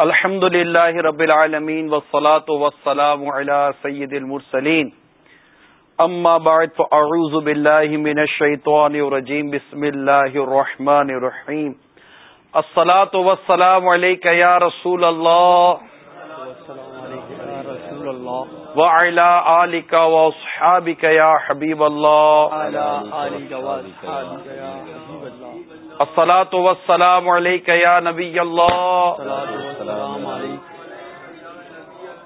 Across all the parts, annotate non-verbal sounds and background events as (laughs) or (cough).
الحمد لله رب العالمين والصلاة والسلام على سيد المرسلين أما بعد فأعوذ بالله من الشيطان الرجيم بسم الله الرحمن الرحيم الصلاة والسلام عليك يا رسول الله وعلى آلك وأصحابك يا حبيب الله الصلاة والسلام عليك يا نبي الله.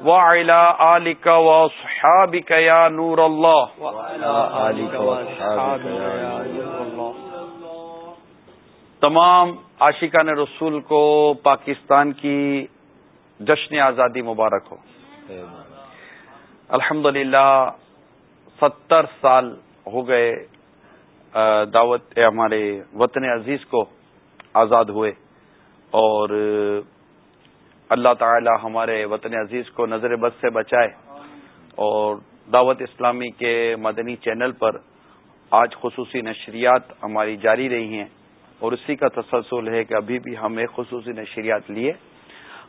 وعلى آلك وأصحابك يا نور الله. تمام عاشقان رسول کو پاکستان کی جشن آزادی مبارک ہو. الحمد ستر سال ہو گئے دعوت ہمارے وطن عزیز کو آزاد ہوئے اور اللہ تعالی ہمارے وطن عزیز کو نظر بد سے بچائے اور دعوت اسلامی کے مدنی چینل پر آج خصوصی نشریات ہماری جاری رہی ہیں اور اسی کا تسلسل ہے کہ ابھی بھی ہم ایک خصوصی نشریات لیے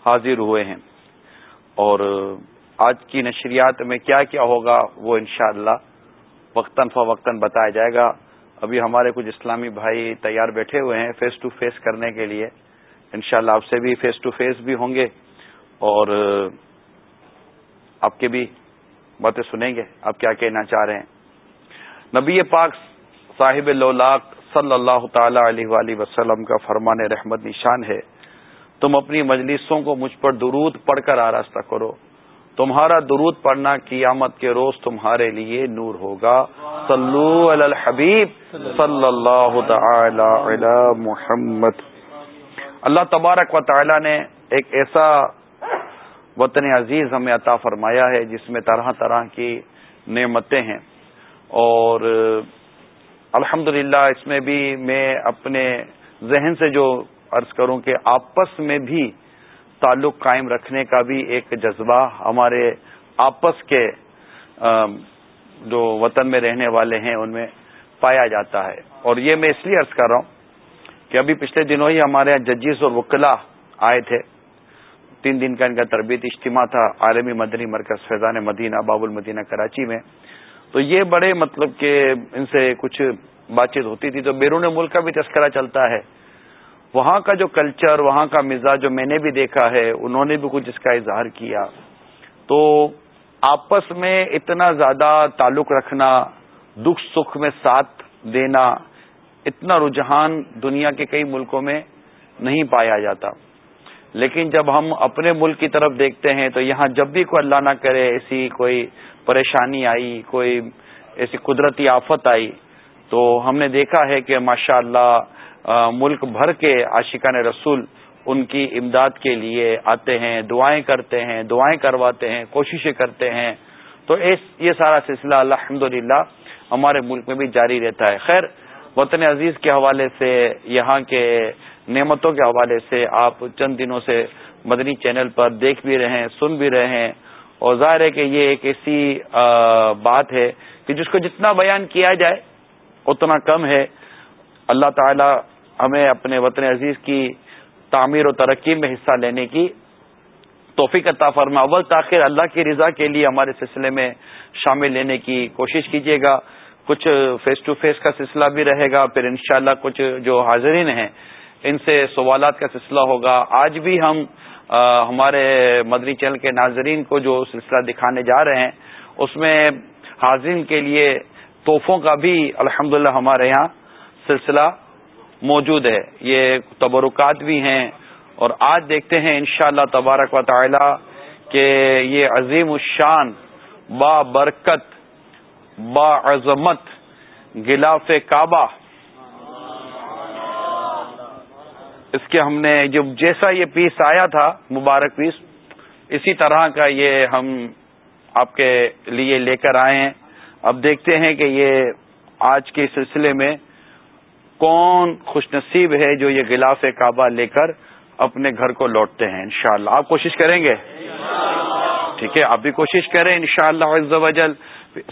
حاضر ہوئے ہیں اور آج کی نشریات میں کیا کیا ہوگا وہ انشاءاللہ اللہ وقتاً فوقتاً بتایا جائے گا ابھی ہمارے کچھ اسلامی بھائی تیار بیٹھے ہوئے ہیں فیس ٹو فیس کرنے کے لیے۔ انشاءاللہ شاء آپ سے بھی فیس ٹو فیس بھی ہوں گے اور، آپ کے بھی باتیں سنیں گے۔ آپ کیا کہنا چاہ رہے ہیں؟ نبی پاک صاحب لولاک صلی اللہ تعالی علیہ وآلہ وسلم کا فرمان رحمت نشان ہے، تم اپنی مجلسوں کو مجھ پر درود پڑھ کر آراستہ کرو۔ تمہارا درود پڑھنا قیامت کے روز تمہارے لیے نور ہوگا۔ صلو علی الحبیب صلی اللہ تعالی علی محمد۔ اللہ تبارک و تعالی نے ایک ایسا وطن عزیز ہمیں عطا فرمایا ہے جس میں طرح طرح کی نعمتیں ہیں۔ اور الحمد اس میں بھی میں اپنے ذہن سے جو عرض کروں کہ آپس میں بھی تعلق قائم رکھنے کا بھی ایک جذبہ ہمارے آپس کے جو وطن میں رہنے والے ہیں، ان میں پایا جاتا ہے۔ اور یہ میں اس لیے عرض کر رہا ہوں کہ ابھی پچھلے دنوں ہی ہمارے یہاں ججز اور وکلا آئے تھے۔ تین دن کا ان کا تربیت اجتماع تھا عالمی مدنی مرکز فیضان مدینہ، باب المدینہ، کراچی میں۔ تو یہ بڑے مطلب کہ ان سے کچھ بات چیت ہوتی تھی۔ تو بیرون ملک کا بھی تذکرہ چلتا ہے۔ وہاں کا جو کلچر وہاں کا مزاج جو میں نے بھی دیکھا ہے، انہوں نے بھی کچھ اس کا اظہار کیا۔ تو آپس میں اتنا زیادہ تعلق رکھنا، دکھ سکھ میں ساتھ دینا، اتنا رجحان دنیا کے کئی ملکوں میں نہیں پایا جاتا۔ لیکن جب ہم اپنے ملک کی طرف دیکھتے ہیں، تو یہاں جب بھی کوئی اللہ نہ کرے، ایسی کوئی پریشانی آئی، کوئی ایسی قدرتی آفت آئی، تو ہم نے دیکھا ہے کہ ماشاء اللہ ملک بھر کے عاشقان رسول ان کی امداد کے لیے آتے ہیں، دعائیں کرتے ہیں، دعائیں کرواتے ہیں، کوششیں کرتے ہیں۔ تو یہ سارا سلسلہ الحمد ہمارے ملک میں بھی جاری رہتا ہے۔ خیر، وطن عزیز کے حوالے سے، یہاں کے نعمتوں کے حوالے سے آپ چند دنوں سے مدنی چینل پر دیکھ بھی رہے ہیں، سن بھی رہے ہیں۔ اور ظاہر ہے کہ یہ ایک ایسی بات ہے کہ جس کو جتنا بیان کیا جائے، اتنا کم ہے۔ اللہ تعالی ہمیں اپنے وطن عزیز کی تعمیر و ترقی میں حصہ لینے کی توفیق عطا فرما۔ اول تاخیر اللہ کی رضا کے لیے ہمارے سلسلے میں شامل لینے کی کوشش کیجیے گا۔ کچھ فیس ٹو فیس کا سلسلہ بھی رہے گا۔ پھر انشاءاللہ کچھ جو حاضرین ہیں، ان سے سوالات کا سلسلہ ہوگا۔ آج بھی ہم ہمارے مدنی چینل کے ناظرین کو جو سلسلہ دکھانے جا رہے ہیں، اس میں حاضرین کے لیے تحفوں کا بھی الحمدللہ ہمارے یہاں سلسلہ موجود ہے۔ یہ تبرکات بھی ہیں۔ اور آج دیکھتے ہیں انشاءاللہ اللہ تبارک و تعالی کہ یہ عظیم الشان، با برکت، با عظمت غلاف کعبہ۔ اس کے ہم نے جب جیسا یہ پیس آیا تھا، مبارک پیس، اسی طرح کا یہ ہم آپ کے لیے لے کر آئے ہیں۔ اب دیکھتے ہیں کہ یہ آج کے سلسلے میں کون خوش نصیب ہے جو یہ غلاف کعبہ لے کر اپنے گھر کو لوٹتے ہیں، انشاءاللہ۔ شاء آپ کوشش کریں گے؟ ٹھیک ہے، آپ بھی کوشش کریں، انشاءاللہ شاء اللہ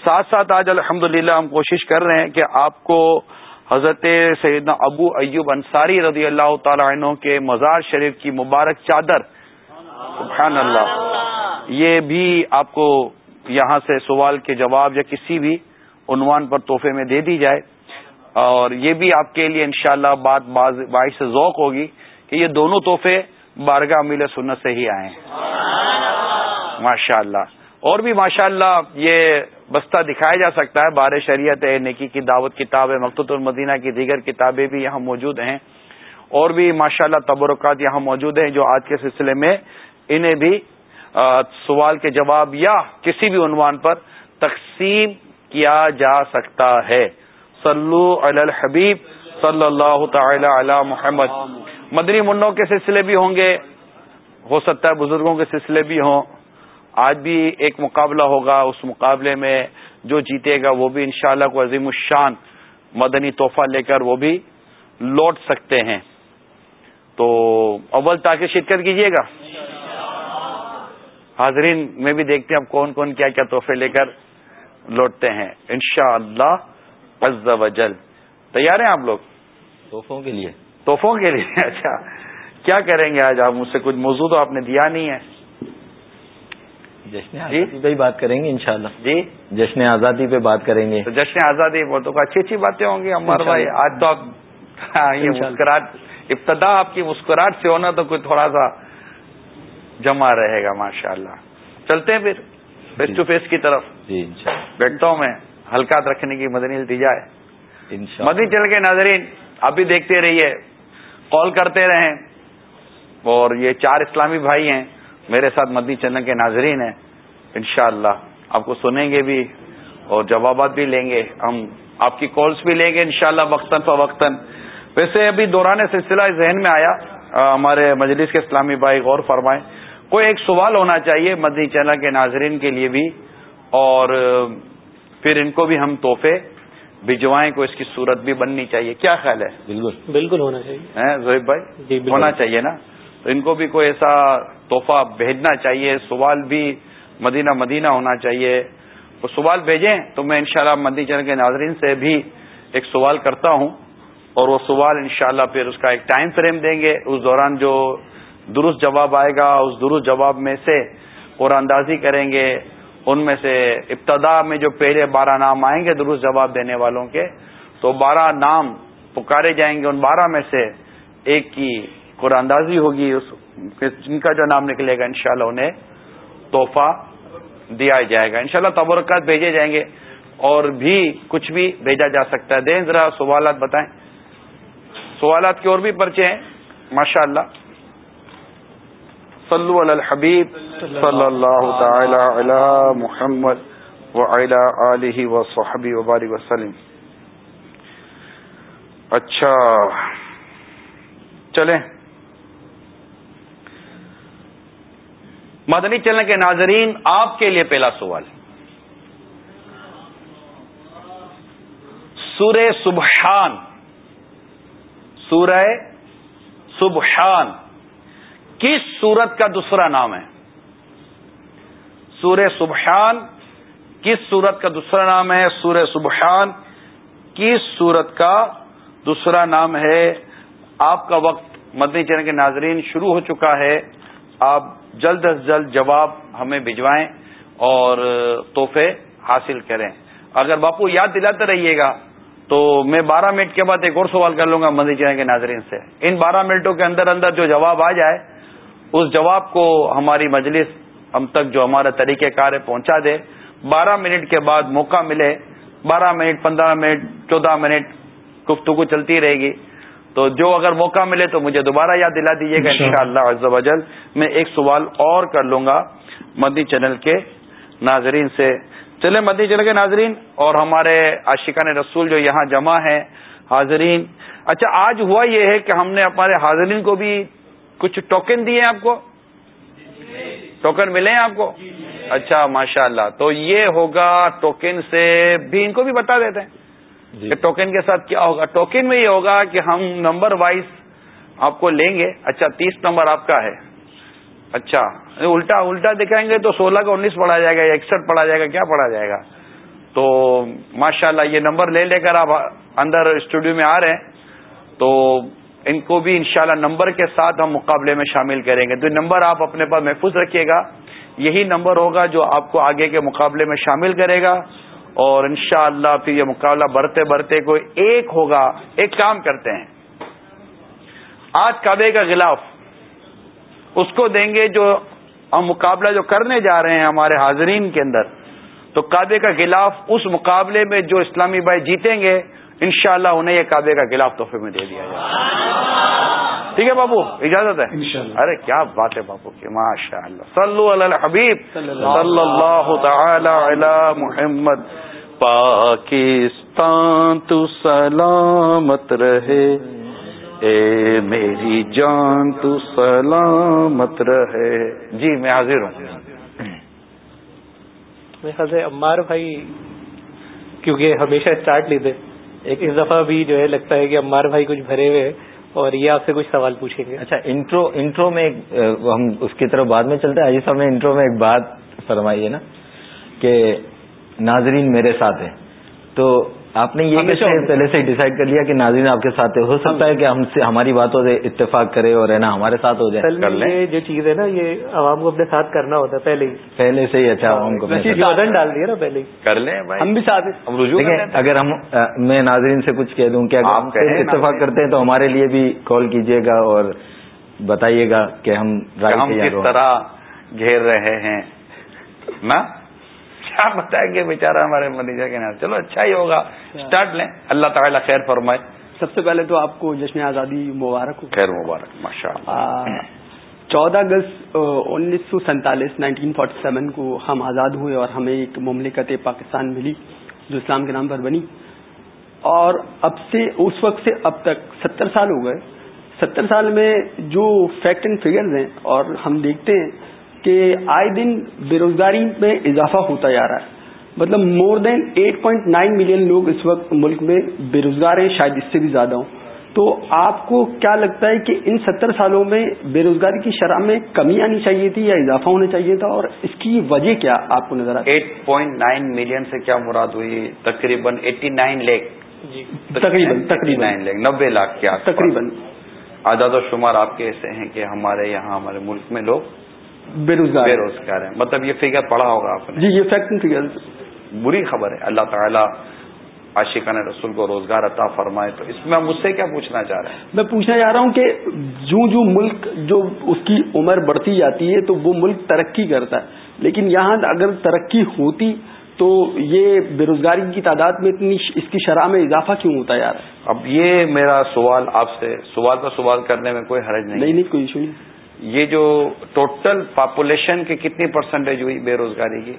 ساتھ ساتھ آج الحمد ہم کوشش کر رہے ہیں کہ آپ کو حضرت سیدنا ابو ایوب انصاری رضی اللہ تعالی عنہ کے مزار شریف کی مبارک چادر۔ سبحان اللہ یہ بھی آپ کو یہاں سے سوال کے جواب یا کسی بھی عنوان پر تحفے میں دے دی جائے۔ اور یہ بھی آپ کے لیے انشاءاللہ بات باعث سے ذوق ہوگی کہ یہ دونوں تحفے بارگاہ میل سنت سے ہی آئے ہیں۔ ماشاء اللہ اور بھی ماشاء اللہ یہ بستہ دکھایا جا سکتا ہے، بار شریعت ہے نیکی کی دعوت کتاب ہے مقت المدینہ کی دیگر کتابیں بھی یہاں موجود ہیں۔ اور بھی ماشاء اللہ تبرکات یہاں موجود ہیں جو آج کے سلسلے میں انہیں بھی سوال کے جواب یا کسی بھی عنوان پر تقسیم کیا جا سکتا ہے۔ صلو علی الحبیب صلی اللہ تعالی علی محمد۔ مدنی منوں کے سلسلے بھی ہوں گے، ہو سکتا ہے بزرگوں کے سلسلے بھی ہوں۔ آج بھی ایک مقابلہ ہوگا، اس مقابلے میں جو جیتے گا وہ بھی انشاءاللہ کو عظیم الشان مدنی تحفہ لے کر وہ بھی لوٹ سکتے ہیں۔ تو اول تاکہ شرکت کیجیے گا۔ حاضرین، میں بھی دیکھتے ہیں اب کون کون کیا کیا تحفے لے کر لوٹتے ہیں۔ انشاءاللہ شاء اللہ تیار ہیں آپ لوگ؟ تحفوں کے لیے۔ تحفوں کے لیے؟ (laughs) اچھا۔ کیا کریں گے آج؟ آپ مجھ سے کچھ موضوع تو آپ نے دیا نہیں ہے۔ جشن جی؟ پہ ہی بات کریں گے انشاءاللہ۔ جی؟ جشن آزادی پہ بات کریں گے۔ تو جشن آزادی وہ تو اچھی اچھی باتیں ہوں گی ہمارے بھائی آج تو آپ ہاں، یہ مسکراہٹ ابتدا آپ کی مسکراہٹ سے ہونا تو کوئی تھوڑا سا جمع رہے گا ماشاء اللہ چلتے ہیں پھر فیس ٹو فیس کی طرف۔ جی بیٹھتا ہوں میں۔ ہلکات رکھنے کی مدنی التجا ہے۔ مدنی چل کے ناظرین آپ بھی دیکھتے رہیے۔ کال کرتے رہیں۔ اور یہ چار اسلامی بھائی ہیں میرے ساتھ مدنی چلنے کے ناظرین ہیں۔ انشاءاللہ اللہ آپ کو سنیں گے بھی اور جوابات بھی لیں گے۔ ہم آپ کی کالس بھی لیں گے انشاءاللہ شاء اللہ وقتاً فوقتاً۔ ویسے ابھی دوران سلسلہ ذہن میں آیا۔ ہمارے مجلس کے اسلامی بھائی غور فرمائیں۔ کوئی ایک سوال ہونا چاہیے مدنی چینل کے ناظرین کے لیے بھی۔ اور پھر ان کو بھی ہم تحفے بھجوائیں کو اس کی صورت بھی بننی چاہیے۔ کیا خیال ہے؟ بالکل۔ بالکل ہونا چاہیے۔ زہیب بھائی؟ جی ہونا چاہیے نا؟ تو ان کو بھی کوئی ایسا تحفہ بھیجنا چاہیے سوال بھی مدینہ مدینہ ہونا چاہیے۔ وہ سوال بھیجیں تو میں انشاءاللہ شاء مدنی چینل کے ناظرین سے بھی ایک سوال کرتا ہوں۔ اور وہ سوال انشاءاللہ پھر اس کا ایک ٹائم فریم دیں گے۔ اس دوران جو درست جواب آئے گا اس درست جواب میں سے قرآن اندازی کریں گے۔ ان میں سے ابتدا میں جو پہلے بارہ نام آئیں گے درست جواب دینے والوں کے، تو بارہ نام پکارے جائیں گے، ان بارہ میں سے ایک کی قرآن اندازی ہوگی، اس جن کا جو نام نکلے گا انشاءاللہ انہیں تحفہ دیا جائے گا۔ انشاءاللہ تبرکات بھیجے جائیں گے اور بھی کچھ بھی بھیجا جا سکتا ہے۔ دیں ذرا سوالات بتائیں۔ سوالات کے اور بھی پرچے ہیں۔ ماشاء اللہ صلو علی الحبیب صلی اللہ تعالی علی محمد آلہ و صحبی وبارک وسلم. اچھا چلیں. مدنی چلنے کے ناظرین، آپ کے لیے پہلا سوال. سورہ سبحان. سورہ سبحان. کس سورت کا دوسرا نام ہے؟ سورہ سبحان، کس سورت کا دوسرا نام ہے؟ سورہ سبحان، کس سورت کا دوسرا نام ہے؟ آپ کا وقت مدنی چین کے ناظرین شروع ہو چکا ہے۔ آپ جلد از جلد جواب ہمیں بھجوائیں اور تحفے حاصل کریں۔ اگر باپو یاد دلاتے رہیے گا تو میں بارہ منٹ کے بعد ایک اور سوال کر لوں گا مدی چین کے ناظرین سے۔ ان بارہ منٹوں کے اندر اندر جو جواب آ جائے اس جواب کو ہماری مجلس ہم تک جو ہمارا طریقہ کار ہے پہنچا دے۔ بارہ منٹ کے بعد موقع ملے۔ بارہ منٹ پندرہ منٹ چودہ منٹ گفتگو چلتی رہے گی۔ تو جو اگر موقع ملے تو مجھے دوبارہ یاد دلا دیجیے گا ان شاء اللہ میں ایک سوال اور کر لوں گا۔ مدی چینل کے ناظرین سے۔ چلے مدی چل کے ناظرین اور ہمارے عاشقان رسول جو یہاں جمع ہیں حاضرین۔ اچھا آج ہوا یہ ہے کہ ہم نے ہمارے حاضرین کو بھی کچھ ٹوکن دیے آپ کو؟ ٹوکن ملے ہیں آپ کو؟ اچھا ماشاء اللہ تو یہ ہوگا ٹوکن سے بھی ان کو بھی بتا دیتے ہیں جی۔ کہ ٹوکن کے ساتھ کیا ہوگا۔ ٹوکن میں یہ ہوگا کہ ہم نمبر وائز آپ کو لیں گے۔ اچھا تیس نمبر آپ کا ہے۔ اچھا الٹا الٹا دکھائیں گے تو سولہ کا انیس پڑھا جائے گا یا اکسٹھ پڑھا جائے گا کیا پڑھا جائے گا؟ تو ماشاء اللہ یہ نمبر لے لے کر آپ اندر اسٹوڈیو میں آ رہے ہیں۔ تو ان کو بھی انشاءاللہ نمبر کے ساتھ ہم مقابلے میں شامل کریں گے۔ تو نمبر آپ اپنے پاس محفوظ رکھیے گا۔ یہی نمبر ہوگا جو آپ کو آگے کے مقابلے میں شامل کرے گا۔ اور انشاءاللہ اللہ پھر یہ مقابلہ بڑھتے بڑھتے کوئی ایک ہوگا، ایک کام کرتے ہیں۔ آج کعبے کا غلاف، اس کو دیں گے جو ہم مقابلہ جو کرنے جا رہے ہیں ہمارے حاضرین کے اندر۔ تو کعبے کا غلاف اس مقابلے میں جو اسلامی بھائی جیتیں گے انشاءاللہ انہیں یہ کعبے کا غلاف تحفے میں دے دیا جائے۔ ٹھیک ہے بابو اجازت ہے؟ ارے کیا بات ہے بابو کی؟ ماشاء اللہ صلو علی الحبیب۔ صلی اللہ تعالی علی محمد۔ پاکستان تو سلامت رہے۔ اے میری جان تو سلامت رہے۔ جی میں حاضر ہوں۔ سے عمار بھائی کیونکہ ہمیشہ اسٹارٹ لیتے ایک اس دفعہ بھی جو ہے لگتا ہے کہ عمار بھائی کچھ بھرے ہوئے اور یہ آپ سے کچھ سوال پوچھیں گے۔ اچھا انٹرو انٹرو میں ہم اس کی طرف بعد میں چلتے ہیں۔ صاحب نے انٹرو میں ایک بات فرمائی ہے نا، کہ ناظرین میرے ساتھ ہیں۔ تو آپ نے یہ پہلے سے ڈیسائیڈ کر لیا کہ ناظرین آپ کے ساتھ ہو سکتا ہے کہ ہم سے ہماری باتوں سے اتفاق کرے اور ہے نا ہمارے ساتھ ہو جائے۔ جو چیز ہے نا یہ عوام کو اپنے ساتھ کرنا ہوتا ہے پہلے ہی۔ پہلے سے ہی اچھا عوام کو ڈال دیا نا پہلے ہی۔ کر لیں ہم بھی ساتھ اگر ہم میں ناظرین سے کچھ کہہ دوں کہ آپ اتفاق کرتے ہیں تو ہمارے لیے بھی کال کیجیے گا اور بتائیے گا کہ ہم کس طرح گھیر رہے ہیں۔ نا؟ کیا بتائیں گے بیچارہ ہمارے مریضہ کے نام؟ چلو اچھا ہی ہوگا۔ اسٹارٹ لیں۔ اللہ تعالیٰ خیر فرمائے۔ سب سے پہلے تو آپ کو جشن آزادی مبارک ہو۔ خیر مبارک ماشاء اللہ چودہ اگست انیس سو سینتالیس نائنٹین فورٹی سیون کو ہم آزاد ہوئے اور ہمیں ایک مملکت پاکستان ملی جو اسلام کے نام پر بنی۔ اور اب سے اس وقت سے اب تک ستر سال ہو گئے۔ ستر سال میں جو فیکٹ اینڈ فگرز ہیں اور ہم دیکھتے ہیں کہ آئے دن بے روزگاری میں اضافہ ہوتا جا رہا ہے۔ مطلب more than eight point nine million لوگ اس وقت ملک میں بے روزگار ہیں شاید اس سے بھی زیادہ ہوں۔ تو آپ کو کیا لگتا ہے کہ ان ستر سالوں میں بے روزگاری کی شرح میں کمی آنی چاہیے تھی یا اضافہ ہونا چاہیے تھا؟ اور اس کی وجہ کیا آپ کو نظر آتی ایٹ پوائنٹ نائن ملین سے کیا مراد ہوئی؟ تقریباً ایٹی نائن لیک تقریباً تقریباً۔ نائن لیک نبے لاکھ کیا تقریباً۔ آزاد و شمار آپ کے ایسے ہیں کہ ہمارے یہاں ہمارے ملک میں لوگ بے روزگار بے روزگار ہیں۔ مطلب یہ فگر پڑا ہوگا آپ نے۔ جی یہ فیکٹ فگر بری خبر ہے۔ اللہ تعالیٰ عاشقان رسول کو روزگار عطا فرمائے۔ تو اس میں مجھ سے کیا پوچھنا چاہ رہے ہیں؟ میں پوچھنا چاہ رہا ہوں کہ جو جو ملک جو اس کی عمر بڑھتی جاتی ہے تو وہ ملک ترقی کرتا ہے۔ لیکن یہاں اگر ترقی ہوتی تو یہ بے روزگاری کی تعداد میں اتنی اس کی شرح میں اضافہ کیوں ہوتا ہے یار؟ اب یہ میرا سوال آپ سے سوال پر سوال کرنے میں کوئی حرج نہیں نہیں کوئی ایشو نہیں۔ یہ جو ٹوٹل پاپولیشن کی کتنی پرسنٹیج ہوئی بے روزگاری کی؟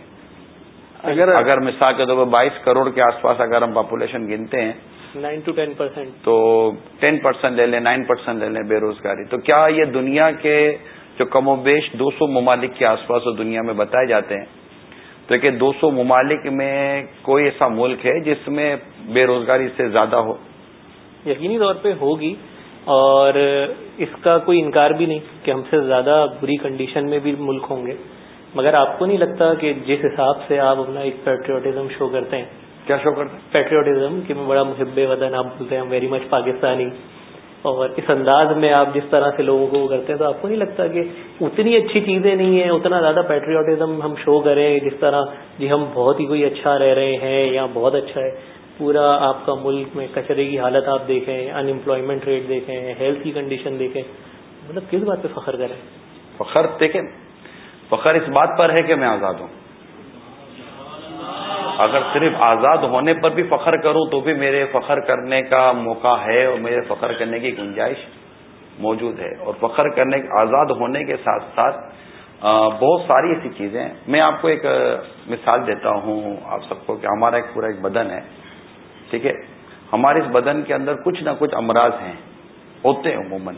اگر اگر مثال کے طور پر بائیس کروڑ کے آس پاس اگر ہم پاپولیشن گنتے ہیں نائن ٹو ٹین پرسینٹ تو ٹین پرسینٹ لے لیں نائن پرسینٹ لے لیں بے روزگاری تو کیا یہ دنیا کے جو کم و بیش دو سو ممالک کے آس پاس دنیا میں بتائے جاتے ہیں تو کہ دو سو ممالک میں کوئی ایسا ملک ہے جس میں بے روزگاری سے زیادہ ہو؟ یقینی طور پہ ہوگی۔ اور اس کا کوئی انکار بھی نہیں کہ ہم سے زیادہ بری کنڈیشن میں بھی ملک ہوں گے۔ مگر آپ کو نہیں لگتا کہ جس حساب سے آپ اپنا ایک پیٹریوٹزم شو کرتے ہیں کیا شو کرتے ہیں؟ پیٹریوٹزم کہ میں بڑا محب وطن آپ بولتے ہیں ویری مچ پاکستانی اور اس انداز میں آپ جس طرح سے لوگوں کو کرتے ہیں تو آپ کو نہیں لگتا کہ اتنی اچھی چیزیں نہیں ہیں اتنا زیادہ پیٹریوٹزم ہم شو کریں جس طرح جی ہم بہت ہی کوئی اچھا رہ رہے ہیں یا بہت اچھا ہے۔ پورا آپ کا ملک میں کچرے کی حالت آپ دیکھیں ان امپلائمنٹ ریٹ دیکھیں ہیلتھ کی کنڈیشن دیکھیں مطلب کس بات پہ فخر کریں؟ فخر دیکھیں، فخر اس بات پر ہے کہ میں آزاد ہوں۔ اگر صرف آزاد ہونے پر بھی فخر کروں تو بھی میرے فخر کرنے کا موقع ہے اور میرے فخر کرنے کی گنجائش موجود ہے۔ اور فخر کرنے، آزاد ہونے کے ساتھ ساتھ بہت ساری ایسی چیزیں میں آپ کو ایک مثال دیتا ہوں، آپ سب کو کہ ہمارا ایک پورا ایک بدن ہے۔ ٹھیک ہے؟ ہمارے اس بدن کے اندر کچھ نہ کچھ امراض ہیں، ہوتے ہیں عموماً،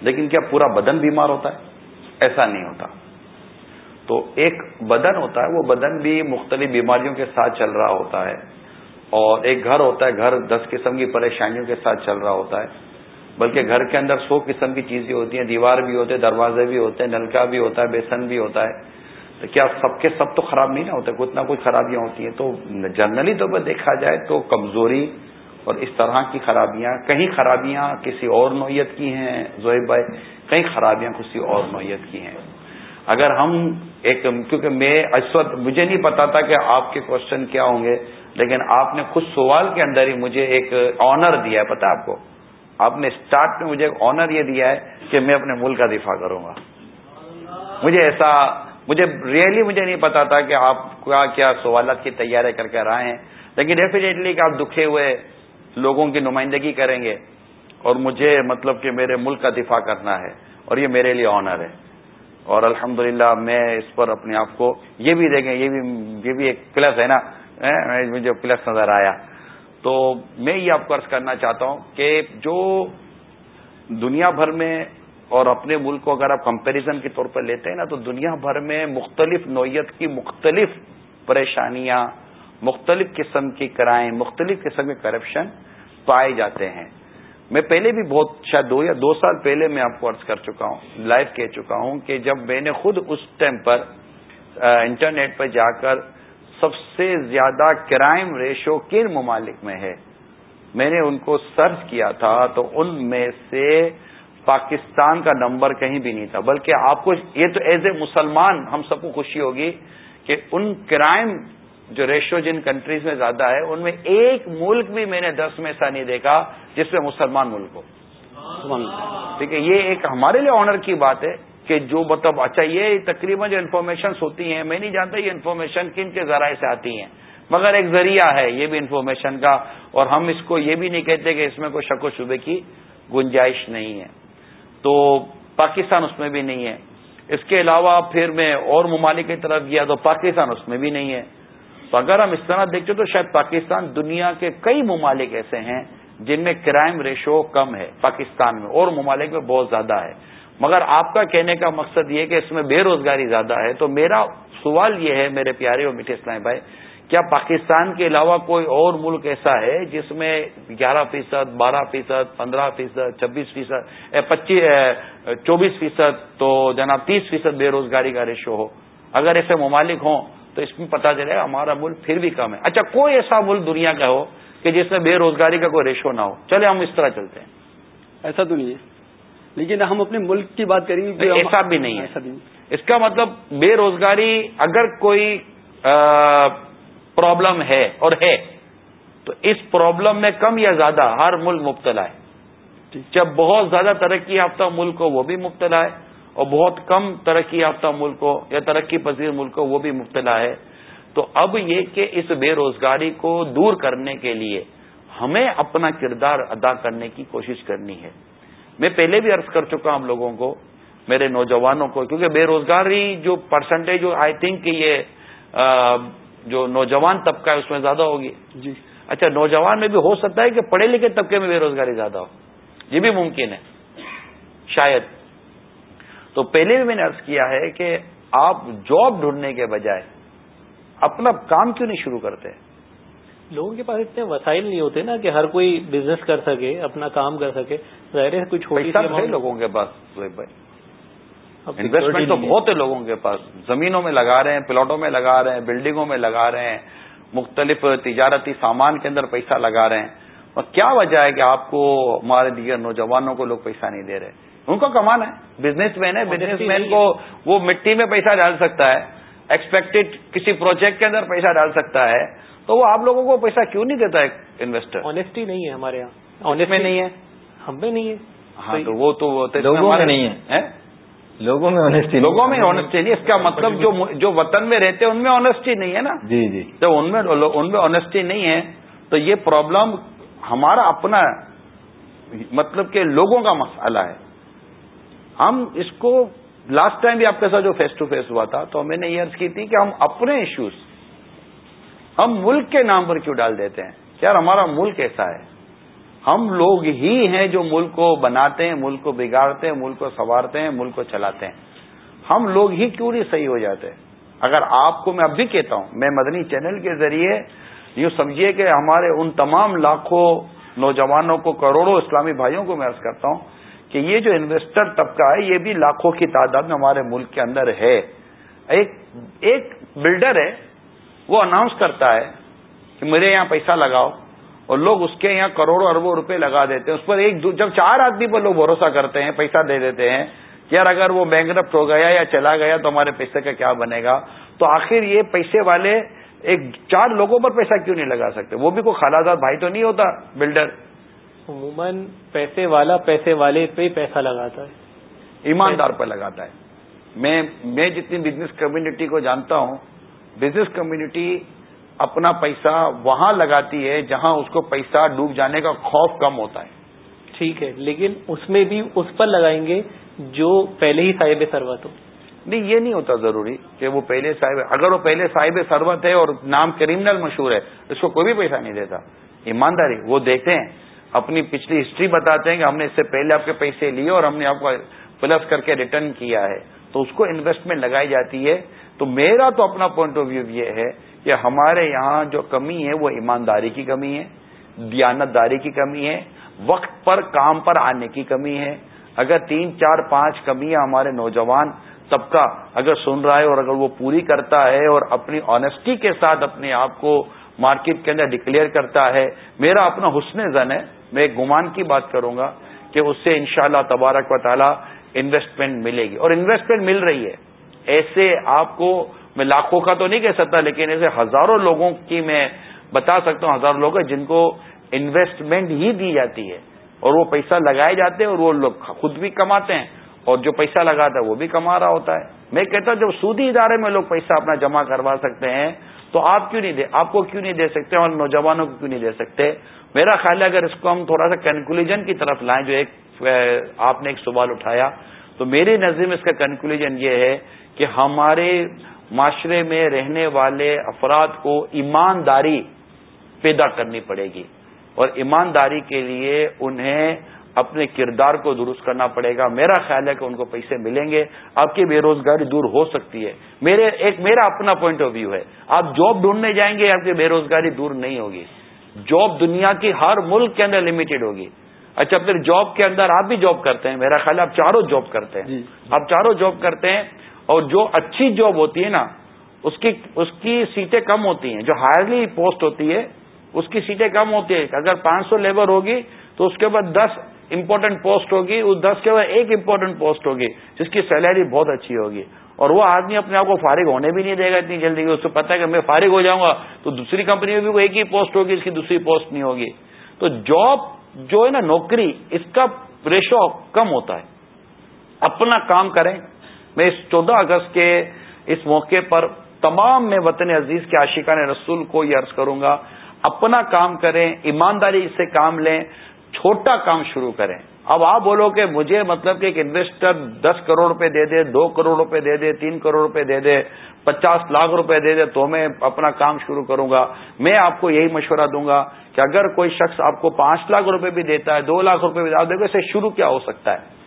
لیکن کیا پورا بدن بیمار ہوتا ہے؟ ایسا نہیں ہوتا۔ تو ایک بدن ہوتا ہے، وہ بدن بھی مختلف بیماریوں کے ساتھ چل رہا ہوتا ہے، اور ایک گھر ہوتا ہے، گھر دس قسم کی پریشانیوں کے ساتھ چل رہا ہوتا ہے، بلکہ گھر کے اندر سو قسم کی چیزیں ہوتی ہیں، دیوار بھی ہوتے ہیں، دروازے بھی ہوتے ہیں، نلکا بھی ہوتا ہے، بیسن بھی ہوتا ہے۔ تو کیا سب کے سب تو خراب نہیں نہ ہوتے کچھ نہ کچھ خرابیاں ہوتی ہیں۔ تو جنرلی طور پر دیکھا جائے تو کمزوری اور اس طرح کی خرابیاں، کہیں خرابیاں کسی اور نوعیت کی ہیں زہیب بھائی کئی خرابیاں کسی اور نوعیت کی ہیں۔ اگر ہم ایک، کیونکہ میں اس وقت، مجھے نہیں پتا تھا کہ آپ کے کوشچن کیا ہوں گے، لیکن آپ نے خود سوال کے اندر ہی مجھے ایک آنر دیا ہے، پتا آپ کو؟ آپ نے اسٹارٹ میں مجھے ایک آنر یہ دیا ہے کہ میں اپنے ملک کا دفاع کروں گا۔ مجھے ایسا مجھے ریئلی مجھے نہیں پتا تھا کہ آپ کیا کیا سوالات کی تیاری کر کے رہے ہیں۔ لیکن ڈیفینیٹلی کہ آپ دکھے ہوئے لوگوں کی نمائندگی کریں گے اور مجھے مطلب کہ میرے ملک کا دفاع کرنا ہے اور یہ میرے لیے آنر ہے۔ اور الحمدللہ میں اس پر اپنے آپ کو یہ بھی دیکھیں، یہ بھی یہ بھی ایک پلس ہے نا۔ ہاں، مجھے پلس نظر آیا۔ تو میں یہ آپ کو عرض کرنا چاہتا ہوں کہ جو دنیا بھر میں اور اپنے ملک کو اگر آپ کمپیریزن کے طور پر لیتے ہیں نا تو دنیا بھر میں مختلف نوعیت کی مختلف پریشانیاں، مختلف قسم کی کرائم مختلف قسم کے کرپشن پائے جاتے ہیں۔ میں پہلے بھی بہت، شاید دو یا دو سال پہلے میں آپ کو ارض کر چکا ہوں لائیو کہہ چکا ہوں کہ جب میں نے خود اس ٹائم پر انٹرنیٹ پر جا کر سب سے زیادہ کرائم ریشو کن ممالک میں ہے؟ میں نے ان کو سرچ کیا تھا تو ان میں سے پاکستان کا نمبر کہیں بھی نہیں تھا بلکہ آپ کو یہ تو ایز اے مسلمان ہم سب کو خوشی ہوگی کہ ان کرائم جو ریشو جن کنٹریز میں زیادہ ہے ان میں ایک ملک بھی میں نے دس میں ایسا نہیں دیکھا جس میں مسلمان ملک ہو۔ ٹھیک ہے یہ ایک ہمارے لیے آنر کی بات ہے کہ جو مطلب اچھا یہ تقریباً جو انفارمیشن ہوتی ہیں میں نہیں جانتا یہ انفارمیشن کن کے ذرائع سے آتی ہیں مگر ایک ذریعہ ہے یہ بھی انفارمیشن کا اور ہم اس کو یہ بھی نہیں کہتے کہ اس میں کوئی شک و شبے کی گنجائش نہیں ہے۔ تو پاکستان اس میں بھی نہیں ہے۔ اس کے علاوہ پھر میں اور ممالک کی طرف گیا تو پاکستان اس میں بھی نہیں ہے۔ تو اگر ہم اس طرح دیکھتے تو شاید پاکستان دنیا کے کئی ممالک ایسے ہیں جن میں کرائم ریشو کم ہے، پاکستان میں اور ممالک میں بہت زیادہ ہے۔ مگر آپ کا کہنے کا مقصد یہ کہ اس میں بے روزگاری زیادہ ہے۔ تو میرا سوال یہ ہے میرے پیارے اور میٹھے اسلام بھائی کیا پاکستان کے علاوہ کوئی اور ملک ایسا ہے جس میں گیارہ فیصد بارہ فیصد پندرہ فیصد چھبیس فیصد پچیس چوبیس فیصد تو جناب تیس فیصد بے روزگاری کا ریشو ہو؟ اگر ایسے ممالک ہوں تو اس میں پتا چلے ہمارا ملک پھر بھی کم ہے۔ اچھا کوئی ایسا ملک دنیا کا ہو کہ جس میں بے روزگاری کا کوئی ریشو نہ ہو؟ چلے ہم اس طرح چلتے ہیں۔ ایسا تو نہیں ہے۔ لیکن ہم اپنے ملک کی بات کریں گے ایسا بھی نہیں ہے۔ اس کا مطلب بے روزگاری اگر کوئی پرابلم ہے اور ہے، تو اس پرابلم میں کم یا زیادہ ہر ملک مبتلا ہے۔ جب بہت زیادہ ترقی یافتہ ملک ہو وہ بھی مبتلا ہے، اور بہت کم ترقی یافتہ ملک ہو یا ترقی پذیر ملک ہو وہ بھی مبتلا ہے۔ تو اب یہ کہ اس بے روزگاری کو دور کرنے کے لیے ہمیں اپنا کردار ادا کرنے کی کوشش کرنی ہے۔ میں پہلے بھی عرض کر چکا ہوں لوگوں کو، میرے نوجوانوں کو، کیونکہ بے روزگاری جو پرسنٹیج آئی تھنک یہ جو نوجوان طبقہ ہے اس میں زیادہ ہوگی۔ جی۔ اچھا نوجوان میں بھی ہو سکتا ہے کہ پڑھے لکھے طبقے میں بے روزگاری زیادہ ہو؟ یہ بھی ممکن ہے شاید۔ تو پہلے بھی میں نے ارض کیا ہے کہ آپ جاب ڈھونڈنے کے بجائے اپنا کام کیوں نہیں شروع کرتے؟ لوگوں کے پاس اتنے وسائل نہیں ہوتے نا کہ ہر کوئی بزنس کر سکے اپنا کام کر سکے۔ ظاہر ہے کچھ ہے لوگوں کے پاس بھائی۔ انویسٹمنٹ تو بہت ہے لوگوں کے پاس۔ زمینوں میں لگا رہے ہیں پلاٹوں میں لگا رہے ہیں بلڈنگوں میں لگا رہے ہیں مختلف تجارتی سامان کے اندر پیسہ لگا رہے ہیں۔ اور کیا وجہ ہے کہ آپ کو ہمارے دیگر نوجوانوں کو لوگ پیسہ نہیں دے رہے؟ ان کو کمانا ہے۔ بزنس مین ہے بزنس مین کو وہ مٹی میں پیسہ ڈال سکتا ہے۔ ایکسپیکٹڈ کسی پروجیکٹ کے اندر پیسہ ڈال سکتا ہے۔ تو وہ آپ لوگوں کو پیسہ کیوں نہیں دیتا ہے انویسٹر آنےسٹی نہیں ہے ہمارے یہاں۔ آنےسٹ میں نہیں ہے۔ ہم میں نہیں ہے۔ ہاں تو وہ تو نہیں ہے۔ لوگوں میں آنےسٹی لوگوں میں آنےسٹی نہیں اس کا مطلب جو جو وطن میں رہتے ہیں ان میں آنےسٹی نہیں ہے نا؟ جی جی۔ جب ان میں ان میں آنےسٹی نہیں ہے۔ تو یہ پرابلم ہمارا اپنا مطلب کہ لوگوں کا مسئلہ ہے۔ ہم اس کو لاسٹ ٹائم بھی آپ کے ساتھ جو فیس ٹو فیس ہوا تھا تو میں نے یہ عرض کی تھی کہ ہم اپنے ایشوز ہم ملک کے نام پر کیوں ڈال دیتے ہیں؟ یار ہمارا ملک ایسا ہے۔ ہم لوگ ہی ہیں جو ملک کو بناتے ہیں، ملک کو بگاڑتے ہیں، ملک کو سنوارتے ہیں، ملک کو چلاتے ہیں۔ ہم لوگ ہی کیوں نہیں صحیح ہو جاتے؟ اگر آپ کو میں اب بھی کہتا ہوں، میں مدنی چینل کے ذریعے یوں سمجھیے کہ ہمارے ان تمام لاکھوں نوجوانوں کو، کروڑوں اسلامی بھائیوں کو میں عرض کرتا ہوں کہ یہ جو انویسٹر طبقہ ہے، یہ بھی لاکھوں کی تعداد میں ہمارے ملک کے اندر ہے۔ ایک ایک بلڈر ہے، وہ اناؤنس کرتا ہے کہ میرے یہاں پیسہ لگاؤ۔ اور لوگ اس کے یہاں کروڑوں اربوں روپے لگا دیتے ہیں۔ اس پر ایک جب چار آدمی پر لوگ بھروسہ کرتے ہیں پیسہ دے دیتے ہیں یار اگر وہ بینک ہو گیا یا چلا گیا تو ہمارے پیسے کا کیا بنے گا؟ تو آخر یہ پیسے والے ایک چار لوگوں پر پیسہ کیوں نہیں لگا سکتے؟ وہ بھی کوئی خالازاد بھائی تو نہیں ہوتا بلڈر۔ عموماً پیسے والا پیسے والے پہ پیسہ لگاتا ہے۔ ایماندار پر لگاتا ہے۔ میں میں جتنی بزنس کمیونٹی کو جانتا ہوں بزنس کمیونٹی اپنا پیسہ وہاں لگاتی ہے جہاں اس کو پیسہ ڈوب جانے کا خوف کم ہوتا ہے۔ ٹھیک ہے لیکن اس میں بھی اس پر لگائیں گے جو پہلے ہی صاحب سروت ہو۔ نہیں یہ نہیں ہوتا ضروری کہ وہ پہلے صاحب اگر وہ پہلے صاحب سروت ہے اور نام کریمنل مشہور ہے اس کو کوئی بھی پیسہ نہیں دیتا۔ ایمانداری وہ دیکھتے ہیں اپنی پچھلی ہسٹری بتاتے ہیں کہ ہم نے اس سے پہلے آپ کے پیسے لیے اور ہم نے آپ کو پلس کر کے ریٹرن کیا ہے۔ تو اس کو انویسٹمنٹ لگائی جاتی ہے۔ تو میرا تو اپنا پوائنٹ آف ویو یہ ہے کہ ہمارے یہاں جو کمی ہے وہ ایمانداری کی کمی ہے دیانت داری کی کمی ہے، وقت پر کام پر آنے کی کمی ہے۔ اگر تین، چار، پانچ کمیاں ہمارے نوجوان طبقہ اگر سن رہا ہے اور اگر وہ پوری کرتا ہے اور اپنی آنےسٹی کے ساتھ اپنے آپ کو مارکیٹ کے اندر ڈکلیئر کرتا ہے، میرا اپنا حسن زن ہے۔ میں ایک گمان کی بات کروں گا کہ اس سے انشاءاللہ تبارک و تعالی انویسٹمنٹ ملے گی۔ اور انویسٹمنٹ مل رہی ہے۔ ایسے آپ کو میں لاکھوں کا تو نہیں کہہ سکتا، لیکن ایسے ہزاروں لوگوں کی میں بتا سکتا ہوں، ہزاروں لوگ جن کو انویسٹمنٹ ہی دی جاتی ہے۔ اور وہ پیسہ لگائے جاتے ہیں اور وہ لوگ خود بھی کماتے ہیں۔ اور جو پیسہ لگاتا ہے وہ بھی کما رہا ہوتا ہے۔ میں کہتا ہوں، جب سودی ادارے میں لوگ پیسہ اپنا جمع کروا سکتے ہیں، تو آپ کیوں نہیں دے؟ آپ کو کیوں نہیں دے سکتے اور نوجوانوں کو کیوں نہیں دے سکتے؟ میرا خیال ہے، اگر اس کو ہم تھوڑا سا کنکلوژن کی طرف لائیں، جو ایک آپ نے ایک سوال اٹھایا، تو میری نظر میں اس کا کنکلوژن یہ ہے کہ ہمارے معاشرے میں رہنے والے افراد کو ایمانداری پیدا کرنی پڑے گی اور ایمانداری کے لیے انہیں اپنے کردار کو درست کرنا پڑے گا۔ میرا خیال ہے کہ ان کو پیسے ملیں گے۔ آپ کی بے روزگاری دور ہو سکتی ہے۔ میرے ایک میرا اپنا پوائنٹ آف ویو ہے۔ آپ جاب ڈھونڈنے جائیں گے آپ کی بے روزگاری دور نہیں ہوگی۔ جاب دنیا کی ہر ملک کے اندر لمیٹڈ ہوگی۔ اچھا پھر جاب کے اندر آپ بھی جاب کرتے ہیں۔ میرا خیال ہے آپ چاروں جاب کرتے ہیں۔ جی۔ آپ چاروں جاب کرتے ہیں۔ اور جو اچھی جاب ہوتی ہے نا، اس کی اس کی سیٹیں کم ہوتی ہیں۔ جو ہائرلی پوسٹ ہوتی ہے، اس کی سیٹیں کم ہوتی ہے اگر پانچ سو لیبر ہوگی، تو اس کے بعد دس امپورٹنٹ پوسٹ ہوگی، اس دس کے بعد ایک امپورٹنٹ پوسٹ ہوگی، جس کی سیلری بہت اچھی ہوگی۔ اور وہ آدمی اپنے آپ کو فارغ ہونے بھی نہیں دے گا اتنی جلدی اس کو پتا ہے کہ میں فارغ ہو جاؤں گا، تو دوسری کمپنی میں بھی وہ ایک ہی پوسٹ ہوگی، اس کی دوسری پوسٹ نہیں ہوگی۔ تو جاب جو ہے نا، نوکری، اس کا ریشو کم ہوتا ہے۔ اپنا کام کریں۔ میں اس چودہ اگست کے اس موقع پر تمام میں وطن عزیز کے عاشقان رسول کو یہ عرض کروں گا، اپنا کام کریں، ایمانداری سے کام لیں، چھوٹا کام شروع کریں۔ اب آپ بولو کہ مجھے مطلب کہ ایک انویسٹر دس کروڑ روپے دے دے، دو کروڑ روپے دے دے، تین کروڑ روپے دے دے، پچاس لاکھ روپے دے دے، تو میں اپنا کام شروع کروں گا۔ میں آپ کو یہی مشورہ دوں گا کہ اگر کوئی شخص آپ کو پانچ لاکھ روپے بھی دیتا ہے، دو لاکھ روپے بھی دیکھو اسے شروع کیا ہو سکتا ہے۔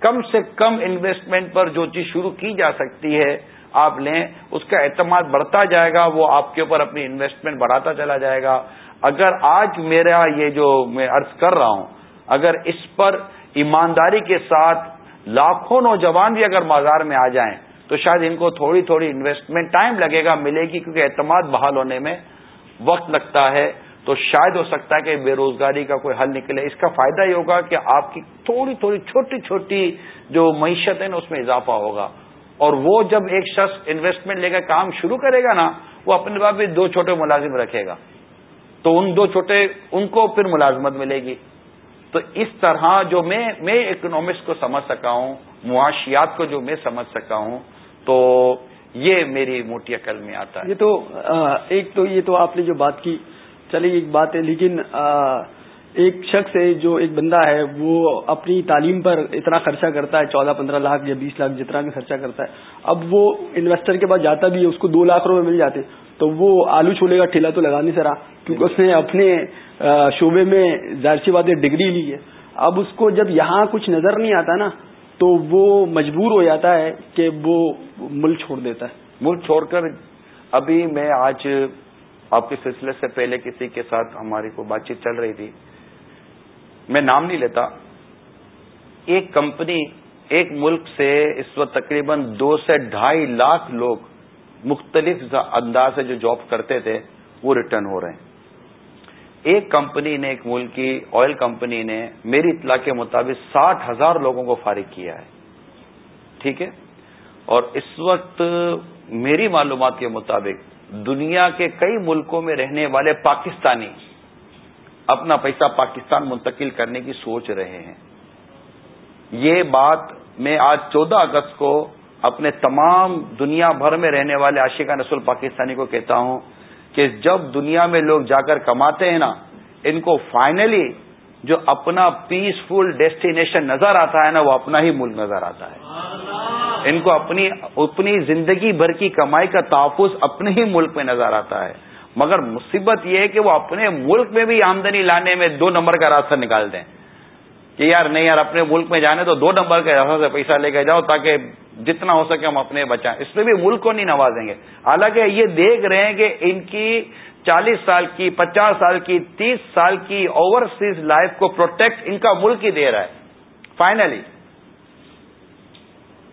کم سے کم انویسٹمنٹ پر جو چیز شروع کی جا سکتی ہے، آپ لیں، اس کا اعتماد بڑھتا جائے گا، وہ آپ کے اوپر اپنی انویسٹمنٹ بڑھاتا چلا جائے گا۔ اگر آج میرا یہ جو میں ارض کر رہا ہوں، اگر اس پر ایمانداری کے ساتھ لاکھوں نوجوان بھی اگر بازار میں آ جائیں، تو شاید ان کو تھوڑی تھوڑی انویسٹمنٹ ٹائم لگے گا، ملے گی، کیونکہ اعتماد بحال ہونے میں وقت لگتا ہے۔ تو شاید ہو سکتا ہے کہ بے روزگاری کا کوئی حل نکلے۔ اس کا فائدہ یہ ہوگا کہ آپ کی تھوڑی تھوڑی چھوٹی چھوٹی جو معیشت ہے نا اس میں اضافہ ہوگا۔ اور وہ جب ایک شخص انویسٹمنٹ لے کر کام شروع کرے گا نا، وہ اپنے بعد بھی دو چھوٹے ملازم رکھے گا۔ تو ان دو چھوٹے، ان کو پھر ملازمت ملے گی۔ تو اس طرح جو میں میں اکنامکس کو سمجھ سکا ہوں، معاشیات کو جو میں سمجھ سکا ہوں، تو یہ میری موٹی عقل میں آتا ہے۔ یہ تو ایک تو یہ تو آپ نے جو بات کی چلیے ایک بات ہے، لیکن ایک شخص ہے جو ایک بندہ ہے، وہ اپنی تعلیم پر اتنا خرچہ کرتا ہے، چودہ پندرہ لاکھ یا بیس لاکھ جتنا بھی خرچہ کرتا ہے۔ اب وہ انویسٹر کے پاس جاتا بھی ہے، اس کو دو لاکھ روپے مل جاتے تو وہ آلو چھولے کا ٹھیلا تو لگا نہیں سرا کیونکہ اس نے اپنے شعبے میں ظاہر سی بات ڈگری لی ہے۔ اب اس کو جب یہاں کچھ نظر نہیں آتا نا، تو وہ مجبور ہو جاتا ہے کہ وہ ملک چھوڑ دیتا ہے۔ ملک چھوڑ کر ابھی میں آج آپ کے سلسلے سے پہلے کسی کے ساتھ ہماری کو بات چیت چل رہی تھی، میں نام نہیں لیتا۔ ایک کمپنی، ایک ملک سے اس وقت تقریباً دو سے ڈھائی لاکھ لوگ مختلف انداز سے جو جاب کرتے تھے، وہ ریٹرن ہو رہے ہیں۔ ایک کمپنی نے، ایک ملک کی آئل کمپنی نے میری اطلاع کے مطابق ساٹھ ہزار لوگوں کو فارغ کیا ہے۔ ٹھیک ہے؟ اور اس وقت میری معلومات کے مطابق دنیا کے کئی ملکوں میں رہنے والے پاکستانی اپنا پیسہ پاکستان منتقل کرنے کی سوچ رہے ہیں۔ یہ بات میں آج چودہ اگست کو اپنے تمام دنیا بھر میں رہنے والے عاشقہ نسل پاکستانی کو کہتا ہوں کہ جب دنیا میں لوگ جا کر کماتے ہیں نا، ان کو فائنلی جو اپنا پیسفل ڈیسٹینیشن نظر آتا ہے نا، وہ اپنا ہی ملک نظر آتا ہے۔ ان کو اپنی اپنی زندگی بھر کی کمائی کا تحفظ اپنے ہی ملک میں نظر آتا ہے۔ مگر مصیبت یہ ہے کہ وہ اپنے ملک میں بھی آمدنی لانے میں دو نمبر کا راستہ نکال دیں۔ کہ یار نہیں یار، اپنے ملک میں جانے تو دو نمبر کے راستہ سے پیسہ لے کے جاؤ تاکہ جتنا ہو سکے ہم اپنے بچائیں۔ اس میں بھی ملک کو نہیں نوازیں گے۔ حالانکہ یہ دیکھ رہے ہیں کہ ان کی چالیس سال کی، پچاس سال کی، تیس سال کی اوورسیز لائف کو پروٹیکٹ ان کا ملک ہی دے رہا ہے۔ فائنلی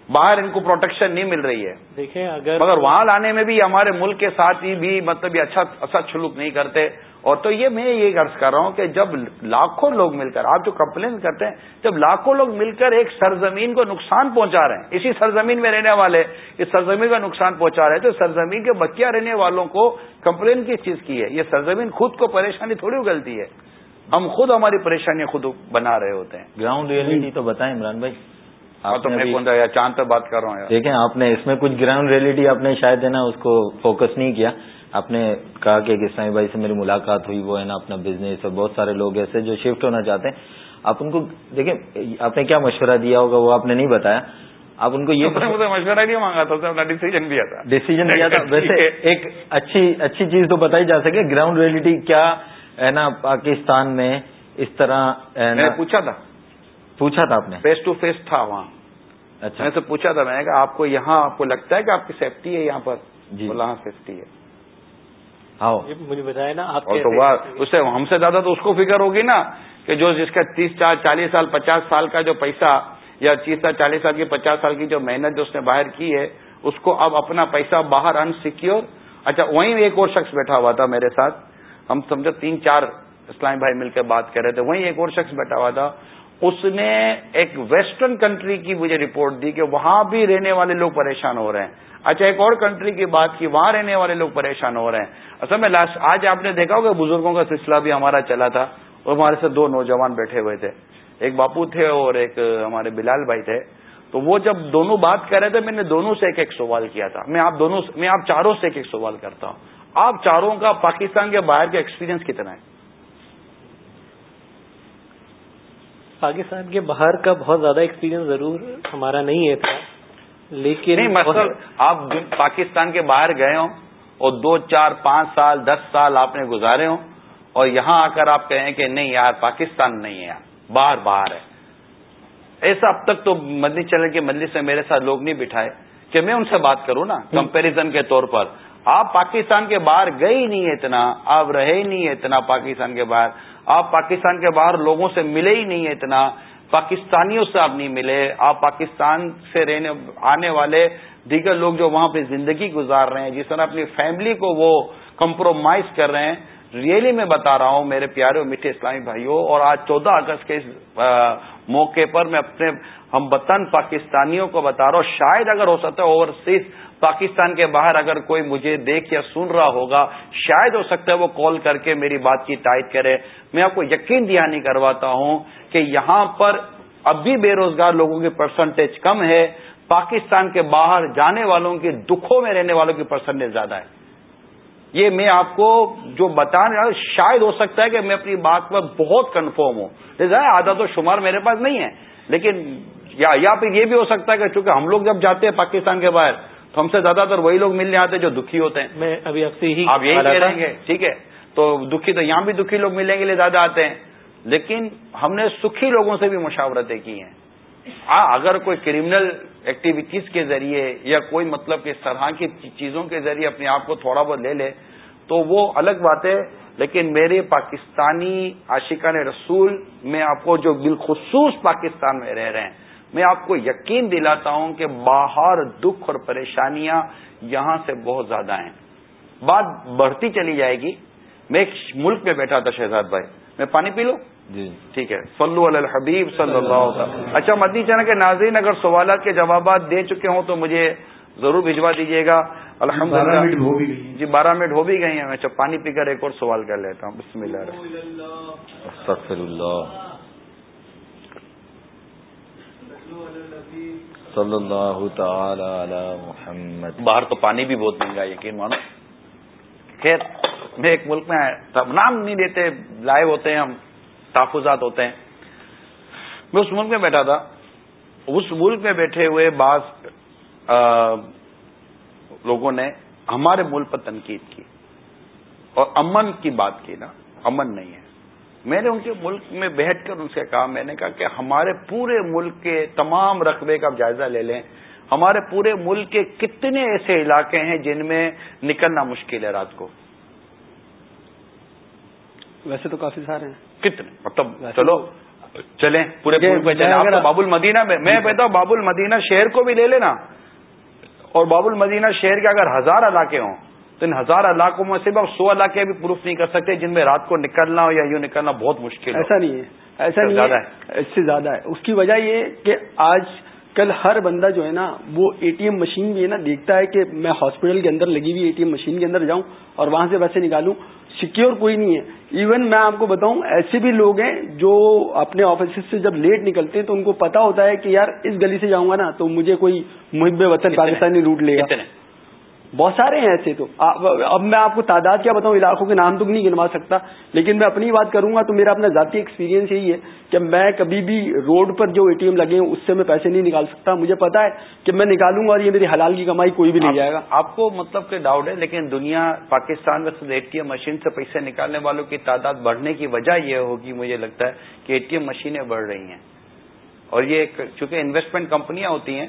باہر ان کو پروٹیکشن نہیں مل رہی ہے۔ دیکھیں اگر مگر وہاں لانے میں بھی ہمارے ملک کے ساتھ ہی بھی مطلب یہ اچھا اچھا سلوک نہیں کرتے۔ اور تو یہ میں یہ عرض کر رہا ہوں کہ جب لاکھوں لوگ مل کر آپ جو کمپلین کرتے ہیں جب لاکھوں لوگ مل کر ایک سرزمین کو نقصان پہنچا رہے ہیں اسی سرزمین میں رہنے والے اس سرزمین کا نقصان پہنچا رہے ہیں تو سرزمین کے بچیاں رہنے والوں کو کمپلین کس چیز کی ہے؟ یہ سرزمین خود کو پریشانی تھوڑی اگلتی ہے۔ ہم خود ہماری پریشانیاں خود بنا رہے ہوتے ہیں۔ گراؤنڈ ریئلٹی تو بتائیں عمران بھائی۔ ہاں، چاند پہ بات کر رہا ہوں دیکھیں آپ نے اس میں کچھ گراؤنڈ ریئلٹی آپ نے شاید ہے نا اس کو فوکس نہیں کیا۔ آپ نے کہا کہ اسلامی بھائی سے میری ملاقات ہوئی وہ ہے نا اپنا بزنس اور بہت سارے لوگ ایسے جو شفٹ ہونا چاہتے ہیں۔ آپ ان کو دیکھیں آپ نے کیا مشورہ دیا ہوگا وہ آپ نے نہیں بتایا۔ آپ ان کو یہ مشورہ نہیں مانگا تھا اپنا ڈیسیجن دیا تھا۔ ڈیسیجن دیا تھا۔ (laughs) ویسے ایک اچھی اچھی چیز تو بتائی جا سکے گراؤنڈ ریئلٹی کیا ہے نا پاکستان میں اس طرح پوچھا تھا۔ پوچھا تھا آپ نے۔ فیس ٹو فیس تھا وہاں۔ اچھا۔ میں سے پوچھا تھا میں نے کہا آپ کو یہاں آپ کو لگتا ہے کہ آپ کی سیفٹی ہے یہاں پر؟ جی۔ وہاں سیفٹی ہے۔ مجھے بتایا نا آپ اس سے ہم سے زیادہ تو اس کو فکر ہوگی نا کہ جو جس کا تیس چار چالیس سال پچاس سال کا جو پیسہ یا تیس سال چالیس سال کی پچاس سال کی جو محنت جو اس نے باہر کی ہے اس کو اب اپنا پیسہ باہر انسیکیور اچھا وہیں ایک اور شخص بیٹھا ہوا تھا میرے ساتھ۔ ہم سمجھو تین چار اسلام بھائی مل کے بات کر رہے تھے وہیں ایک اور شخص بیٹھا ہوا تھا۔ اس نے ایک ویسٹرن کنٹری کی مجھے رپورٹ دی کہ وہاں بھی رہنے والے لوگ پریشان ہو رہے ہیں۔ اچھا ایک اور کنٹری کی بات کی، وہاں رہنے والے لوگ پریشان ہو رہے ہیں۔ اصل میں لاسٹ آج آپ نے دیکھا ہوگا بزرگوں کا سلسلہ بھی ہمارا چلا تھا۔ اور ہمارے سے دو نوجوان بیٹھے ہوئے تھے۔ ایک باپو تھے اور ایک ہمارے بلال بھائی تھے۔ تو وہ جب دونوں بات کر رہے تھے، میں نے دونوں سے ایک ایک سوال کیا تھا۔ میں آپ دونوں میں آپ چاروں سے ایک ایک سوال کرتا ہوں۔ آپ چاروں کا پاکستان کے باہر کا ایکسپیرینس کتنا ہے؟ پاکستان کے باہر کا بہت زیادہ ایکسپیرینس ضرور ہمارا نہیں ہے تھا لیکن نہیں آپ پاکستان کے باہر گئے ہوں اور دو چار پانچ سال دس سال آپ نے گزارے ہوں اور یہاں آ کر آپ کہیں کہ نہیں یار پاکستان نہیں ہے یار باہر باہر ہے۔ ایسا اب تک تو مدنی چلنے کے مندر سے میرے ساتھ لوگ نہیں بٹھائے کہ میں ان سے بات کروں نا کمپیریزن کے طور پر۔ آپ پاکستان کے باہر گئے ہی نہیں اتنا آپ رہے ہی نہیں اتنا پاکستان کے باہر۔ آپ پاکستان کے باہر لوگوں سے ملے ہی نہیں اتنا، پاکستانیوں سے آپ نہیں ملے، آپ پاکستان سے رہنے آنے والے دیگر لوگ جو وہاں پہ زندگی گزار رہے ہیں، جس طرح اپنی فیملی کو وہ کمپرومائز کر رہے ہیں ریئلی میں بتا رہا ہوں میرے پیارے اور میٹھے اسلامی بھائیوں، اور آج چودہ اگست کے اس موقع پر میں اپنے ہم بطن پاکستانیوں کو بتا رہا ہوں، شاید اگر ہو سکتا ہے اوورسیز پاکستان کے باہر اگر کوئی مجھے دیکھ یا سن رہا ہوگا، شاید ہو سکتا ہے وہ کال کر کے میری بات کی تائید کرے۔ میں آپ کو یقین دہانی کرواتا ہوں کہ یہاں پر اب بھی بے روزگار لوگوں کی پرسنٹیج کم ہے۔ پاکستان کے باہر جانے والوں کے دکھوں میں رہنے والوں کی پرسنٹیج زیادہ ہے۔ یہ میں آپ کو جو بتانا شاید ہو سکتا ہے کہ میں اپنی بات پر بہت کنفرم ہوں۔ عادت و شمار میرے پاس نہیں ہے، لیکن یا پھر یہ بھی ہو سکتا ہے کہ چونکہ ہم لوگ جب جاتے ہیں پاکستان کے باہر تو ہم سے زیادہ تر وہی لوگ ملنے آتے ہیں جو دکھی ہوتے ہیں۔ میں ابھی ہی آپ یہی کہہ رہیں گے ٹھیک ہے؟ تو دکھی تو یہاں بھی دکھی لوگ ملنے کے لیے زیادہ آتے ہیں لیکن ہم نے سکھی لوگوں سے بھی مشاورتیں کی ہیں۔ اگر کوئی کرمنل ایکٹیویٹیز کے ذریعے یا کوئی مطلب کہ اس طرح کی چیزوں کے ذریعے اپنے آپ کو تھوڑا بہت لے لے تو وہ الگ بات ہے۔ لیکن میرے پاکستانی عاشقان رسول میں آپ کو جو بالخصوص پاکستان میں رہ رہے ہیں میں آپ کو یقین دلاتا ہوں کہ باہر دکھ اور پریشانیاں یہاں سے بہت زیادہ ہیں۔ بات بڑھتی چلی جائے گی۔ میں ایک ملک میں بیٹھا تھا شہزاد بھائی۔ میں پانی پی لوں؟ جی۔ ٹھیک ہے۔ صلو علی الحبیب صلی اللہ علیہ اچھا مدنی چینل کے ناظرین اگر سوالات کے جوابات دے چکے ہوں تو مجھے ضرور بھجوا دیجیے گا۔ الحمد للہ جی بارہ منٹ ہو بھی گئی ہیں۔ میں پانی پی کر ایک اور سوال کر لیتا ہوں۔ بسم اللہ۔ اللہ۔ صلی اللہ تعالی علی محمد. باہر تو پانی بھی بہت مہنگا یقین مانو. خیر، میں ایک ملک میں نام نہیں دیتے لائیو ہوتے ہیں، ہم تحفظات ہوتے ہیں۔ میں اس ملک میں بیٹھا تھا، اس ملک میں بیٹھے ہوئے بعض لوگوں نے ہمارے ملک پر تنقید کی۔ اور امن کی بات کی نا، امن نہیں ہے۔ میں نے ان کے ملک میں بیٹھ کر ان سے کہا میں نے کہا کہ ہمارے پورے ملک کے تمام رقبے کا جائزہ لے لیں۔ ہمارے پورے ملک کے کتنے ایسے علاقے ہیں جن میں نکلنا مشکل ہے رات کو؟ ویسے تو کافی سارے ہیں۔ کتنے؟ مطلب چلو چلیں پورے چلیں۔ باب المدینہ میں میں کہتا ہوں باب المدینہ شہر کو بھی لے لینا۔ اور باب المدینہ شہر کے اگر ہزار علاقے ہوں تو ان ہزار علاقوں میں صرف سو علاقے بھی پروف نہیں کر سکتے جن میں رات کو نکلنا ہو یا یوں نکلنا بہت مشکل ایسا نہیں ہے۔ ایسا نہیں ہے۔ اس سے زیادہ ہے۔ اس کی وجہ یہ کہ آج کل ہر بندہ جو ہے نا وہ اے ٹی ایم مشین بھی ہے نا دیکھتا ہے کہ میں ہاسپٹل کے اندر لگی ہوئی اے ٹی ایم مشین کے اندر جاؤں اور وہاں سے پیسے نکالوں۔ سیکیور کوئی نہیں ہے۔ ایون میں آپ کو بتاؤں ایسے بھی لوگ ہیں جو اپنے آفس سے جب لیٹ نکلتے ہیں تو ان کو پتا ہوتا ہے کہ یار اس گلی سے جاؤں گا نا تو مجھے کوئی محب وطن پاکستانی روٹ لے گا۔ بہت سارے ہیں ایسے تو۔ اب میں آپ کو تعداد کیا بتاؤں علاقوں کے نام تو نہیں گنوا سکتا لیکن میں اپنی بات کروں گا تو میرا اپنا ذاتی ایکسپیرینس یہی ہے کہ میں کبھی بھی روڈ پر جو اے ٹی ایم لگے ہیں اس سے میں پیسے نہیں نکال سکتا۔ مجھے پتا ہے کہ میں نکالوں گا اور یہ میری حلال کی کمائی کوئی بھی نہیں جائے گا۔ آپ کو مطلب کہ ڈاؤٹ ہے لیکن دنیا پاکستان میں اے ٹی ایم مشین سے پیسے نکالنے والوں کی تعداد بڑھنے کی وجہ یہ ہوگی مجھے لگتا ہے کہ اے ٹی ایم مشینیں بڑھ رہی ہیں۔ اور یہ چونکہ انویسٹمنٹ کمپنیاں ہوتی ہیں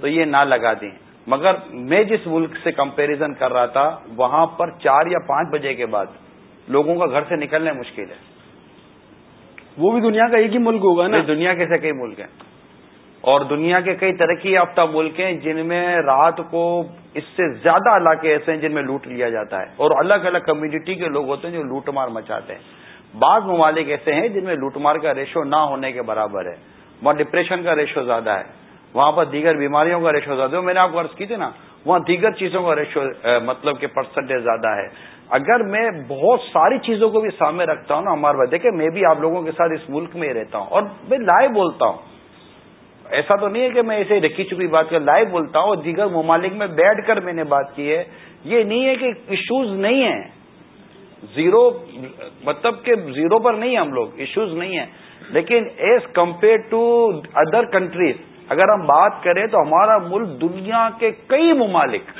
تو یہ نہ لگا دیں۔ مگر میں جس ملک سے کمپیریزن کر رہا تھا وہاں پر چار یا پانچ بجے کے بعد لوگوں کا گھر سے نکلنا مشکل ہے۔ وہ بھی دنیا کا ایک ہی ملک ہوگا نا؟ دنیا کے سے کئی ملک ہیں۔ اور دنیا کے کئی ترقی یافتہ ملک ہیں جن میں رات کو اس سے زیادہ علاقے ایسے ہیں جن میں لوٹ لیا جاتا ہے۔ اور الگ الگ کمیونٹی کے لوگ ہوتے ہیں جو لوٹ مار مچاتے ہیں۔ بعض ممالک ایسے ہیں جن میں لوٹ مار کا ریشو نہ ہونے کے برابر ہے۔ وہاں ڈپریشن کا ریشو زیادہ ہے۔ وہاں پر دیگر بیماریوں کا ریشو زیادہ میں نے آپ کو عرض کی تھی نا، وہاں دیگر چیزوں کا ریشو مطلب کہ پرسنٹیج زیادہ ہے۔ اگر میں بہت ساری چیزوں کو بھی سامنے رکھتا ہوں نا ہمارے بھائی دیکھیں، میں بھی آپ لوگوں کے ساتھ اس ملک میں ہی رہتا ہوں اور میں لائیو بولتا ہوں۔ ایسا تو نہیں ہے کہ میں ایسے رکھی چکی بات کر لائیو بولتا ہوں اور دیگر ممالک میں بیٹھ کر میں نے بات کی ہے۔ یہ نہیں ہے کہ ایشوز نہیں ہیں۔ زیرو مطلب کہ زیرو پر نہیں ہم لوگ ایشوز نہیں ہیں۔ لیکن as compare to other countries اگر ہم بات کریں تو ہمارا ملک دنیا کے کئی ممالک،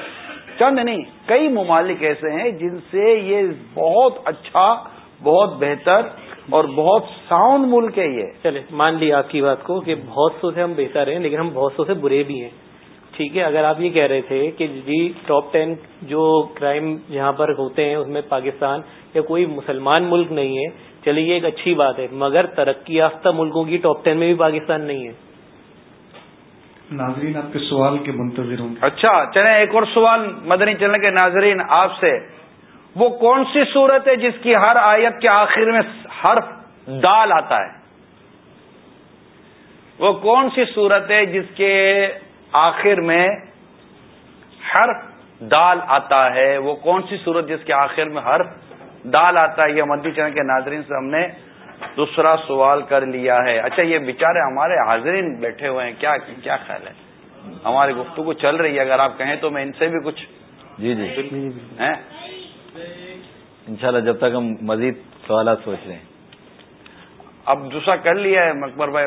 چند نہیں، کئی ممالک ایسے ہیں جن سے یہ بہت اچھا بہت بہتر اور بہت ساؤنڈ ملک ہے یہ۔ چلے، مان لی آپ کی بات کو کہ بہت سو سے ہم بہتر ہیں لیکن ہم بہت سو سے برے بھی ہیں۔ ٹھیک ہے، اگر آپ یہ کہہ رہے تھے کہ جی ٹاپ ٹین جو کرائم یہاں پر ہوتے ہیں اس میں پاکستان یا کوئی مسلمان ملک نہیں ہے، چلیے یہ ایک اچھی بات ہے، مگر ترقی یافتہ ملکوں کی ٹاپ ٹین میں بھی پاکستان نہیں ہے۔ ناظرین، آپ کے سوال کے منتظر ہوں اچھا چلیں ایک اور سوال، مدنی چلنے کے ناظرین، آپ سے۔ وہ کون سی صورت ہے جس کی ہر آیت کے آخر میں حرف دال آتا ہے؟ وہ کون سی صورت ہے جس کے آخر میں حرف دال آتا ہے؟ وہ کون سی صورت جس کے آخر میں حرف دال آتا ہے؟ یہ مدنی چینل کے ناظرین سے ہم نے دوسرا سوال کر لیا ہے۔ اچھا یہ بےچارے ہمارے حاضرین بیٹھے ہوئے ہیں۔ کیا کیا خیال ہے؟ ہماری گفتگو چل رہی ہے۔ اگر آپ کہیں تو میں ان سے بھی کچھ جی جی۔ انشاءاللہ جب تک ہم مزید سوالات سوچ رہے ہیں اب دوسرا کر لیا ہے۔ مکبر بھائی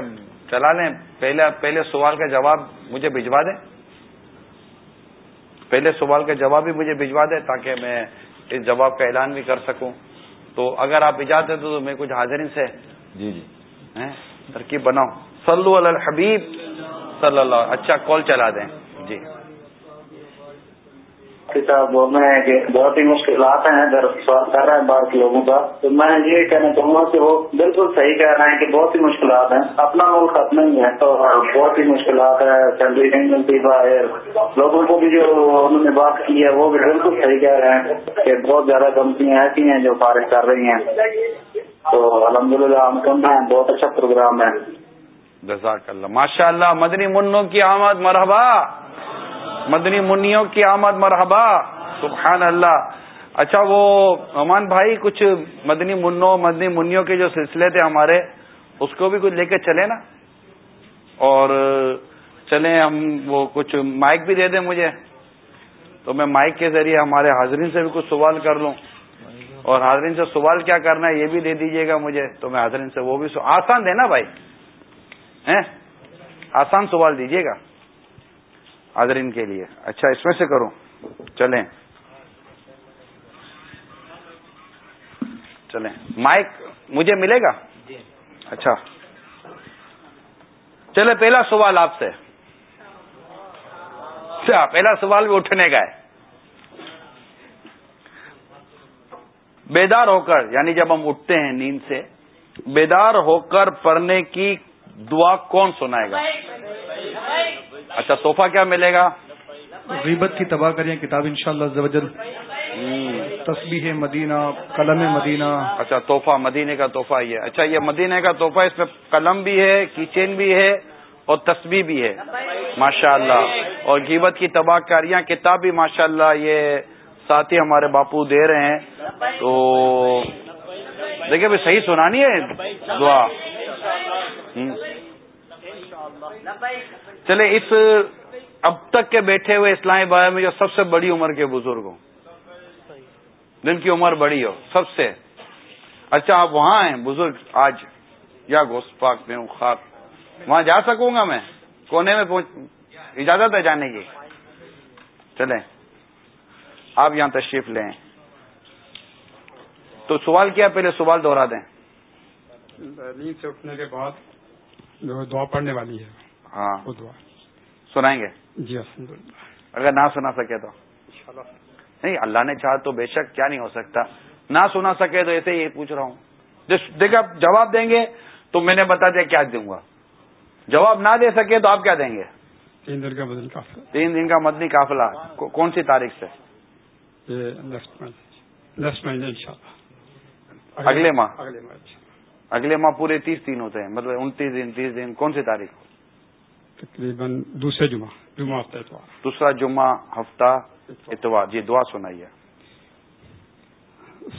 چلا لیں۔ پہلے پہلے سوال کا جواب مجھے بھجوا دیں۔ پہلے سوال کا جواب بھی مجھے بھجوا دیں تاکہ میں اس جواب کا اعلان بھی کر سکوں۔ تو اگر آپ اجازت دیں تو میں کچھ حاضرین سے جی جی۔ ترکیب بناؤ صلو علی الحبیب صلی اللہ اچھا کال چلا دیں۔ جی۔ کتاب میں کہ بہت ہی مشکلات ہیں سوال کر رہے ہیں باہر کے لوگوں کا۔ تو میں یہ کہنا چاہوں گا کہ وہ بالکل صحیح کہہ رہے ہیں کہ بہت ہی مشکلات ہیں۔ اپنا ملک اپنا ہی ہے تو بہت ہی مشکلات ہے سیلری نہیں ملتی باہر لوگوں کو بھی جو انہوں نے بات کی ہے، وہ بھی بالکل صحیح کہہ رہے ہیں کہ بہت زیادہ کمپنیاں ایسی ہیں جو فارغ کر رہی ہیں۔ تو الحمد للہ ہم کم ہیں، بہت اچھا پروگرام ہے۔ جزاک اللہ۔ ماشاء اللہ مدنی منوں کی آمد، مرحبا! مدنی منیوں کی آمد مرحبا. سبحان اللہ اچھا وہ امان بھائی، کچھ مدنی منوں مدنی منوں کے جو سلسلے تھے ہمارے، اس کو بھی کچھ لے کے چلے نا؟ اور چلیں ہم وہ کچھ مائک بھی دے دیں مجھے۔ تو میں مائک کے ذریعے ہمارے حاضرین سے بھی کچھ سوال کر لوں۔ اور حاضرین سے سوال کیا کرنا ہے، یہ بھی دے دیجیے گا مجھے۔ تو میں حاضرین سے وہ بھی آسان دینا بھائی؟ آسان سوال دیجیے گا۔ حاضرین کے لیے۔ اچھا اس میں سے کروں۔ چلیں۔ چلیں۔ مائک مجھے ملے گا؟ اچھا۔ چلے پہلا سوال آپ سے۔ اچھا پہلا سوال بھی اٹھنے کا ہے۔ بیدار ہو کر یعنی جب ہم اٹھتے ہیں نیند سے بیدار ہو کر پڑھنے کی دعا کون سنائے گا؟ اچھا تحفہ کیا ملے گا؟ غیبت کی تباہ کریے کتاب ان شاء اللہ تصبیح مدینہ قلم مدینہ۔ اچھا تحفہ مدینے کا تحفہ یہ۔ اچھا یہ مدینے کا تحفہ اس میں قلم بھی ہے کیچین بھی ہے اور تسبیح بھی ہے۔ ماشاء اللہ اور غیبت کی تباہ کاریاں کتاب بھی ماشاء اللہ یہ ساتھی ہمارے باپو دے رہے ہیں۔ تو دیکھیے بھائی صحیح سنانی ہے دعا؟ چلے، اس اب تک کے بیٹھے ہوئے اسلامی بھائی میں جو سب سے بڑی عمر کے بزرگ ہوں جن کی عمر بڑی ہو، سب سے۔ اچھا آپ وہاں ہیں، بزرگ آج یا گوشت پاک میں ہوں خاک وہاں جا سکوں گا میں؟ کونے میں پہنچ، اجازت ہے جانے کی؟ چلیں، آپ یہاں تشریف لیں۔ تو سوال کیا، پہلے سوال دوہرا دیں۔ نیند سے اٹھنے کے بعد جو دعا پڑھنے والی ہے۔ ہاں۔ سنائیں گے؟ جی الحمد اگر نہ سنا سکے تو۔ نہیں اللہ نے چاہ تو بے شک کیا نہیں ہو سکتا۔ نہ سنا سکے تو ایسے ہی پوچھ رہا ہوں۔ دیکھا جواب دیں گے تو میں نے بتا دیا کیا دوں گا۔ جواب نہ دے سکے تو آپ کیا دیں گے؟ تین دن کا مدنی قافلہ۔ تین دن کا مدنی قافلہ۔ کون سی تاریخ سے؟ اگلے ماہ۔ اگلے ماہ اگلے ماہ پورے تیس دن ہوتے ہیں۔ مطلب انتیس دن تیس دن کون سی تاریخ؟ تقریباً دوسرے جمعہ جمعہ ہفتہ اتوار۔ دوسرا جمعہ ہفتہ اتوار۔ جی دعا سنائیے۔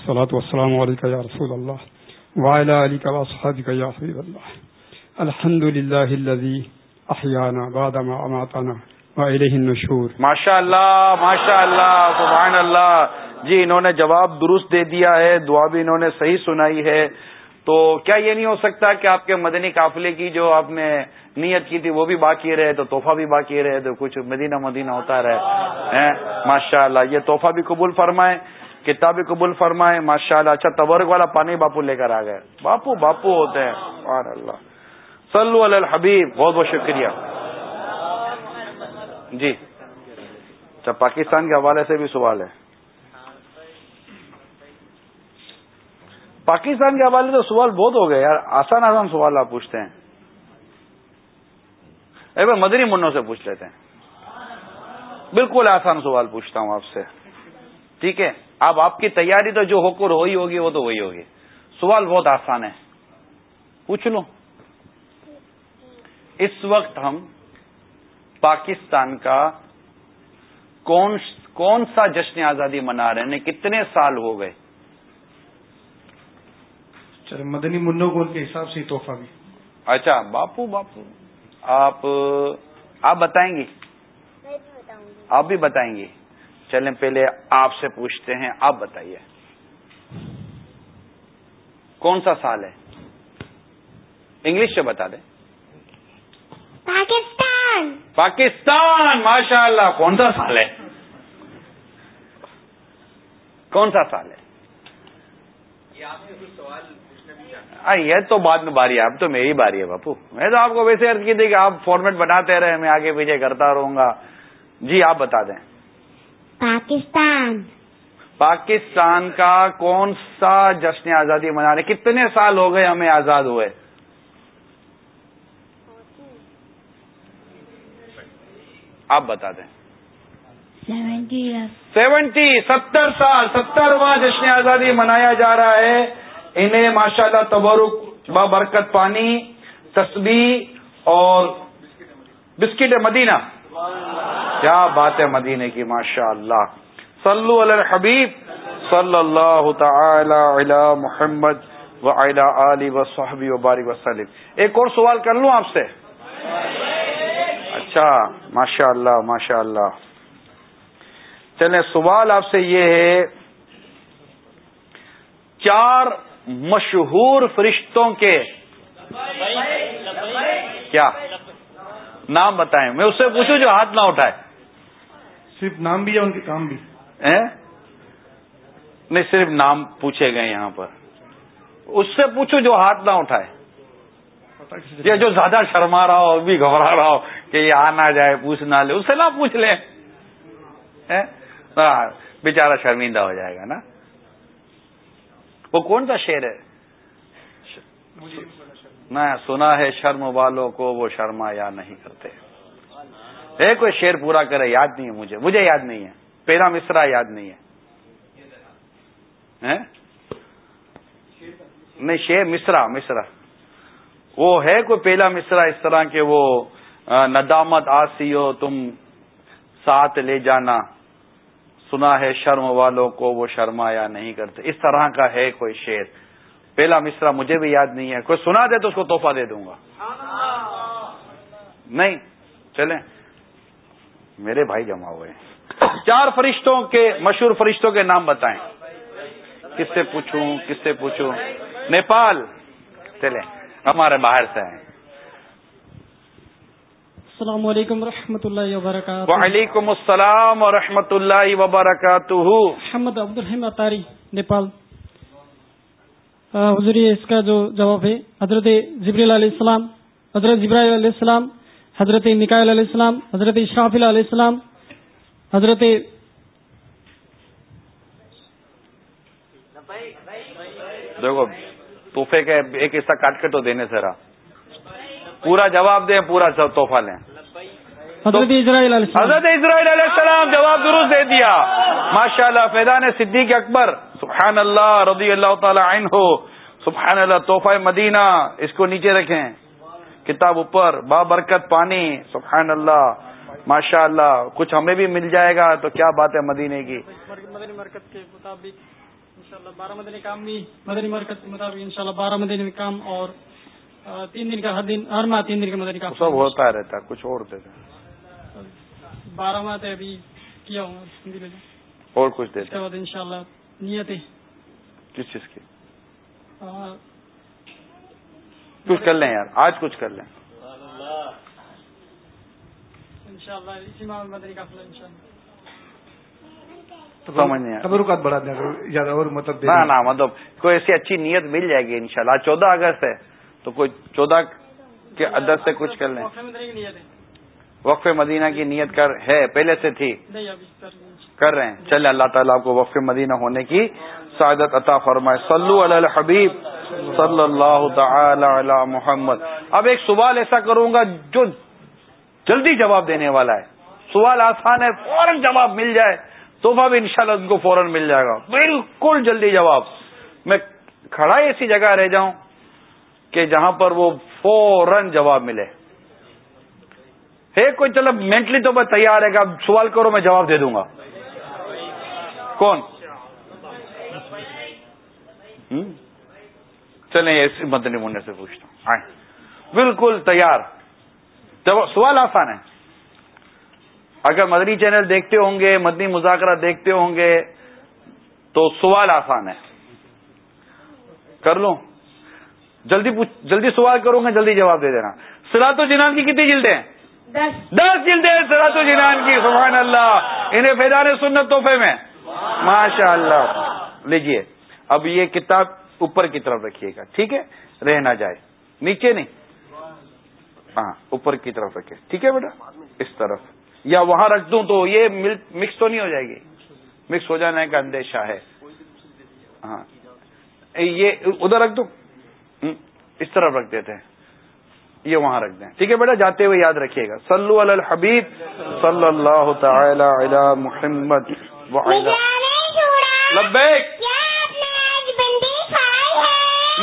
سلاۃ وسلام علیکم یا رسول اللہ وعلى علی کا صحابہ یا حبیب اللہ۔ الحمد للہ احیانا بعد ما اماتنا النشور۔ اللہ ماشاء اللہ سبحان اللہ۔ جی انہوں نے جواب درست دے دیا ہے دعا بھی انہوں نے صحیح سنائی ہے۔ تو کیا یہ نہیں ہو سکتا کہ آپ کے مدنی قافلے کی جو آپ نے نیت کی تھی وہ بھی باقی رہے، تو تحفہ بھی باقی رہے، تو کچھ مدینہ مدینہ ہوتا رہے ماشاء اللہ یہ تحفہ بھی قبول فرمائے کتاب بھی قبول فرمائے ماشاء اللہ اچھا تبرک والا پانی باپو لے کر آ گئے۔ باپو باپو ہوتے ہیں اللہ صلو علی الحبیب، بہت بہت شکریہ۔ جی۔ اچھا پاکستان کے حوالے سے بھی سوال ہے۔ پاکستان کے حوالے سے سوال بہت ہو گئے یار، آسان آسان سوال آپ پوچھتے ہیں۔ ایک بار مدنی منوں سے پوچھ لیتے ہیں۔ بالکل آسان سوال پوچھتا ہوں آپ سے۔ ٹھیک ہے، اب آپ کی تیاری تو جو ہو کر ہوئی ہوگی، وہ تو وہی ہوگی۔ سوال بہت آسان ہے۔ پوچھ لو۔ اس وقت ہم پاکستان کا کون کون سا جشن آزادی منا رہے ہیں؟ کتنے سال ہو گئے؟ چلے مدنی منوں کو ان کے حساب سے تحفہ بھی۔ اچھا باپو باپو آپ آپ بتائیں گی آپ بھی بتائیں گی چلیں پہلے آپ سے پوچھتے ہیں آپ بتائیے۔ کون سا سال ہے؟ انگلش سے بتا دیں۔ پاکستان۔ پاکستان ماشاء اللہ کون سا سال ہے؟ کون سا سال ہے؟ یہ تو بعد میں باری ہے اب تو میری باری ہے باپو۔ میں تو آپ کو ویسے عرض کی تھی کہ آپ فارمیٹ بناتے رہے میں آگے پیچھے کرتا رہوں گا۔ جی آپ بتا دیں۔ پاکستان۔ پاکستان کا کون سا جشن آزادی منا رہے کتنے سال ہو گئے ہمیں آزاد ہوئے؟ آپ بتا دیں۔ سیونٹی۔ ستر سال سترواں جشن آزادی منایا جا رہا ہے۔ انہیں ماشاء اللہ تبرک برکت پانی، تسبیح اور بسکٹ مدینہ۔ کیا بات ہے مدینے کی ماشاء اللہ صلو علی الحبیب صلی اللہ تعالی علی محمد و علی و صحبی وبارک وسلم ایک اور سوال کر لوں آپ سے؟ اچھا ماشاء اللہ ماشاء اللہ چلیں، سوال آپ سے یہ ہے، چار مشہور فرشتوں کے کیا؟ نام بتائیں۔ میں اس سے پوچھوں جو ہاتھ نہ اٹھائے۔ صرف نام بھی یا ان کے کام بھی۔ نہیں صرف نام پوچھے گئے یہاں پر۔ اس سے پوچھو جو ہاتھ نہ اٹھائے۔ یہ جو زیادہ شرما رہا ہو بھی گھبرا رہا ہو کہ یہ آ نہ جائے پوچھ نہ لے اس سے نہ پوچھ لیں۔ بےچارا شرمندہ ہو جائے گا نا۔ وہ کون سا شیر ہے؟ نہ سنا ہے شرم والوں کو وہ شرما یا نہیں کرتے۔ ہے کوئی شیر پورا کرے، یاد نہیں ہے مجھے۔ مجھے یاد نہیں ہے۔ پیرا مصرا یاد نہیں ہے۔ نہیں شیر مصرا مصرا۔ وہ ہے کوئی پہلا مصرا اس طرح کے وہ ندامت آسی ہو، تم ساتھ لے جانا۔ سنا ہے شرم والوں کو وہ شرمایا نہیں کرتے۔ اس طرح کا ہے کوئی شیر پہلا مصرا مجھے بھی یاد نہیں ہے۔ کوئی سنا دے تو اس کو توحفہ دے دوں گا۔ نہیں، چلیں۔ میرے بھائی جمع ہوئے۔ چار فرشتوں کے، مشہور فرشتوں کے نام بتائیں۔ کس سے پوچھوں، کس سے پوچھوں؟ نیپال۔ چلیں، ہمارے باہر سے ہیں السلام علیکم و اللہ وبرکاتہ۔ وعلیکم السلام و اللہ وبرکاتہ۔ محمد عبد الرحیم اطاری نیپال حضور اس کا جو جواب ہے حضرت جبریل علیہ السلام حضرت جبرائیل علیہ السلام حضرت نکائل علیہ السلام حضرت اشرافیل علیہ السلام حضرت دیکھو تحفے کے ایک حصہ کاٹ کے تو دینے سے رہا۔ پورا جواب دیں پورا تحفہ لیں۔ حضرت اسرائیل علیہ السلام۔ حضرت اسرائیل علیہ السلام جواب درست دے دیا۔ ماشاء اللہ فیضان صدیق اکبر سبحان اللہ رضی اللہ تعالی عنہ ہو سبحان اللہ تحفہ مدینہ اس کو نیچے رکھیں۔ کتاب اوپر با برکت پانی سبحان اللہ ماشاء اللہ کچھ ہمیں بھی مل جائے گا تو کیا بات ہے مدینے کی۔ مدنی مرکز کے مطابق بارہ مدنی کام بھی مدنی مرکز کے مطابق ان شاء اللہ بارہ مدنی کام اور تین دن کا ہر دن ہر ماہ تین دن کا مدنی سب ہوتا رہتا کچھ اور دیتے بارہ ماہ ابھی کیا ہوں اور کچھ بعد ان شاء اللہ نیت کس چیز کی؟ کچھ کر لیں یار آج کچھ کر لیں۔ تبرکات بڑھا دیں زیادہ اور مطلب نہ مطلب کوئی ایسی اچھی نیت مل جائے گی انشاءاللہ۔ شاء چودہ اگست ہے۔ تو کوئی چودہ کے ادر سے کچھ کر لیں۔ وقف مدینہ کی نیت کر ہے پہلے سے تھی۔ کر رہے ہیں۔ چلے اللہ تعالیٰ آپ کو وقف مدینہ ہونے کی سعادت عطا فرمائے۔ صلو علی الحبیب صلی اللہ تعالی علی محمد۔ اب ایک سوال ایسا کروں گا جو جلدی جواب دینے والا ہے۔ سوال آسان ہے فوراً جواب مل جائے۔ صبح بھی انشاءاللہ ان کو فوراً مل جائے گا۔ بالکل جلدی جواب۔ میں کھڑا ایسی جگہ رہ جاؤں۔ کہ جہاں پر وہ فوراً جواب ملے۔ ہے کوئی چلو مینٹلی تو میں تیار ہے کہ آپ سوال کرو میں جواب دے دوں گا۔ کون؟ چلیں اس مدنی منڈے سے پوچھتا ہوں۔ آئیں۔ بالکل تیار۔ سوال آسان ہے۔ اگر مدنی چینل دیکھتے ہوں گے، مدنی مذاکرہ دیکھتے ہوں گے، تو سوال آسان ہے۔ کر لوں۔ جلدی جلدی سوال کروں گا جلدی جواب دے دینا۔ سرات و جنان کی کتنی جلدیں ہیں؟ دس۔ جلدیں سرات و جنان کی سبحان اللہ۔ انہیں فیضان سنت تحفے میں۔ ماشاء اللہ لیجیے اب یہ کتاب اوپر کی طرف رکھیے گا ٹھیک ہے؟ رہنا جائے۔ نیچے نہیں۔ ہاں اوپر کی طرف رکھے۔ ٹھیک ہے بیٹا؟ اس طرف۔ یا وہاں رکھ دوں تو یہ مکس تو نہیں ہو جائے گی۔ مکس ہو جانے کا اندیشہ ہے۔ ہاں۔ یہ ادھر رکھ دوں۔ اس طرف رکھ دیتے ہیں۔ یہ وہاں رکھ دیں۔ ٹھیک ہے بیٹا جاتے ہوئے یاد رکھیے گا۔ صلو علی الحبیب۔ صلی اللہ تعالی علی محمد لبیک۔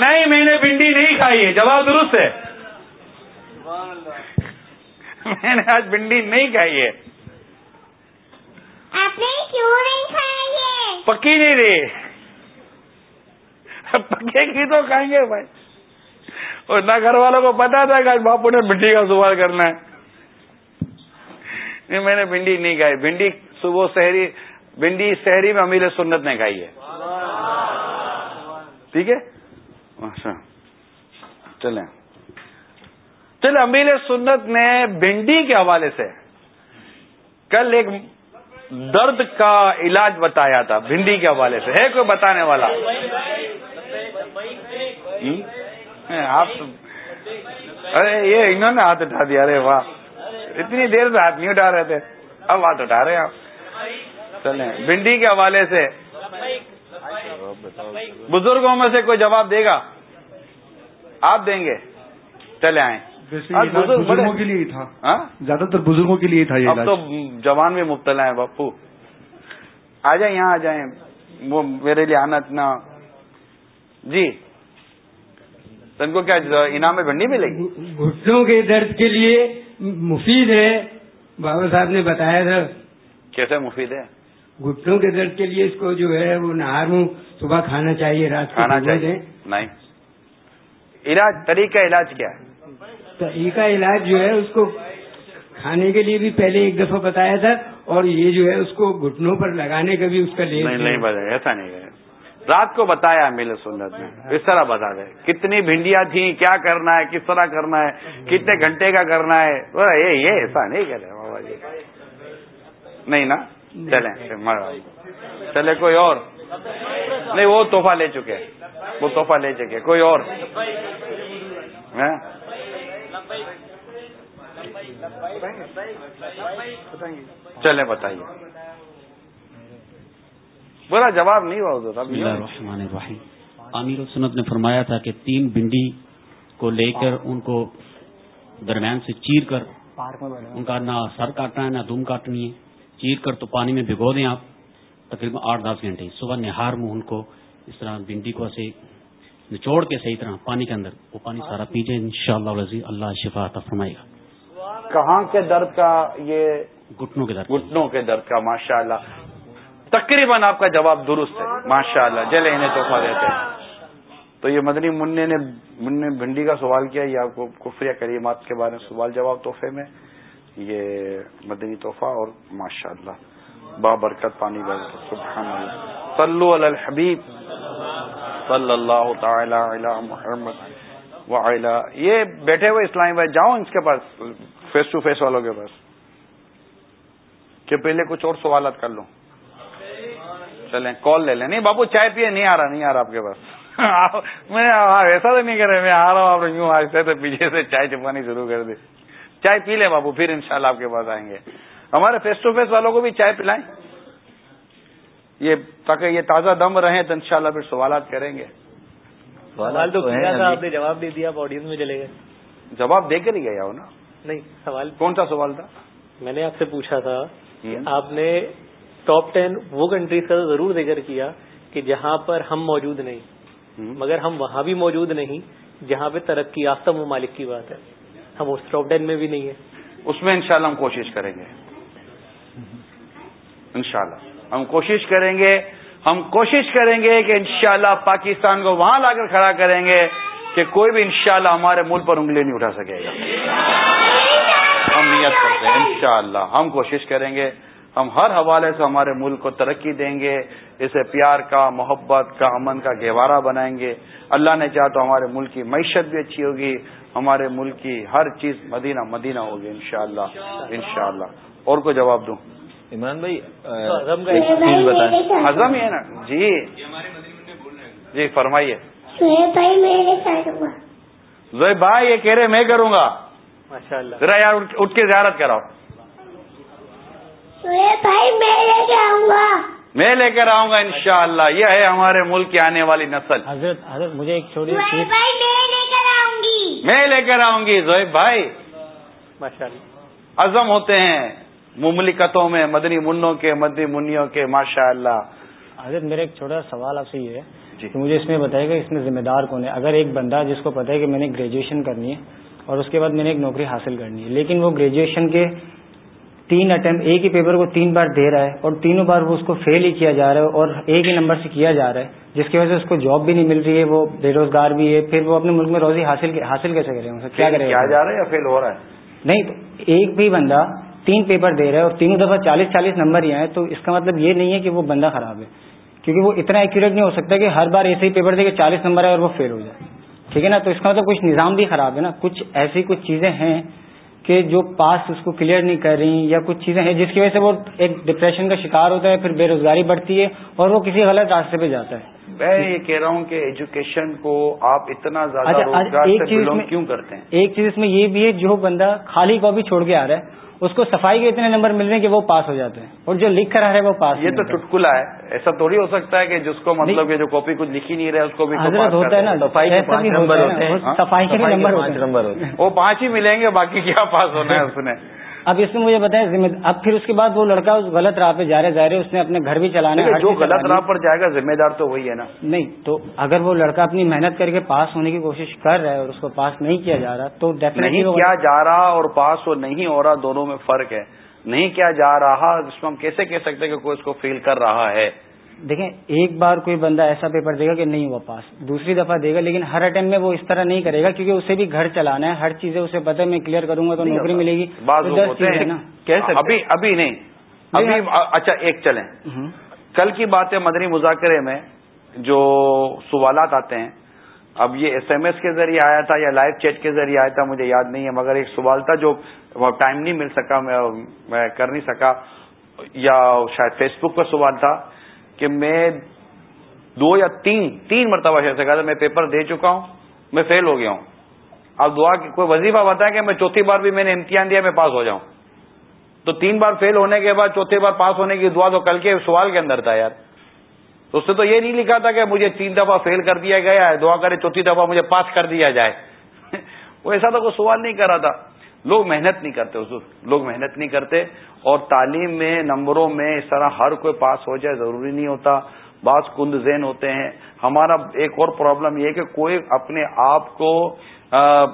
نہیں میں نے بھنڈی نہیں کھائی ہے۔ جواب درست ہے۔ میں نے آج بھنڈی نہیں کھائی ہے؟ پکی نہیں رہی۔ پکے کی تو کھائیں گے بھائی۔ اور نہ گھر والوں کو پتا تھا کہ آج باپو نے بھنڈی کا سوال کرنا ہے۔ نہیں، میں نے بھنڈی نہیں کھائی۔ بھنڈی صبح شہری بھنڈی شہری میں امیر سنت نے کھائی ہے۔ ٹھیک ہے؟ اچھا۔ چلیں۔ چلے امیر سنت نے بھنڈی کے حوالے سے کل ایک درد کا علاج بتایا تھا، بھنڈی کے حوالے سے۔ ہے کوئی بتانے والا؟ آپ ارے یہ انہوں نے ہاتھ اٹھا دیا ارے واہ۔ اتنی دیر سے ہاتھ نہیں اٹھا رہے تھے۔ اب ہاتھ اٹھا رہے ہیں آپ۔ چلیں بھنڈی کے حوالے سے۔ بزرگوں میں سے کوئی جواب دے گا؟ آپ دیں گے۔ چلے آئیں۔ بزرگوں کے لیے تھا۔ ہاں؟ زیادہ تر بزرگوں کے لیے تھا یہ اب تو جوان بھی مبتلا ہے باپو۔ آ جائیں یہاں آ جائیں۔ وہ میرے لیے آنا اتنا جی۔ ان کو کیا انعام میں بھنڈی ملے گی؟ گھٹنوں کے درد کے لیے مفید ہے۔ بابا صاحب نے بتایا تھا۔ کیسے مفید ہے؟ گھٹنوں کے درد کے لیے اس کو جو ہے وہ نہار منہ صبح کھانا چاہیے رات کو کھانا چاہیے۔ نہیں۔ علاج طریقہ علاج کیا ہے؟ طریقہ علاج جو ہے اس کو کھانے کے لیے بھی پہلے ایک دفعہ بتایا تھا اور یہ جو ہے اس کو گھٹنوں پر لگانے کا بھی اس کا نہیں نہیں ایسا نہیں رات کو بتایا میل سنت میں اس طرح بتا دے۔ کتنی بھنڈیاں تھیں کیا کرنا ہے کس طرح کرنا ہے کتنے گھنٹے کا کرنا ہے۔ یہ ایسا نہیں کہہ رہے بابا جی۔ نہیں نا؟ چلیں چلے کوئی اور۔ نہیں وہ تحفہ لے چکے۔ وہ تحفہ لے چکے۔ کوئی اور۔ ہاں؟ چلے بتائیے۔ برا جواب نہیں ہوا امیر السنت نے فرمایا تھا کہ تین بنڈی کو لے کر ان کو درمیان سے چیر کر ان کا نہ سر کاٹنا ہے نہ دم کاٹنی ہے۔ چیر کر تو پانی میں بھگو دیں آپ۔ تقریباً آٹھ دس گھنٹے صبح نہار منہ ان کو اس طرح بنڈی کو ایسے نچوڑ کے صحیح طرح پانی کے اندر وہ پانی سارا پیجیے ان شاء اللہ اللہ شفا فرمائے گا۔ کہاں کے درد کا یہ گٹنوں کے درد گٹنوں کے درد کا ماشاء اللہ تقریباً آپ کا جواب درست ہے۔ ماشاء اللہ جلے انہیں تحفہ دیتے ہیں۔ تو یہ مدنی منع نے منع بھنڈی کا سوال کیا، یہ آپ کو کفری کریمات کے بارے میں سوال جواب تحفے میں۔ یہ مدنی تحفہ اور ماشاء اللہ بابرکت، پانی سبحان اللہ صلو علی الحبیب۔ صلی اللہ تعالی علی محمد وعلا یہ بیٹھے ہوئے اسلامی بھائی، جاؤ اس کے پاس فیس ٹو فیس والوں کے پاس، کہ پہلے کچھ اور سوالات کر لوں۔ چلیں کال لے لیں۔ نہیں باپو چائے پیے نہیں آ رہا نہیں آ رہا آپ کے پاس۔ میں ایسا تو نہیں کر رہے میں آ رہا ہوں آپ یوں آہستہ تو پیچھے سے چائے چپانی شروع کر دے چائے پی لیں بابو پھر انشاءاللہ آپ کے پاس آئیں گے۔ ہمارے فیس ٹو فیس والوں کو بھی چائے پلائیں۔ یہ تاکہ یہ تازہ دم رہیں تو انشاءاللہ پھر سوالات کریں گے۔ سوال تو آپ نے جواب دے دیا آپ آڈینس میں چلے گئے۔ جواب دے کر ہی گیا ہو نا؟ نہیں سوال۔ کون سا سوال تھا؟ میں نے آپ سے پوچھا تھا آپ نے ٹاپ ٹین وہ کنٹریز کا ضرور ذکر کیا کہ جہاں پر ہم موجود نہیں مگر ہم وہاں بھی موجود نہیں جہاں پہ ترقی یافتہ ممالک کی بات ہے۔ ہم اس ٹاپ ٹین میں بھی نہیں ہیں۔ اس میں انشاءاللہ ہم کوشش کریں گے۔ انشاءاللہ۔ ہم کوشش کریں گے ہم کوشش کریں گے کہ انشاءاللہ پاکستان کو وہاں لا کر کھڑا کریں گے کہ کوئی بھی انشاءاللہ ہمارے ملک پر انگلی نہیں اٹھا سکے گا۔ ہم نیت کرتے ہیں انشاءاللہ ہم کوشش کریں گے۔ ہم ہر حوالے سے ہمارے ملک کو ترقی دیں گے اسے پیار کا محبت کا امن کا گہوارہ بنائیں گے۔ اللہ نے چاہ تو ہمارے ملک کی معیشت بھی اچھی ہوگی ہمارے ملک کی ہر چیز مدینہ مدینہ ہوگی انشاءاللہ انشاءاللہ۔ اور کو جواب دوں؟ عمران بھائی ہزم ہی ہے نا؟ جی۔ جی فرمائیے۔ زوئی بھائی یہ کہہ رہے میں کروں گا۔ ماشاء اللہ ذرا یار اٹھ کے زیارت کراؤ۔ بھائی میں لے کے آؤں گا۔ میں لے کر آؤں گا انشاءاللہ۔ یہ ہے ہمارے ملک کی آنے والی نسل۔ حضرت حضرت مجھے ایک چھوٹی بھائی میں لے کر آؤں گی۔ میں لے کر آؤں گی۔ زویب بھائی۔ ماشاء اللہ عزم ہوتے ہیں مملکتوں میں مدنی منوں کے مدنی منوں کے ماشاء اللہ حضرت میرا ایک چھوٹا سوال آپ سے یہ ہے جی۔ کہ مجھے اس میں بتائے گا اس میں ذمہ دار کون ہے؟ اگر ایک بندہ جس کو پتا ہے کہ میں نے گریجویشن کرنی ہے اور اس کے بعد میں نے ایک نوکری حاصل کرنی ہے لیکن وہ گریجویشن کے تین اٹمپٹ ایک ہی پیپر کو تین بار دے رہا ہے اور تینوں بار وہ اس کو فیل ہی کیا جا رہا ہے اور ایک ہی نمبر سے کیا جا رہا ہے جس کی وجہ سے اس کو جاب بھی نہیں مل رہی ہے وہ بے روزگار بھی ہے پھر وہ اپنے ملک میں روزی حاصل حاصل کیسے کرے گا؟ کیا کرے کیا جا رہا ہے یا فیل ہو رہا ہے؟ نہیں تو ایک بھی بندہ تین پیپر دے رہا ہے اور تینوں دفعہ چالیس چالیس نمبر ہی آئے تو اس کا مطلب یہ نہیں ہے کہ وہ بندہ خراب ہے کیونکہ وہ اتنا ایکوریٹ نہیں ہو سکتا کہ ہر بار ایسے ہی پیپر دے کے چالیس نمبر ہے اور وہ فیل ہو جائے ٹھیک ہے نا؟ تو اس کا مطلب کچھ نظام بھی خراب ہے نا کچھ ایسی کچھ چیزیں ہیں کہ جو پاس اس کو کلیئر نہیں کر رہی یا کچھ چیزیں ہیں جس کی وجہ سے وہ ایک ڈپریشن کا شکار ہوتا ہے پھر بے روزگاری بڑھتی ہے اور وہ کسی غلط راستے پہ جاتا ہے۔ میں یہ کہہ رہا ہوں کہ ایجوکیشن کو آپ اتنا زیادہ اچھا روزگار ایک سے چیز کیوں کرتے ہیں؟ ایک چیز اس میں یہ بھی ہے جو بندہ خالی کاپی چھوڑ کے آ رہا ہے اس کو صفائی کے اتنے نمبر مل رہے ہیں کہ وہ پاس ہو جاتے ہیں اور جو لکھ کر رہا ہے وہ پاس یہ تو چٹکلا ہے۔ ایسا تھوڑی ہو سکتا ہے کہ جس کو مطلب کہ جو کاپی کچھ لکھی نہیں رہے اس کو بھی ہوتا ہے نا۔ صفائی کے نمبر ہوتے ہیں۔ وہ پانچ ہی ملیں گے باقی کیا پاس ہونا ہے اس نے؟ اب اس میں مجھے بتائیں ذمہ اب پھر اس کے بعد وہ لڑکا اس غلط راہ پہ جا رہا ہے ظاہر ہے اس نے اپنے گھر بھی چلانا ہے جو غلط راہ۔ پر جائے گا ذمہ دار تو وہی ہے نا۔ نہیں تو اگر وہ لڑکا اپنی محنت کر کے پاس ہونے کی کوشش کر رہا ہے اور اس کو پاس نہیں کیا جا رہا تو ڈیفینیٹلی نہیں کیا جا رہا اور پاس وہ نہیں ہو رہا دونوں میں فرق ہے۔ نہیں کیا جا رہا اس میں ہم کیسے کہہ سکتے کہ کوئی اس کو فیل کر رہا ہے؟ دیکھیں ایک بار کوئی بندہ ایسا پیپر دے گا کہ نہیں ہوا پاس دوسری دفعہ دے گا لیکن ہر اٹمپ میں وہ اس طرح نہیں کرے گا کیونکہ اسے بھی گھر چلانا ہے ہر چیزیں اسے پتہ میں کلیئر کروں گا تو نوکری ملے گی۔ ابھی ابھی نہیں۔ ابھی اچھا ایک چلیں۔ کل کی بات ہے مدنی مذاکرے میں جو سوالات آتے ہیں اب یہ ایس ایم ایس کے ذریعے آیا تھا یا لائیو چیٹ کے ذریعے آیا تھا مجھے یاد نہیں ہے مگر ایک سوال تھا جو ٹائم نہیں مل سکا میں میں کر نہیں سکا یا شاید فیس بک پر سوال تھا۔ کہ میں دو یا تین تین مرتبہ شاید سے کہا تھا، میں پیپر دے چکا ہوں، میں فیل ہو گیا ہوں۔ اب دعا کی کوئی وظیفہ بتائیں کہ میں چوتھی بار بھی میں نے امتحان دیا، میں پاس ہو جاؤں۔ تو تین بار فیل ہونے کے بعد چوتھی بار پاس ہونے کی دعا تو کل کے سوال کے اندر تھا یار۔ تو اس نے تو یہ نہیں لکھا تھا کہ مجھے تین دفعہ فیل کر دیا گیا ہے، دعا کرے چوتھی دفعہ مجھے پاس کر دیا جائے۔ (laughs) وہ ایسا تو کوئی سوال نہیں کر رہا تھا۔ لوگ محنت نہیں کرتے، حضور، لوگ محنت نہیں کرتے۔ اور تعلیم میں نمبروں میں اس طرح ہر کوئی پاس ہو جائے ضروری نہیں ہوتا۔ بعض کند ذہن ہوتے ہیں۔ ہمارا ایک اور پرابلم یہ کہ کوئی اپنے آپ کو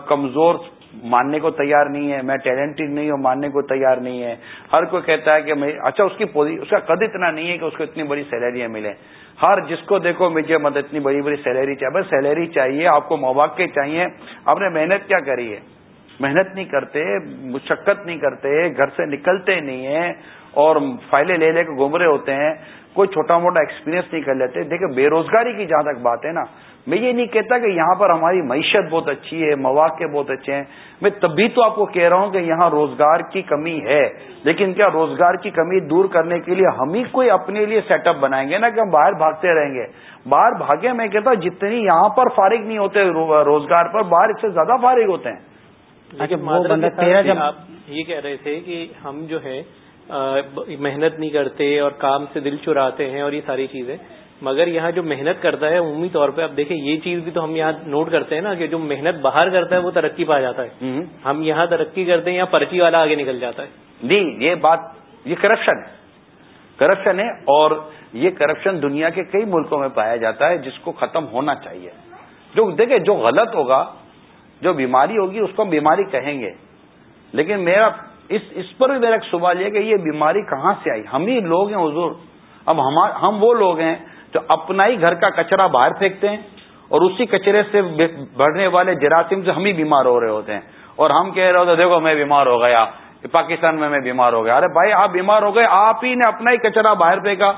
کمزور ماننے کو تیار نہیں ہے، میں ٹیلنٹڈ نہیں ہوں، ماننے کو تیار نہیں ہے۔ ہر کوئی کہتا ہے کہ میں اچھا اس کی اس کا قد اتنا نہیں ہے کہ اس کو اتنی بڑی سیلریاں ملیں ہر جس کو دیکھو، مجھے مدد اتنی بڑی بڑی سیلری چاہیے، بس سیلری چاہیے، آپ کو مواقع چاہیے۔ آپ نے محنت کیا کری ہے؟ محنت نہیں کرتے، مشقت نہیں کرتے، گھر سے نکلتے نہیں ہیں اور فائلیں لے لے کے گھوم رہے ہوتے ہیں، کوئی چھوٹا موٹا ایکسپیرینس نہیں کر لیتے۔ دیکھیں بے روزگاری کی جہاں تک بات ہے نا، میں یہ نہیں کہتا کہ یہاں پر ہماری معیشت بہت اچھی ہے، مواقع بہت اچھے ہیں۔ میں تبھی تو آپ کو کہہ رہا ہوں کہ یہاں روزگار کی کمی ہے۔ لیکن کیا روزگار کی کمی دور کرنے کے لیے ہم ہی کوئی اپنے لیے سیٹ اپ بنائیں گے نا کہ ہم باہر بھاگتے رہیں گے؟ باہر بھاگے میں کہتا ہوں جتنی یہاں پر فارغ نہیں ہوتے روزگار پر، باہر اس سے زیادہ فارغ ہوتے ہیں۔ آپ یہ کہہ رہے تھے کہ ہم جو ہے محنت نہیں کرتے اور کام سے دل چراتے ہیں اور یہ ساری چیزیں۔ مگر یہاں جو محنت کرتا ہے عمومی طور پہ اب دیکھیں یہ چیز بھی تو ہم یہاں نوٹ کرتے ہیں نا کہ جو محنت باہر کرتا ہے وہ ترقی پا جاتا ہے۔ ہم یہاں ترقی کرتے ہیں یہاں پرچی والا آگے نکل جاتا ہے۔ نہیں یہ بات یہ کرپشن ہے کرپشن ہے اور یہ کرپشن دنیا کے کئی ملکوں میں پایا جاتا ہے جس کو ختم ہونا چاہیے۔ جو دیکھیں جو غلط ہوگا جو بیماری ہوگی اس کو ہم بیماری کہیں گے۔ لیکن میرا اس اس پر بھی میرا ایک سوال یہ کہ یہ بیماری کہاں سے آئی؟ ہم ہی لوگ ہیں حضور۔ اب ہم وہ لوگ ہیں جو اپنا ہی گھر کا کچرا باہر پھینکتے ہیں اور اسی کچرے سے بڑھنے والے جراثیم سے ہم ہی بیمار ہو رہے ہوتے ہیں۔ اور ہم کہہ رہے ہوتے دیکھو میں بیمار ہو گیا پاکستان میں میں بیمار ہو گیا۔ ارے بھائی، آپ بیمار ہو گئے، آپ ہی نے اپنا ہی کچرا باہر پھینکا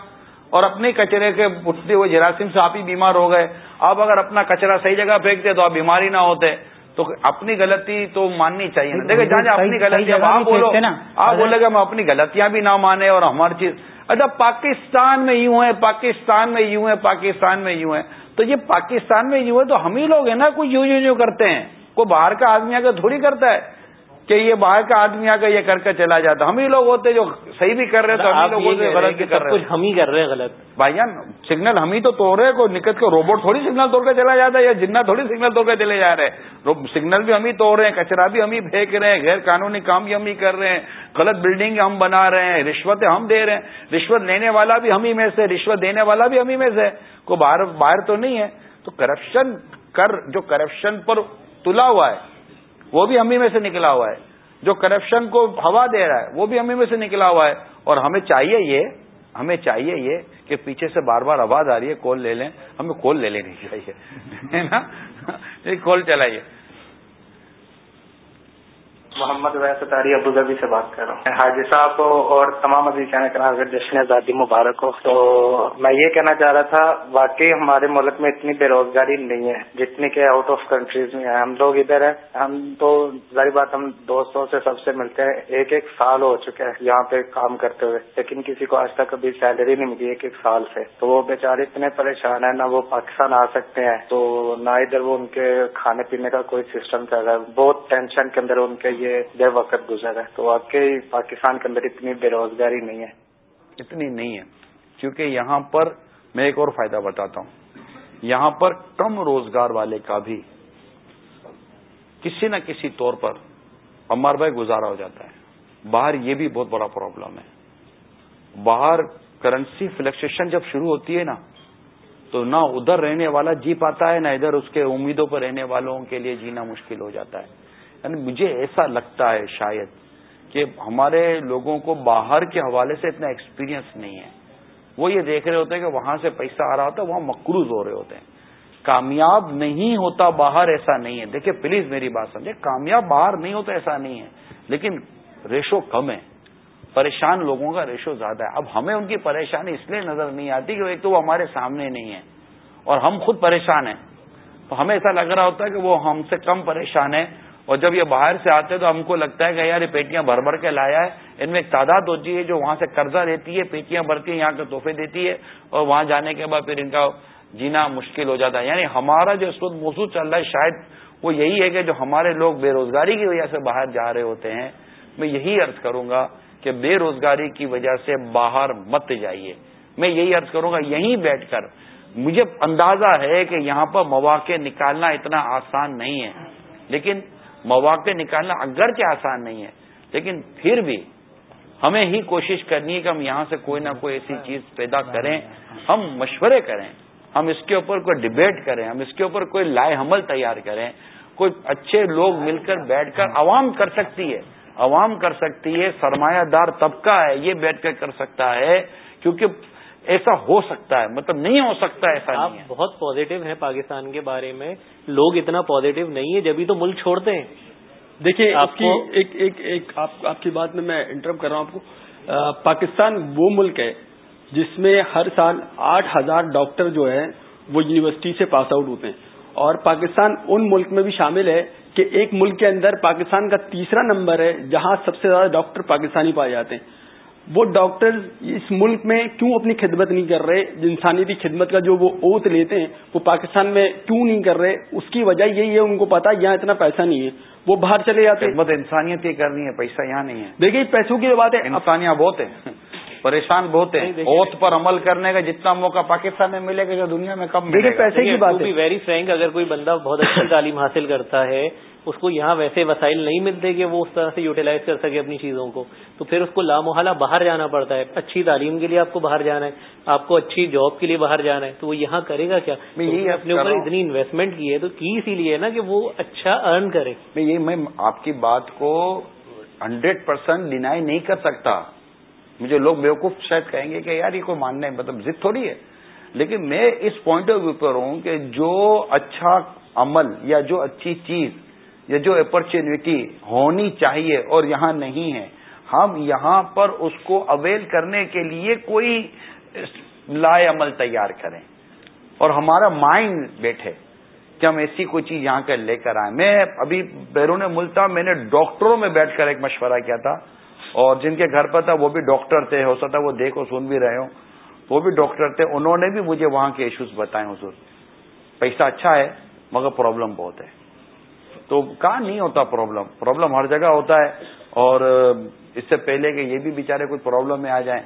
اور اپنے کچرے کے اٹھتے ہوئے جراثیم سے آپ ہی بیمار ہو گئے۔ آپ اگر اپنا کچرا صحیح جگہ پھینکتے تو آپ بیماری نہ ہوتے۔ تو اپنی غلطی تو ماننی چاہیے نا۔ دیکھیں جانے اپنی غلطی آپ بولو آپ بولے گا ہم اپنی غلطیاں بھی نہ مانے اور ہماری چیز اچھا پاکستان میں یوں ہے پاکستان میں یوں ہے پاکستان میں یوں ہے۔ تو یہ پاکستان میں یوں ہے تو ہم ہی لوگ ہیں نا کوئی یوں یوں یوں کرتے ہیں۔ کوئی باہر کا آدمی اگر تھوڑی کرتا ہے۔ کہ یہ باہر کا آدمی آ کر یہ کر کے چلا جاتا۔ ہم ہی لوگ ہوتے جو صحیح بھی کر رہے تو ہم لوگوں سے غلط بھی کر رہے کچھ ہم ہی کر رہے ہیں غلط۔ بھائی جان سگنل ہم ہی تو توڑ رہے کوئی نکت کے روبوٹ تھوڑی سگنل توڑ کے چلا جاتا ہے یا جنہ تھوڑی سگنل توڑ کے چلے جا رہے ہیں۔ سگنل بھی ہم ہی توڑ رہے ہیں کچرا بھی ہم ہی پھینک رہے ہیں غیر قانونی کام بھی ہم ہی کر رہے ہیں۔ غلط بلڈنگ ہم بنا رہے ہیں رشوتیں ہم دے رہے ہیں۔ رشوت لینے والا بھی ہم ہی میں سے رشوت دینے والا بھی ہم ہی میں سے۔ کوئی باہر باہر تو نہیں ہے۔ تو کرپشن کر جو کرپشن پر تلا ہوا ہے وہ بھی ہم ہی میں سے نکلا ہوا ہے۔ جو کرپشن کو ہوا دے رہا ہے، وہ بھی ہمیں میں سے نکلا ہوا ہے۔ اور ہمیں چاہیے یہ، ہمیں چاہیے یہ کہ پیچھے سے بار بار آواز آ رہی ہے، کال لے لیں۔ ہمیں کال لے لینی چاہیے، ہے نا؟ کال چلائیے۔ محمد ویس تاری ابو سے بات کر رہا ہوں۔ حاجی صاحب کو اور تمام ابھی کہنا جشن آزادی مبارک ہو، تو میں یہ کہنا چاہ رہا تھا، واقعی ہمارے ملک میں اتنی بے روزگاری نہیں ہے، جتنی کہ آؤٹ آف کنٹریز میں ہے ہم لوگ ادھر ہیں، ہم تو ظاہر بات ہم دوستوں سے سب سے ملتے ہیں۔ ایک ایک سال ہو چکا ہے یہاں پہ کام کرتے ہوئے، لیکن کسی کو آج تک کبھی سیلری نہیں ملی ایک ایک سال سے۔ تو وہ بیچارے اتنے پریشان ہیں، نہ وہ پاکستان آ سکتے ہیں، تو نہ ادھر وہ ان کے کھانے پینے کا کوئی سسٹم چل رہا ہے بہت ٹینشن کے اندر ان کے یہ بے وقت گزر ہے تو واقعی پاکستان کے اندر اتنی بے روزگاری نہیں ہے۔ اتنی نہیں ہے۔ کیونکہ یہاں پر میں ایک اور فائدہ بتاتا ہوں۔ یہاں پر کم روزگار والے کا بھی کسی نہ کسی طور پر امار بھائی گزارا ہو جاتا ہے۔ باہر یہ بھی بہت بڑا پرابلم ہے۔ باہر کرنسی فلیکسن جب شروع ہوتی ہے نا، تو نہ ادھر رہنے والا جی پاتا ہے، نہ ادھر اس کے امیدوں پر رہنے والوں کے لیے جینا مشکل ہو جاتا ہے۔ یعنی مجھے ایسا لگتا ہے شاید کہ ہمارے لوگوں کو باہر کے حوالے سے اتنا ایکسپیرینس نہیں ہے۔ وہ یہ دیکھ رہے ہوتے ہیں کہ وہاں سے پیسہ آ رہا ہوتا ہے، وہاں مکروز ہو رہے ہوتے ہیں۔ کامیاب نہیں ہوتا باہر ایسا نہیں ہے۔ دیکھیں پلیز میری بات سمجھے کامیاب باہر نہیں ہوتا ایسا نہیں ہے۔ لیکن ریشو کم ہے۔ پریشان لوگوں کا ریشو زیادہ ہے۔ اب ہمیں ان کی پریشانی اس لیے نظر نہیں آتی کہ ایک تو وہ ہمارے سامنے نہیں ہے اور ہم خود پریشان ہیں۔ تو ہمیں ایسا لگ رہا ہوتا ہے کہ وہ ہم سے کم پریشان ہے اور جب یہ باہر سے آتے ہیں تو ہم کو لگتا ہے کہ یار یہ پیٹیاں بھر بھر کے لایا ہے۔ ان میں ایک تعداد ہوتی ہے جو وہاں سے قرضہ دیتی ہے، پیٹیاں بھرتی ہیں، یہاں کے تحفے دیتی ہے اور وہاں جانے کے بعد پھر ان کا جینا مشکل ہو جاتا ہے۔ یعنی ہمارا جو اس وقت موضوع چل رہا ہے، شاید وہ یہی ہے کہ جو ہمارے لوگ بے روزگاری کی وجہ سے باہر جا رہے ہوتے ہیں، میں یہی عرض کروں گا کہ بے روزگاری کی وجہ سے باہر مت جائیے۔ میں یہی عرض کروں گا، یہیں بیٹھ کر۔ مجھے اندازہ ہے کہ یہاں پر مواقع نکالنا اتنا آسان نہیں ہے۔ لیکن مواقع نکالنا اگرچہ آسان نہیں ہے لیکن پھر بھی ہمیں ہی کوشش کرنی ہے کہ ہم یہاں سے کوئی نہ کوئی ایسی چیز پیدا کریں ہم مشورے کریں ہم اس کے اوپر کوئی ڈبیٹ کریں ہم اس کے اوپر کوئی لائے حمل تیار کریں کوئی اچھے لوگ مل کر بیٹھ کر عوام کر سکتی ہے۔ عوام کر سکتی ہے سرمایہ دار طبقہ ہے یہ بیٹھ کر کر سکتا ہے کیونکہ ایسا ہو سکتا ہے مطلب نہیں ہو سکتا ایسا آپ بہت پازیٹو ہیں پاکستان کے بارے میں۔ لوگ اتنا پازیٹو نہیں ہے جبھی تو ملک چھوڑتے ہیں۔ دیکھیے آپ کی ایک ایک ایک آپ کی بات میں میں انٹرپ کر رہا ہوں آپ کو۔ پاکستان وہ ملک ہے جس میں ہر سال آٹھ ہزار ڈاکٹر جو ہے وہ یونیورسٹی سے پاس آؤٹ ہوتے ہیں۔ اور پاکستان ان ملک میں بھی شامل ہے کہ ایک ملک کے اندر پاکستان کا تیسرا نمبر ہے جہاں سب سے زیادہ ڈاکٹر پاکستانی پائے جاتے ہیں۔ وہ ڈاکٹر اس ملک میں کیوں اپنی خدمت نہیں کر رہے؟ انسانیتی خدمت کا جو وہ اوت لیتے ہیں وہ پاکستان میں کیوں نہیں کر رہے؟ اس کی وجہ یہی ہے ان کو پتا یہاں اتنا پیسہ نہیں ہے۔ وہ باہر چلے جاتے خدمت انسانیت ہی کرنی ہے پیسہ یہاں نہیں ہے۔ دیکھیے پیسوں کی بات ہے انسانیاں بہت ہیں۔ پریشان بہت ہیں۔ اوت پر عمل کرنے کا جتنا موقع پاکستان میں ملے گا جو دنیا میں کم دیکھیے پیسے کی بات ویری فرینک اگر کوئی بندہ بہت اچھی تعلیم حاصل کرتا ہے اس کو یہاں ویسے وسائل نہیں ملتے کہ وہ اس طرح سے یوٹیلائز کر سکے اپنی چیزوں کو تو پھر اس کو لامحالہ باہر جانا پڑتا ہے۔ اچھی تعلیم کے لیے آپ کو باہر جانا ہے آپ کو اچھی جاب کے لیے باہر جانا ہے تو وہ یہاں کرے گا کیا؟ یہ اپنے اوپر اتنی انویسٹمنٹ کی ہے تو کی اسی لیے نا کہ وہ اچھا ارن کرے۔ میں یہ میں آپ کی بات کو ہنڈریڈ پرسینٹ ڈینائی نہیں کر سکتا۔ مجھے لوگ بیوقوف شاید کہیں گے کہ یار یہ کوئی ماننا ہے مطلب ضد تھوڑی ہے۔ لیکن میں اس پوائنٹ آف ویو پر ہوں کہ جو اچھا عمل یا جو اچھی چیز یا جو اپرچونیٹی ہونی چاہیے اور یہاں نہیں ہے، ہم یہاں پر اس کو اویل کرنے کے لیے کوئی لائے عمل تیار کریں۔ اور ہمارا مائنڈ بیٹھے کہ ہم ایسی کوئی چیز یہاں کر لے کر آئیں۔ میں ابھی بیرون ملک تھا میں نے ڈاکٹروں میں بیٹھ کر ایک مشورہ کیا تھا۔ اور جن کے گھر پر تھا، وہ بھی ڈاکٹر تھے، ہو سکتا وہ دیکھو سن بھی رہے ہوں۔ وہ بھی ڈاکٹر تھے، انہوں نے بھی مجھے وہاں کے ایشوز بتائے۔ حضور، پیسہ اچھا ہے، مگر پرابلم بہت ہے۔ تو کہاں نہیں ہوتا پرابلم پرابلم ہر جگہ ہوتا ہے اور اس سے پہلے کہ یہ بھی بےچارے کوئی پرابلم میں آ جائیں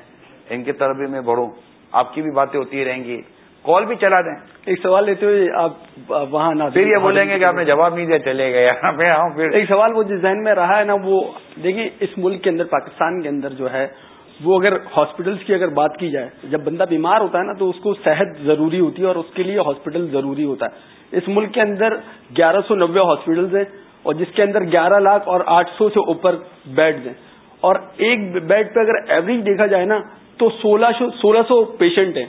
ان کی طرف بھی میں بڑھوں آپ کی بھی باتیں ہوتی رہیں گی۔ کال بھی چلا دیں۔ ایک سوال لیتے ہوئے آپ وہاں نہ پھر یہ بولیں گے کہ آپ نے جواب نہیں دیا چلے گئے۔ (laughs) پھر۔ ایک سوال وہ جس ذہن میں رہا ہے نا وہ دیکھیے اس ملک کے اندر پاکستان کے اندر جو ہے وہ اگر ہاسپٹلس کی اگر بات کی جائے جب بندہ بیمار ہوتا ہے نا تو اس کو صحت ضروری ہوتی ہے اور اس کے لیے ہاسپٹل ضروری ہوتا ہے۔ اس ملک کے اندر گیارہ سو نبے ہاسپٹلس ہیں اور جس کے اندر گیارہ لاکھ اور آٹھ سو سے اوپر بیڈز ہیں۔ اور ایک بیڈ پہ اگر ایوریج دیکھا جائے نا تو سولہ سولہ سو پیشنٹ ہیں۔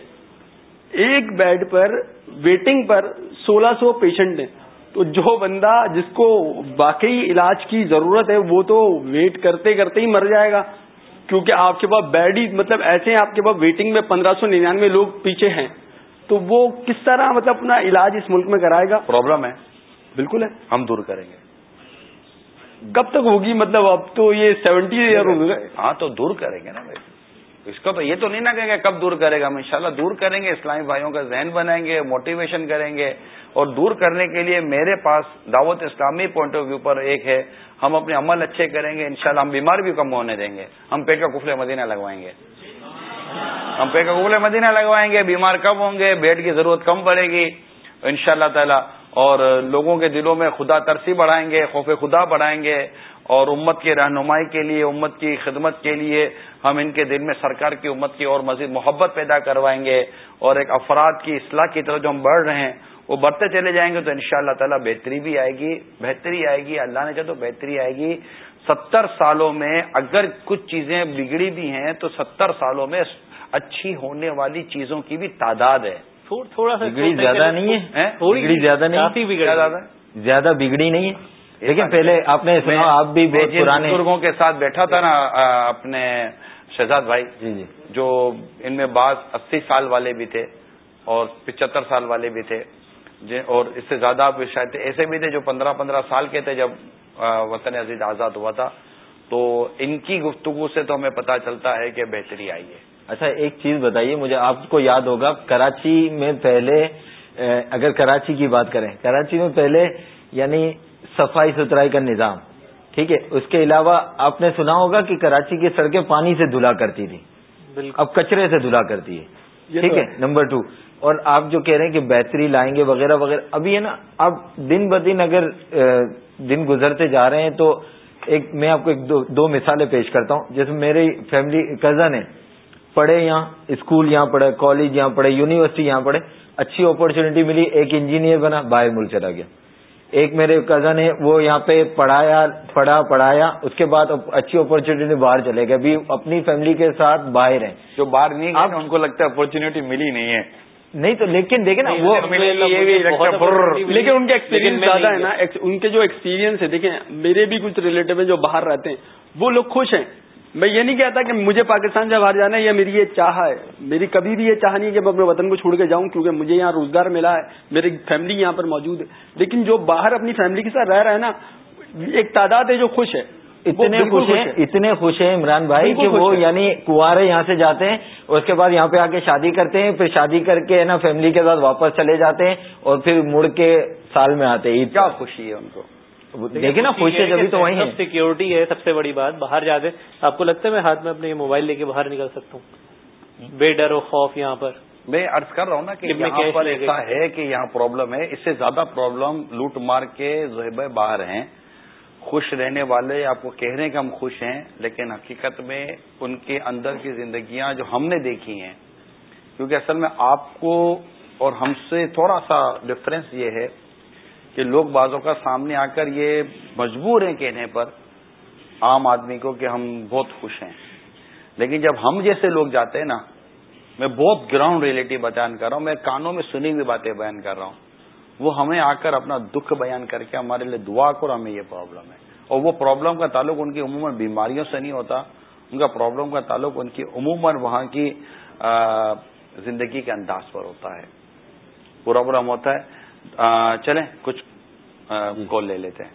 ایک بیڈ پر ویٹنگ پر سولہ سو پیشنٹ ہیں۔ تو جو بندہ جس کو واقعی علاج کی ضرورت ہے وہ تو ویٹ کرتے کرتے ہی مر جائے گا۔ کیونکہ آپ کے پاس بیڈ ہی مطلب ایسے ہیں آپ کے پاس ویٹنگ میں پندرہ سو ننانوے لوگ پیچھے ہیں۔ تو وہ کس طرح مطلب اپنا علاج اس ملک میں کرائے گا؟ پرابلم ہے۔ بالکل ہے۔ ہم دور کریں گے۔ کب تک ہوگی؟ مطلب اب تو یہ سیونٹی ایئر ہو گئے ہاں تو دور کریں گے نا بھائی۔ اس کا تو یہ تو نہیں نہ کہیں گے کب دور کرے گا۔ ہم انشاءاللہ دور کریں گے اسلامی بھائیوں کا ذہن بنائیں گے موٹیویشن کریں گے۔ اور دور کرنے کے لیے میرے پاس دعوت اسلامی پوائنٹ آف ویو پر ایک ہے۔ ہم اپنے عمل اچھے کریں گے انشاءاللہ ہم بیمار بھی کم ہونے دیں گے۔ ہم پیٹ کا کفل مدینہ لگوائیں گے۔ ہم پیٹ کا کفل مدینہ لگوائیں گے، بیمار کم ہوں گے بیڈ کی ضرورت کم پڑے گی۔ ان شاء اللہ تعالی، اور لوگوں کے دلوں میں خدا ترسی بڑھائیں گے، خوف خدا بڑھائیں گے، اور امت کی رہنمائی کے لیے، امت کی خدمت کے لیے ہم ان کے دل میں سرکار کی امت کی اور مزید محبت پیدا کروائیں گے۔ اور ایک افراد کی اصلاح کی طرف جو ہم بڑھ رہے ہیں، وہ بڑھتے چلے جائیں گے تو ان شاء اللہ تعالیٰ بہتری بھی آئے گی، بہتری آئے گی، اللہ نے چاہ تو بہتری آئے گی۔ ستر سالوں میں اگر کچھ چیزیں بگڑی بھی ہیں تو ستر سالوں میں اچھی ہونے والی چیزوں کی بھی تعداد ہے۔ تھوڑا سا بگڑی زیادہ نہیں ہے؟ بگڑی زیادہ نہیں زیادہ؟ بگڑی نہیں ہے۔ لیکن پہلے آپ نے سنا آپ بھی پرانے بزرگوں کے ساتھ بیٹھا تھا نا اپنے شہزاد بھائی جی جی۔ جو ان میں بعض اسی سال والے بھی تھے اور پچہتر سال والے بھی تھے۔ اور اس سے زیادہ شاید ایسے بھی تھے جو پندرہ پندرہ سال کے تھے جب وطن عزیز آزاد ہوا تھا۔ تو ان کی گفتگو سے تو ہمیں پتا چلتا ہے کہ بہتری آئی ہے۔ اچھا ایک چیز بتائیے مجھے آپ کو یاد ہوگا کراچی میں پہلے اگر کراچی کی بات کریں کراچی میں پہلے یعنی صفائی ستھرائی کا نظام ٹھیک ہے؟ اس کے علاوہ آپ نے سنا ہوگا کہ کراچی کی سڑکیں پانی سے دھلا کرتی تھی اب کچرے سے دھلا کرتی ہے ٹھیک ہے؟ Number two. اور آپ جو کہہ رہے ہیں کہ بہتری لائیں گے وغیرہ وغیرہ ابھی ہے نا اب دن ب دن اگر دن گزرتے جا رہے ہیں تو ایک میں آپ کو ایک دو دو مثالیں پیش کرتا ہوں۔ جیسے میری فیملی کزن ہے پڑھے یہاں اسکول یہاں پڑھے کالج یہاں پڑھے یونیورسٹی یہاں پڑھے اچھی اپرچونیٹی ملی ایک انجینئر بنا باہر ملک چلا گیا۔ ایک میرے کزن ہے وہ یہاں پہ پڑھایا پڑھا پڑھایا اس کے بعد اچھی اپرچونیٹی باہر چلے گئے۔ ابھی اپنی فیملی کے ساتھ باہر ہیں۔ جو باہر نہیں آپ ان کو لگتا ہے اپرچونیٹی ملی نہیں ہے۔ نہیں تو لیکن دیکھیں نا وہ لیکن ان کے ایکسپیرینس زیادہ ہے نا ان کے جو ایکسپیرینس ہے دیکھیں میرے بھی کچھ ریلیٹو ہیں جو باہر رہتے ہیں وہ لوگ خوش ہیں۔ میں یہ نہیں کہتا کہ مجھے پاکستان سے باہر جانا ہے یا میری یہ چاہ ہے۔ میری کبھی بھی یہ چاہ نہیں کہ میں اپنے وطن کو چھوڑ کے جاؤں کیونکہ مجھے یہاں روزگار ملا ہے میری فیملی یہاں پر موجود ہے۔ لیکن جو باہر اپنی فیملی کے ساتھ رہ رہا ہے نا ایک تعداد ہے جو خوش ہے۔ اتنے خوش ہیں اتنے خوش ہیں عمران بھائی کہ وہ یعنی کنوارے یہاں سے جاتے ہیں اور اس کے بعد یہاں پہ آ کے شادی کرتے ہیں پھر شادی کر کے نا فیملی کے ساتھ واپس چلے جاتے ہیں اور پھر مڑ کے سال میں آتے ہیں۔ کیا خوشی ہے ان کو۔ دیکھیں نا خوشی جبھی تو وہیں سیکورٹی ہے سب سے بڑی بات باہر جاتے آپ کو لگتا ہے میں ہاتھ میں اپنے موبائل لے کے باہر نکل سکتا ہوں؟ بے ڈر و خوف یہاں پر۔ میں ارض کر رہا ہوں نا کہ یہاں پر ایسا ہے کہ یہاں پرابلم ہے۔ اس سے زیادہ پرابلم لوٹ مار کے زہب باہر ہیں۔ خوش رہنے والے آپ کو کہہ رہے ہیں کہ ہم خوش ہیں لیکن حقیقت میں ان کے اندر کی زندگیاں جو ہم نے دیکھی ہیں کیونکہ اصل میں آپ کو اور ہم سے تھوڑا سا ڈفرینس یہ ہے کہ لوگ بازوں کا سامنے آ کر یہ مجبور ہیں کہنے پر، عام آدمی کو کہ ہم بہت خوش ہیں۔ لیکن جب ہم جیسے لوگ جاتے ہیں نا، میں بہت گراؤنڈ ریلیٹی بیان کر رہا ہوں، میں کانوں میں سنی ہوئی باتیں بیان کر رہا ہوں۔ وہ ہمیں آ کر اپنا دکھ بیان کر کے ہمارے لیے دعا کرو ہمیں یہ پرابلم ہے۔ اور وہ پرابلم کا تعلق ان کی عموماً بیماریوں سے نہیں ہوتا، ان کا پرابلم کا تعلق ان کی عموماً وہاں کی زندگی کے انداز پر ہوتا ہے۔ پرابلم ہوتا ہے۔ چلیں، کچھ کال لے لیتے ہیں۔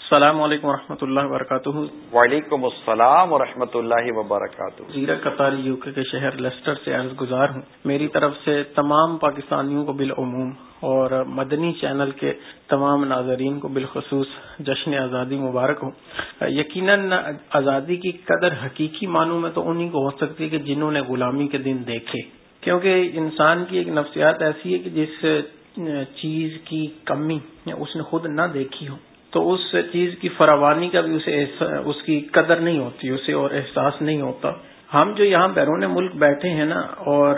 السلام علیکم و رحمۃ اللہ وبرکاتہ۔ وعلیکم السلام ورحمۃ اللہ وبرکاتہ۔ زیرہ قطاری یو کے شہر لیسٹر سے عرض گزار ہوں۔ میری طرف سے تمام پاکستانیوں کو بالعموم اور مدنی چینل کے تمام ناظرین کو بالخصوص جشن آزادی مبارک ہوں یقیناً آزادی کی قدر حقیقی معنوں میں تو انہیں کو ہو سکتی ہے کہ جنہوں نے غلامی کے دن دیکھے۔ کیونکہ انسان کی ایک نفسیات ایسی ہے کہ جس چیز کی کمی اس نے خود نہ دیکھی ہو، تو اس چیز کی فراوانی کا بھی اسے اس کی قدر نہیں ہوتی، اسے اور احساس نہیں ہوتا۔ ہم جو یہاں بیرون ملک بیٹھے ہیں نا، اور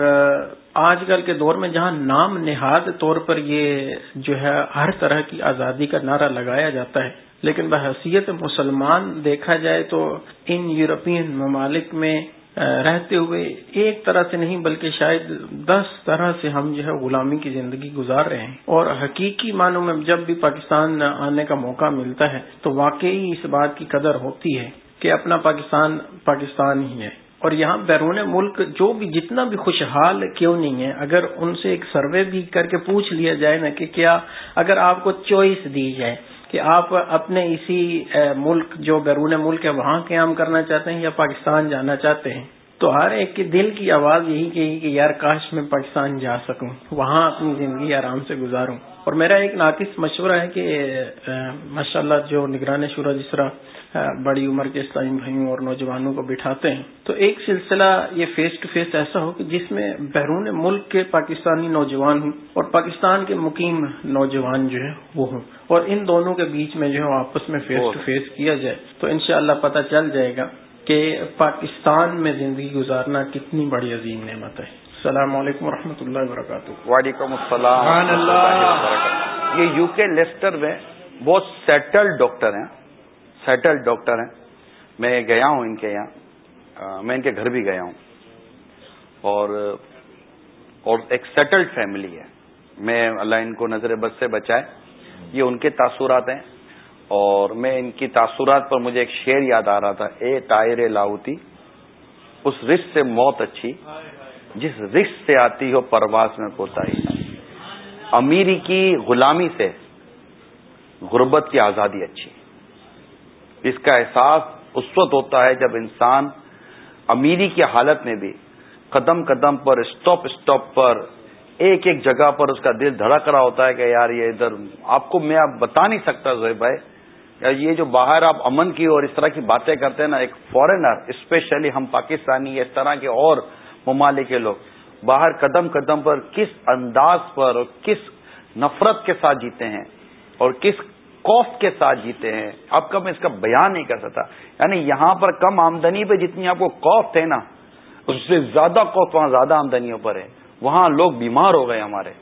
آج کل کے دور میں جہاں نام نہاد طور پر یہ جو ہے ہر طرح کی آزادی کا نعرہ لگایا جاتا ہے، لیکن بحثیت مسلمان دیکھا جائے تو ان یورپین ممالک میں رہتے ہوئے ایک طرح سے نہیں، بلکہ شاید دس طرح سے ہم جو ہے غلامی کی زندگی گزار رہے ہیں۔ اور حقیقی معنوں میں جب بھی پاکستان آنے کا موقع ملتا ہے، تو واقعی اس بات کی قدر ہوتی ہے کہ اپنا پاکستان پاکستان ہی ہے۔ اور یہاں بیرون ملک جو بھی جتنا بھی خوشحال کیوں نہیں ہے، اگر ان سے ایک سروے بھی کر کے پوچھ لیا جائے نا کہ کیا اگر آپ کو چوائس دی جائے کہ آپ اپنے اسی ملک، جو بیرون ملک ہے، وہاں قیام کرنا چاہتے ہیں یا پاکستان جانا چاہتے ہیں؟ تو ہر ایک کے دل کی آواز یہی کہی کہ یار کاش میں پاکستان جا سکوں، وہاں اپنی زندگی آرام سے گزاروں۔ اور میرا ایک ناقص مشورہ ہے کہ ماشاء اللہ جو نگران شورا جس طرح بڑی عمر کے اسلامی بھائیوں اور نوجوانوں کو بٹھاتے ہیں۔ تو ایک سلسلہ یہ فیس ٹو فیس ایسا ہو کہ جس میں بیرون ملک کے پاکستانی نوجوان ہوں اور پاکستان کے مقیم نوجوان جو ہے وہ ہوں۔ اور ان دونوں کے بیچ میں جو ہے آپس میں فیس ٹو فیس کیا جائے۔ تو انشاءاللہ پتہ چل جائے گا کہ پاکستان میں زندگی گزارنا کتنی بڑی عظیم نعمت ہے۔ السلام علیکم و اللہ وبرکاتہ۔ وعلیکم السلام یہ یو کے لیسٹر میں بہت سیٹلڈ ڈاکٹر ہیں۔ سیٹل ڈاکٹر ہیں۔ میں گیا ہوں ان کے یہاں۔ میں ان کے گھر بھی گیا ہوں۔ اور اور ایک سیٹلڈ فیملی ہے۔ میں اللہ ان کو نظر بد سے بچائے۔ یہ ان کے تاثرات ہیں۔ اور میں ان کی تاثرات پر مجھے ایک شعر یاد آ رہا تھا۔ اے ٹائر لاؤتی اس رشت سے موت اچھی، جس رشت سے آتی ہو پرواز میں پوتا ہی امیری کی غلامی سے غربت کی آزادی اچھی۔ اس کا احساس اس وقت ہوتا ہے جب انسان امیری کی حالت میں بھی قدم قدم پر اسٹاپ اسٹاپ پر، ایک ایک جگہ پر اس کا دل دھڑک رہا ہوتا ہے کہ یار یہ ادھر آپ کو میں آپ بتا نہیں سکتا زہیب بھائی۔ یہ جو باہر آپ امن کی اور اس طرح کی باتیں کرتے ہیں نا، ایک فورنر اسپیشلی ہم پاکستانی اس طرح کے اور ممالک کے لوگ، باہر قدم قدم پر کس انداز پر اور کس نفرت کے ساتھ جیتے ہیں اور کس کوف کے ساتھ جیتے ہیں۔ اب کا میں اس کا بیان نہیں کر سکتا۔ یعنی یہاں پر کم آمدنی پہ جتنی آپ کو کوف تھے نا، اس سے زیادہ کوف وہاں زیادہ آمدنیوں پر ہے۔ وہاں لوگ بیمار ہو گئے ہمارے۔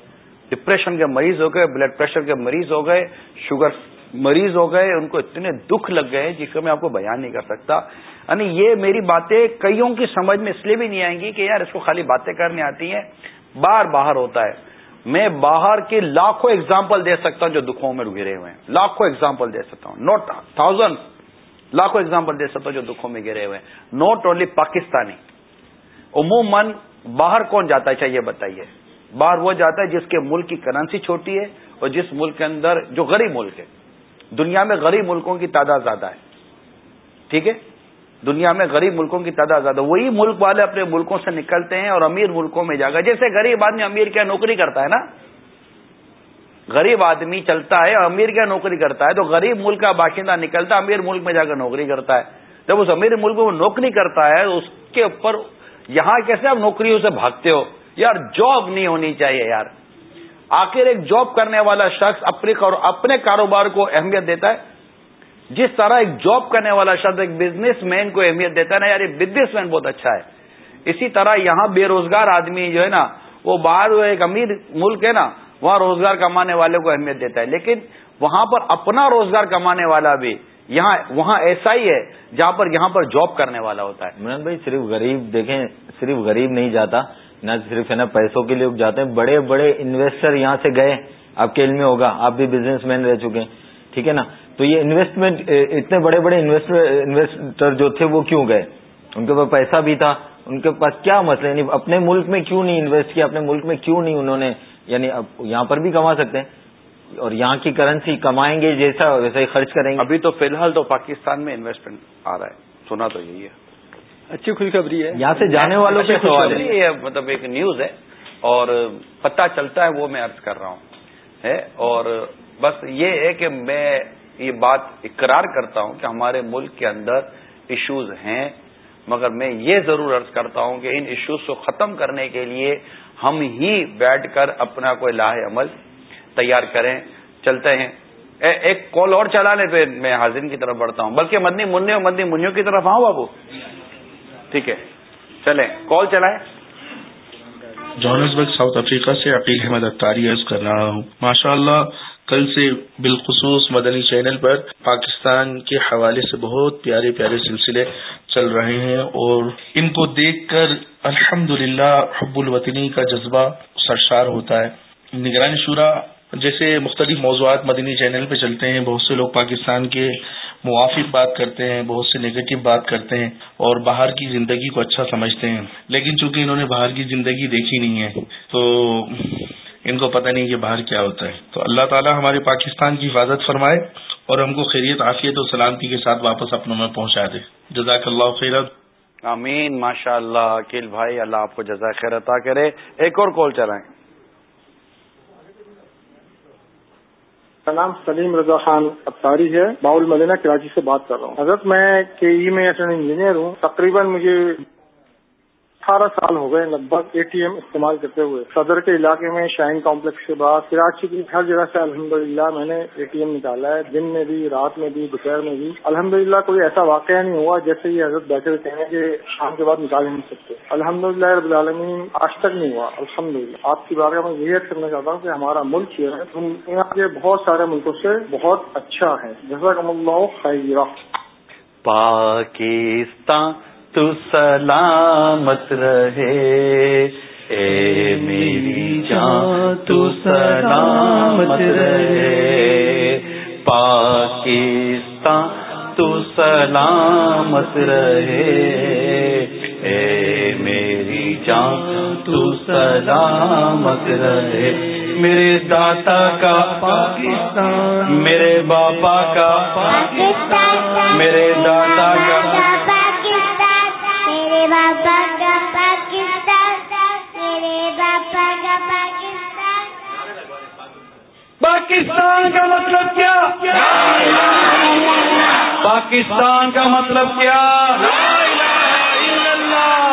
ڈپریشن کے مریض ہو گئے، بلڈ پریشر کے مریض ہو گئے، شوگر مریض ہو گئے، ان کو اتنے دکھ لگ گئے جس کو میں آپ کو بیان نہیں کر سکتا۔ یعنی یہ میری باتیں کئیوں کی سمجھ میں اس لیے بھی نہیں آئیں گی کہ یار اس کو خالی باتیں کرنے آتی ہیں، بار باہر ہوتا ہے۔ میں باہر کے لاکھوں اگزامپل دے سکتا ہوں جو دکھوں میں گرے ہوئے ہیں۔ لاکھوں اگزامپل دے سکتا ہوں۔ نوٹ تھاؤزینڈ لاکھوں اگزامپل دے سکتا ہوں جو دکھوں میں گرے ہوئے ہیں۔ Not only Pakistani. عموماً باہر کون جاتا ہے؟ چاہیے بتائیے۔ باہر وہ جاتا ہے جس کے ملک کی کرنسی چھوٹی ہے اور جس ملک کے اندر جو غریب ملک ہے۔ دنیا میں غریب ملکوں کی تعداد زیادہ ہے۔ ٹھیک ہے؟ دنیا میں غریب ملکوں کی تعداد زیادہ، وہی ملک والے اپنے ملکوں سے نکلتے ہیں اور امیر ملکوں میں جا کر جیسے غریب آدمی امیر کیا نوکری کرتا ہے نا؟ غریب آدمی چلتا ہے اور امیر کیا نوکری کرتا ہے، تو غریب ملک کا باشندہ نکلتا ہے، امیر ملک میں جا کر نوکری کرتا ہے۔ جب اس امیر ملک میں وہ نوکری کرتا ہے، اس کے اوپر یہاں کیسے آپ نوکریوں سے بھاگتے ہو؟ یار جاب نہیں ہونی چاہیے یار۔ آخر ایک جاب کرنے والا شخص اپنے کاروبار کو اہمیت دیتا ہے۔ جس طرح ایک جاب کرنے والا شخص ایک بزنس مین کو اہمیت دیتا ہے نا، یار یہ بزنس مین بہت اچھا ہے۔ اسی طرح یہاں بے روزگار آدمی جو ہے نا، وہ باہر ایک امیر ملک ہے نا، وہاں روزگار کمانے والے کو اہمیت دیتا ہے۔ لیکن وہاں پر اپنا روزگار کمانے والا بھی یہاں، وہاں ایسا ہی ہے جہاں پر یہاں پر جاب کرنے والا ہوتا ہے۔ منت بھائی، صرف غریب دیکھیں، صرف غریب نہیں جاتا۔ نہ صرف ہے نا پیسوں کے لیے جاتے ہیں۔ بڑے بڑے انویسٹر یہاں سے گئے، آپ کے علم میں ہوگا، آپ بھی بزنس مین رہ چکے ہیں۔ ٹھیک ہے نا؟ تو یہ انویسٹمنٹ اتنے بڑے بڑے انویسٹر جو تھے وہ کیوں گئے؟ ان کے پاس پیسہ بھی تھا۔ ان کے پاس کیا مسئلہ یعنی اپنے ملک میں کیوں نہیں انویسٹ کیا؟ اپنے ملک میں کیوں نہیں انہوں نے یعنی یہاں پر بھی کما سکتے ہیں۔ اور یہاں کی کرنسی کمائیں گے جیسا ویسا ہی خرچ کریں گے۔ ابھی تو فی الحال تو پاکستان میں انویسٹمنٹ آ رہا ہے۔ سنا تو یہی ہے۔ اچھی خوشخبری ہے۔ یہاں سے جانے والوں کے سوال ہے یہ مطلب ایک نیوز ہے۔ اور پتہ چلتا ہے وہ میں عرض کر رہا ہوں۔ ہے اور بس یہ ہے کہ میں یہ بات اقرار کرتا ہوں کہ ہمارے ملک کے اندر ایشوز ہیں، مگر میں یہ ضرور عرض کرتا ہوں کہ ان ایشوز کو ختم کرنے کے لیے ہم ہی بیٹھ کر اپنا کوئی لاہ عمل تیار کریں۔ چلتے ہیں۔ ایک کال اور چلا لیں پھر میں حاضرین کی طرف بڑھتا ہوں۔ بلکہ مدنی منع اور مدنی منوں کی طرف۔ آؤں بابو؟ ٹھیک ہے۔ چلیں۔ کال چلائیں۔ جوہنسبرگ ساؤتھ افریقہ سے عقیل احمد اختاری عرض کر رہا ہوں۔ ماشاء اللہ کل سے بالخصوص مدنی چینل پر پاکستان کے حوالے سے بہت پیارے پیارے سلسلے چل رہے ہیں اور ان کو دیکھ کر الحمد للہ حب الوطنی کا جذبہ سرشار ہوتا ہے۔ نگرانی شورا جیسے مختلف موضوعات مدنی چینل پہ چلتے ہیں، بہت سے لوگ پاکستان کے موافق بات کرتے ہیں، بہت سے نگیٹو بات کرتے ہیں اور باہر کی زندگی کو اچھا سمجھتے ہیں۔ لیکن چونکہ انہوں نے باہر کی زندگی دیکھی نہیں ہے، تو ان کو پتہ نہیں کہ باہر کیا ہوتا ہے۔ تو اللہ تعالیٰ ہمارے پاکستان کی حفاظت فرمائے اور ہم کو خیریت عافیت اور سلامتی کے ساتھ واپس اپنوں میں پہنچا دے۔ جزاک اللہ خیرت امین ماشاء اللہ عقیل بھائی اللہ آپ کو جزاک خیر عطا کرے۔ ایک اور کال چلائیں۔ نام سلیم رضا خان ابتاری ہے۔ باؤل مدینہ کراچی سے بات کر رہا ہوں۔ حضرت میں کے ای میں انجینئر ہوں۔ تقریباً مجھے اٹھارہ سال ہو گئے لگ بھگ اے ٹی ایم استعمال کرتے ہوئے۔ صدر کے علاقے میں شائن کمپلیکس کے بعد کراچی کی ہر جگہ سے الحمدللہ میں نے اے ٹی ایم نکالا ہے۔ دن میں بھی، رات میں بھی، دوپہر میں بھی۔ الحمدللہ کوئی ایسا واقعہ نہیں ہوا جیسے یہ حضرت بیٹھے ہوئے کہیں کہ شام کے بعد نکال نہیں سکتے۔ الحمد للہ رب العالمین آج تک نہیں ہوا۔ الحمد للہ آپ کی بارے میں یہی کرنا چاہتا ہوں کہ ہمارا ملک یہ ہے دنیا کے بہت سارے ملکوں سے بہت اچھا ہے۔ جیسا کہ اللہ خیر پاکستان تو سلامت رہے۔ اے میری جان، تو سلامت رہے۔ پاکستان، تو سلامت رہے۔ اے میری جان، تو سلامت رہے۔ میرے داتا کا پاکستان، میرے باپا کا پاکستان، میرے دادا کا پاکستان کا کا مطلب کیا؟ پاکستان کا مطلب کیا؟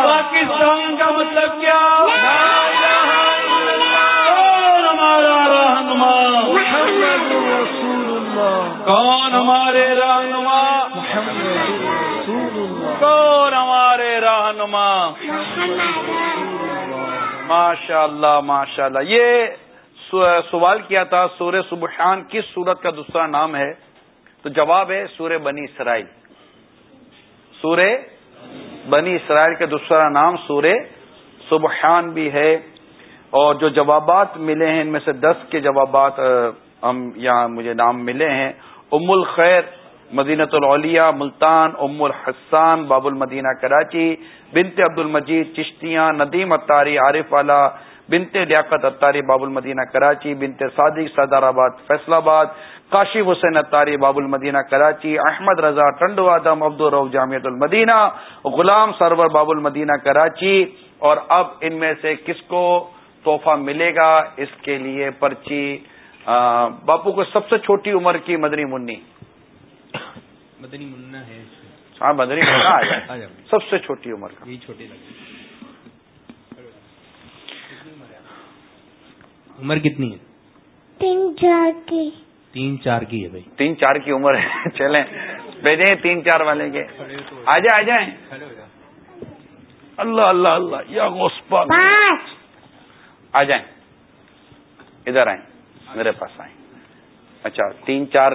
پاکستان کا مطلب کیا؟ کون ہمارا رہنما؟ کون ہمارے رہنما کون ہمارے رہنما ماشاء اللہ ماشاء اللہ یہ سوال کیا تھا سورہ سبحان کس سورت کا دوسرا نام ہے؟ تو جواب ہے سورہ بنی اسرائیل۔ سورہ بنی اسرائیل کا دوسرا نام سورہ سبحان بھی ہے۔ اور جو جوابات ملے ہیں ان میں سے دس کے جوابات ہم یہاں مجھے نام ملے ہیں۔ ام الخیر مدینت الولیا ملتان، ام الحسان، باب المدینہ کراچی، بنت عبد المجید، چشتیاں، ندیم اتاری عارف والا، بنت لیاقت اتاری باب المدینہ کراچی، بنت صادق، سردار آباد فیصلہ آباد کاشی حسین اتاری باب المدینہ کراچی، احمد رضا، ٹنڈو آدم، عبد الروف جامعت المدینہ، غلام سرور، باب المدینہ کراچی، اور اب ان میں سے کس کو تحفہ ملے گا؟ اس کے لیے پرچی باپو کو سب سے چھوٹی عمر کی مدنی منی۔ مدنی منا ہے ہاں مدنی منا آ جائے۔ سب سے چھوٹی عمر کا۔ چھوٹی عمر کتنی ہے؟ تین چار کی۔ تین چار کی ہے بھائی۔ تین چار کی عمر ہے۔ چلیں بھیجیں تین چار والے کے۔ آ جائیں آ جائیں۔ اللہ اللہ اللہ یا گوسپا آ جائیں۔ ادھر آئیں میرے پاس آئیں۔ اچھا تین چار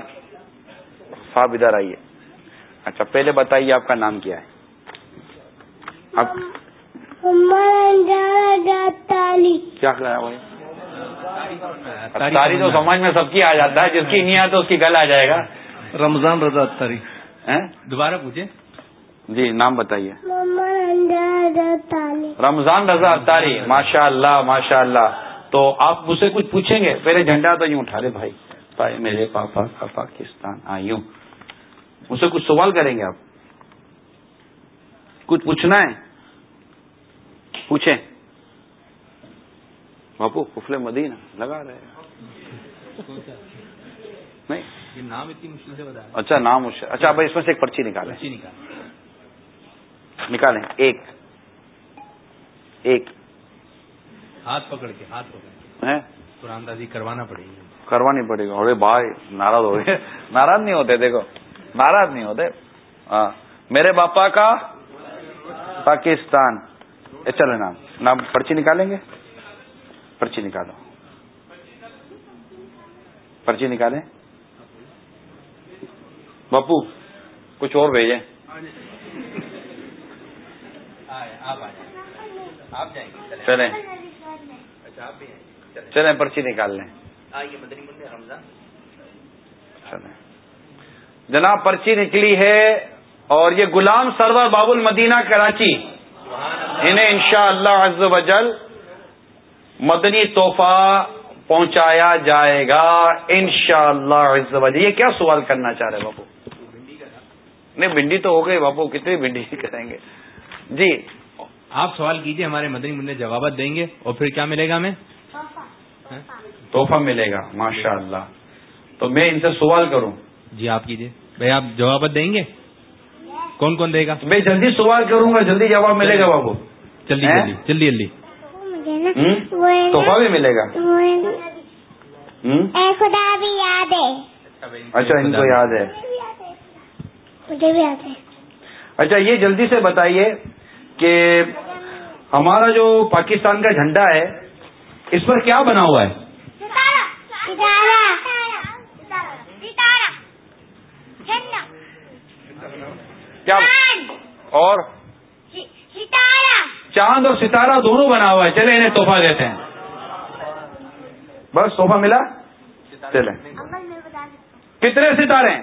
صاحب ادھر آئیے۔ اچھا پہلے بتائیے آپ کا نام کیا ہے؟ آپ کیا تاری تو سمجھ میں سب کی آ جاتا ہے جس کی نہیں آتا اس کی گل آ جائے گا۔ رمضان رضا تاری دوبارہ پوچھے جی نام بتائیے۔ رمضان رضا تاری ماشاء اللہ ماشاء اللہ تو آپ مجھ سے کچھ پوچھیں گے؟ پہلے جھنڈا تو یوں اٹھا لے بھائی۔ میرے پاپا کا پاکستان ہاں مجھ سے کچھ سوال کریں گے آپ۔ کچھ پوچھنا ہے؟ پوچھیں۔ باپو کفل مدینہ لگا رہے نہیں؟ نام اتنی مشکل سے بتا اچھا نام مشکل۔ اچھا اس میں سے ایک پرچی نکالیں۔ نکالیں۔ ایک۔ ایک۔ ہاتھ پکڑ کے ہاتھ پکڑ کے۔ ہیں؟ قرآن دازی کروانا پڑے گی۔ کروانی پڑے گا۔ ارے بھائی ناراض ہو گئے۔ ناراض نہیں ہوتے دیکھو۔ ناراض نہیں ہوتے؟ ہاں. میرے باپا کا پاکستان. چلو نام. نام پرچی نکالیں گے؟ پرچی نکالو. پرچی نکالیں. باپو کچھ اور بھیجیں. چلیں. چلیں پرچی نکال لیں. چلیں. جناب پرچی نکلی ہے اور یہ غلام سرور باب المدینہ کراچی۔ انہیں انشاء اللہ عز و جل مدنی تحفہ پہنچایا جائے گا انشاء اللہ یہ کیا سوال کرنا چاہ رہے باپو؟ نہیں بھنڈی تو ہو گئی باپو کتنی بھنڈی (laughs) کریں گے؟ جی۔ آپ سوال کیجیے ہمارے مدنی منڈے جوابات دیں گے اور پھر کیا ملے گا ہمیں؟ تحفہ۔ ملے گا ماشاء اللہ تو میں ان سے سوال کروں۔ جی آپ کیجیے بھائی آپ جوابات دیں گے؟ کون کون دے گا؟ میں جلدی سوال کروں گا جلدی جواب ملے گا بابو۔ جلدی ہیں؟ جلدی جلدی۔ جلدی؟ تحفہ بھی ملے گا۔ خدا بھی یاد ہے اچھا ان کو یاد ہے مجھے بھی یاد ہے۔ اچھا یہ جلدی سے بتائیے کہ ہمارا جو پاکستان کا جھنڈا ہے اس پر کیا بنا ہوا ہے؟ کیا اور چاند اور ستارہ دونوں بنا ہوا ہے۔ چلے انہیں تحفہ دیتے ہیں۔ بس تحفہ ملا؟ چلے کتنے ستارے ہیں؟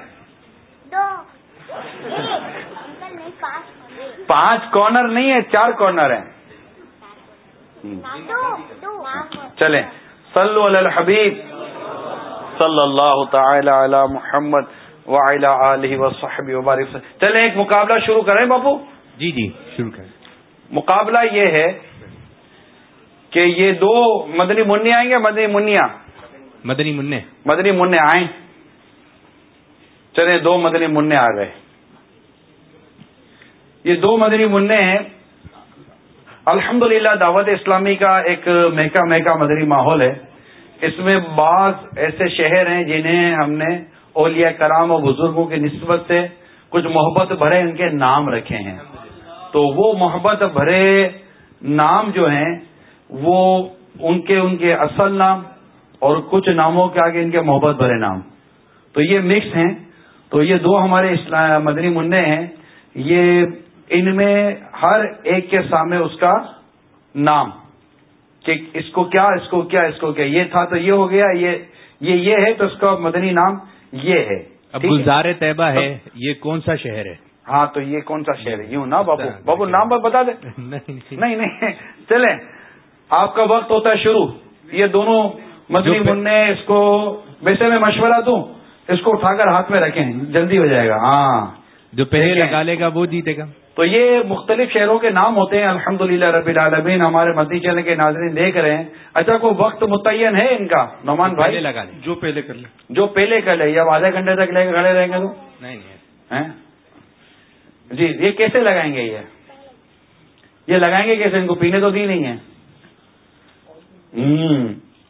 پانچ۔ کارنر نہیں ہے چار کارنر ہیں۔ چلیں۔ صلو علی الحبیب۔ صلی اللہ تعالی علی محمد۔ آلہ وصحبہ وبارک چلیں ایک مقابلہ شروع کریں باپو جی جی شروع کریں۔ مقابلہ یہ ہے کہ یہ دو مدنی منی آئیں گے مدنی منیا مدنی منع مدنی منع آئیں۔ چلیں دو مدنی منع آ گئے۔ یہ دو مدنی منع ہیں۔ الحمدللہ دعوت اسلامی کا ایک مہکا مہکا مدنی ماحول ہے۔ اس میں بعض ایسے شہر ہیں جنہیں ہم نے اولیاء کرام اور بزرگوں کی نسبت سے کچھ محبت بھرے ان کے نام رکھے ہیں۔ تو وہ محبت بھرے نام جو ہیں، وہ ان کے ان کے اصل نام اور کچھ ناموں کے آگے ان کے محبت بھرے نام۔ تو یہ مکس ہیں۔ تو یہ دو ہمارے اسلام مدنی منع ہیں۔ یہ ان میں ہر ایک کے سامنے اس کا نام، کہ اس کو کیا، اس کو کیا، اس کو کیا۔ یہ تھا تو یہ ہو گیا، یہ یہ یہ ہے تو اس کا مدنی نام۔ یہ ہے اب؟ گلزار طیبہ ہے یہ کون سا شہر ہے؟ ہاں تو یہ کون سا شہر ہے؟ یوں نا بابو؟ بابو نام بتا دے۔ (laughs) نہیں۔ نہیں چلیں۔ آپ کا وقت ہوتا ہے شروع۔ یہ دونوں پہ- منع اس کو ویسے میں مشورہ دوں۔ اس کو اٹھا کر ہاتھ میں رکھیں جلدی ہو جائے گا۔ ہاں۔ جو پہلے۔ لگا لے گا وہ جیتے گا۔ تو یہ مختلف شہروں کے نام ہوتے ہیں الحمد للہ ربی العالمین ہمارے مدنی چینل کے ناظرین دیکھ رہے ہیں۔ اچھا کوئی وقت متعین ہے ان کا؟ نعمان بھائی؟ لگا لیں جو پہلے کر لیں جو پہلے ہے یا اب آدھے گھنٹے تک لے کے کھڑے رہیں گے تو؟ نہیں نہیں۔ ہیں؟ جی یہ کیسے لگائیں گے یہ؟ یہ لگائیں گے کیسے؟ ان کو پینے تو دی نہیں ہے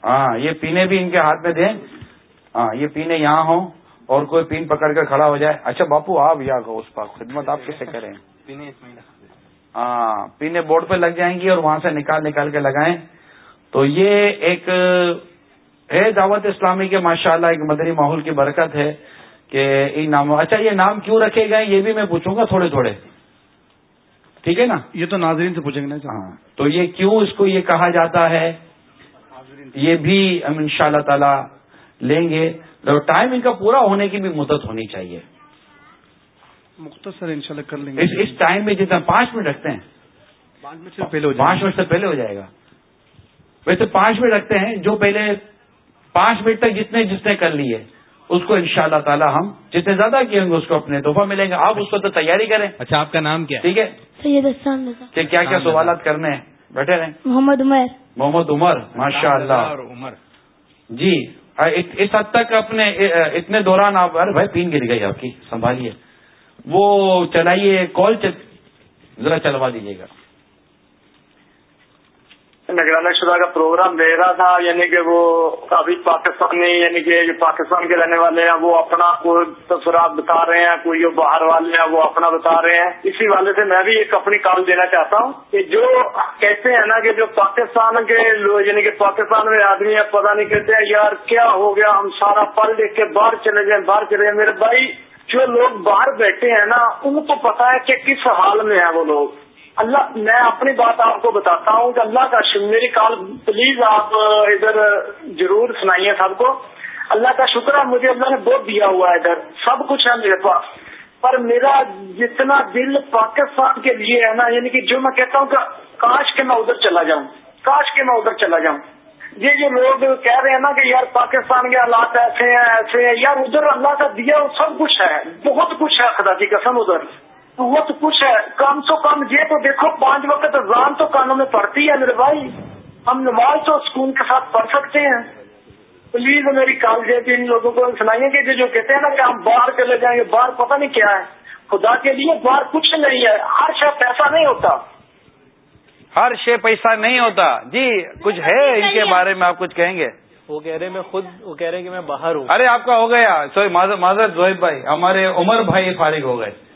ہاں یہ پینے بھی ان کے ہاتھ میں دیں۔ ہاں یہ پینے یہاں ہوں۔ اور کوئی پین پکڑ کر کھڑا ہو جائے۔ اچھا باپو آپ یا کو اس پاک خدمت آپ کیسے کریں؟ ہاں پینے بورڈ پہ لگ جائیں گی اور وہاں سے نکال نکال کے لگائیں۔ تو یہ ایک ہے دعوت اسلامی کے ماشاءاللہ ایک مدنی ماحول کی برکت ہے کہ ان ناموں اچھا یہ نام کیوں رکھے گئے؟ یہ بھی میں پوچھوں گا تھوڑے تھوڑے۔ ٹھیک ہے نا؟ یہ تو ناظرین سے پوچھیں گے نا ہاں تو یہ کیوں اس کو یہ کہا جاتا ہے؟ یہ بھی ہم ان شاء اللہ تعالی لیں گے۔ ٹائم ان کا پورا ہونے کی بھی مدت ہونی چاہیے۔ مختصر انشاءاللہ کر لیں گے۔ اس اس ٹائم میں جتنا پانچ منٹ رکھتے ہیں۔ پانچ منٹ سے پہلے ہو پانچ جائے منٹ سے پہلے ہو جائے گا۔ ویسے پانچ منٹ رکھتے ہیں جو پہلے پانچ منٹ تک جتنے جس نے کر لیے اس کو ان شاء اللہ تعالیٰ ہم جتنے زیادہ کیے گے اس کو اپنے تحفہ ملیں گے۔ آپ اس کو تو تیاری کریں۔ اچھا آپ کا نام کیا ٹھیک ہے۔ کہ کیا کیا سوالات کرنے ہیں؟ بیٹھے رہیں۔ محمد عمر۔ محمد عمر ماشاء اللہ عمر۔ جی۔ اس حد تک اپنے اتنے دوران آپ ارے بھائی پین گر گئی آپ کی، سنبھالیے۔ وہ چلائیے، کال ذرا چلوا دیجیے گا۔ نگرانی شدہ کا پروگرام دے رہا تھا یعنی کہ وہ ابھی پاکستانی یعنی کہ جو پاکستان کے رہنے والے ہیں، وہ اپنا کوئی تصورات بتا رہے ہیں، کوئی جو باہر والے ہیں، وہ اپنا بتا رہے ہیں۔ اسی والے سے میں بھی ایک اپنی کام دینا چاہتا ہوں کہ جو کہتے ہیں نا کہ جو پاکستان کے یعنی کہ پاکستان میں آدمی ہیں پتا نہیں کہتے ہیں، یار کیا ہو گیا، ہم سارا پل دیکھ کے باہر چلے جائیں، باہر چلے جائیں۔ میرے بھائی، جو لوگ باہر بیٹھے ہیں نا، ان کو پتا ہے کہ کس حال میں ہیں وہ لوگ۔ اللہ میں اپنی بات آپ کو بتاتا ہوں کہ اللہ کا میری کال پلیز آپ ادھر ضرور سنائیے سب کو۔ اللہ کا شکر ہے، مجھے اللہ نے بہت دیا ہوا ہے ادھر۔ سب کچھ ہے میرے پاس۔ پر میرا جتنا دل پاکستان کے لیے ہے نا یعنی کہ جو میں کہتا ہوں کہ کاش کے میں ادھر چلا جاؤں۔ کاش کے میں ادھر چلا جاؤں۔ یہ جو لوگ کہہ رہے ہیں نا کہ یار پاکستان کے حالات ایسے ہیں ایسے ہیں، یار ادھر اللہ کا دیا سب کچھ ہے۔ بہت کچھ ہے، خدا کی قسم ادھر۔ وہ تو کچھ ہے۔ کم سے کم یہ تو دیکھو پانچ وقت رام تو کانوں میں پڑتی ہے میرے بھائی۔ ہم نماز تو سکون کے ساتھ پڑھ سکتے ہیں۔ پلیز میری کال جی ان لوگوں کو سنائیے کہ جو کہتے ہیں نا کہ ہم باہر چلے جائیں گے باہر پتہ نہیں کیا ہے۔ خدا کے لیے باہر کچھ نہیں ہے۔ ہر شے پیسہ نہیں ہوتا۔ ہر شے پیسہ نہیں ہوتا۔ جی کچھ ہے ان کے بارے میں آپ کچھ کہیں گے؟ وہ کہہ رہے میں خود وہ کہہ رہے کہ میں باہر ہوں۔ ارے آپ کا ہو گیا۔ سوری معذرت زوہیب بھائی۔ ہمارے عمر بھائی فارغ ہو گئے۔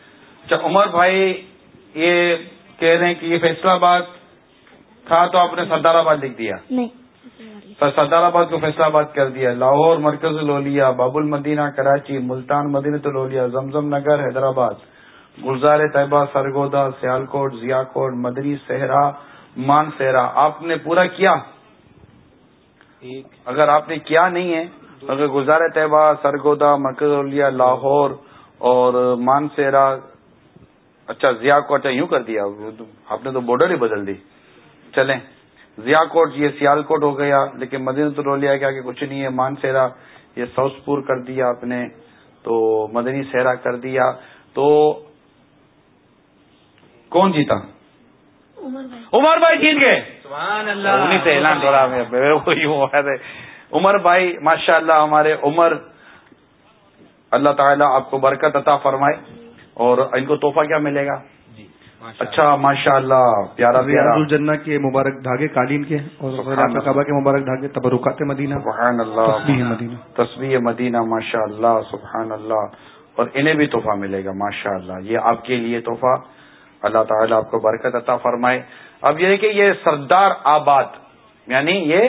اچھا عمر بھائی یہ کہہ رہے ہیں کہ یہ فیصلہ آباد تھا تو آپ نے سردار آباد لکھ دیا۔ سر سردار آباد کو فیصلہ آباد کر دیا۔ لاہور مرکز لو لیا باب المدینہ کراچی ملتان مدینہ تو لو لیا زمزم نگر حیدرآباد گلزار طیبہ سرگودا سیالکوٹ ضیا کوٹ مدنی صحرا مان صحرا۔ آپ نے پورا کیا؟ اگر آپ نے کیا نہیں ہے اگر گلزار طیبہ سرگودا مرکز لیا لاہور اور مان سہرا اچھا ضیا کوٹ یوں کر دیا۔ آپ نے تو بارڈر ہی بدل دی۔ چلیں۔ ضیا کوٹ یہ سیال کوٹ ہو گیا لیکن مدینہ تو رو لیا گیا کہ کچھ نہیں ہے۔ مان سہرا یہ ساؤس پور کر دیا آپ نے تو مدنی سہرا کر دیا۔ تو کون جیتا؟ عمر بھائی۔ جیت گئے۔ انہیں سے اعلان تھوڑا عمر بھائی ماشاء اللہ ہمارے عمر اللہ تعالیٰ آپ کو برکت عطا فرمائے۔ اور ان کو تحفہ کیا ملے گا؟ جی اچھا ماشاء اللہ پیارا۔ پیارا الجنہ کے مبارک دھاگے قالین کے اور کعبہ کے مبارک دھاگے تبرکات مدینہ۔ سبحان اللہ۔ مدینہ۔ تصویر مدینہ ماشاء اللہ سبحان اللہ۔ اور انہیں بھی تحفہ ملے گا ماشاء اللہ یہ آپ کے لیے تحفہ۔ اللہ تعالیٰ آپ کو برکت عطا فرمائے۔ اب یہ کہ یہ سردار آباد یعنی یہ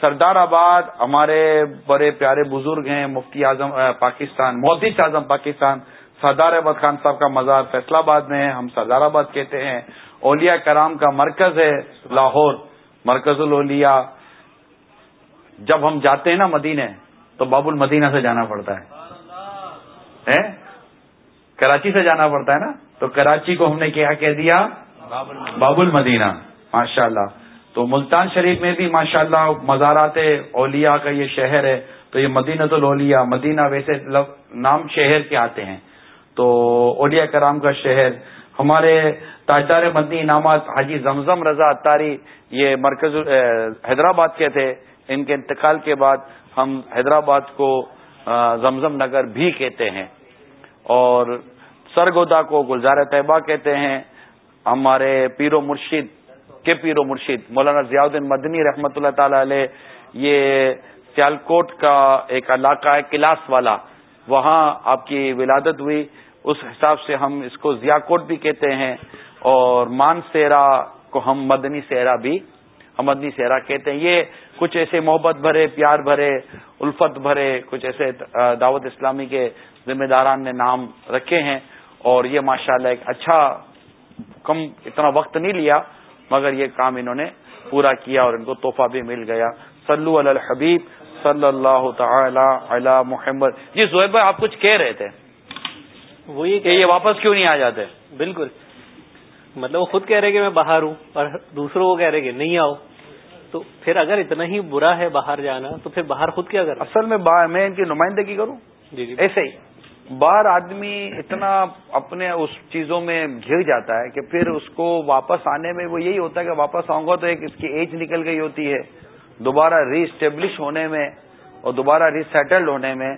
سردار آباد ہمارے بڑے پیارے بزرگ ہیں مفتی اعظم پاکستان محدث اعظم پاکستان۔ سردار احمد خان صاحب کا مزار فیصلہ آباد میں ہے، ہم سردار آباد کہتے ہیں۔ اولیا کرام کا مرکز ہے لاہور، مرکز الاولیا جب ہم جاتے ہیں نا مدینے تو باب المدینہ سے جانا پڑتا ہے۔ کراچی سے جانا پڑتا ہے نا؟ تو کراچی کو ہم نے کیا کہہ دیا؟ باب المدینہ۔ ماشاء اللہ تو ملتان شریف میں بھی ماشاء اللہ مزارات اولیا کا یہ شہر ہے۔ تو یہ مدینہ تو لولیا مدینہ ویسے نام شہر کے آتے ہیں۔ تو اولیا کرام کا شہر، ہمارے تاجدار مدنی انعامات حاجی زمزم رضا اتاری یہ مرکز حیدرآباد کے تھے۔ ان کے انتقال کے بعد ہم حیدرآباد کو زمزم نگر بھی کہتے ہیں۔ اور سرگودا کو گلزار طیبہ کہتے ہیں۔ ہمارے پیر و مرشید کے پیر و مرشید مولانا ضیاء الدین مدنی رحمۃ اللہ تعالی علیہ، یہ سیالکوٹ کا ایک علاقہ ہے، کلاس والا۔ وہاں آپ کی ولادت ہوئی۔ اس حساب سے ہم اس کو ضیا کوٹ بھی کہتے ہیں اور مان سیرا کو ہم مدنی سہرا بھی، ہم مدنی سہرا کہتے ہیں۔ یہ کچھ ایسے محبت بھرے، پیار بھرے، الفت بھرے، کچھ ایسے دعوت اسلامی کے ذمہ داران نے نام رکھے ہیں اور یہ ماشاءاللہ ایک اچھا کم، اتنا وقت نہیں لیا، مگر یہ کام انہوں نے پورا کیا اور ان کو تحفہ بھی مل گیا۔ سلو الحبیب صلی اللہ تعالی علی محمد۔ جی زہیب بھائی آپ کچھ کہہ رہے تھے؟ وہ یہ کہ یہ واپس کیوں نہیں آ جاتے؟ بالکل۔ مطلب وہ خود کہہ رہے کہ میں باہر ہوں اور دوسروں کو کہہ رہے کہ نہیں آؤ۔ تو پھر اگر اتنا ہی برا ہے باہر جانا تو پھر باہر خود کیا کرنا اصل میں میں ان کی نمائندگی کروں؟ جی جی۔ ایسے ہی۔ باہر آدمی اتنا اپنے اس چیزوں میں گھر جاتا ہے کہ پھر اس کو واپس آنے میں وہ یہی ہوتا ہے کہ واپس آؤں گا تو ایک اس کی ایج نکل گئی ہوتی ہے۔ دوبارہ ری اسٹیبلش ہونے میں اور دوبارہ ری سیٹلڈ ہونے میں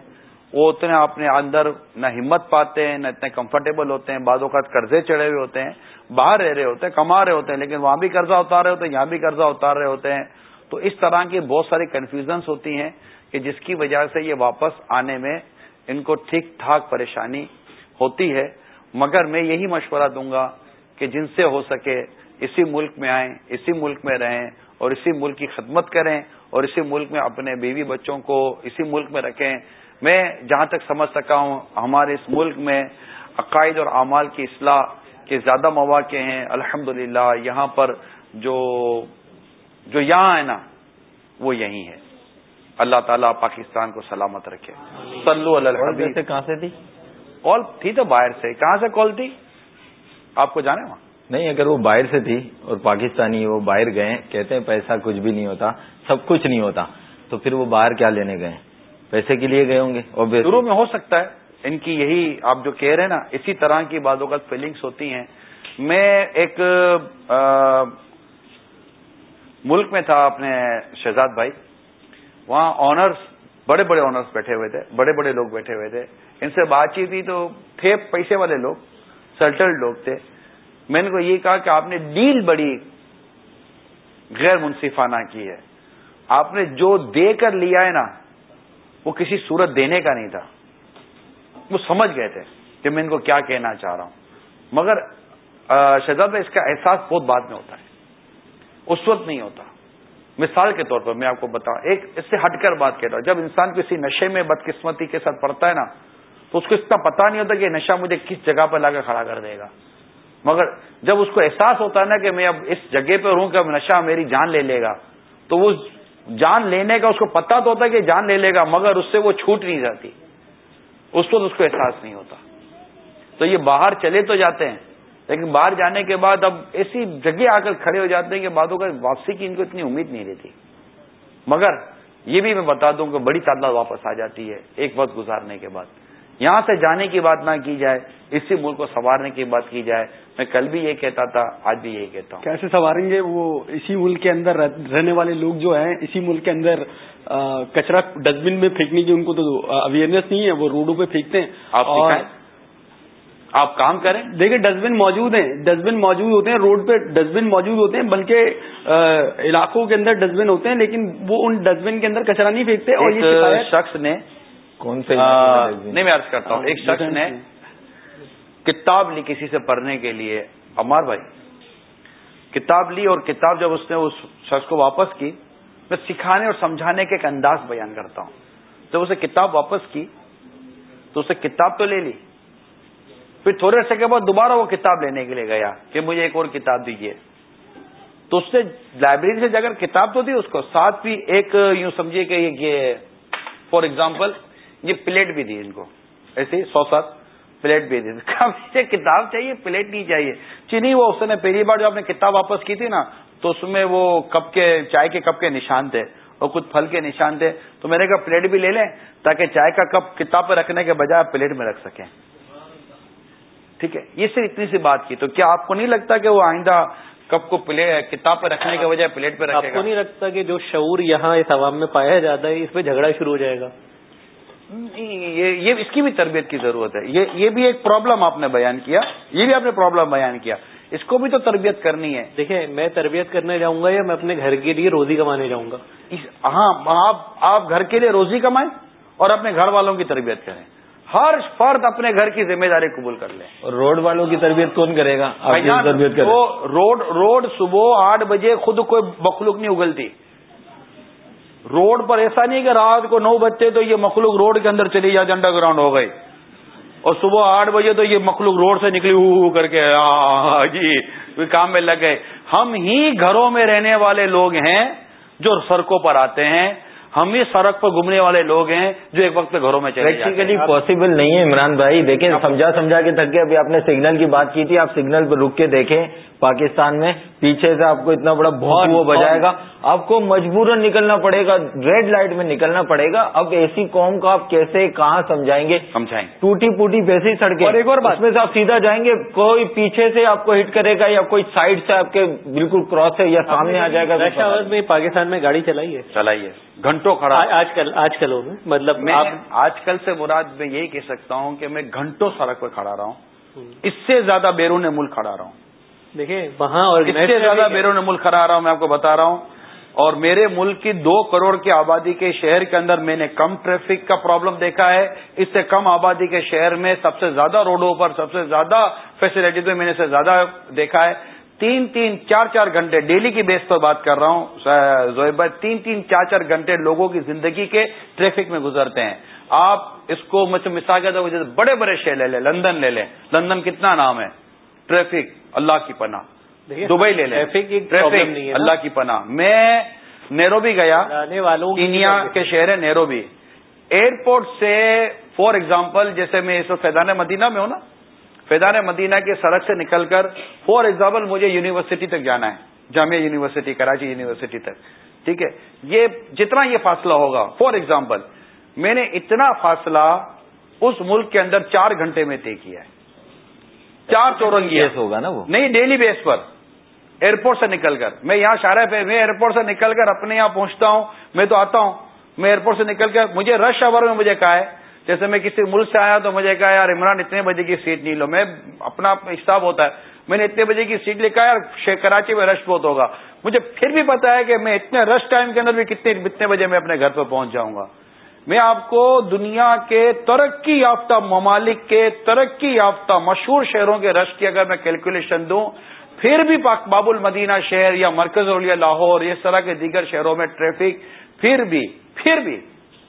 وہ اتنے اپنے اندر نہ ہمت پاتے ہیں، نہ اتنے کمفرٹیبل ہوتے ہیں۔ بعض اوقات قرضے چڑھے ہوئے ہوتے ہیں، باہر رہ رہے ہوتے ہیں، کما رہے ہوتے ہیں، لیکن وہاں بھی قرضہ اتار رہے ہوتے ہیں، یہاں بھی قرضہ اتار رہے ہوتے ہیں۔ تو اس طرح کی بہت ساری کنفیوژنس ہوتی ہیں کہ جس کی وجہ سے یہ واپس آنے میں ان کو ٹھیک ٹھاک پریشانی ہوتی ہے۔ مگر میں یہی مشورہ دوں گا کہ جن سے ہو سکے اسی ملک میں آئیں، اسی ملک میں رہیں اور اسی ملک کی خدمت کریں اور اسی ملک میں اپنے بیوی بچوں کو اسی ملک میں رکھیں۔ میں جہاں تک سمجھ سکا ہوں ہمارے اس ملک میں عقائد اور اعمال کی اصلاح کے زیادہ مواقع ہیں۔ الحمد یہاں پر جو جو یہاں ہے نا وہ یہی ہے۔ اللہ تعالیٰ پاکستان کو سلامت رکھے۔ سلو سے کہاں سے تھی؟ کال تھی تو باہر سے۔ کہاں سے کال تھی؟ آپ کو جانے وہاں؟ نہیں اگر وہ باہر سے تھی اور پاکستانی وہ باہر گئے کہتے ہیں پیسہ کچھ بھی نہیں ہوتا سب کچھ نہیں ہوتا تو پھر وہ باہر کیا لینے گئے؟ پیسے کے لیے گئے ہوں گے اور شروع میں ہو سکتا ہے. ان کی یہی آپ جو کہہ رہے ہیں نا، اسی طرح کی بعض اوقات فیلنگس ہوتی ہیں. میں ایک ملک میں تھا اپنے شہزاد بھائی. وہاں آنرس بڑے بڑے آنرس بیٹھے ہوئے تھے، بڑے بڑے لوگ بیٹھے ہوئے تھے. ان سے بات چیت تھی تو تھے پیسے والے لوگ سیٹلڈ لوگ تھے. میں نے کو یہ کہا کہ آپ نے ڈیل بڑی غیر منصفانہ کی ہے. آپ نے جو دے کر لیا ہے نا وہ کسی صورت دینے کا نہیں تھا۔ وہ سمجھ گئے تھے کہ میں ان کو کیا کہنا چاہ رہا ہوں۔ مگر شہزاد اس کا احساس بہت بعد میں ہوتا ہے۔ اس وقت نہیں ہوتا۔ مثال کے طور پر میں آپ کو بتاؤں۔ ایک، اس سے ہٹ کر بات کہہ رہا ہوں۔ جب انسان کسی نشے میں بدقسمتی کے ساتھ پڑتا ہے نا، تو اس کو اتنا پتا نہیں ہوتا کہ نشہ مجھے کس جگہ پر لا کر کھڑا کر دے گا۔ مگر، جب اس کو احساس ہوتا ہے نا کہ میں اب اس جگہ پہ ہوں کہ اب نشہ میری جان لے لے گا، تو وہ جان لینے کا اس کو پتا تو ہوتا ہے کہ جان لے لے گا، مگر اس سے وہ چھوٹ نہیں جاتی۔ اس وقت اس کو احساس نہیں ہوتا۔ تو یہ باہر چلے تو جاتے ہیں، لیکن باہر جانے کے بعد اب ایسی جگہ آ کر کھڑے ہو جاتے ہیں کہ بعدوں کا واپسی کی ان کو اتنی امید نہیں رہتی۔ مگر یہ بھی میں بتا دوں کہ بڑی تعداد واپس آ جاتی ہے ایک وقت گزارنے کے بعد۔ یہاں سے جانے کی بات نہ کی جائے اسی ملک کو سنوارنے کی بات کی جائے۔ میں کل بھی یہ کہتا تھا آج بھی یہی کہتا ہوں۔ کیسے سنواریں گے؟ وہ اسی ملک کے اندر رہنے والے لوگ جو ہیں اسی ملک کے اندر کچرا ڈسٹ بن میں پھینکنے کی ان کو تو اویئرنیس نہیں ہے وہ روڈوں پہ پھینکتے ہیں۔ اور آپ کام کریں۔ دیکھیں ڈسٹ بن موجود ہیں۔ ڈسٹ بن موجود ہوتے ہیں روڈ پہ ڈسٹ بن موجود ہوتے ہیں بلکہ علاقوں کے اندر ڈسٹ بن ہوتے ہیں لیکن وہ ان ڈسٹ بن کے اندر کچرا نہیں پھینکتے اور یہ شخص نے کون سے نہیں میں عرض کرتا ہوں ایک شخص نے کتاب لی کسی سے پڑھنے کے لیے امار بھائی۔ کتاب لی اور کتاب جب اس نے اس شخص کو واپس کی میں سکھانے اور سمجھانے کے ایک انداز بیان کرتا ہوں۔ جب اسے کتاب واپس کی تو اسے کتاب تو لے لی۔ پھر تھوڑے عرصے کے بعد دوبارہ وہ کتاب لینے کے لیے گیا کہ مجھے ایک اور کتاب دیجیے تو اس نے لائبریری سے جا کر کتاب تو دی اس کو ساتھ بھی ایک یوں سمجھیے کہ یہ فار ایگزامپل یہ پلیٹ بھی دی ان کو۔ ایسے سو سات پلیٹ بھی دی (laughs) مجھے کتاب چاہیے، پلیٹ نہیں چاہیے۔ چینی وہ اس نے پہلی بار جو آپ نے کتاب واپس کی تھی نا، تو اس میں وہ کپ کے، چائے کے کپ کے نشان تھے اور کچھ پھل کے نشان تھے۔ تو میں نے کہا پلیٹ بھی لے لیں تاکہ چائے کا کپ کتاب پہ رکھنے کے بجائے آپ پلیٹ میں رکھ سکیں۔ ٹھیک ہے، یہ صرف اتنی سی بات کی۔ تو کیا آپ کو نہیں لگتا کہ وہ آئندہ کپ کو کتاب پہ رکھنے کے بجائے پلیٹ پہ رکھے آپ کو نہیں لگتا کہ جو شعور یہاں اس عوام میں پایا جاتا ہے، اس پہ جھگڑا شروع ہو جائے گا؟ یہ اس کی بھی تربیت کی ضرورت ہے. یہ بھی ایک پرابلم آپ نے بیان کیا. یہ بھی آپ نے پرابلم بیان کیا. اس کو بھی تو تربیت کرنی ہے. دیکھیں میں تربیت کرنے جاؤں گا یا میں اپنے گھر کے لیے روزی کمانے جاؤں گا ہاں آپ گھر کے لیے روزی کمائیں اور اپنے گھر والوں کی تربیت کریں. ہر فرد اپنے گھر کی ذمہ داری قبول کر لیں اور روڈ والوں کی تربیت کون کرے گا؟ تربیت روڈ روڈ صبح آٹھ بجے خود کوئی مخلوق نہیں اگلتی. روڈ پر ایسا نہیں کہ رات کو نو بجتے تو یہ مخلوق روڈ کے اندر چلی جائے انڈر گراؤنڈ ہو گئی۔ اور صبح آٹھ بجے تو یہ مخلوق روڈ سے نکلی ہو کر کے جی کام میں لگ گئے۔ ہم ہی گھروں میں رہنے والے لوگ ہیں جو سڑکوں پر آتے ہیں۔ ہم ہی سڑک پر گھومنے والے لوگ ہیں جو ایک وقت گھروں میں چلے پریکٹیکلی پاسبل نہیں ہے عمران بھائی۔ دیکھیں سمجھا سمجھا کے تھک کے ابھی آپ نے سگنل کی بات کی تھی آپ سگنل پہ رک کے دیکھیں۔ پاکستان میں پیچھے سے آپ کو اتنا بڑا بہت وہ بجائے گا۔ آپ کو مجبوراً نکلنا پڑے گا ریڈ لائٹ میں نکلنا پڑے گا۔ اب ایسی قوم کو آپ کیسے کہاں سمجھائیں گے؟ سمجھائیں ٹوٹی پوٹی ویسی سڑکیں۔ اور ایک اور بات۔ میں سے آپ سیدھا جائیں گے کوئی پیچھے سے آپ کو ہٹ کرے گا یا کوئی سائڈ سے آپ کے بالکل کراس ہے یا سامنے آ جائے گا۔ میں پاکستان میں گاڑی چلائی ہے۔ چلائیے گھنٹوں کھڑا۔ آج کل آج کل مطلب میں آج کل سے مراد میں یہی کہہ سکتا ہوں کہ میں گھنٹوں سڑک پر کھڑا رہا ہوں۔ اس سے زیادہ بیرون ملک کھڑا رہا ہوں۔ دیکھیں وہاں اور اس سے زیادہ بیرون ملک کھڑا رہا ہوں میں آپ کو بتا رہا ہوں۔ اور میرے ملک کی دو کروڑ کی آبادی کے شہر کے اندر میں نے کم ٹریفک کا پرابلم دیکھا ہے۔ اس سے کم آبادی کے شہر میں سب سے زیادہ روڈوں پر سب سے زیادہ فیسلٹیز میں میں نے سے زیادہ دیکھا ہے۔ تین تین چار چار گھنٹے ڈیلی کی بیس پر بات کر رہا ہوں۔ زویب بھائی تین تین چار چار گھنٹے لوگوں کی زندگی کے ٹریفک میں گزرتے ہیں۔ آپ اس کو مثال کے طور بڑے بڑے شہر لے لیں لندن لے لیں۔ لندن کتنا نام ہے؟ ٹریفک اللہ کی پناہ۔ دبئی لے لیں۔ ٹریفک اللہ کی پناہ۔ میں نیروبی گیا انڈیا کے شہر ہے نیروبی۔ ایئرپورٹ سے فار ایگزامپل جیسے میں اس وقت فیضان مدینہ میں ہوں نا فیضان مدینہ کی سڑک سے نکل کر فار ایگزامپل مجھے یونیورسٹی تک جانا ہے جامعہ یونیورسٹی کراچی یونیورسٹی تک۔ ٹھیک ہے؟ یہ جتنا یہ فاصلہ ہوگا فار ایگزامپل میں نے اتنا فاصلہ اس ملک کے اندر چار گھنٹے میں طے کیا ہے۔ چار چورنگی ہوگا نا وہ؟ نہیں ڈیلی بیس پر. ایئرپورٹ سے نکل کر. میں یہاں شارہ پہ میں ایئرپورٹ سے نکل کر اپنے یہاں پہنچتا ہوں. میں تو آتا ہوں. میں ایئرپورٹ سے نکل کر مجھے رش آور میں مجھے کہا ہے. جیسے میں کسی ملک سے آیا تو مجھے کہا یار عمران اتنے بجے کی سیٹ نہیں لو. میں اپنا حساب ہوتا ہے. میں نے اتنے بجے کی سیٹ لکھا یار کراچی میں رش بہت ہوگا. مجھے پھر بھی پتا ہے کہ میں اتنے رش ٹائم کے اندر بھی کتنے کتنے بجے میں اپنے گھر پہ پہنچ جاؤں گا. میں آپ کو دنیا کے ترقی یافتہ ممالک کے ترقی یافتہ مشہور شہروں کے رش کی اگر میں کیلکولیشن دوں، پھر بھی باب المدینہ شہر یا مرکز اولیا لاہور، اس طرح کے دیگر شہروں میں ٹریفک پھر بھی پھر بھی،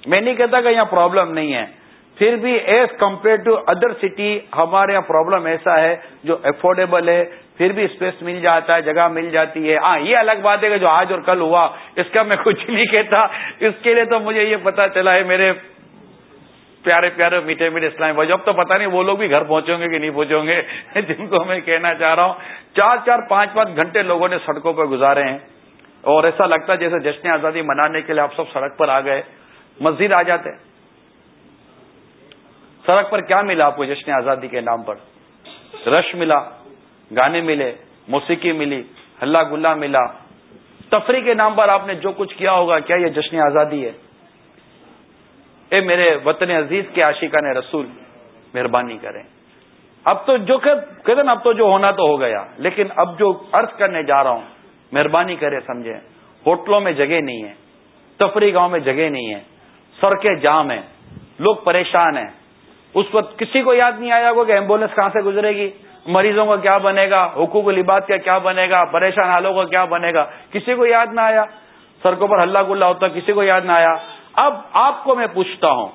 میں نہیں کہتا کہ یہاں پرابلم نہیں ہے، پھر بھی as compare to other city ہمارے یہاں پرابلم ایسا ہے جو افورڈیبل ہے پھر بھی اسپیس مل جاتا ہے، جگہ مل جاتی ہے۔ ہاں یہ الگ بات ہے کہ جو آج اور کل ہوا، اس کا میں کچھ نہیں کہتا۔ اس کے لیے تو مجھے یہ پتا چلا ہے، میرے پیارے پیارے میٹھے میٹھے اسلام جب تو پتا نہیں، وہ لوگ بھی گھر پہنچیں گے کہ نہیں پہنچیں گے؟ (laughs) جن کو میں کہنا چاہ رہا ہوں۔ چار چار پانچ پانچ گھنٹے لوگوں نے سڑکوں پر گزارے ہیں۔ اور ایسا لگتا ہے جیسے جشن آزادی منانے کے لیے آپ سب سڑک پر آ گئے۔ مسجد آ جاتے سڑک پر کیا ملا آپ کو جشن آزادی کے نام پر؟ رش ملا۔ گانے ملے، موسیقی ملی ہلا گلا ملا۔ تفریح کے نام پر آپ نے جو کچھ کیا ہوگا، کیا یہ جشن آزادی ہے؟ اے میرے وطن عزیز کے عاشقہ نے رسول، مہربانی کریں۔ اب تو جو کہتے نا، اب تو جو ہونا تو ہو گیا، لیکن اب جو ارض کرنے جا رہا ہوں، مہربانی کرے سمجھیں۔ ہوٹلوں میں جگہ نہیں ہے، تفریح گاؤں میں جگہ نہیں ہے۔ سڑکیں جام ہیں، لوگ پریشان ہیں۔ اس وقت کسی کو یاد نہیں آیا ہوگا کہ ایمبولینس کہاں سے گزرے گی؟ مریضوں کا کیا بنے گا؟ حقوق لباس کا کیا بنے گا؟ پریشان حالوں کا کیا بنے گا؟ کسی کو یاد نہ آیا؟ سڑکوں پر ہلہ گلا ہوتا، کسی کو یاد نہ آیا؟ اب آپ کو میں پوچھتا ہوں،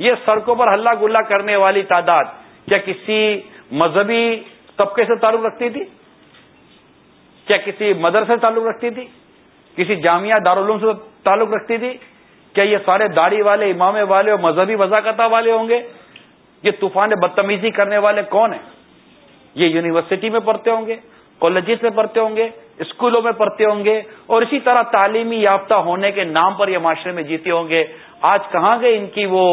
یہ سڑکوں پر ہلہ گلا کرنے والی تعداد کیا کسی مذہبی طبقے سے تعلق رکھتی تھی؟ کیا کسی مدرسے سے تعلق رکھتی تھی؟ کسی جامعہ دارالعلوم سے تعلق رکھتی تھی؟ کیا یہ سارے داڑھی والے امام والے اور مذہبی وضاقت والے ہوں گے؟ یہ طوفان بدتمیزی کرنے والے کون ہیں؟ یہ یونیورسٹی میں پڑھتے ہوں گے، کالجز میں پڑھتے ہوں گے، اسکولوں میں پڑھتے ہوں گے، اور اسی طرح تعلیمی یافتہ ہونے کے نام پر یہ معاشرے میں جیتے ہوں گے۔ آج کہاں گئے ان کی وہ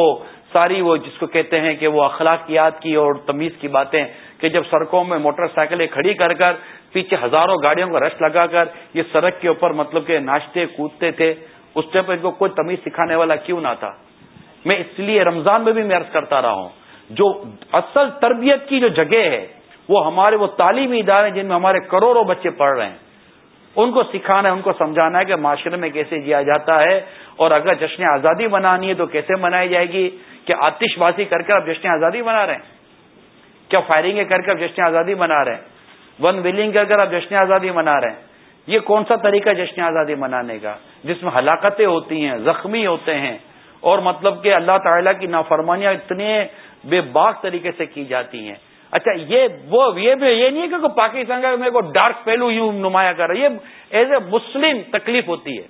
ساری وہ جس کو کہتے ہیں کہ وہ اخلاقیات کی اور تمیز کی باتیں کہ جب سڑکوں میں موٹر سائیکلیں کھڑی کر کر پیچھے ہزاروں گاڑیوں کا رش لگا کر یہ سڑک کے اوپر مطلب کہ ناچتے کودتے تھے، اس ٹائم پر ان کو کوئی تمیز سکھانے والا کیوں نہ تھا؟ میں اس لیے رمضان میں بھی میں عرض کرتا رہا ہوں، جو اصل تربیت کی جو جگہ ہے وہ ہمارے وہ تعلیمی ادارے جن میں ہمارے کروڑوں بچے پڑھ رہے ہیں۔ ان کو سکھانا ہے، ان کو سمجھانا ہے کہ معاشرے میں کیسے جیا جاتا ہے۔ اور اگر جشن آزادی منانی ہے تو کیسے منائی جائے گی؟ کیا آتش بازی کر کے اب جشن آزادی منا رہے ہیں؟ کیا فائرنگ کر کے اب جشن آزادی منا رہے ہیں؟ ون ویلنگ کر کر اب جشن آزادی منا رہے ہیں۔ یہ کون سا طریقہ جشن آزادی منانے کا؟ جس میں ہلاکتیں ہوتی ہیں، زخمی ہوتے ہیں۔ اور مطلب کہ اللہ تعالیٰ کی نافرمانیاں اتنے بے باک طریقے سے کی جاتی ہیں۔ اچھا یہ وہ، یہ بھی یہ نہیں ہے کہ پاکستان کا میرے کو ڈارک پہلو یوں نمایاں کر رہا ہے، یہ ایز اے مسلم تکلیف ہوتی ہے۔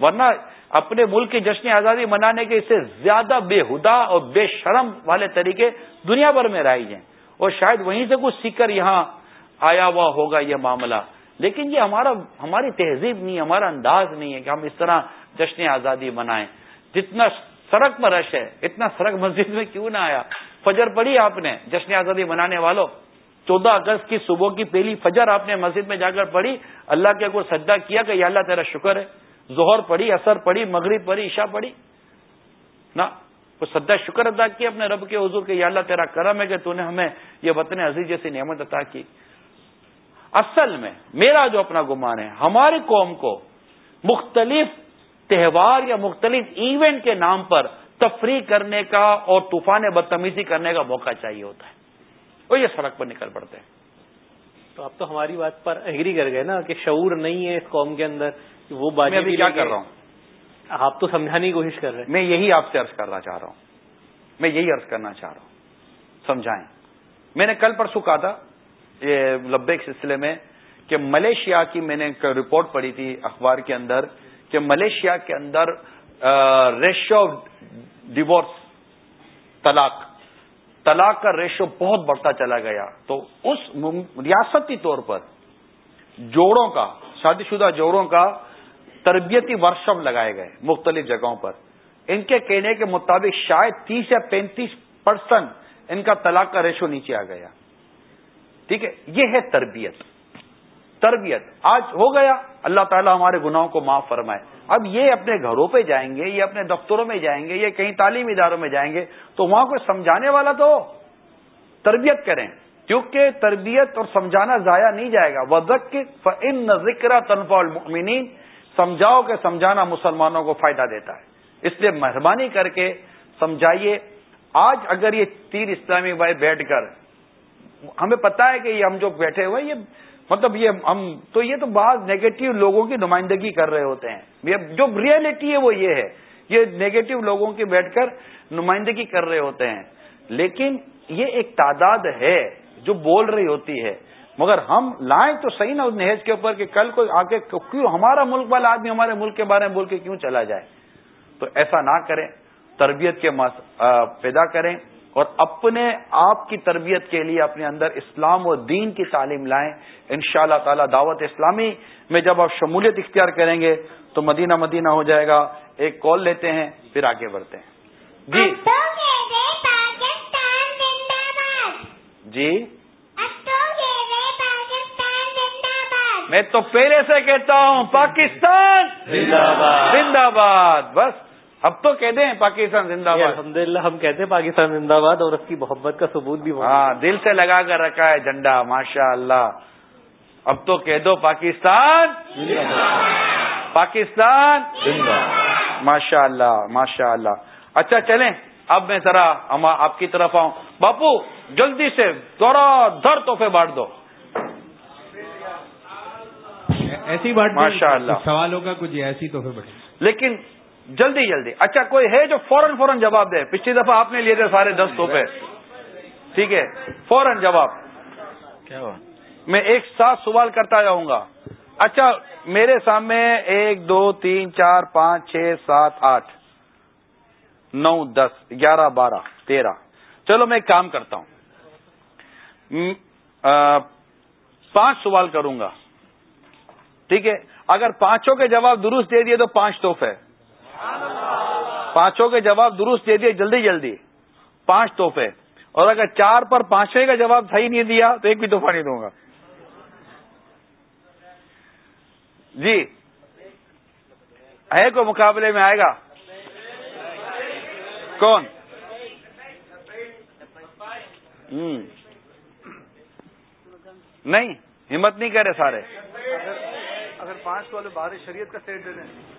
ورنہ اپنے ملک کی جشن آزادی منانے کے اس سے زیادہ بے ہدا اور بے شرم والے طریقے دنیا بھر میں رائج ہیں۔ اور شاید وہیں سے کچھ سیکھ کر یہاں آیا ہوا ہوگا یہ معاملہ۔ لیکن یہ ہمارا، ہماری تہذیب نہیں، ہمارا انداز نہیں ہے کہ ہم اس طرح جشن آزادی منائیں۔ جتنا سڑک پر رش ہے، اتنا سڑک مسجد میں کیوں نہ آیا؟ فجر پڑی آپ نے، جشن آزادی منانے والوں۔ چودہ اگست کی صبح کی پہلی فجر آپ نے مسجد میں جا کر پڑھی۔ اللہ کے کو سجدہ کیا کہ یا اللہ تیرا شکر ہے۔ ظہر پڑھی اثر پڑھی، مغرب پڑھی، عشاء پڑھی۔ نہ، وہ سدا شکر ادا کیا اپنے رب کے حضور کہ یا اللہ تیرا کرم ہے کہ تو نے ہمیں یہ وطن عزیز جیسی نعمت عطا کی۔ اصل میں میرا جو اپنا گمان ہے، ہماری قوم کو مختلف تہوار یا مختلف ایونٹ کے نام پر تفریح کرنے کا اور طوفان بدتمیزی کرنے کا موقع چاہیے ہوتا ہے۔ وہ یہ سڑک پر نکل پڑتے ہیں۔ تو آپ تو ہماری بات پر اگری کر گئے نا کہ شعور نہیں ہے اس قوم کے اندر وہ بات میں کیا کر رہا ہوں؟ آپ تو سمجھانے کی کوشش کر رہے ہیں۔ میں یہی آپ سے عرض کرنا چاہ رہا ہوں۔ میں یہی عرض کرنا چاہ رہا ہوں۔ سمجھائیں۔ میں نے کل پرسوں کہا تھا یہ لبے کے سلسلے میں کہ ملیشیا کی میں نے رپورٹ پڑھی تھی اخبار کے اندر کہ ملیشیا کے اندر ریشو ڈیوورس طلاق. طلاق کا ریشو بہت بڑھتا چلا گیا. تو اس ریاستی طور پر جوڑوں کا شادی شدہ جوڑوں کا تربیتی ورکشاپ لگائے گئے مختلف جگہوں پر. ان کے کہنے کے مطابق شاید تیس یا پینتیس پرسنٹ ان کا طلاق کا ریشو نیچے آ گیا. ٹھیک ہے؟ یہ ہے تربیت. تربیت۔ آج ہو گیا۔ اللہ تعالیٰ ہمارے گناہوں کو معاف فرمائے۔ اب یہ اپنے گھروں پہ جائیں گے، یہ اپنے دفتروں میں جائیں گے، یہ کہیں تعلیمی اداروں میں جائیں گے، تو وہاں کوئی سمجھانے والا تو تربیت کریں۔ کیونکہ تربیت اور سمجھانا ضائع نہیں جائے گا۔ وزق ان ذکر تنفع المؤمنین سمجھاؤ کہ سمجھانا مسلمانوں کو فائدہ دیتا ہے۔ اس لیے مہربانی کر کے سمجھائیے۔ آج اگر یہ تیر اسلامی بھائی بیٹھ کر، ہمیں پتا ہے کہ یہ ہم جو بیٹھے ہوئے یہ مطلب یہ ہم تو یہ تو بعض نیگیٹو لوگوں کی نمائندگی کر رہے ہوتے ہیں۔ جو ریئلٹی ہے وہ یہ ہے۔ یہ نیگیٹو لوگوں کی بیٹھ کر نمائندگی کر رہے ہوتے ہیں۔ لیکن یہ ایک تعداد ہے جو بول رہی ہوتی ہے۔ مگر ہم لائیں تو صحیح نا اس نہج کے اوپر کہ کل کوئی آگے کیوں ہمارا ملک والا آدمی ہمارے ملک کے بارے میں بول کے کیوں چلا جائے؟ تو ایسا نہ کریں۔ تربیت کے پیدا کریں۔ اور اپنے آپ کی تربیت کے لیے اپنے اندر اسلام و دین کی تعلیم لائیں۔ ان شاء اللہ تعالی دعوت اسلامی میں جب آپ شمولیت اختیار کریں گے تو مدینہ مدینہ ہو جائے گا۔ ایک کال لیتے ہیں پھر آگے بڑھتے ہیں۔ جی۔ جی۔ میں تو پہلے سے کہتا ہوں پاکستان۔ زندہ باد۔ بس۔ اب تو کہتے ہیں پاکستان زندہ باد۔ الحمد للہ ہم کہتے ہیں پاکستان زندہ باد اور اس کی محبت کا ثبوت بھی ہاں دل سے لگا کر رکھا ہے جھنڈا ماشاء اللہ اب تو کہہ دو پاکستان پاکستان ماشاء اللہ ماشاء اللہ اچھا چلیں۔ اب میں ذرا آپ کی طرف آؤں۔ باپو جلدی سے دورا در تحفے بانٹ دو۔ ایسی بات ماشاء اللہ سوالوں کا کچھ ایسی تو پھر لیکن جلدی جلدی۔ اچھا کوئی ہے جو فوراً فوراً جواب دے؟ پچھلی دفعہ آپ نے لیے تھے سارے دس توپے۔ ٹھیک ہے فوراً جواب۔ کیا ہوا؟ میں ایک ساتھ سوال کرتا جاؤں گا۔ اچھا میرے سامنے ایک دو تین چار پانچ چھ سات آٹھ نو دس گیارہ بارہ تیرہ۔ چلو میں ایک کام کرتا ہوں۔ پانچ سوال کروں گا۔ ٹھیک ہے اگر پانچوں کے جواب درست دے دیے تو پانچ تحفے پانچوں کے جواب درست دے دیے، جلدی جلدی۔ پانچ تحفے۔ اور اگر چار پر پانچویں کا جواب صحیح نہیں دیا، تو ایک بھی تحفہ نہیں دوں گا۔ جی۔ ہے کوئی مقابلے میں آئے گا؟ کون؟ نہیں، ہمت نہیں کرے سارے۔ اگر پانچ والے بارے شریعت کا سیٹ دے دیں۔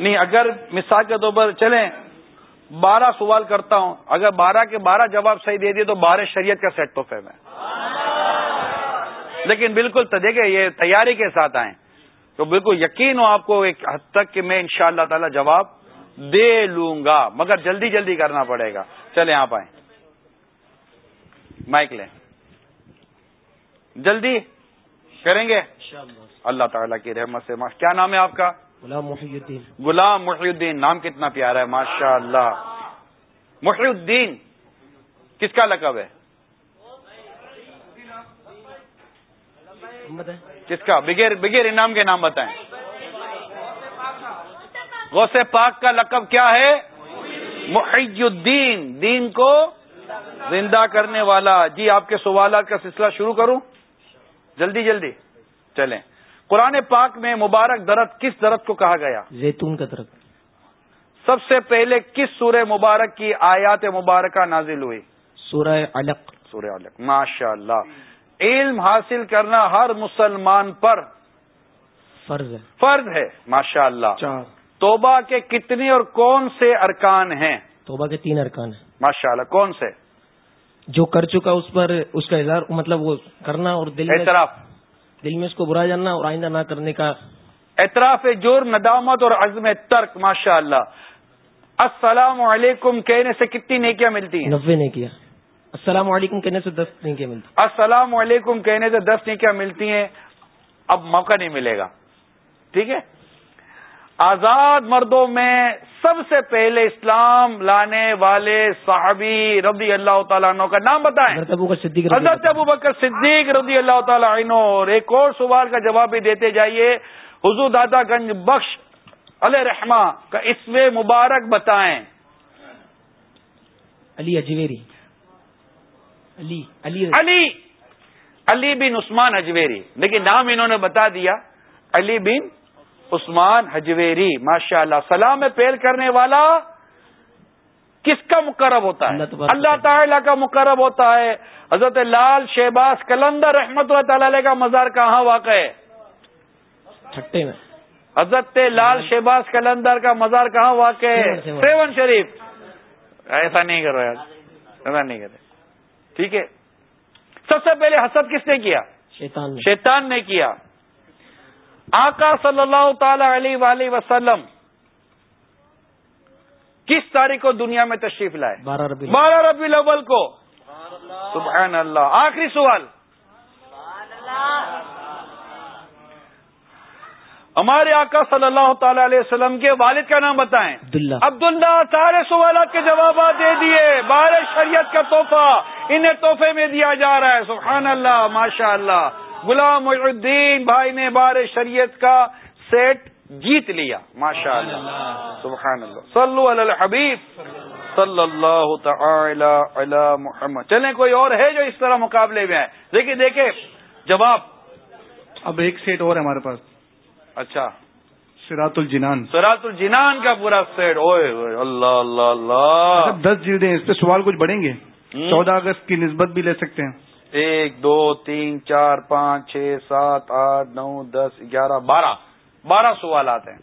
نہیں اگر مثال کے طور پر چلیں بارہ سوال کرتا ہوں اگر بارہ کے بارہ جواب صحیح دے دیے تو بارہ شریعت کا سیٹ تو فیم ہے۔ لیکن بالکل تو دیکھیں یہ تیاری کے ساتھ آئیں۔ تو بالکل یقین ہو آپ کو ایک حد تک کہ میں ان شاء اللہ تعالی جواب دے لوں گا مگر جلدی جلدی کرنا پڑے گا۔ چلیں آپ آئیں۔ مائک لیں۔ جلدی کریں گے؟ اللہ تعالیٰ کی رحمت سے۔ کیا نام ہے آپ کا؟ غلام محی الدین غلام محی الدین نام کتنا پیارا ہے ماشاء اللہ محی الدین کس کا لقب ہے؟ کس کا؟ بغیر بغیر انعام کے نام بتائیں. غوث پاک کا لقب کیا ہے؟ محی الدین دین کو زندہ کرنے والا. جی آپ کے سوالات کا سلسلہ شروع کروں؟ جلدی جلدی. چلیں. قرآن پاک میں مبارک درخت کس درخت کو کہا گیا؟ زیتون کا درخت سب سے پہلے کس سورہ مبارک کی آیات مبارکہ نازل ہوئی سورہ علق۔ سورہ علق ماشاء اللہ علم حاصل کرنا ہر مسلمان پر فرض ہے۔ فرض ہے ماشاء اللہ توبہ کے کتنی اور کون سے ارکان ہیں؟ توبہ کے تین ارکان ہیں۔ ماشاء اللہ کون سے؟ جو کر چکا اس پر اس کا اظہار مطلب وہ کرنا اور دل اعتراف۔ دل میں اس کو برا جاننا اور آئندہ نہ کرنے کا اعتراف جور ندامت اور عزم ترک ماشاء اللہ السلام علیکم کہنے سے کتنی نیکیاں ملتی ہیں؟ نبے نے کیا السلام علیکم کہنے سے دس نیکیاں ملتی السلام علیکم کہنے سے دس نیکیاں ملتی ہیں۔ اب موقع نہیں ملے گا۔ ٹھیک ہے؟ آزاد مردوں میں سب سے پہلے اسلام لانے والے صحابی رضی اللہ تعالیٰ عنہ کا نام بتائیں۔ حضرت ابو بکر صدیق رضی اللہ تعالیٰ عنہ۔ اور ایک اور سوال کا جواب بھی دیتے جائیے۔ حضور دادا گنج بخش علیہ رحمہ کا اسم مبارک بتائیں۔ علی اجویری۔ علی علی۔ علی علی بن عثمان اجویری۔ لیکن نام انہوں نے بتا دیا۔ علی بن عثمان حجویری ماشاء اللہ سلام میں پیر کرنے والا کس کا مقرب ہوتا ہے؟ اللہ تعالیٰ۔ کا مقرب ہوتا ہے۔ حضرت لال شہباز کلندر رحمت اللہ تعالی کا مزار کہاں واقع ہے؟ چھٹے میں۔ حضرت لال شہباز کلندر کا مزار کہاں واقع ہے؟ سیون شریف۔ ایسا نہیں کرو یار۔ ایسا نہیں کرے۔ ٹھیک ہے۔ سب سے پہلے حسد کس نے کیا؟ شیطان شیطان نے کیا۔ آقا صلی اللہ تعالی علیہ وآلہ وسلم کس تاریخ کو دنیا میں تشریف لائے؟ بارہ ربی بارہ ربی الاول کو۔ سبحان اللہ۔ آخری سوال۔ ہمارے آقا صلی اللہ تعالی علیہ وسلم کے والد کا نام بتائیں۔ عبداللہ۔ سارے سوالات کے جوابات دے دیے۔ بار شریعت کا تحفہ انہیں تحفے میں دیا جا رہا ہے۔ سبحان اللہ ماشاء اللہ غلام الدین بھائی نے بار شریعت کا سیٹ جیت لیا ماشاء اللہ سبحان اللہ صلو علی الحبیب۔ صلی اللہ تعالی علی محمد۔ چلیں کوئی اور ہے جو اس طرح مقابلے میں ہے؟ دیکھیے دیکھیں۔ جواب۔ اب ایک سیٹ اور ہے ہمارے پاس۔ اچھا۔ سراط الجنان سراط الجنان کا پورا سیٹ۔ اوے اللہ اللہ اللہ۔ دس جلدیں اس پہ سوال کچھ بڑھیں گے؟ چودہ اگست کی نسبت بھی لے سکتے ہیں۔ ایک دو تین چار پانچ چھ سات آٹھ نو دس گیارہ بارہ۔ بارہ سوالات ہیں۔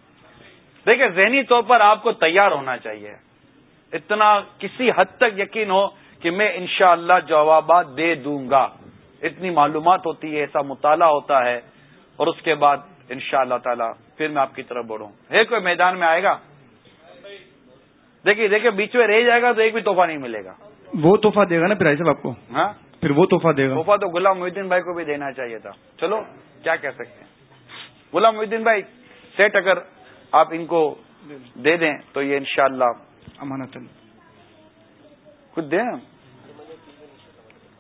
دیکھیں ذہنی طور پر آپ کو تیار ہونا چاہیے۔ اتنا کسی حد تک یقین ہو کہ میں انشاءاللہ اللہ جوابات دے دوں گا۔ اتنی معلومات ہوتی ہے ایسا مطالعہ ہوتا ہے۔ اور اس کے بعد ان شاء اللہ تعالی پھر میں آپ کی طرف بڑھوں۔ ہے کوئی میدان میں آئے گا؟ دیکھیے دیکھیے بیچ میں رہ جائے گا تو ایک بھی تحفہ نہیں ملے گا۔ وہ تحفہ دے گا نا پھر صاحب آپ کو۔ ہاں؟ پھر وہ تحفہ دے گا۔ تحفہ تو غلام محدین بھائی کو بھی دینا چاہیے تھا۔ چلو کیا کہہ سکتے ہیں؟ غلام محدین بھائی سیٹ اگر آپ ان کو دے دیں تو یہ انشاءاللہ اللہ امانت کچھ دیں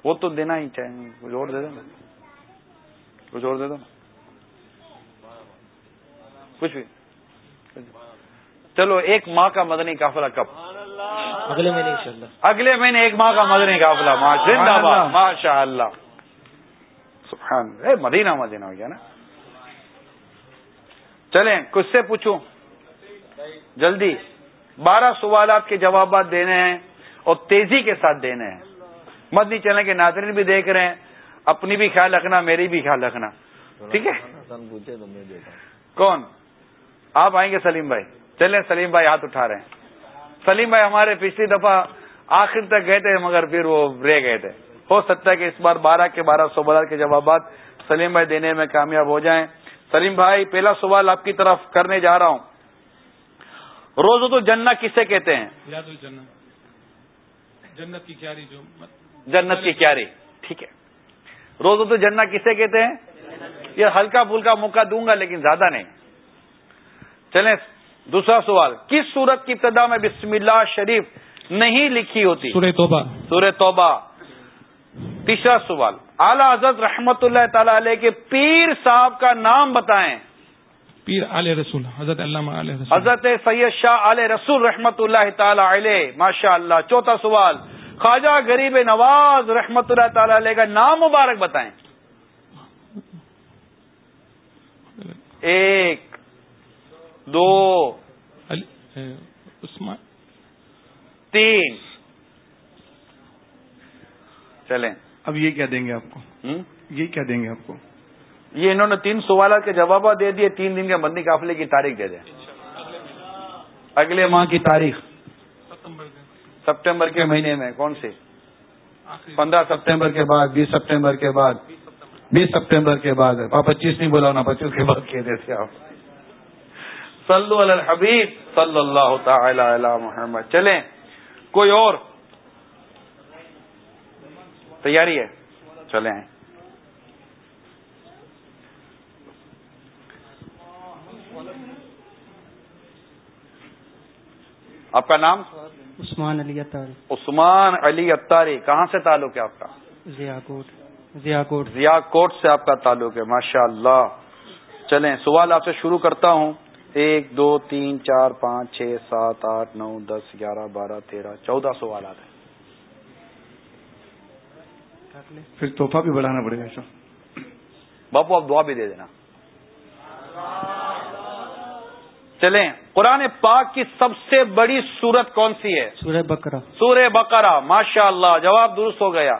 وہ تو دینا ہی چاہیں کچھ اور دے دو کچھ اور دے دو کچھ بھی۔ چلو ایک ماہ کا مدنی قافلہ کب؟ اگلے مہینے انشاءاللہ۔ اگلے مہینے ایک ماہ کا مدنی قافلہ زندہ باد۔ ماشاء اللہ سبحان اے مدینہ مدینہ ہو گیا نا۔ چلیں کچھ سے پوچھوں؟ جلدی۔ بارہ سوالات کے جوابات دینے ہیں اور تیزی کے ساتھ دینے ہیں۔ مدنی چلنے کے ناظرین بھی دیکھ رہے ہیں۔ اپنی بھی خیال رکھنا میری بھی خیال رکھنا۔ ٹھیک ہے؟ کون؟ آپ آئیں گے سلیم بھائی۔ چلیں سلیم بھائی ہاتھ اٹھا رہے ہیں۔ سلیم بھائی ہمارے پچھلی دفعہ آخر تک گئے تھے مگر پھر وہ رہ گئے تھے۔ ہو سکتا ہے کہ اس بار بارہ کے بارہ سو بازار کے جوابات سلیم بھائی دینے میں کامیاب ہو جائیں۔ سلیم بھائی پہلا سوال آپ کی طرف کرنے جا رہا ہوں۔ روز تو جنت کسے کہتے ہیں؟ جنت۔ کی کیاری جو جنت کی کیاری ٹھیک ہے۔ روز تو جنت کسے کہتے ہیں؟ یہ ہلکا پھلکا موقع دوں گا لیکن زیادہ نہیں۔ چلیں دوسرا سوال کس صورت کی ابتدا میں بسم اللہ شریف نہیں لکھی ہوتی؟ سورہ توبہ۔ سورہ توبہ۔ تیسرا سوال اعلی حضرت رحمت اللہ تعالی علیہ کے پیر صاحب کا نام بتائیں۔ پیر علیہ رسول حضرت علامہ علیہ رسول۔ حضرت سید شاہ علیہ رسول رحمت اللہ تعالی علیہ ماشاء اللہ چوتھا سوال خواجہ غریب نواز رحمت اللہ تعالی علیہ کا نام مبارک بتائیں۔ ایک دو عثمان۔ تین۔ چلیں۔ اب یہ کیا دیں گے آپ کو؟ یہ کیا دیں گے آپ کو؟ یہ انہوں نے تین سوالات کے جوابات دے دیے تین دن کے مدنی قافلے کی تاریخ دے دیں اگلے ماہ کی تاریخ۔ سپٹمبر کے۔ مہینے میں کون سی پندرہ سپٹمبر کے بعد بیس سپٹمبر کے بعد۔ بیس سپٹمبر کے بعد۔ آپ پچیس نہیں بولا ہونا پچیس کے بعد کہہ دیتے آپ۔ صلو علی الحبیب صلی اللہ تعالی علی محمد۔ چلیں کوئی اور؟ تیاری ہے؟ چلیں۔ آپ کا نام؟ عثمان علی اتاری عثمان علی اتاری کہاں سے تعلق ہے آپ کا؟ ضیا کوٹ۔ ضیا کوٹ۔ ضیا کوٹ سے آپ کا تعلق ہے ماشاء اللہ چلیں سوال آپ سے شروع کرتا ہوں۔ ایک دو تین چار پانچ چھ سات آٹھ نو دس گیارہ بارہ تیرہ چودہ سوالات ہیں پھر تحفہ بھی بڑھانا پڑے گا سر باپو آپ دعا بھی دے دینا۔ چلیں قرآن پاک کی سب سے بڑی سورت کون سی ہے؟ سورہ بکرا سورہ بقرہ ماشاء اللہ جواب درست ہو گیا۔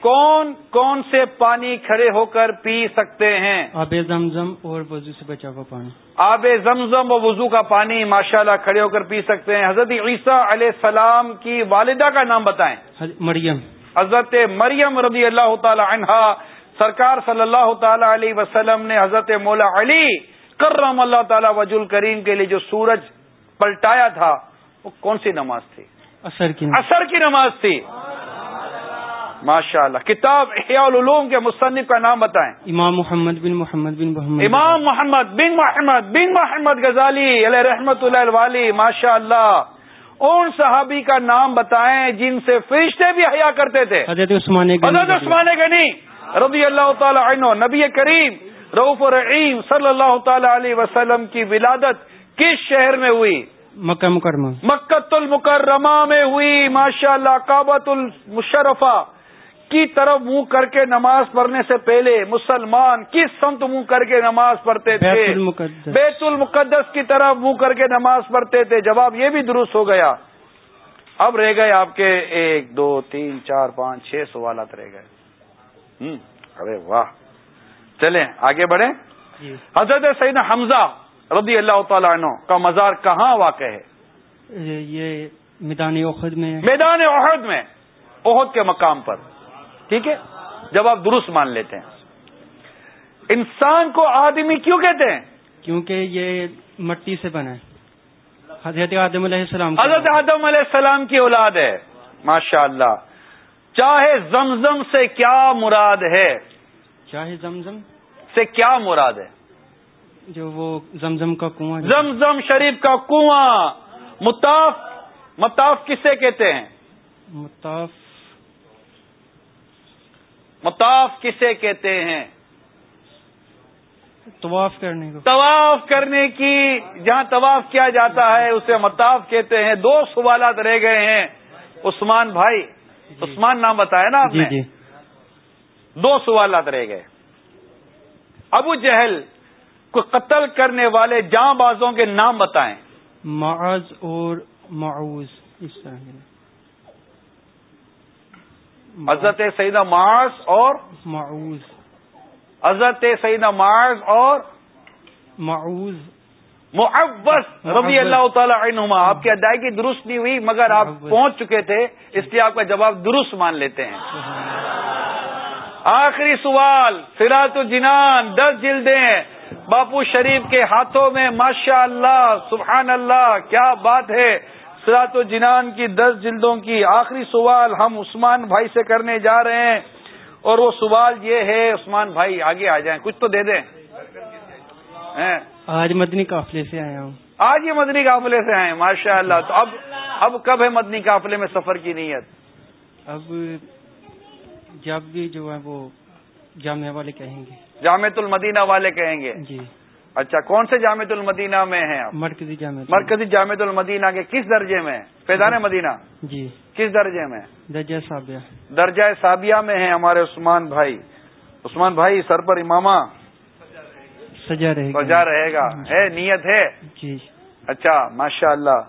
کون کون سے پانی کھڑے ہو کر پی سکتے ہیں؟ آب زمزم اور وضو سے بچا ہوا پانی۔ آب زمزم و وضو کا پانی ماشاء اللہ کھڑے ہو کر پی سکتے ہیں۔ حضرت عیسیٰ علیہ السلام کی والدہ کا نام بتائیں۔ مریم۔ حضرت مریم رضی اللہ تعالی عنہا سرکار صلی اللہ تعالی علیہ وسلم نے حضرت مولا علی کرم اللہ تعالی وجول کریم کے لیے جو سورج پلٹایا تھا وہ کون سی نماز تھی؟ اثر کی اثر کی نماز تھی۔ ماشاء اللہ کتاب احیاء العلوم کے مصنف کا نام بتائیں. امام محمد بن محمد بن محمد امام محمد بن محمد بن محمد غزالی علیہ رحمت اللہ والی ماشاء اللہ ان صحابی کا نام بتائیں جن سے فرشتے بھی حیا کرتے تھے. حضرت عثمان حضرت عثمان غنی رضی اللہ تعالی عنہ نبی کریم رعف الرحیم صلی اللہ تعالی علیہ وسلم کی ولادت کس شہر میں ہوئی؟ مکہ مکرمہ. مکت المکرمہ میں ہوئی ماشاء اللہ کابت المشرفہ. کی طرف منہ کر کے نماز پڑھنے سے پہلے مسلمان کس سمت منہ کر کے نماز پڑھتے تھے؟ بیت المقدس۔ بیت المقدس کی طرف منہ کر کے نماز پڑھتے تھے۔ جواب یہ بھی درست ہو گیا۔ اب رہ گئے آپ کے ایک دو تین چار پانچ چھ سوالات رہ گئے۔ ارے واہ۔ چلیں آگے بڑھیں۔ جی۔ حضرت سعید حمزہ رضی اللہ تعالیٰ عنہ کا مزار کہاں واقع ہے؟ یہ میدان احد میں میدان عہد میں عہد کے مقام پر۔ ٹھیک ہے؟ جب آپ درست مان لیتے ہیں۔ انسان کو آدمی کیوں کہتے ہیں؟ کیونکہ یہ مٹی سے بنا ہے۔ حضرت آدم علیہ السلام حضرت آدم علیہ السلام کی اولاد ہے۔ ماشاء اللہ چاہے زمزم سے کیا مراد ہے؟ چاہے زمزم سے کیا مراد ہے؟ جو وہ زمزم کا کنواں زمزم شریف کا کنواں۔ متاف متاف کسے کہتے ہیں؟ متاف متاف کسے کہتے ہیں؟ طواف کرنے کو۔ طواف کرنے کی جہاں طواف کیا جاتا ہے اسے متاف کہتے ہیں۔ دو سوالات رہ گئے ہیں۔ عثمان بھائی عثمان نام بتایا نا آپ جی نے؟ جی۔ دو سوالات رہ گئے۔ ابو جہل کو قتل کرنے والے جاں بازوں کے نام بتائیں۔ معاذ اور معوز اس طرح حضرت سیدہ معاذ اور معوز حضرت سیدہ معاذ اور معوز معوض رضی اللہ تعالی عنہما. آپ کی ادائیگی درست نہیں ہوئی مگر آپ پہنچ چکے تھے اس لیے آپ کا جواب درست مان لیتے ہیں. آخری سوال سراط الجنان دس جلدیں. باپو شریف کے ہاتھوں میں ماشاء اللہ سبحان اللہ کیا بات ہے؟ سراط الجنان کی دس جلدوں کی آخری سوال ہم عثمان بھائی سے کرنے جا رہے ہیں اور وہ سوال یہ ہے عثمان بھائی آگے آ جائیں کچھ تو دے دیں؟ آج مدنی قافلے سے آیا ہوں۔ آج یہ مدنی قافلے سے آئے ماشاء اللہ تو اب اب کب ہے مدنی قافلے میں سفر کی نیت؟ اب جب بھی جو ہے وہ جامعہ والے کہیں گے۔ جامع المدینہ والے کہیں گے۔ جی۔ اچھا کون سے جامع المدینہ میں ہیں آپ؟ مرکزی جامع مرکزی جامع المدینہ کے کس درجے میں فیضان مدینہ۔ جی۔ کس درجے میں درجہ صابیہ درجہ سابیہ میں ہیں ہمارے عثمان بھائی۔ عثمان بھائی سر پر امامہ۔ سجا رہے گا۔ سجا رہے گا۔ ہے نیت ہے؟ جی۔ اچھا ماشاء اللہ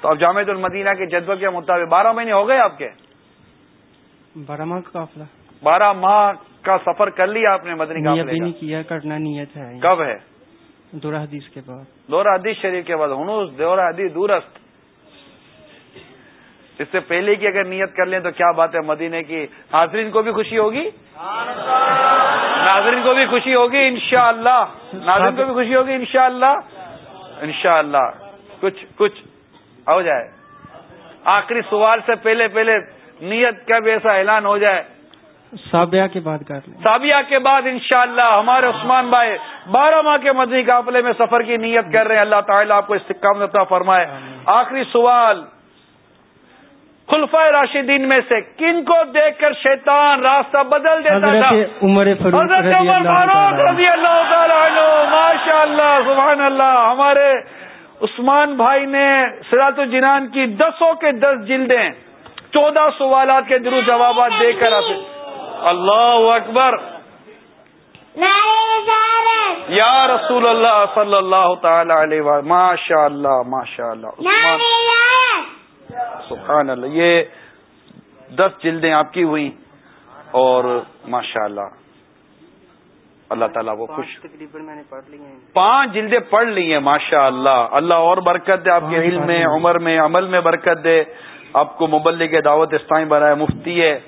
تو اب جامع المدینہ کے جدول کے مطابق بارہ مہینے ہو گئے آپ کے؟ بارہ ماہ کا قافلہ۔ بارہ ماہ کا سفر کر لیا آپ نے مدنی قافلے کا؟ کیا کرنا نیت ہے۔ کب ہے؟ دورہ حدیث کے بعد۔ دورہ حدیث شریف کے بعد۔ ہنوز دورہ حدیث دورست اس سے پہلے کی اگر نیت کر لیں تو کیا بات ہے؟ مدینے کی ناظرین کو بھی خوشی ہوگی؟ ناظرین کو بھی خوشی ہوگی انشاءاللہ۔ ناظرین کو بھی خوشی ہوگی انشاءاللہ۔ انشاءاللہ۔ کچھ کچھ ہو جائے۔ آخری سوال سے پہلے پہلے نیت کا بھی ایسا اعلان ہو جائے۔ صابیہ کے بعد کر لیں۔ سابیہ کے بعد انشاءاللہ ہمارے عثمان بھائی بارہ ماہ کے مدنی قافلے میں سفر کی نیت کر رہے ہیں۔ اللہ تعالیٰ آپ کو استقامت عطا فرمائے۔ آخری سوال خلفۂ راشدین میں سے کن کو دیکھ کر شیطان راستہ بدل دیتا تھا؟ عمر فاروق حضرت رضی عمر اللہ فاروق تعالیٰ رضی اللہ تعالیٰ عنہ ماشاء اللہ سبحان اللہ ہمارے عثمان بھائی نے سراط الجنان کی دسوں کے دس جلدیں چودہ سوالات کے درو جوابات دے کر آپ اللہ اکبر۔ یا رسول اللہ صلی اللہ تعالی علیہ ماشاء اللہ ماشاء اللہ عثمان۔ سبحان اللہ یہ دس جلدیں آپ کی ہوئی اور ماشاء اللہ اللہ تعالیٰ وہ خوش۔ تقریباً میں نے پڑھ لی ہیں۔ پانچ جلدیں پڑھ لی ہیں ماشاء اللہ اللہ اور برکت دے آپ کے علم میں عمر میں عمل میں برکت دے۔ آپ کو مبلغ دعوت اسلامی بنائے مفتی ہے۔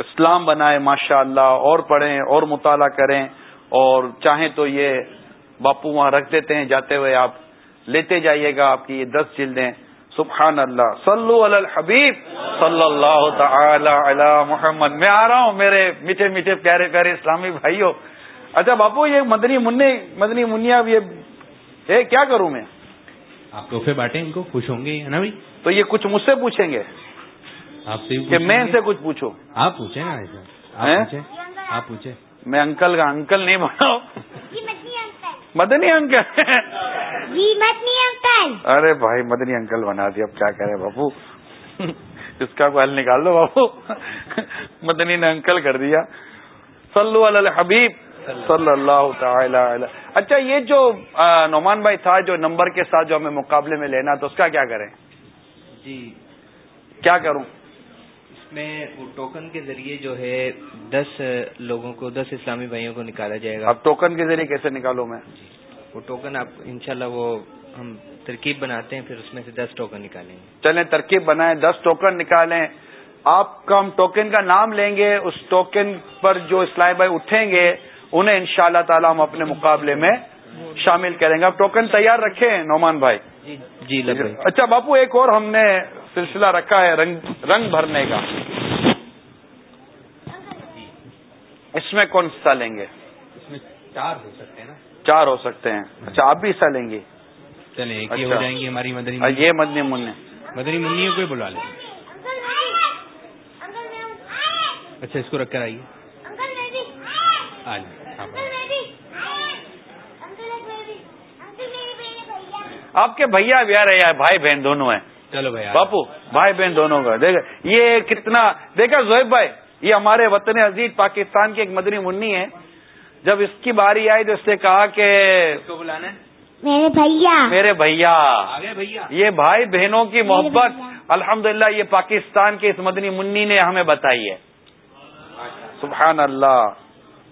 اسلام بنائے ماشاء اللہ اور پڑھیں اور مطالعہ کریں اور چاہیں تو یہ باپو وہاں رکھ دیتے ہیں جاتے ہوئے آپ لیتے جائیے گا آپ کی یہ دس جلدیں۔ سبحان اللہ صلو علی الحبیب۔ صلی اللہ تعالی علی محمد۔ میں آ رہا ہوں میرے میٹھے میٹھے پیارے پیارے اسلامی بھائیوں۔ اچھا باپو یہ مدنی منی مدنی منیا یہ ہے کیا کروں میں؟ آپ تحفے بانٹیں ان کو خوش ہوں گے نا بھائی؟ تو یہ کچھ مجھ سے پوچھیں گے؟ آپ سے کہ میں ان سے کچھ پوچھوں آپ پوچھیں نا ایسا آپ؟ پوچھیں؟ میں انکل کا انکل نہیں بناؤ مدنی انکل۔ جی متنی انکل۔ ارے بھائی مدنی انکل بنا دیا۔ اب کیا کرے باپو اس کا کوئی حل نکال دو باپو مدنی نے انکل کر دیا۔ صلو علی الحبیب۔ صلی اللہ تعالی اچھا یہ جو نعمان بھائی تھا جو نمبر کے ساتھ جو ہمیں مقابلے میں لینا تو اس کا کیا کریں؟ جی۔ کیا کروں؟ میں وہ ٹوکن کے ذریعے جو ہے دس لوگوں کو دس اسلامی بھائیوں کو نکالا جائے گا۔ اب ٹوکن کے ذریعے کیسے نکالوں میں؟ وہ ٹوکن آپ انشاءاللہ وہ ہم ترکیب بناتے ہیں پھر اس میں سے دس ٹوکن نکالیں گے۔ چلیں ترکیب بنائیں دس ٹوکن نکالیں۔ آپ کا ہم ٹوکن کا نام لیں گے اس ٹوکن پر جو اسلائی بھائی اٹھیں گے انہیں ان شاء اللہ تعالی ہم اپنے مقابلے میں شامل کریں گے۔ اب ٹوکن تیار رکھے ہیں نعمان بھائی۔ جی جی اچھا باپو ایک اور ہم نے سلسلہ رکھا ہے رنگ رنگ بھرنے کا۔ اس میں کون حصہ لیں گے؟ اس میں چار ہو سکتے ہیں نا۔ چار ہو سکتے ہیں۔ اچھا آپ بھی حصہ لیں گے۔ چلیں ایک ہی اچھا۔ ہو جائیں گی ہماری مدنی یہ مدنی منع مدنی منیوں کو ہی بلوا لیں۔ اچھا اس کو رکھ کر آئیے۔ آئیں۔ آپ کے بھیا بھی آ رہے ہیں بھائی بہن دونوں ہیں؟ چلو بھائی باپو بھائی بہن دونوں کا۔ دیکھ یہ کتنا دیکھا زہیب بھائی یہ ہمارے وطن عزیز پاکستان کی ایک مدنی منی ہے۔ جب اس کی باری آئی تو اس سے کہا کہ اس کو بلانا ہے؟ میرے بھیا۔ میرے بھیا۔ یہ بھائی بہنوں کی محبت الحمدللہ یہ پاکستان کے اس مدنی منی نے ہمیں بتائی ہے۔ سبحان اللہ۔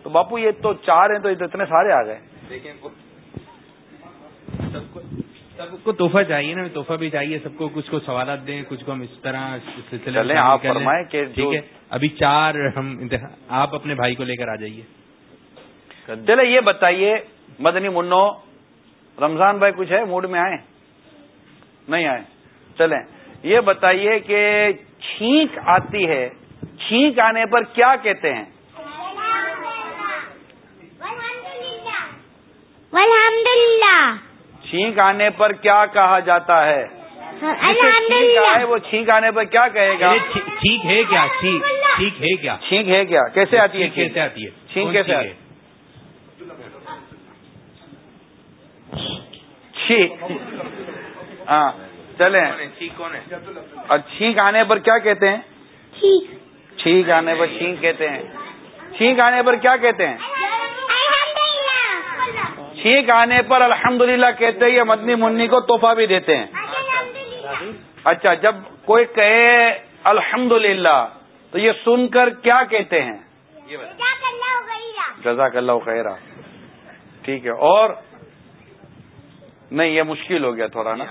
تو باپو یہ تو چار ہیں تو یہ تو اتنے سارے آ گئے۔ دیکھیں کو سب کو تحفہ چاہیے نا تحفہ بھی چاہیے سب کو کچھ کو سوالات دیں کچھ کو ہم اس طرح سلسلے آپ۔ فرمائیں کہ جو- ٹھیک ہے ابھی چار ہم آپ اپنے بھائی کو لے کر آ جائیے۔ چلے یہ بتائیے مدنی منو رمضان بھائی کچھ ہے؟ موڈ میں آئے؟ نہیں آئے۔ چلیں یہ بتائیے کہ چھینک آتی ہے چھینک آنے پر کیا کہتے ہیں؟ الحمد للہ چھینک آنے پر کیا کہا جاتا ہے؟ الحمد چھینک آئے وہ چھینک آنے پر کیا کہے گا؟ ٹھیک ہے کیا؟ ٹھیک چھینک ہے کیا؟ چھینک ہے کیا؟ کیسے آتی ہے کیسے آتی ہے؟ چھینک کیسے آتی چھینک۔ ہاں چلیں۔ اور چھینک آنے پر کیا کہتے ہیں؟ چھینک آنے پر چھینک کہتے ہیں۔ چھینک آنے پر کیا کہتے ہیں؟ چھینک آنے پر الحمدللہ کہتے ہیں یہ مدنی منی کو تحفہ بھی دیتے ہیں۔ اچھا جب کوئی کہے الحمدللہ تو یہ سن کر کیا کہتے ہیں؟ جزاک اللہ خیرہ ٹھیک ہے اور نہیں یہ مشکل ہو گیا تھوڑا نا۔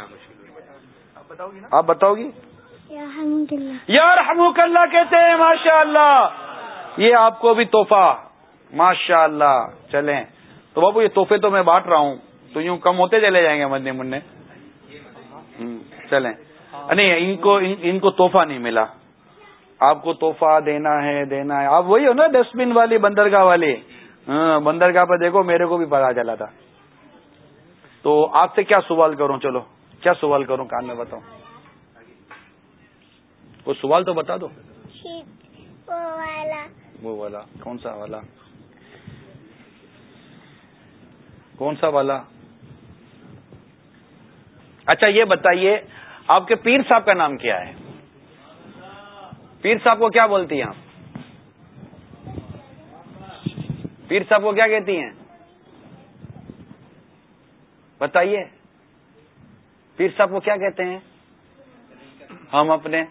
آپ بتاؤ گی؟ یار ہم اللہ کہتے ہیں ماشاء اللہ یہ آپ کو بھی تحفہ۔ ماشاء اللہ چلیں۔ تو بابو یہ تحفے تو میں بانٹ رہا ہوں۔ تو یوں کم ہوتے چلے جائیں گے مدنی منع چلیں۔ نہیں ان کو ان کو تحفہ نہیں ملا۔ آپ کو تحفہ دینا ہے دینا ہے۔ آپ وہی ہو نا ڈسٹ بن والی بندرگاہ والی۔ ہاں بندرگاہ پہ دیکھو میرے کو بھی پتا چلا تھا۔ تو آپ سے کیا سوال کروں؟ چلو کیا سوال کروں کان میں بتاؤں۔ وہ سوال تو بتا دو۔ وہ والا کون سا والا؟ کون سا والا؟ اچھا یہ بتائیے آپ کے پیر صاحب کا نام کیا ہے؟ پیر صاحب کو کیا بولتی ہیں آپ؟ پیر صاحب کو کیا کہتی ہیں؟ بتائیے پیر صاحب کو کیا کہتے ہیں؟ ہم اپنے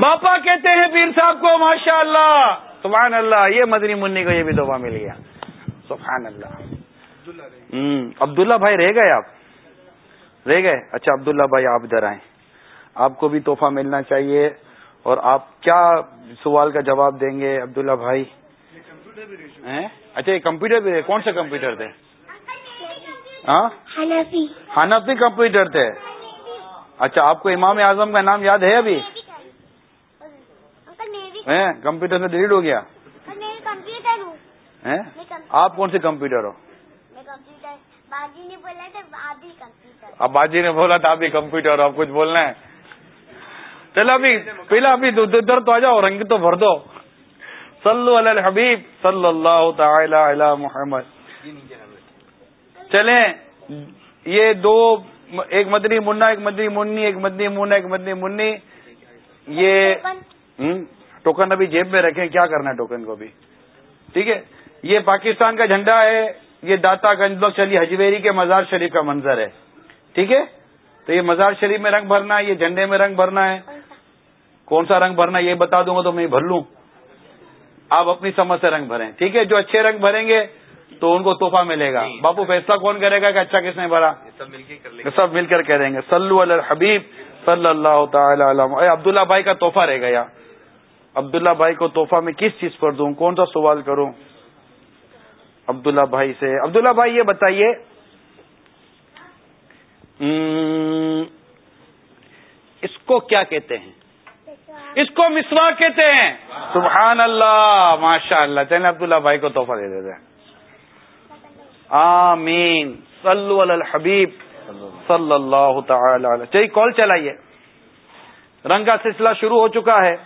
باپا کہتے ہیں پیر صاحب کو ماشاء اللہ سبحان اللہ یہ مدنی منی کو یہ بھی دعا مل گیا۔ سبحان اللہ عبداللہ بھائی رہ گئے آپ؟ رہ گئے؟ اچھا عبداللہ بھائی آپ ادھر آئیں۔ آپ کو بھی تحفہ ملنا چاہیے اور آپ کیا سوال کا جواب دیں گے عبداللہ بھائی؟ اچھا یہ کمپیوٹر بھی کون سے کمپیوٹر تھے؟ ہاں؟ حنفی کمپیوٹر تھے۔ اچھا آپ کو امام اعظم کا نام یاد ہے ابھی؟ کمپیوٹر سے ڈیلیٹ ہو گیا۔ آپ کون سے کمپیوٹر ہو؟ اب باجی نے بولا تھا ابھی کمپیوٹر آپ کچھ بولنا ہے۔ چلو ابھی پہلے ابھی ادھر تو آ جاؤ رنگ تو بھر دو۔ صلو علی الحبیب صلی اللہ تعالی علی محمد۔ چلیں یہ دو ایک مدنی منا ایک مدنی منی ایک مدنی منا ایک مدنی منی۔ یہ ٹوکن ابھی جیب میں رکھیں کیا کرنا ہے ٹوکن کو بھی ٹھیک ہے؟ یہ پاکستان کا جھنڈا ہے یہ داتا گنج بخش علی حجویری کے مزار شریف کا منظر ہے۔ ٹھیک ہے؟ تو یہ مزار شریف میں رنگ بھرنا ہے یہ جھنڈے میں رنگ بھرنا ہے۔ کون سا رنگ بھرنا ہے یہ بتا دوں گا تو میں بھر لوں۔ آپ اپنی سمجھ سے رنگ بھریں۔ ٹھیک ہے؟ جو اچھے رنگ بھریں گے تو ان کو تحفہ ملے گا۔ باپو فیصلہ کون کرے گا کہ اچھا کس نے بھرا؟ سب مل کر کہہ دیں گے۔ سلو الحبیب صلی اللہ تعالی عبداللہ بھائی کا تحفہ رہ گیا۔ عبداللہ بھائی کو تحفہ میں کس چیز پر دوں؟ کون سا سوال کروں؟ عبداللہ بھائی سے۔ عبداللہ بھائی یہ بتائیے۔ اس کو کیا کہتے ہیں؟ اس کو مسوا کہتے ہیں۔ سبحان اللہ ماشاء اللہ چلے عبداللہ بھائی کو تحفہ دے دیتے ہیں۔ آمین۔ صلو علی الحبیب۔ صلی اللہ تعالی علیہ۔ چلیے، کال چلائیے۔ رنگ کا سلسلہ شروع ہو چکا ہے۔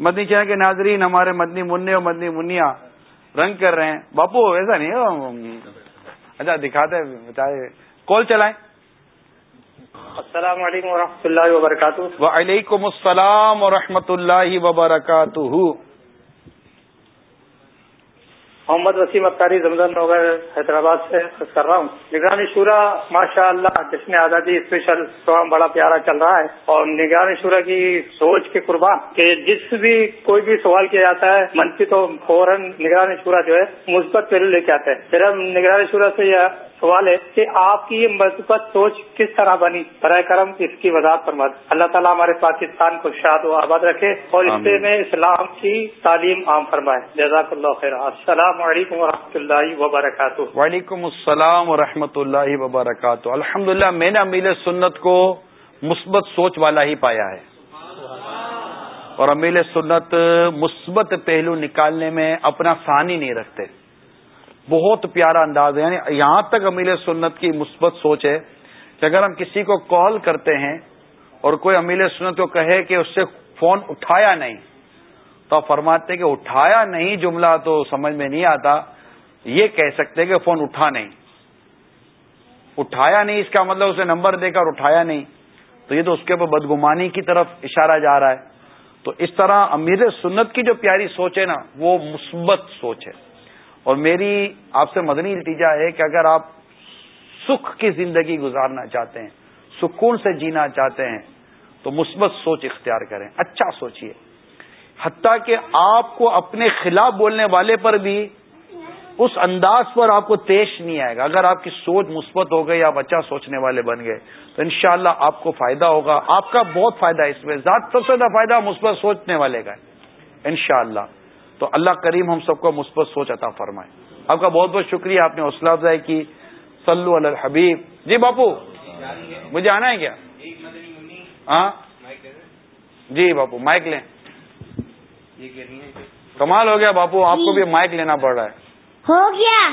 مدنی چین کے ناظرین ہمارے مدنی منع اور مدنی منیا رنگ کر رہے ہیں۔ باپو ایسا نہیں اچھا دکھاتے بتائے کال چلائیں۔ السلام علیکم ورحمۃ اللہ وبرکاتہ۔ وعلیکم السلام ورحمۃ اللہ وبرکاتہ۔ محمد وسیم اختاری زمزم نگر حیدرآباد سے کر رہا ہوں۔ نگرانی شورا ماشاء اللہ جشن آزادی اسپیشل پروگرام بڑا پیارا چل رہا ہے اور نگرانی شورا کی سوچ کے قربان کہ جس بھی کوئی بھی سوال کیا جاتا ہے، منفی تو فوراً نگرانی شورا جو ہے مثبت پہلو لے کے آتے ہیں پھر ہم نگرانی شورا سے یہ سوال ہے کہ آپ کی یہ مثبت سوچ کس طرح بنی؟ برائے کرم اس کی وضاحت پر مت اللہ تعالیٰ ہمارے پاکستان کو شاد و آباد رکھے اور اس سے میں اسلام کی تعلیم عام فرمائے۔ جزاک اللہ خیر۔ السلام علیکم و اللہ وبرکاتہ۔ وعلیکم السلام و اللہ وبرکاتہ۔ الحمد میں نے امیل سنت کو مثبت سوچ والا ہی پایا ہے۔ اور امیل سنت مثبت پہلو نکالنے میں اپنا ثانی نہیں رکھتے۔ بہت پیارا انداز ہے یعنی یہاں تک امیل سنت کی مثبت سوچ ہے کہ اگر ہم کسی کو کال کرتے ہیں اور کوئی امیل سنت کو کہے کہ اس سے فون اٹھایا نہیں، تو آپ فرماتے کہ اٹھایا نہیں جملہ تو سمجھ میں نہیں آتا، یہ کہہ سکتے کہ فون اٹھا نہیں۔ اٹھایا نہیں، اس کا مطلب اسے نمبر دے کر اٹھایا نہیں۔ تو یہ تو اس کے اوپر بدگمانی کی طرف اشارہ جا رہا ہے۔ تو اس طرح امیر سنت کی جو پیاری سوچ ہے نا، وہ مثبت سوچ ہے۔ اور میری آپ سے مدنی نتیجہ ہے کہ اگر آپ سکھ کی زندگی گزارنا چاہتے ہیں، سکون سے جینا چاہتے ہیں، تو مثبت سوچ اختیار کریں اچھا سوچیے۔ حتیٰ کہ آپ کو اپنے خلاف بولنے والے پر بھی اس انداز پر آپ کو تیش نہیں آئے گا۔ اگر آپ کی سوچ مثبت ہو گئی، آپ اچھا سوچنے والے بن گئے، تو انشاءاللہ شاء آپ کو فائدہ ہوگا۔ آپ کا بہت فائدہ اس میں، ذات سب سے زیادہ فائدہ مثبت سوچنے والے کا ہے۔ انشاءاللہ۔ تو اللہ کریم ہم سب کو مثبت سوچ عطا فرمائے۔ آپ کا بہت بہت شکریہ آپ نے حوصلہ افزائی کی۔ سلو الحبیب۔ جی باپو مجھے آنا ہے کیا؟ ہاں؟ جی باپو مائک لیں۔ کمال ہو گیا باپو آپ کو بھی مائک لینا پڑ رہا ہے۔ ہو گیا۔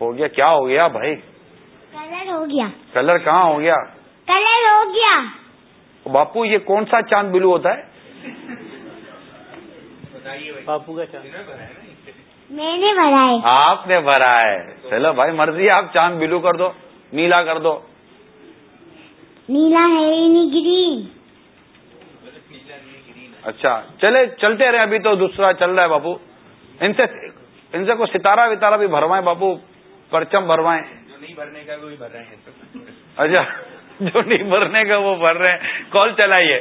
ہو گیا کیا ہو گیا بھائی؟ کلر ہو گیا۔ کلر کہاں ہو گیا؟ کلر ہو گیا۔ باپو یہ کون سا چاند بلو ہوتا ہے؟ باپو کا چاند۔ میں نے بھرا ہے۔ آپ نے بھرا ہے۔ چلو بھائی مرضی آپ چاند بلو کر دو نیلا کر دو۔ نیلا ہے نہیں گرین۔ اچھا چلے چلتے رہے ابھی تو دوسرا چل رہا ہے باپو۔ ان سے ان سے کوئی ستارہ وتارہ بھی بھروائیں باپو پرچم بھروائیں۔ جو نہیں بھرنے کا وہ بھر رہے ہیں۔ اچھا جو نہیں بھرنے کا وہ بھر رہے ہیں۔ کال چلائیے۔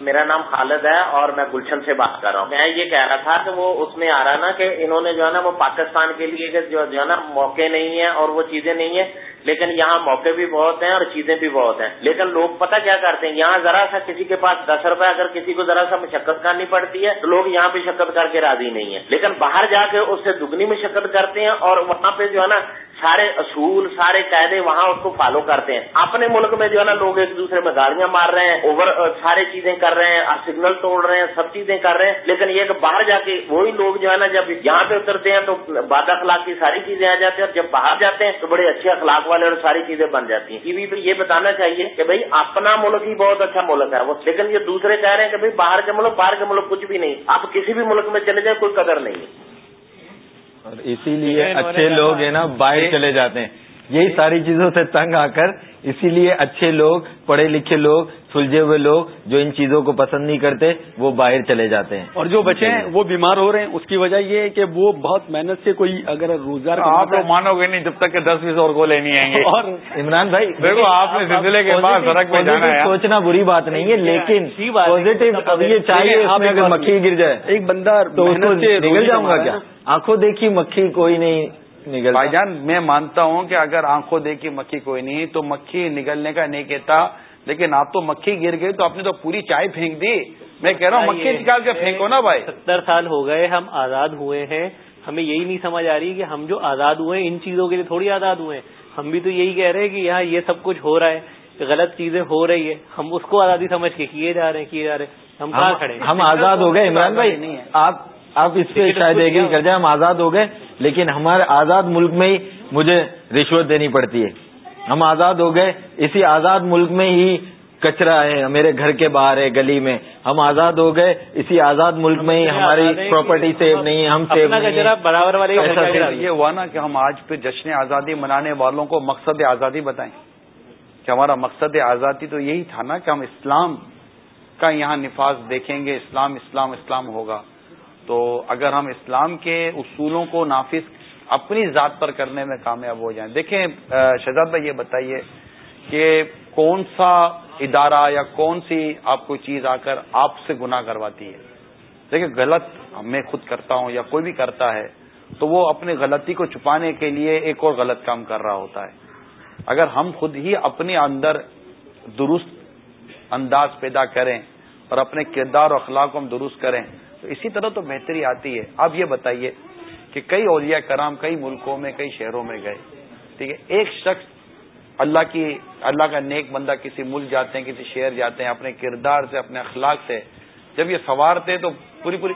میرا نام خالد ہے اور میں گلشن سے بات کر رہا ہوں۔ میں یہ کہہ رہا تھا کہ وہ اس میں آ رہا نا کہ انہوں نے جو ہے نا وہ پاکستان کے لیے جو ہے نا موقع نہیں ہے اور وہ چیزیں نہیں ہیں، لیکن یہاں موقع بھی بہت ہیں اور چیزیں بھی بہت ہیں۔ لیکن لوگ پتہ کیا کرتے ہیں؟ یہاں ذرا سا کسی کے پاس دس روپے اگر کسی کو ذرا سا مشقت کرنی پڑتی ہے، تو لوگ یہاں پہ شکت کر کے راضی نہیں ہے لیکن باہر جا کے اس سے دگنی مشقت کرتے ہیں اور وہاں پہ جو ہے نا سارے اصول، سارے قاعدے وہاں اس کو فالو کرتے ہیں۔ اپنے ملک میں جو ہے نا، لوگ ایک دوسرے میں گاڑیاں مار رہے ہیں اوور uh, سارے چیزیں کر رہے ہیں سگنل توڑ رہے ہیں، سب چیزیں کر رہے ہیں۔ لیکن یہ کہ باہر جا کے وہی لوگ جو ہے نا، جب یہاں پہ اترتے ہیں تو باد اخلاق کی ساری چیزیں آ جاتی ہیں اور جب باہر جاتے ہیں تو بڑے اچھے اخلاق والے اور ساری چیزیں بن جاتی ہیں۔ ٹی وی پہ یہ بتانا چاہیے کہ بھائی، اپنا ملک ہی بہت اچھا ملک ہے۔ وہ لیکن یہ دوسرے کہہ رہے ہیں کہ بھائی، باہر کے ملک، باہر کے ملک کچھ بھی نہیں۔ آپ کسی بھی ملک میں چلے جائیں، کوئی قدر نہیں ہے۔ اور اسی لیے اچھے لوگ ہیں نا باہر چلے جاتے ہیں۔ یہی ساری چیزوں سے تنگ آ کر اسی لیے اچھے لوگ پڑھے لکھے لوگ سلجھے ہوئے لوگ جو ان چیزوں کو پسند نہیں کرتے وہ باہر چلے جاتے ہیں۔ اور جو بچے ہیں وہ بیمار ہو رہے ہیں اس کی وجہ یہ ہے کہ وہ بہت محنت سے کوئی اگر روزگار آپ لوگ مانو گے نہیں جب تک کہ دس بیس اور کو لینی آئیں گے۔ اور عمران بھائی دیکھو آپ نے سلسلے کے بعد سڑک پہ جانا ہے۔ سوچنا بری بات نہیں ہے لیکن پازیٹو اب یہ چاہیے اگر مکھی گر جائے۔ ایک بندہ تو نکل جاؤں گا کیا؟ آنکھوں دیکھی مکھی کوئی نہیں نگل بھائی جان میں مانتا ہوں کہ اگر آنکھوں دیکھی مکھی کوئی نہیں تو مکھی نگلنے کا نہیں کہتا لیکن آپ تو مکھی گر گئی تو آپ نے تو پوری چائے پھینک دی۔ میں کہہ رہا ہوں مکھی نکال کے پھینکو نا بھائی۔ ستر سال ہو گئے ہم آزاد ہوئے ہیں۔ ہمیں یہی نہیں سمجھ آ رہی کہ ہم جو آزاد ہوئے ہیں ان چیزوں کے لیے تھوڑی آزاد ہوئے ہیں۔ ہم بھی تو یہی کہہ رہے ہیں کہ یہاں یہ سب کچھ ہو رہا ہے غلط چیزیں ہو رہی ہے ہم اس کو آزادی سمجھ کے کیے جا رہے ہیں کیے جا رہے ہیں۔ ہم کہاں کھڑے ہم آزاد ہو گئے عمران بھائی آپ آپ اس پہ شاید ایگری کر جائیں ہم آزاد ہو گئے لیکن ہمارے آزاد ملک میں ہی مجھے رشوت دینی پڑتی ہے۔ ہم آزاد ہو گئے اسی آزاد ملک میں ہی کچرا ہے میرے گھر کے باہر ہے گلی میں۔ ہم آزاد ہو گئے اسی آزاد ملک میں ہی ہماری پراپرٹی سیو نہیں ہم سیو نہیں برابر والے یہ ہوا نا کہ ہم آج پھر جشن آزادی منانے والوں کو مقصد آزادی بتائیں۔ کہ ہمارا مقصد آزادی تو یہی تھا نا کہ ہم اسلام کا یہاں نفاذ دیکھیں گے اسلام اسلام اسلام ہوگا۔ تو اگر ہم اسلام کے اصولوں کو نافذ اپنی ذات پر کرنے میں کامیاب ہو جائیں۔ دیکھیں شہزاد بھائی یہ بتائیے کہ کون سا ادارہ یا کون سی آپ کو چیز آ کر آپ سے گناہ کرواتی ہے؟ دیکھیں، غلط میں خود کرتا ہوں یا کوئی بھی کرتا ہے، تو وہ اپنی غلطی کو چھپانے کے لیے ایک اور غلط کام کر رہا ہوتا ہے۔ اگر ہم خود ہی اپنے اندر درست انداز پیدا کریں اور اپنے کردار اور اخلاق کو ہم درست کریں، تو اسی طرح تو بہتری آتی ہے۔ اب یہ بتائیے کہ کئی اولیاء کرام کئی ملکوں میں کئی شہروں میں گئے۔ ٹھیک ہے؟ ایک شخص اللہ کی اللہ کا نیک بندہ کسی ملک جاتے ہیں کسی شہر جاتے ہیں اپنے کردار سے اپنے اخلاق سے جب یہ سوارتے تو پوری پوری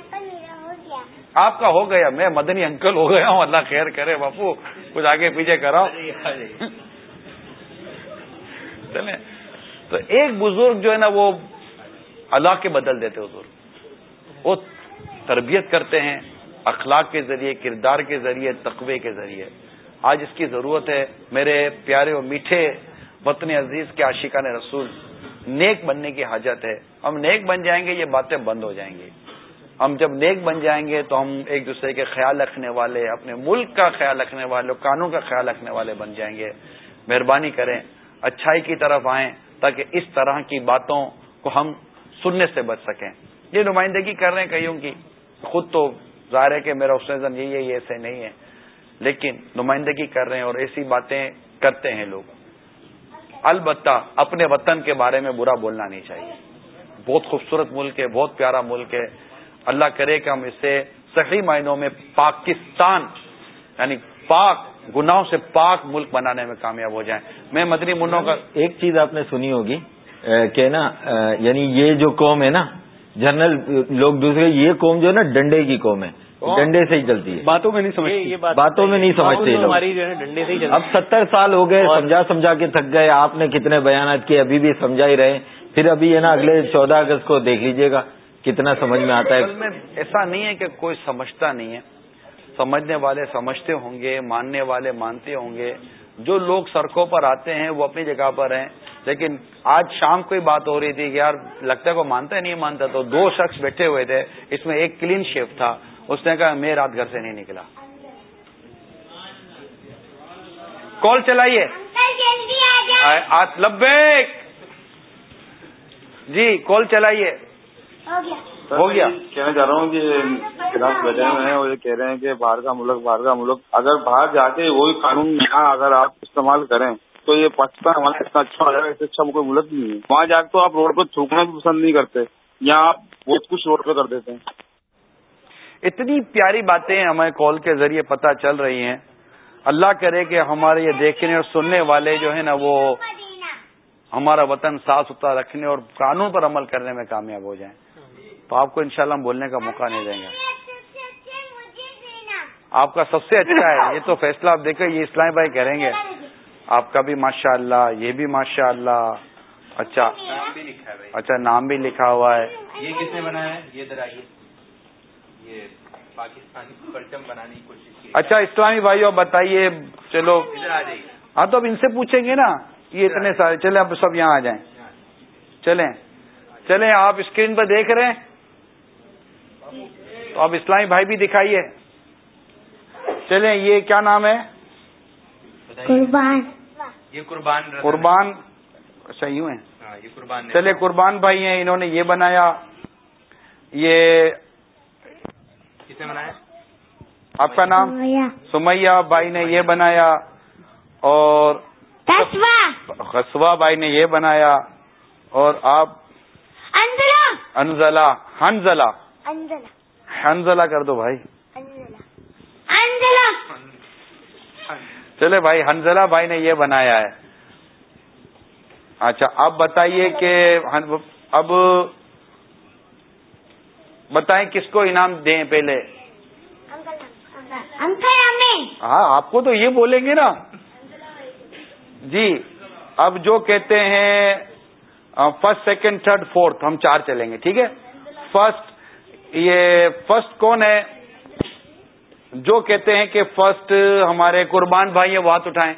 آپ کا ہو گیا میں مدنی انکل ہو گیا ہوں اللہ خیر کرے باپو کچھ آگے پیچھے کراؤ۔ چلے تو ایک بزرگ جو ہے نا وہ اللہ کے بدل دیتے حضور۔ وہ تربیت کرتے ہیں۔ اخلاق کے ذریعے، کردار کے ذریعے، تقوی کے ذریعے۔ آج اس کی ضرورت ہے میرے پیارے اور میٹھے وطن عزیز کے عاشقان رسول، نیک بننے کی حاجت ہے۔ ہم نیک بن جائیں گے، یہ باتیں بند ہو جائیں گی۔ ہم جب نیک بن جائیں گے تو ہم ایک دوسرے کے خیال رکھنے والے، اپنے ملک کا خیال رکھنے والے، قانون کا خیال رکھنے والے بن جائیں گے۔ مہربانی کریں اچھائی کی طرف آئیں تاکہ اس طرح کی باتوں کو ہم سننے سے بچ سکیں۔ یہ نمائندگی کر رہے ہیں کئیوں کی؟ خود تو ظاہر ہے کہ میرا حسن یہی ہے، یہ ایسے نہیں ہے۔ لیکن نمائندگی کر رہے ہیں اور ایسی باتیں کرتے ہیں لوگ۔ البتہ اپنے وطن کے بارے میں برا بولنا نہیں چاہیے۔ بہت خوبصورت ملک ہے، بہت پیارا ملک ہے۔ اللہ کرے کہ ہم اسے صحیح معنوں میں پاکستان یعنی پاک گناہوں سے پاک ملک بنانے میں کامیاب ہو جائیں۔ میں مدنی منوں کا ایک چیز آپ نے سنی ہوگی کہ نا یعنی یہ جو قوم ہے نا جنرل لوگ دوسرے یہ قوم جو ہے نا ڈنڈے کی قوم ہے۔ ڈنڈے سے ہی چلتی ہے۔ باتوں میں نہیں سمجھتی باتوں میں نہیں سمجھتے ہماری جو ہے ڈنڈے سے ہی اب ستر سال ہو گئے سمجھا سمجھا کے تھک گئے۔ آپ نے کتنے بیانات کیے ابھی بھی سمجھا ہی رہے۔ پھر ابھی ہے نا اگلے چودہ اگست کو دیکھ لیجیے گا۔ کتنا سمجھ میں آتا ہے۔ ایسا نہیں ہے کہ کوئی سمجھتا نہیں ہے۔ سمجھنے والے سمجھتے ہوں گے ماننے والے مانتے ہوں گے۔ جو لوگ سڑکوں پر آتے ہیں وہ اپنی جگہ پر ہیں۔ لیکن آج شام کو ہی بات ہو رہی تھی کہ یار لگتا ہے کو مانتا ہے نہیں مانتا تو دو شخص بیٹھے ہوئے تھے۔ اس میں ایک کلین شیف تھا۔ اس نے کہا میں رات گھر سے نہیں نکلا۔ کال چلائیے۔ لبیک۔ جی کال چلائیے۔ ہو گیا۔ کہنا چاہ رہا ہوں کہ خلاف بیٹھے ہوئے ہیں اور یہ کہہ رہے ہیں کہ باہر کا ملک باہر کا ملک۔ اگر باہر جا کے وہی قانون یہاں اگر آپ استعمال کریں تو یہ پاکستان ہمارا اتنا اچھا ہو جائے گا اس سے اچھا کوئی ملک نہیں ہے۔ وہاں جا کے تو آپ روڈ پہ تھوکنا بھی پسند نہیں کرتے یہاں آپ بہت کچھ روڈ پہ کر دیتے ہیں۔ اتنی پیاری باتیں ہمیں کال کے ذریعے پتہ چل رہی ہیں۔ اللہ کرے کہ ہمارے یہ دیکھنے اور سننے والے جو ہیں نا، وہ ہمارا وطن صاف ستھرا رکھنے اور قانون پر عمل کرنے میں کامیاب ہو جائیں۔ تو آپ کو انشاءاللہ ہم بولنے کا موقع نہیں دیں گے۔ آپ کا سب سے اچھا ہے، یہ تو فیصلہ آپ دیکھیں، یہ اسلام بھائی کریں گے۔ آپ کا بھی ماشاء اللہ یہ بھی ماشاء اللہ اچھا اچھا نام بھی لکھا ہوا ہے۔ یہ کس نے بنایا ہے؟ یہ پاکستانی پرچم بنانے کی کوشش کی۔ اچھا اسلامی بھائیو بتائیے چلو۔ ہاں تو اب ان سے پوچھیں گے نا۔ یہ اتنے سارے چلے اب سب یہاں آ جائیں۔ چلیں۔ چلیں آپ اسکرین پہ دیکھ رہے ہیں۔ تو اب اسلامی بھائی بھی دکھائیے۔ چلیں یہ کیا نام ہے؟ قربان۔ یہ قربان قربان اچھا یوں ہے ہاں یہ قربان چلے قربان بھائی ہیں انہوں نے یہ بنایا۔ یہ کس نے بنایا؟ آپ کا نام؟ سمیہ۔ بھائی نے یہ بنایا۔ اور خسوا بھائی نے یہ بنایا۔ اور آپ؟ انزلہ۔ ہنزلہ ہنزلہ کر دو بھائی۔ چلے بھائی ہنزلہ بھائی نے یہ بنایا ہے۔ اچھا اب بتائیے کہ اب بتائیں کس کو انعام دیں پہلے؟ ہاں آپ کو تو یہ بولیں گے نا۔ جی اب جو کہتے ہیں فرسٹ سیکنڈ تھرڈ فورتھ ہم چار چلیں گے، ٹھیک ہے؟ فرسٹ یہ فرسٹ کون ہے؟ جو کہتے ہیں کہ فرسٹ ہمارے قربان بھائی ہیں وہ ہاتھ اٹھائیں۔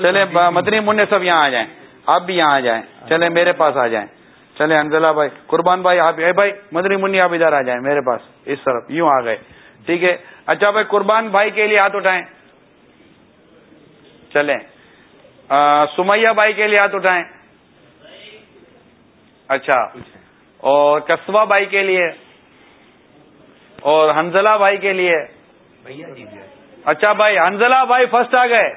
چلے مدنی منع سب یہاں آ جائیں۔ آپ بھی یہاں آ جائیں۔ چلے میرے پاس آ جائیں۔ چلے انزلہ بھائی قربان بھائی آپ بھائی مدنی منی آپ ادھر آ جائیں میرے پاس اس طرف یوں آ گئے۔ ٹھیک ہے۔ اچھا بھائی قربان بھائی کے لیے ہاتھ اٹھائیں۔ چلیں۔ سمیہ بھائی کے لیے ہاتھ اٹھائیں۔ اچھا۔ اور کسبہ بھائی کے لیے اور حنزلہ بھائی کے لیے اچھا بھائی حنزلہ بھائی فرسٹ آ گئے۔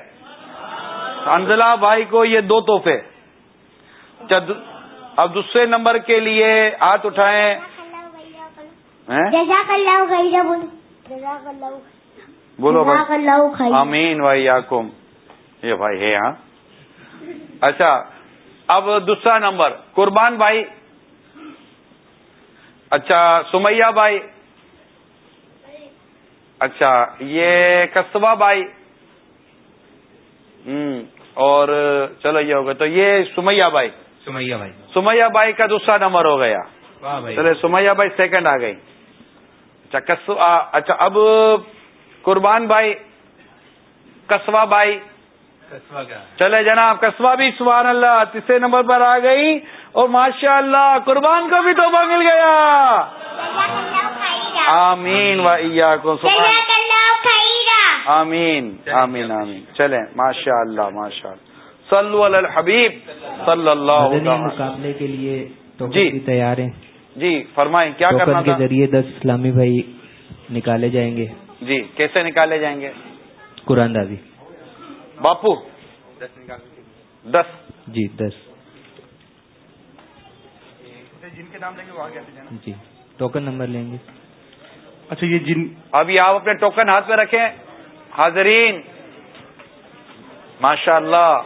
حنزلہ بھائی کو یہ دو تحفے۔ اب دوسرے نمبر کے لیے ہاتھ اٹھائیں۔ بولو بھائی۔ امین بھائی یاکم یہ بھائی ہے ہاں اچھا اب دوسرا نمبر۔ قربان بھائی اچھا سمیہ بھائی۔ اچھا یہ کسبہ بھائی۔ ہوں اور چلو یہ ہو گیا۔ تو یہ سمیا بائی سمیا بھائی۔ سمیا بائی کا دوسرا نمبر ہو گیا۔ بھائی۔ چلے سمیا بائی سیکنڈ آ گئی۔ اچھا کسو آ- اچھا اب قربان بھائی قصبہ کا چلے جناب کسبہ بھی سبحان اللہ تیسرے نمبر پر آ گئی اور ماشاء اللہ قربان کو بھی توبہ مل گیا۔ آمین و کو جزاک اللہ۔ خیرہ آمین آمین آمین۔ چلیں ماشاء اللہ ماشاء اللہ صلو علی الحبیب صلی اللہ مقابلے کے لیے جی۔ بھی تیار ہیں جی فرمائیں کیا کرنا کے ذریعے دس اسلامی بھائی نکالے جائیں گے۔ جی کیسے نکالے جائیں گے؟ قرآن دازی۔ باپو؟ دس۔ جی دس۔ جن کے نام لیں گے وہ آگے آتے جانا۔ جی ٹوکن نمبر لیں گے۔ اچھا یہ جن۔ ابھی آپ اپنے ٹوکن ہاتھ میں رکھیں۔ حاضرین۔ ماشاء اللہ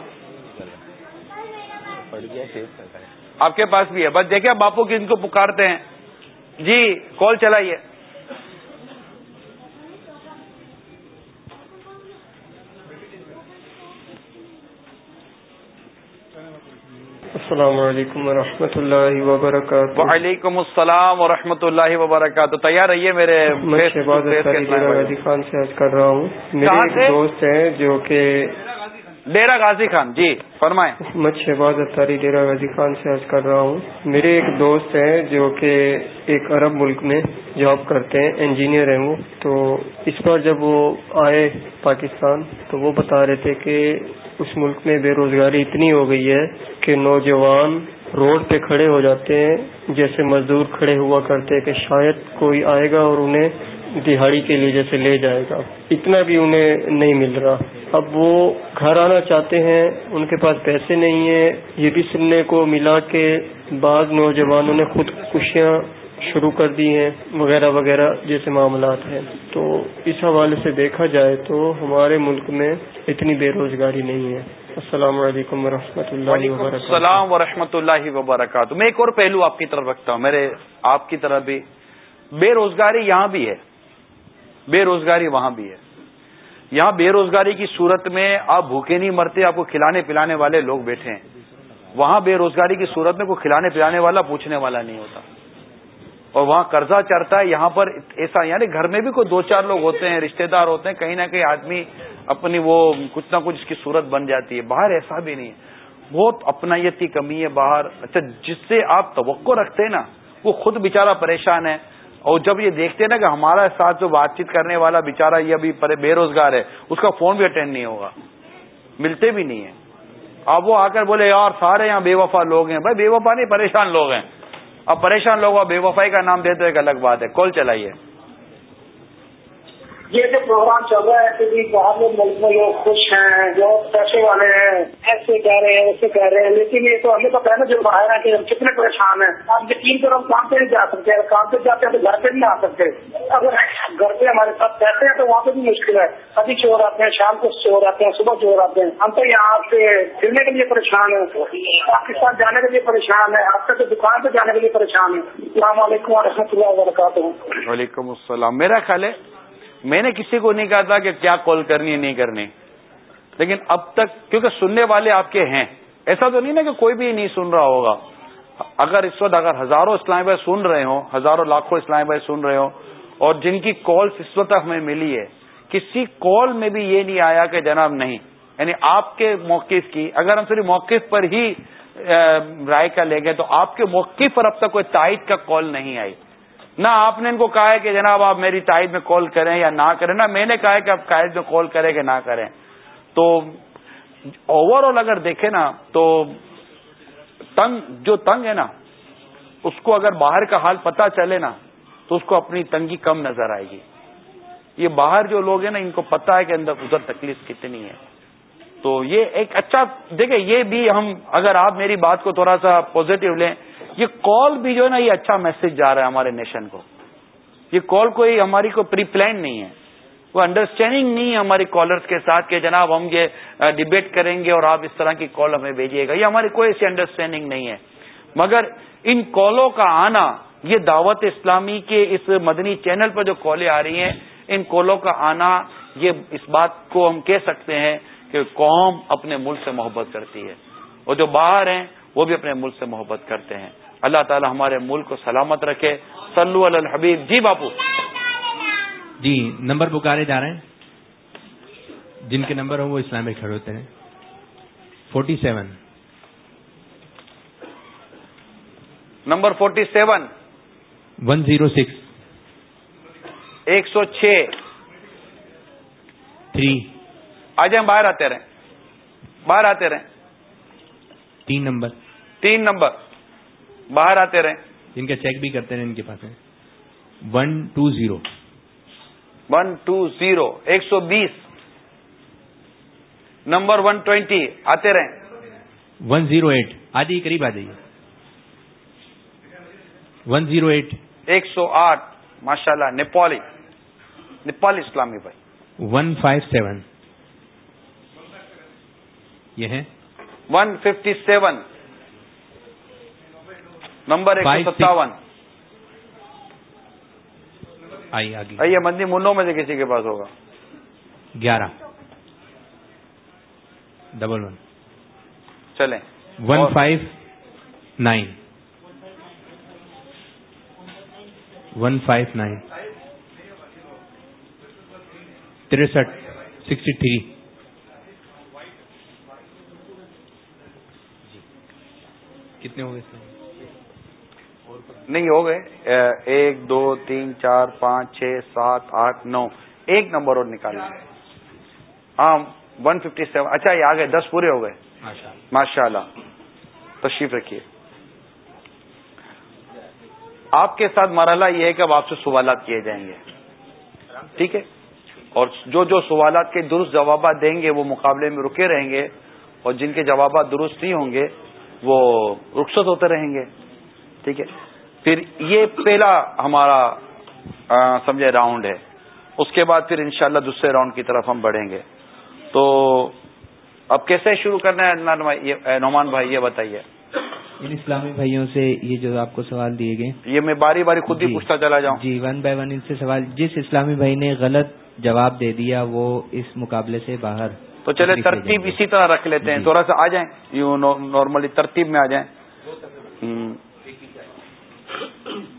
آپ کے پاس بھی ہے۔ بس دیکھیں باپو کن کو پکارتے ہیں۔ جی کال چلائیے۔ السلام علیکم ورحمۃ اللہ وبرکاتہ۔ وعلیکم السلام ورحمۃ اللہ وبرکاتہ۔ تیار رہیے میرے میں شہباز۔ غازی خان سے عرض کر رہا ہوں۔ میرے ایک؟ دوست ہیں جو کہ ڈیرا غازی خان جی فرمائیں۔ میں شہباز اختاری ڈیرا غازی خان سے عرض کر رہا ہوں۔ میرے ایک دوست ہیں جو کہ ایک عرب ملک میں جاب کرتے ہیں انجینئر ہیں وہ۔ تو اس بار جب وہ آئے پاکستان تو وہ بتا رہے تھے کہ اس ملک میں بے روزگاری اتنی ہو گئی ہے کہ نوجوان روڈ پہ کھڑے ہو جاتے ہیں، جیسے مزدور کھڑے ہوا کرتے کہ شاید کوئی آئے گا اور انہیں دہاڑی کے لیے جیسے لے جائے گا۔ اتنا بھی انہیں نہیں مل رہا۔ اب وہ گھر آنا چاہتے ہیں، ان کے پاس پیسے نہیں ہیں۔ یہ بھی سننے کو ملا کہ بعض نوجوانوں نے خود کشیاں شروع کر دی ہیں، وغیرہ وغیرہ جیسے معاملات ہیں۔ تو اس حوالے سے دیکھا جائے تو ہمارے ملک میں اتنی بے روزگاری نہیں ہے۔ السلام علیکم ورحمۃ اللہ وبرکاتہ۔ السلام ورحمۃ اللہ وبرکاتہ۔ میں ایک اور پہلو آپ کی طرف رکھتا ہوں۔ میرے آپ کی طرف بھی۔ بے روزگاری یہاں بھی ہے۔ بے روزگاری وہاں بھی ہے۔ یہاں بے روزگاری کی صورت میں آپ بھوکے نہیں مرتے آپ کو کھلانے پلانے والے لوگ بیٹھے ہیں۔ وہاں بے روزگاری کی صورت میں کوئی کھلانے پلانے والا پوچھنے والا نہیں ہوتا۔ اور وہاں قرضہ چڑھتا ہے یہاں پر ایسا یعنی گھر میں بھی کوئی دو چار لوگ ہوتے ہیں رشتہ دار ہوتے ہیں کہیں نہ کہیں آدمی اپنی وہ کچھ نہ کچھ اس کی صورت بن جاتی ہے۔ باہر ایسا بھی نہیں ہے۔ بہت اپنائیت کی کمی ہے باہر۔ اچھا جس سے آپ توقع رکھتے ہیں نا، وہ خود بےچارا پریشان ہے۔ اور جب یہ دیکھتے ہیں نا کہ ہمارا ساتھ جو بات چیت کرنے والا بےچارا یہ ابھی بے روزگار ہے، اس کا فون بھی اٹینڈ نہیں ہوگا۔ ملتے بھی نہیں ہیں۔ اب وہ آ کر بولے، یار، سارے یہاں بے وفا لوگ ہیں۔ بھائی، بے وفا نہیں، پریشان لوگ ہیں۔ اب پریشان لوگ بے وفائی کا نام دیتے ایک الگ بات ہے۔ کال چلائیے۔ یہ جو پروگرام چل رہا ہے کہ جی باہر کے ملک میں لوگ خوش ہیں جو پیسے والے ہیں، ایسے کہہ رہے ہیں، ویسے کہہ رہے ہیں، لیکن یہ تو ہمیں پتا ہے نا جو باہر ہیں کہ ہم کتنے پریشان ہیں۔ آپ یقین کرو، ہم کام پہ نہیں جا سکتے، اگر کام پہ جاتے ہیں تو گھر پہ نہیں آ سکتے۔ اگر گھر پہ ہمارے ساتھ پیسے ہیں تو وہاں پہ بھی مشکل ہے۔ ابھی چور آتے ہیں، شام کو چور آتے ہیں، صبح چور آتے ہیں۔ ہم تو یہاں سے پھرنے کے لیے پریشان ہیں۔ پاکستان جانے کے لیے پریشان ہے، آپ تو دکان پہ جانے کے لیے پریشان ہے السلام علیکم و رحمۃ اللہ وبرکاتہ۔ وعلیکم السلام۔ میرا خیال ہے میں نے کسی کو نہیں کہا تھا کہ کیا کال کرنی ہے، نہیں کرنی۔ لیکن اب تک، کیونکہ سننے والے آپ کے ہیں، ایسا تو نہیں نا کہ کوئی بھی نہیں سن رہا ہوگا۔ اگر اس وقت اگر ہزاروں اسلام بھائی سن رہے ہوں، ہزاروں لاکھوں اسلام بھائی سن رہے ہوں، اور جن کی کالس اس وقت تک ہمیں ملی ہے، کسی کال میں بھی یہ نہیں آیا کہ جناب نہیں۔ یعنی آپ کے موقف کی، اگر ہم صرف موقف پر ہی رائے کا لے گئے تو آپ کے موقف پر اب تک کوئی تائید کا کال نہیں آئی۔ نہ آپ نے ان کو کہا ہے کہ جناب آپ میری تائید میں کال کریں یا نہ کریں، نہ میں نے کہا ہے کہ آپ قائد میں کال کریں کہ نہ کریں۔ تو اوور آل اگر دیکھیں نا، تو تنگ، جو تنگ ہے نا، اس کو اگر باہر کا حال پتا چلے نا، تو اس کو اپنی تنگی کم نظر آئے گی۔ یہ باہر جو لوگ ہیں نا، ان کو پتا ہے کہ اندر، ادھر تکلیف کتنی ہے۔ تو یہ ایک اچھا دیکھیں یہ بھی ہم، اگر آپ میری بات کو تھوڑا سا پوزیٹو لیں یہ کال بھی جو ہے نا یہ اچھا میسج جا رہا ہے ہمارے نیشن کو۔ یہ کال کوئی ہماری کوئی پری پلان نہیں ہے۔ وہ انڈرسٹینڈنگ نہیں ہے ہماری کالرز کے ساتھ کہ جناب ہم یہ ڈبیٹ کریں گے اور آپ اس طرح کی کال ہمیں بھیجیے گا۔ یہ ہماری کوئی ایسی انڈرسٹینڈنگ نہیں ہے۔ مگر ان کالوں کا آنا، یہ دعوت اسلامی کے اس مدنی چینل پر جو کالیں آ رہی ہیں، ان کالوں کا آنا، یہ اس بات کو ہم کہہ سکتے ہیں کہ قوم اپنے ملک سے محبت کرتی ہے۔ اور جو باہر ہیں، وہ بھی اپنے ملک سے محبت کرتے ہیں۔ اللہ تعالی ہمارے ملک کو سلامت رکھے۔ سلو الحبیب۔ جی باپو۔ جی نمبر پکارے جا رہے ہیں۔ جن کے نمبر ہوں وہ اسلام میں کھڑے ہوتے ہیں۔ Forty seven. Number forty seven. One zero six. ایک سو چھ۔ تھری۔ آ جائیں باہر آتے رہیں۔ باہر آتے رہیں۔ تین نمبر۔ تین نمبر۔ باہر آتے رہیں۔ جن کا چیک بھی کرتے ہیں ان کے پاس۔ One two zero one two zero ایک سو بیس۔ نمبر ون ٹوینٹی آتے رہیں۔ ون زیرو ایٹ آ جائیے قریب آ جائیے ون زیرو ایٹ ایک سو آٹھ ماشاء اللہ نیپالی نیپال اسلامی بھائی۔ ون فائیو سیون یہ ہے۔ ون ففٹی سیون نمبر ایک سو ستاون آئیے مندی منوں میں سے کسی کے پاس ہوگا گیارہ ڈبل ون چلیں one five nine one five nine تریسٹھ sixty three کتنے ہو گئے نہیں ہو گئے۔ ایک دو تین چار پانچ چھ سات آٹھ نو۔ ایک نمبر اور نکال۔ ہاں ون ففٹی سیون اچھا یہ آ گئے دس پورے ہو گئے۔ ماشاء اللہ تشریف رکھیے۔ آپ کے ساتھ مرحلہ یہ ہے کہ اب آپ سے سوالات کیے جائیں گے۔ ٹھیک ہے؟ اور جو جو سوالات کے درست جوابات دیں گے وہ مقابلے میں رکے رہیں گے۔ اور جن کے جوابات درست نہیں ہوں گے وہ رخصت ہوتے رہیں گے۔ ٹھیک ہے؟ پھر یہ پہلا ہمارا سمجھے راؤنڈ ہے۔ اس کے بعد پھر انشاءاللہ دوسرے راؤنڈ کی طرف ہم بڑھیں گے۔ تو اب کیسے شروع کرنا ہے؟ نعمان بھائی یہ بتائیے۔ ان اسلامی بھائیوں سے یہ جو آپ کو سوال دیے گئے۔ یہ میں باری باری خود ہی جی۔ پوچھتا چلا جاؤں۔ جی ون بائی ون ان سے سوال۔ جس اسلامی بھائی نے غلط جواب دے دیا وہ اس مقابلے سے باہر تو چلے ترتیب اسی طرح رکھ لیتے ہیں۔ جی۔ تھوڑا سا آ جائیں۔ یوں نارملی ترتیب میں آ جائیں۔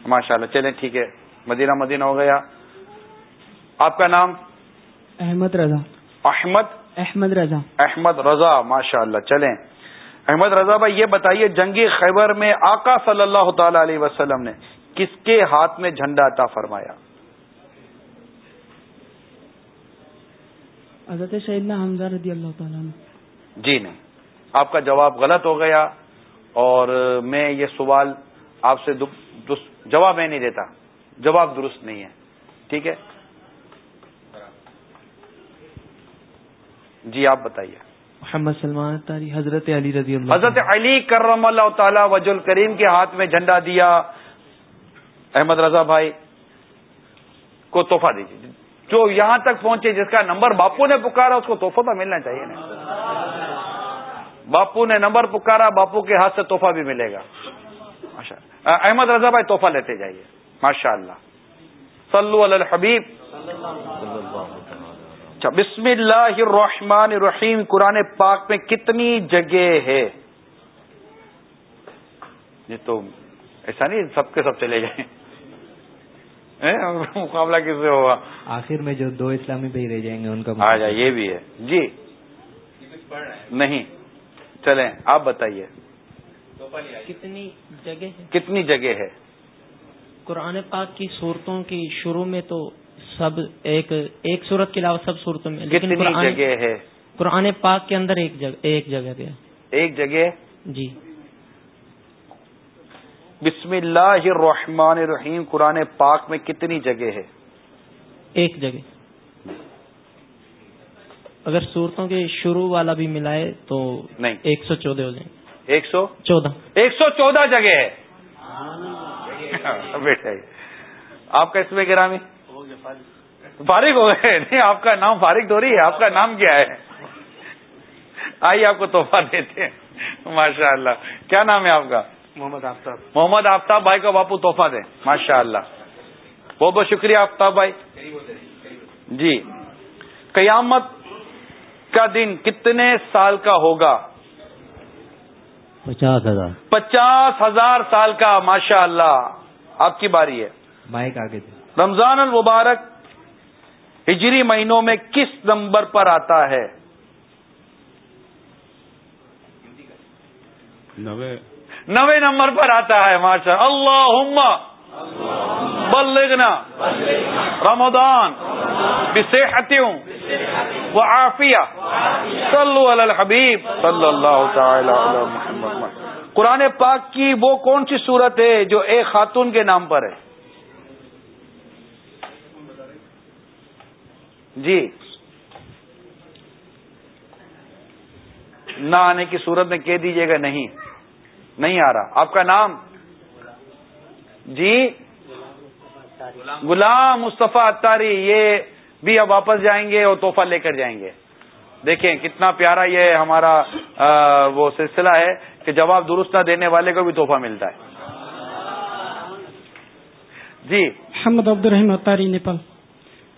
ماشاء اللہ چلیں ٹھیک ہے۔ مدینہ مدینہ ہو گیا۔ آپ کا نام؟ احمد رضا۔ احمد؟ احمد رضا۔ احمد رضا ماشاء اللہ چلیں۔ احمد رضا بھائی یہ بتائیے جنگی خیبر میں آقا صلی اللہ تعالی علیہ وسلم نے کس کے ہاتھ میں جھنڈا عطا فرمایا؟ حضرت سیدنا حمزہ رضی اللہ تعالیٰ جی نہیں۔ آپ کا جواب غلط ہو گیا اور میں یہ سوال آپ سے جواب میں نہیں دیتا۔ جواب درست نہیں ہے۔ ٹھیک ہے؟ جی آپ بتائیے۔ محمد سلمان تاری حضرت علی رضی اللہ حضرت علی کرم اللہ تعالی وج الکریم کے ہاتھ میں جھنڈا دیا۔ احمد رضا بھائی کو تحفہ دیجیے۔ جو یہاں تک پہنچے جس کا نمبر باپو نے پکارا اس کو تحفہ تو ملنا چاہیے نا۔ باپو نے نمبر پکارا باپو کے ہاتھ سے تحفہ بھی ملے گا۔ احمد رضا بھائی تحفہ لیتے جائیے۔ ماشاء اللہ صلو علی الحبیب۔ اچھا بسم اللہ الرحمن الرحیم قرآن پاک میں کتنی جگہ ہے؟ یہ تو ایسا نہیں سب کے سب چلے جائیں۔ مقابلہ کس سے ہوگا؟ آخر میں جو دو اسلامی بھائی رہ جائیں گے ان کا آ جائے یہ بھی ہے۔ جی۔ نہیں چلیں آپ بتائیے۔ کتنی جگہ ہے؟ کتنی جگہ ہے؟ قرآن پاک کی صورتوں کی شروع میں تو سب ایک ایک صورت کے علاوہ سب صورتوں میں کتنی جگہ ہے؟ قرآن پاک کے اندر ایک جگہ ایک جگہ پہ۔ ایک جگہ؟ جی۔ بسم اللہ الرحمن الرحیم قرآن پاک میں کتنی جگہ ہے؟ ایک جگہ۔ اگر صورتوں کے شروع والا بھی ملائے تو نہیں۔ ایک سو چودہ ہو جائیں۔ ایک سو چودہ۔ ایک سو چودہ جگہ ہے۔ بیٹھے آپ کا اس میں گرامی؟ فارغ ہو گئے۔ نہیں آپ کا نام فارغ تو رہی ہے۔ آپ کا نام کیا ہے؟ آئیے آپ کو تحفہ دیتے ہیں۔ ماشاء اللہ کیا نام ہے آپ کا؟ محمد آفتاب۔ محمد آفتاب بھائی کو باپو تحفہ دیں۔ ماشاء اللہ بہت بہت شکریہ آفتاب بھائی۔ جی۔ قیامت کا دن کتنے سال کا ہوگا؟ پچاس ہزار۔ پچاس ہزار سال کا ماشاء اللہ آپ کی باری ہے۔ مائک آگے رمضان المبارک ہجری مہینوں میں کس نمبر پر آتا ہے؟ نوے۔ نوے نمبر پر آتا ہے ماشاء اللہ بلغنا۔ رمضان۔ بصحتوں و عافیہ صلو علی الحبیب۔ صلی اللہ تعالی علی محمد۔ قرآن پاک کی وہ کون سی صورت ہے جو ایک خاتون کے نام پر ہے؟ جی۔ نہ آنے کی صورت میں کہہ دیجیے گا نہیں۔ نہیں آ رہا۔ آپ کا نام؟ جی۔ غلام مصطفیٰ اتاری یہ بھی اب واپس جائیں گے اور تحفہ لے کر جائیں گے۔ دیکھیں کتنا پیارا یہ ہمارا وہ سلسلہ ہے کہ جواب درست نہ دینے والے کو بھی تحفہ ملتا ہے۔ جی۔ محمد عبد الرحیم اتاری نیپال۔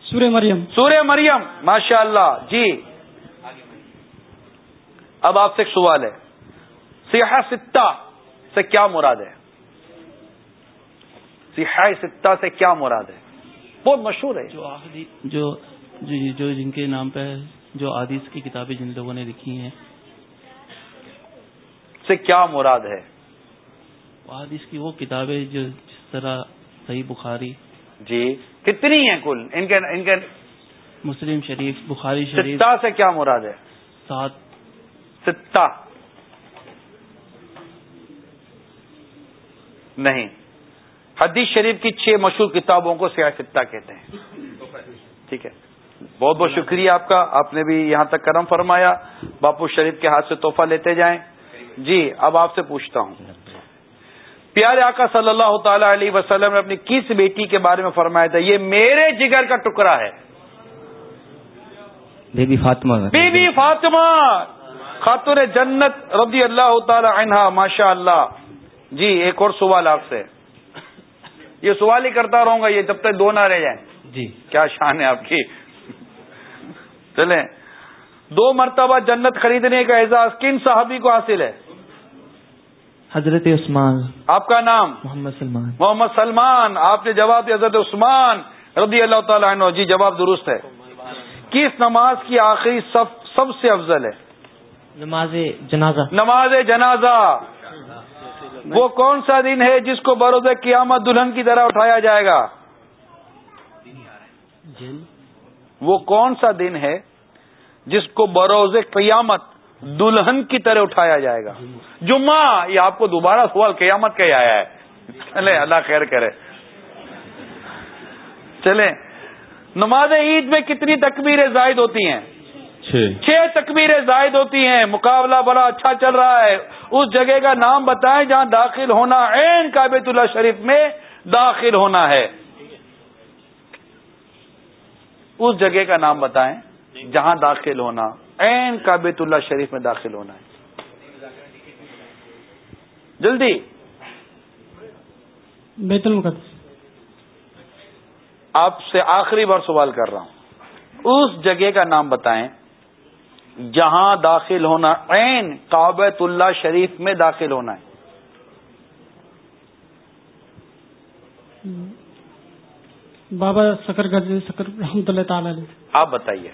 سورہ مریم۔ سورہ مریم ماشاء اللہ جی۔ اب آپ سے ایک سوال ہے۔ سیاح ستہ سے کیا مراد ہے؟ سیاح ستہ سے کیا مراد ہے؟ بہت مشہور ہے۔ جو جو جو جن کے نام پہ جو آدیش کی کتابیں جن لوگوں نے لکھی ہیں۔ سے کیا مراد ہے؟ آدیش کی وہ کتابیں جو جس طرح صحیح بخاری جی کتنی ہیں کل؟ ان کے ان کے مسلم شریف بخاری شریف۔ ستا سے کیا مراد ہے؟ سات۔ ستا نہیں۔ حدیث شریف کی چھ مشہور کتابوں کو سیاح ستا کہتے ہیں۔ ٹھیک ہے۔ بہت بہت شکریہ آپ کا۔ آپ نے بھی یہاں تک کرم فرمایا۔ باپو شریف کے ہاتھ سے تحفہ لیتے جائیں۔ جی اب آپ سے پوچھتا ہوں۔ پیارے آقا صلی اللہ تعالی علیہ وسلم نے اپنی کس بیٹی کے بارے میں فرمایا تھا؟ یہ میرے جگر کا ٹکڑا ہے۔ Be be Fatima. Be be Fatima خاتون جنت رضی اللہ تعالی عنہا ماشاء اللہ جی ایک اور سوال آپ سے۔ یہ سوال ہی کرتا رہوں گا یہ جب تک دو نہ رہ جائیں۔ جی۔ کیا شان ہے آپ کی۔ چلیں۔ دو مرتبہ جنت خریدنے کا اعزاز کن صحابی کو حاصل ہے؟ حضرت عثمان۔ آپ کا نام؟ محمد سلمان۔ محمد سلمان۔ آپ نے جواب دیا حضرت عثمان رضی اللہ تعالیٰ عنہ۔ جی جواب درست ہے۔ کس نماز کی آخری سب سب سے افضل ہے؟ نماز جنازہ۔ نماز جنازہ۔ وہ کون سا دن ہے جس کو بروز قیامت دلہن کی طرح اٹھایا جائے گا؟ وہ کون سا دن ہے جس کو بروز قیامت دلہن کی طرح اٹھایا جائے گا؟ جمعہ یہ آپ کو دوبارہ سوال قیامت کا ہی آیا ہے۔ چلے اللہ خیر کرے۔ چلیں۔ نماز عید میں کتنی تکبیریں زائد ہوتی ہیں؟ چھ۔ تکبیریں زائد ہوتی ہیں۔ مقابلہ بڑا اچھا چل رہا ہے۔ اس جگہ کا نام بتائیں جہاں داخل ہونا عین کابت اللہ شریف میں داخل ہونا ہے۔ اس جگہ کا نام بتائیں جہاں داخل ہونا عین کابت اللہ شریف میں داخل ہونا ہے۔ جلدی۔ بیت المقدس۔ آپ سے آخری بار سوال کر رہا ہوں۔ اس جگہ کا نام بتائیں جہاں داخل ہونا عین کابت اللہ شریف میں داخل ہونا ہے۔ بابا سکر گز سکر رحمۃ اللہ تعالی آپ بتائیے۔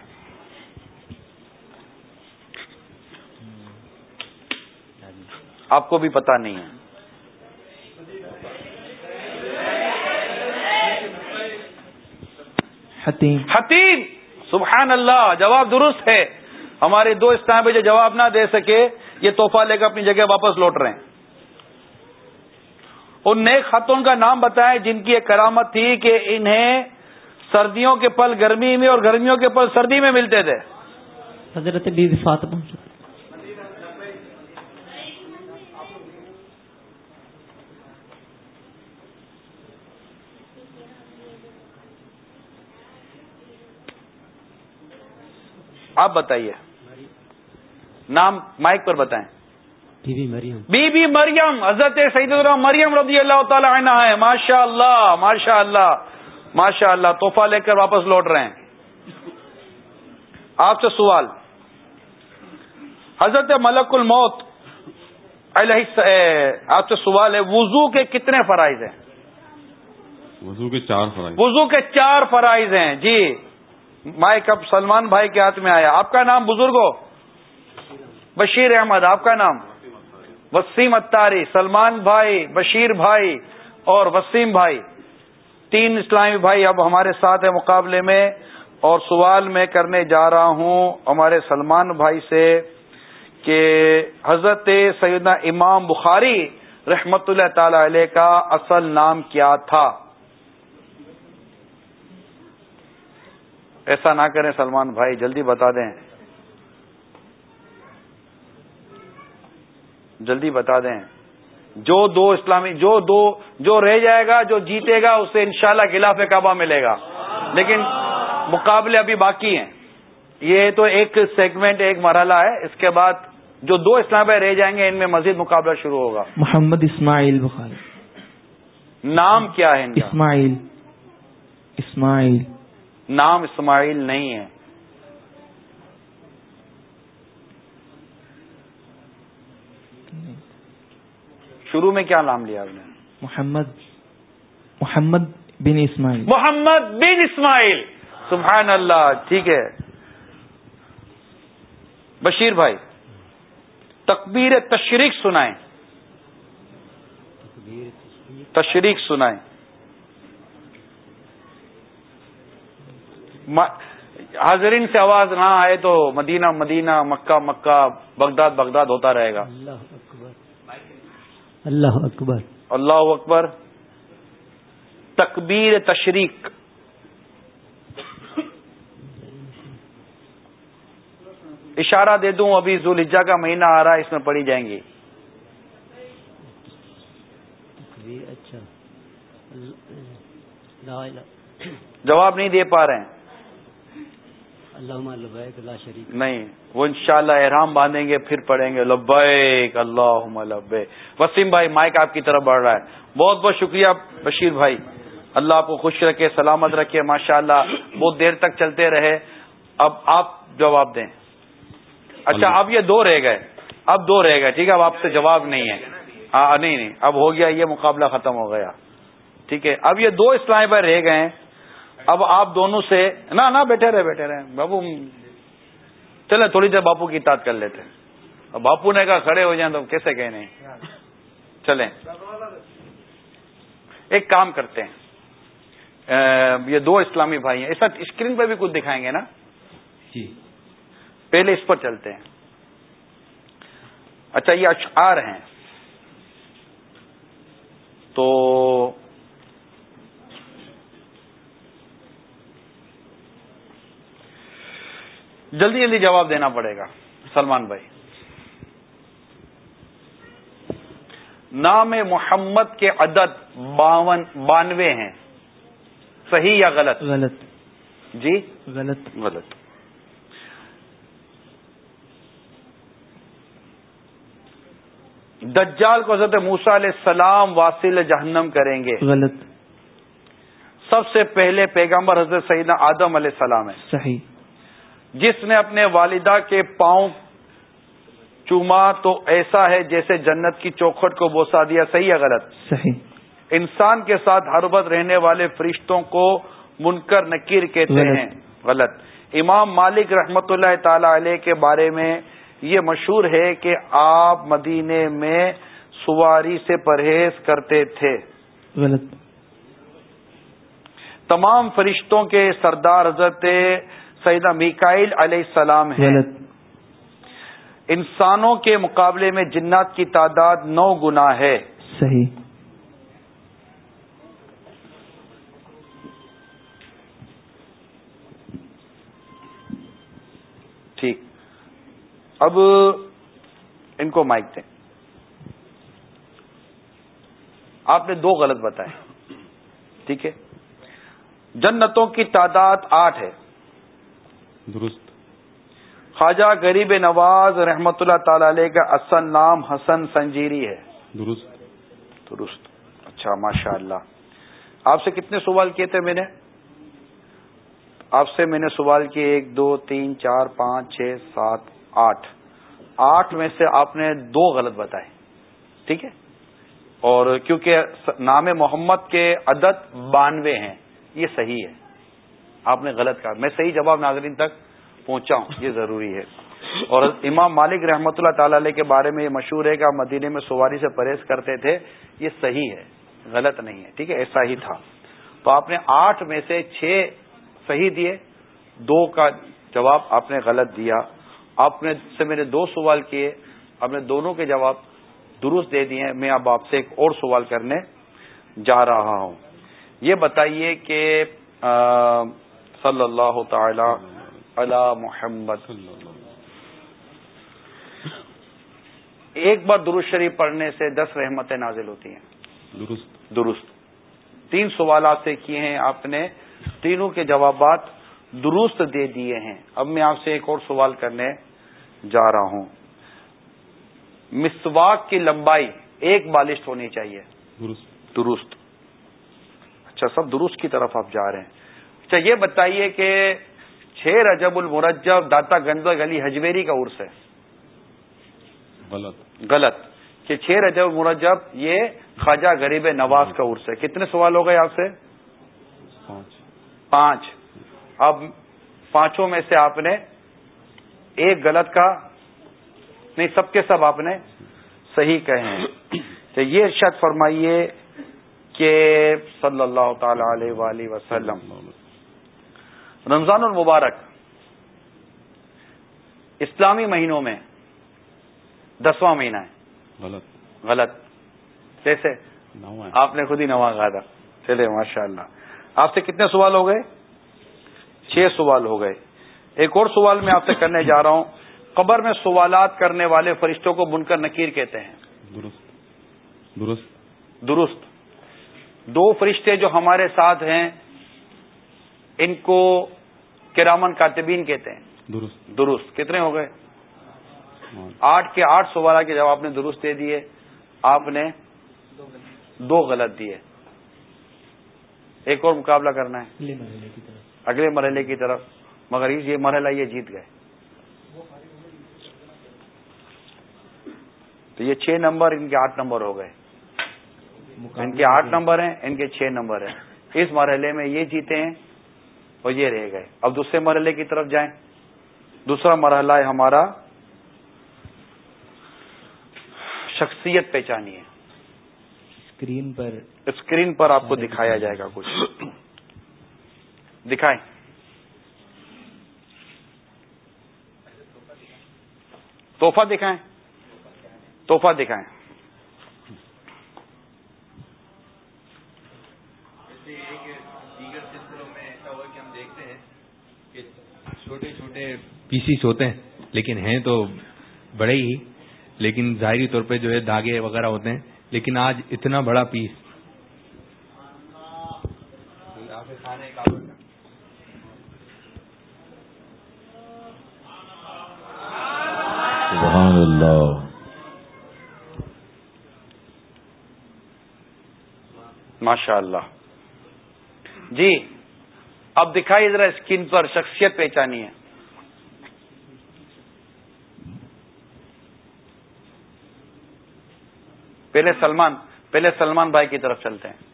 آپ کو بھی پتا نہیں ہے۔ حتیم۔ حتیم! سبحان اللہ جواب درست ہے۔ ہمارے دو اسلام پہ جو جواب نہ دے سکے یہ تحفہ لے کر اپنی جگہ واپس لوٹ رہے ہیں۔ ان نیک خاتون کا نام بتائیں جن کی ایک کرامت تھی کہ انہیں سردیوں کے پل گرمی میں اور گرمیوں کے پل سردی میں ملتے تھے۔ حضرت بی بی فاطمہ۔ آپ بتائیے۔ نام مائک پر بتائیں۔ بی بی مریم۔ بی بی مریم حضرت سعید اللہ مریم رضی اللہ تعالی عنہ ہے۔ ماشاء اللہ ماشاء اللہ ماشاء اللہ تحفہ لے کر واپس لوٹ رہے ہیں۔ آپ سے سوال۔ حضرت ملک الموت علیہ آپ سے سوال ہے وضو کے کتنے فرائض ہیں؟ وضو کے چار فرائض۔ وضو کے چار فرائض ہیں۔ جی مائک اب سلمان بھائی کے ہاتھ میں آیا۔ آپ کا نام بزرگو بشیر احمد آپ کا نام؟ وسیم اتاری، سلمان بھائی، بشیر بھائی اور وسیم بھائی۔ تین اسلامی بھائی اب ہمارے ساتھ ہیں مقابلے میں اور سوال میں کرنے جا رہا ہوں ہمارے سلمان بھائی سے کہ حضرت سیدنا امام بخاری رحمت اللہ تعالی علیہ کا اصل نام کیا تھا؟ ایسا نہ کریں سلمان بھائی، جلدی بتا دیں۔ جلدی بتا دیں۔ جو دو اسلامی جو دو جو رہ جائے گا جو جیتے گا اسے انشاءاللہ شاء اللہ کعبہ ملے گا۔ لیکن مقابلے ابھی باقی ہیں۔ یہ تو ایک سیگمنٹ ایک مرحلہ ہے۔ اس کے بعد جو دو اسلام رہ جائیں گے ان میں مزید مقابلہ شروع ہوگا۔ محمد اسماعیل بخاری۔ نام کیا ہے اسماعیل۔ اسماعیل۔ نام اسماعیل نہیں ہے۔ شروع میں کیا نام لیا آپ نے؟ محمد محمد بن اسماعیل۔ محمد بن اسماعیل۔ سبحان اللہ ٹھیک ہے۔ بشیر بھائی تکبیر تشریق سنائیں۔ تشریق سنائیں۔ حاضرین سے آواز نہ آئے تو مدینہ مدینہ مکہ مکہ بغداد بغداد ہوتا رہے گا۔ اللہ اکبر۔ اللہ اکبر۔ تکبیر تشریق۔ اشارہ دے دوں ابھی ذوالجا کا مہینہ آ رہا ہے اس میں پڑھی جائیں گی۔ اچھا۔ جواب نہیں دے پا رہے ہیں۔ اللہ شریف نہیں وہ انشاءاللہ احرام باندھیں گے پھر پڑھیں گے۔ لبیک اللہ لبیک۔ وسیم بھائی مائک آپ کی طرف بڑھ رہا ہے۔ بہت بہت شکریہ بشیر بھائی۔ اللہ آپ کو خوش رکھے سلامت رکھے ماشاء اللہ بہت دیر تک چلتے رہے۔ اب آپ جواب دیں۔ اچھا اب یہ دو رہ گئے۔ اب دو رہ گئے ٹھیک ہے؟ اب آپ سے جواب نہیں ہے۔ ہاں نہیں نہیں۔ اب ہو گیا یہ مقابلہ ختم ہو گیا۔ ٹھیک ہے؟ اب یہ دو اسلامی بھائی رہ گئے ہیں۔ اب آپ دونوں سے نہ نہ بیٹھے رہے بیٹھے رہے۔ بابو چلے تھوڑی دیر باپو کی اطاعت کر لیتے اب باپو نے کہا کھڑے ہو جائیں تو کیسے کہنے چلیں۔ ایک کام کرتے ہیں۔ یہ دو اسلامی بھائی ہیں۔ ایسا اسکرین پہ بھی کچھ دکھائیں گے نا؟ جی۔ پہلے اس پر چلتے ہیں۔ اچھا یہ اشعار ہیں۔ تو جلدی جلدی جواب دینا پڑے گا سلمان بھائی۔ نام محمد کے عدد باون بانوے ہیں۔ صحیح یا غلط؟ غلط۔ جی؟ غلط۔ غلط۔ دجال کو حضرت موسا علیہ السلام واصل جہنم کریں گے۔ غلط۔ سب سے پہلے پیغمبر حضرت سیدنا آدم علیہ السلام ہے صحیح۔ جس نے اپنے والدہ کے پاؤں چوما تو ایسا ہے جیسے جنت کی چوکھٹ کو بوسا دیا صحیح ہے غلط؟ صحیح۔ انسان کے ساتھ ہر وقت رہنے والے فرشتوں کو منکر نکیر کہتے غلط۔ ہیں۔ غلط۔ امام مالک رحمت اللہ تعالی علیہ کے بارے میں یہ مشہور ہے کہ آپ مدینے میں سواری سے پرہیز کرتے تھے۔ غلط۔ تمام فرشتوں کے سردار حضرت سیدہ میکائل علیہ السلام ہیں۔ غلط انسانوں کے مقابلے میں جنات کی تعداد نو گنا ہے۔ صحیح۔ ٹھیک۔ اب ان کو مائک دیں۔ آپ نے دو غلط بتائے۔ ٹھیک ہے۔ جنتوں کی تعداد آٹھ ہے۔ درست۔ خواجہ غریب نواز رحمت اللہ تعالی علیہ کا اصل نام حسن سنجیری ہے۔ درست۔ درست۔ اچھا ماشاء اللہ آپ سے کتنے سوال کیے تھے میں نے؟ آپ سے میں نے سوال کیے ایک دو تین چار پانچ چھ سات آٹھ۔ آٹھ میں سے آپ نے دو غلط بتائے۔ ٹھیک ہے؟ اور کیونکہ نام محمد کے عدد بانوے ہیں یہ صحیح ہے۔ آپ نے غلط کہا۔ میں صحیح جواب ناظرین تک پہنچا ہوں یہ ضروری ہے۔ اور امام مالک رحمۃ اللہ تعالی علیہ کے بارے میں یہ مشہور ہے کہ آپ مدینے میں سواری سے پرہیز کرتے تھے، یہ صحیح ہے، غلط نہیں ہے، ٹھیک ہے، ایسا ہی تھا۔ تو آپ نے آٹھ میں سے چھ صحیح دیے، دو کا جواب آپ نے غلط دیا۔ آپ نے سے میرے دو سوال کیے، آپ نے دونوں کے جواب درست دے دیے۔ میں اب آپ سے ایک اور سوال کرنے جا رہا ہوں۔ یہ بتائیے کہ صلی اللہ تعالی علی محمد. ایک بار درست شریف پڑھنے سے دس رحمتیں نازل ہوتی ہیں. درست. درست. تین سوالات سے کیے ہیں آپ نے. تینوں کے جوابات درست دے دیے ہیں. اب میں آپ سے ایک اور سوال کرنے جا رہا ہوں. مسواک کی لمبائی ایک بالشت ہونی چاہیے. درست. درست. اچھا سب درست کی طرف آپ جا رہے ہیں. اچھا یہ بتائیے کہ چھ رجب المرجب داتا گنج گلی حجویری کا عرس ہے۔ غلط۔ غلط۔ کہ چھ رجب مرجب یہ خواجہ غریب نواز کا عرس ہے۔ کتنے سوال ہو گئے آپ سے؟ پانچ۔ پانچ۔ اب پانچوں میں سے آپ نے ایک غلط کا نہیں سب کے سب آپ نے صحیح کہے ہیں۔ تو یہ ارشاد فرمائیے کہ صلی اللہ تعالی علیہ وآلہ وسلم۔ رمضان المبارک اسلامی مہینوں میں دسواں مہینہ ہے۔ غلط۔ غلط۔ ہے۔ آپ نے خود ہی نواں کہا تھا چلے ماشاء اللہ آپ سے کتنے سوال ہو گئے؟ چھ سوال ہو گئے۔ ایک اور سوال میں آپ سے کرنے جا رہا ہوں۔ قبر میں سوالات کرنے والے فرشتوں کو بنکر نکیر کہتے ہیں۔ درست۔ درست۔ درست۔ دو فرشتے جو ہمارے ساتھ ہیں ان کو کرامن کاتبین کہتے ہیں۔ درست۔ درست۔ کتنے ہو گئے؟ آٹھ کے آٹھ سوال کے جواب نے درست دے دیے۔ آپ نے دو غلط دیے۔ ایک اور مقابلہ کرنا ہے۔ اگلے مرحلے کی طرف۔ مگر یہ مرحلہ یہ جیت گئے۔ تو یہ چھ نمبر ان کے آٹھ نمبر ہو گئے۔ ان کے آٹھ نمبر ہیں ان کے چھ نمبر ہیں۔ اس مرحلے میں یہ جیتے ہیں۔ اور یہ رہ گئے۔ اب دوسرے مرحلے کی طرف جائیں۔ دوسرا مرحلہ ہے ہمارا شخصیت پہچانی ہے۔ اسکرین پر اسکرین پر آپ کو دکھایا جائے گا کچھ۔ دکھائیں۔ توحفہ دکھائیں۔ توحفہ دکھائیں دیگر سلسلوں میں ایسا ہوا کہ ہم دیکھتے ہیں کہ چھوٹے چھوٹے پیسیز ہوتے ہیں لیکن ہیں تو بڑے ہی۔ لیکن ظاہری طور پہ جو ہے دھاگے وغیرہ ہوتے ہیں لیکن آج اتنا بڑا پیس سبحان اللہ ماشاء اللہ جی اب دکھائی ذرا اسکرین پر، شخصیت پہچانی ہے۔ پہلے سلمان پہلے سلمان بھائی کی طرف چلتے ہیں۔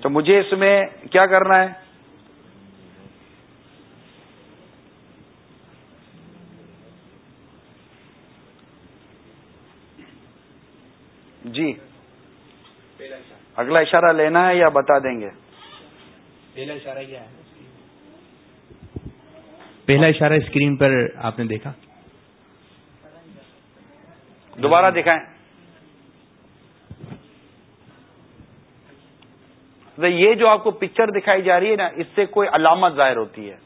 تو مجھے اس میں کیا کرنا ہے؟ جی۔ اگلا اشارہ لینا ہے یا بتا دیں گے؟ پہلا اشارہ کیا ہے؟ پہلا اشارہ اسکرین پر آپ نے دیکھا؟ دوبارہ دکھائیں۔ یہ جو آپ کو پکچر دکھائی جا رہی ہے نا اس سے کوئی علامت ظاہر ہوتی ہے۔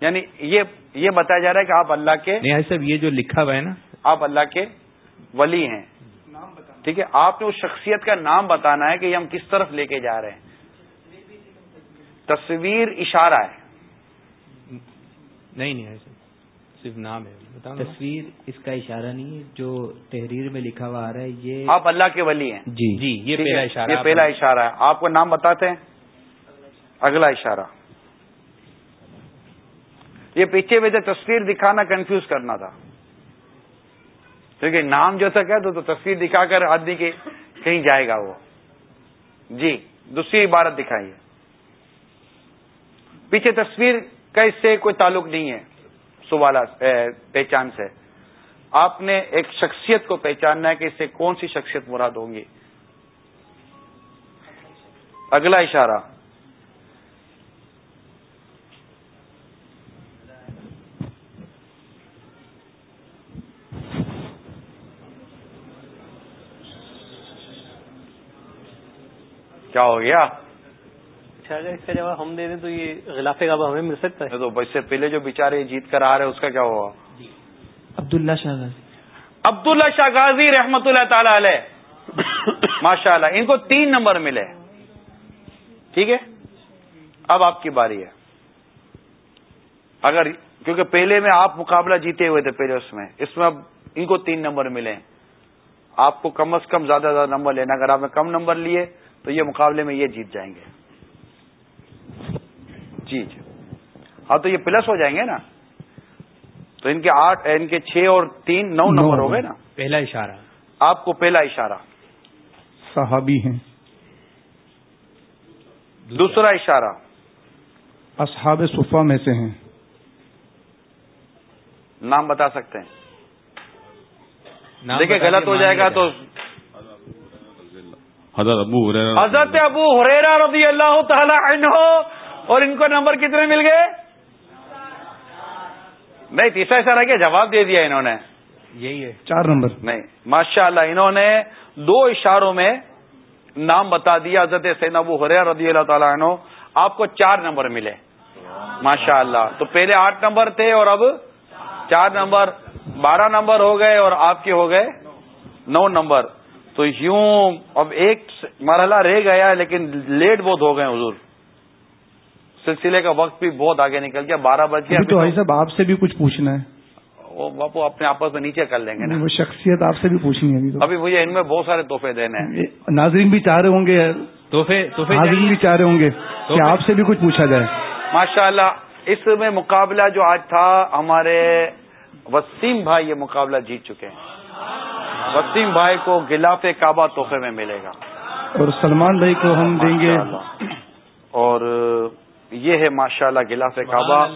یعنی یہ یہ بتایا جا رہا ہے کہ آپ اللہ کے نہیں صاحب یہ جو لکھا ہوا ہے نا آپ اللہ کے ولی ہیں۔ ٹھیک ہے آپ نے اس شخصیت کا نام بتانا ہے کہ یہ ہم کس طرف لے کے جا رہے ہیں۔ تصویر اشارہ ہے۔ نہیں نہیں ایسا صرف نام ہے۔ تصویر اس کا اشارہ نہیں ہے جو تحریر میں لکھا ہوا آ رہا ہے یہ آپ اللہ کے ولی ہیں۔ جی۔ جی یہ پہلا ہے؟ اشارہ یہ پہلا اشارہ ہے۔ آپ کو نام بتاتے ہیں؟ اگلا اشارہ۔ یہ پیچھے وجہ تصویر دکھانا کنفیوز کرنا تھا۔ کیونکہ نام جو تھا کہہ دو تو تصویر دکھا کر آدمی کے کہیں جائے گا وہ۔ جی دوسری عبارت دکھائیے۔ پیچھے تصویر کا اس سے کوئی تعلق نہیں ہے، سوالات پہچان سے۔ آپ نے ایک شخصیت کو پہچاننا ہے کہ اس سے کون سی شخصیت مراد ہوں گی۔ اگلا اشارہ۔ کیا ہو گیا؟ اچھا اگر اس کا جواب ہم دے دیں تو یہ غلاف کعبہ ہمیں مل سکتا ہے۔ تو اس سے پہلے جو بیچارے جیت کر آ رہے اس کا کیا ہوا؟ عبداللہ شاہ غازی۔ عبداللہ شاہ غازی رحمت اللہ تعالی علیہ۔ ماشاء اللہ ان کو تین نمبر ملے۔ ٹھیک ہے؟ اب آپ کی باری ہے۔ اگر کیونکہ پہلے میں آپ مقابلہ جیتے ہوئے تھے پہلے اس میں۔ اس میں اب ان کو تین نمبر ملے۔ آپ کو کم از کم زیادہ زیادہ نمبر لینا۔ اگر آپ نے کم نمبر لیے تو یہ مقابلے میں یہ جیت جائیں گے۔ جی جی۔ ہاں تو یہ پلس ہو جائیں گے نا۔ تو ان کے آٹھ ان کے چھ اور تین نو نمبر ہو گئے نا۔ پہلا اشارہ۔ آپ کو پہلا اشارہ۔ صحابی ہیں۔ دوسرا اشارہ۔ اصحاب صفا میں سے ہیں۔ نام بتا سکتے ہیں۔ دیکھیں غلط ہو جائے گا تو حضرت ابو حضرت ابو ہریرا رضی اللہ تعالی عنہ اور ان کو نمبر کتنے مل گئے؟ نہیں تیسرا اشارہ کیا جواب دے دیا انہوں نے۔ یہی ہے چار نمبر۔ نہیں ماشاء اللہ انہوں نے دو اشاروں میں نام بتا دیا حضرت سین ابو حریر رضی اللہ تعالیٰ عنہ۔ آپ کو چار نمبر ملے۔ ماشاء اللہ تو پہلے آٹھ نمبر تھے اور اب چار نمبر بارہ نمبر ہو گئے اور آپ کے ہو گئے نو نمبر۔ تو یوں اب ایک مرحلہ رہ گیا لیکن لیٹ بہت ہو گئے حضور۔ سلسلے کا وقت بھی بہت آگے نکل گیا بارہ بج گیا تو بھائی صاحب آپ سے بھی کچھ پوچھنا ہے۔ وہ باپو اپنے آپس میں نیچے کر لیں گے نا۔ وہ شخصیت آپ سے بھی پوچھنی ہے ابھی مجھے ان میں بہت سارے تحفے دینے ہیں۔ ناظرین بھی چاہ رہے ہوں گے۔ تحفے تحفے ناظرین بھی چاہ رہے ہوں گے کہ آپ سے بھی کچھ پوچھا جائے۔ ماشاء اللہ اس میں مقابلہ جو آج تھا ہمارے وسیم بھائی یہ مقابلہ جیت چکے ہیں۔ وسیم بھائی کو گلاف کعبہ تحفے میں ملے گا۔ اور سلمان بھائی کو ہم دیں گے۔ اور یہ ہے ماشاء اللہ گلاف کعبہ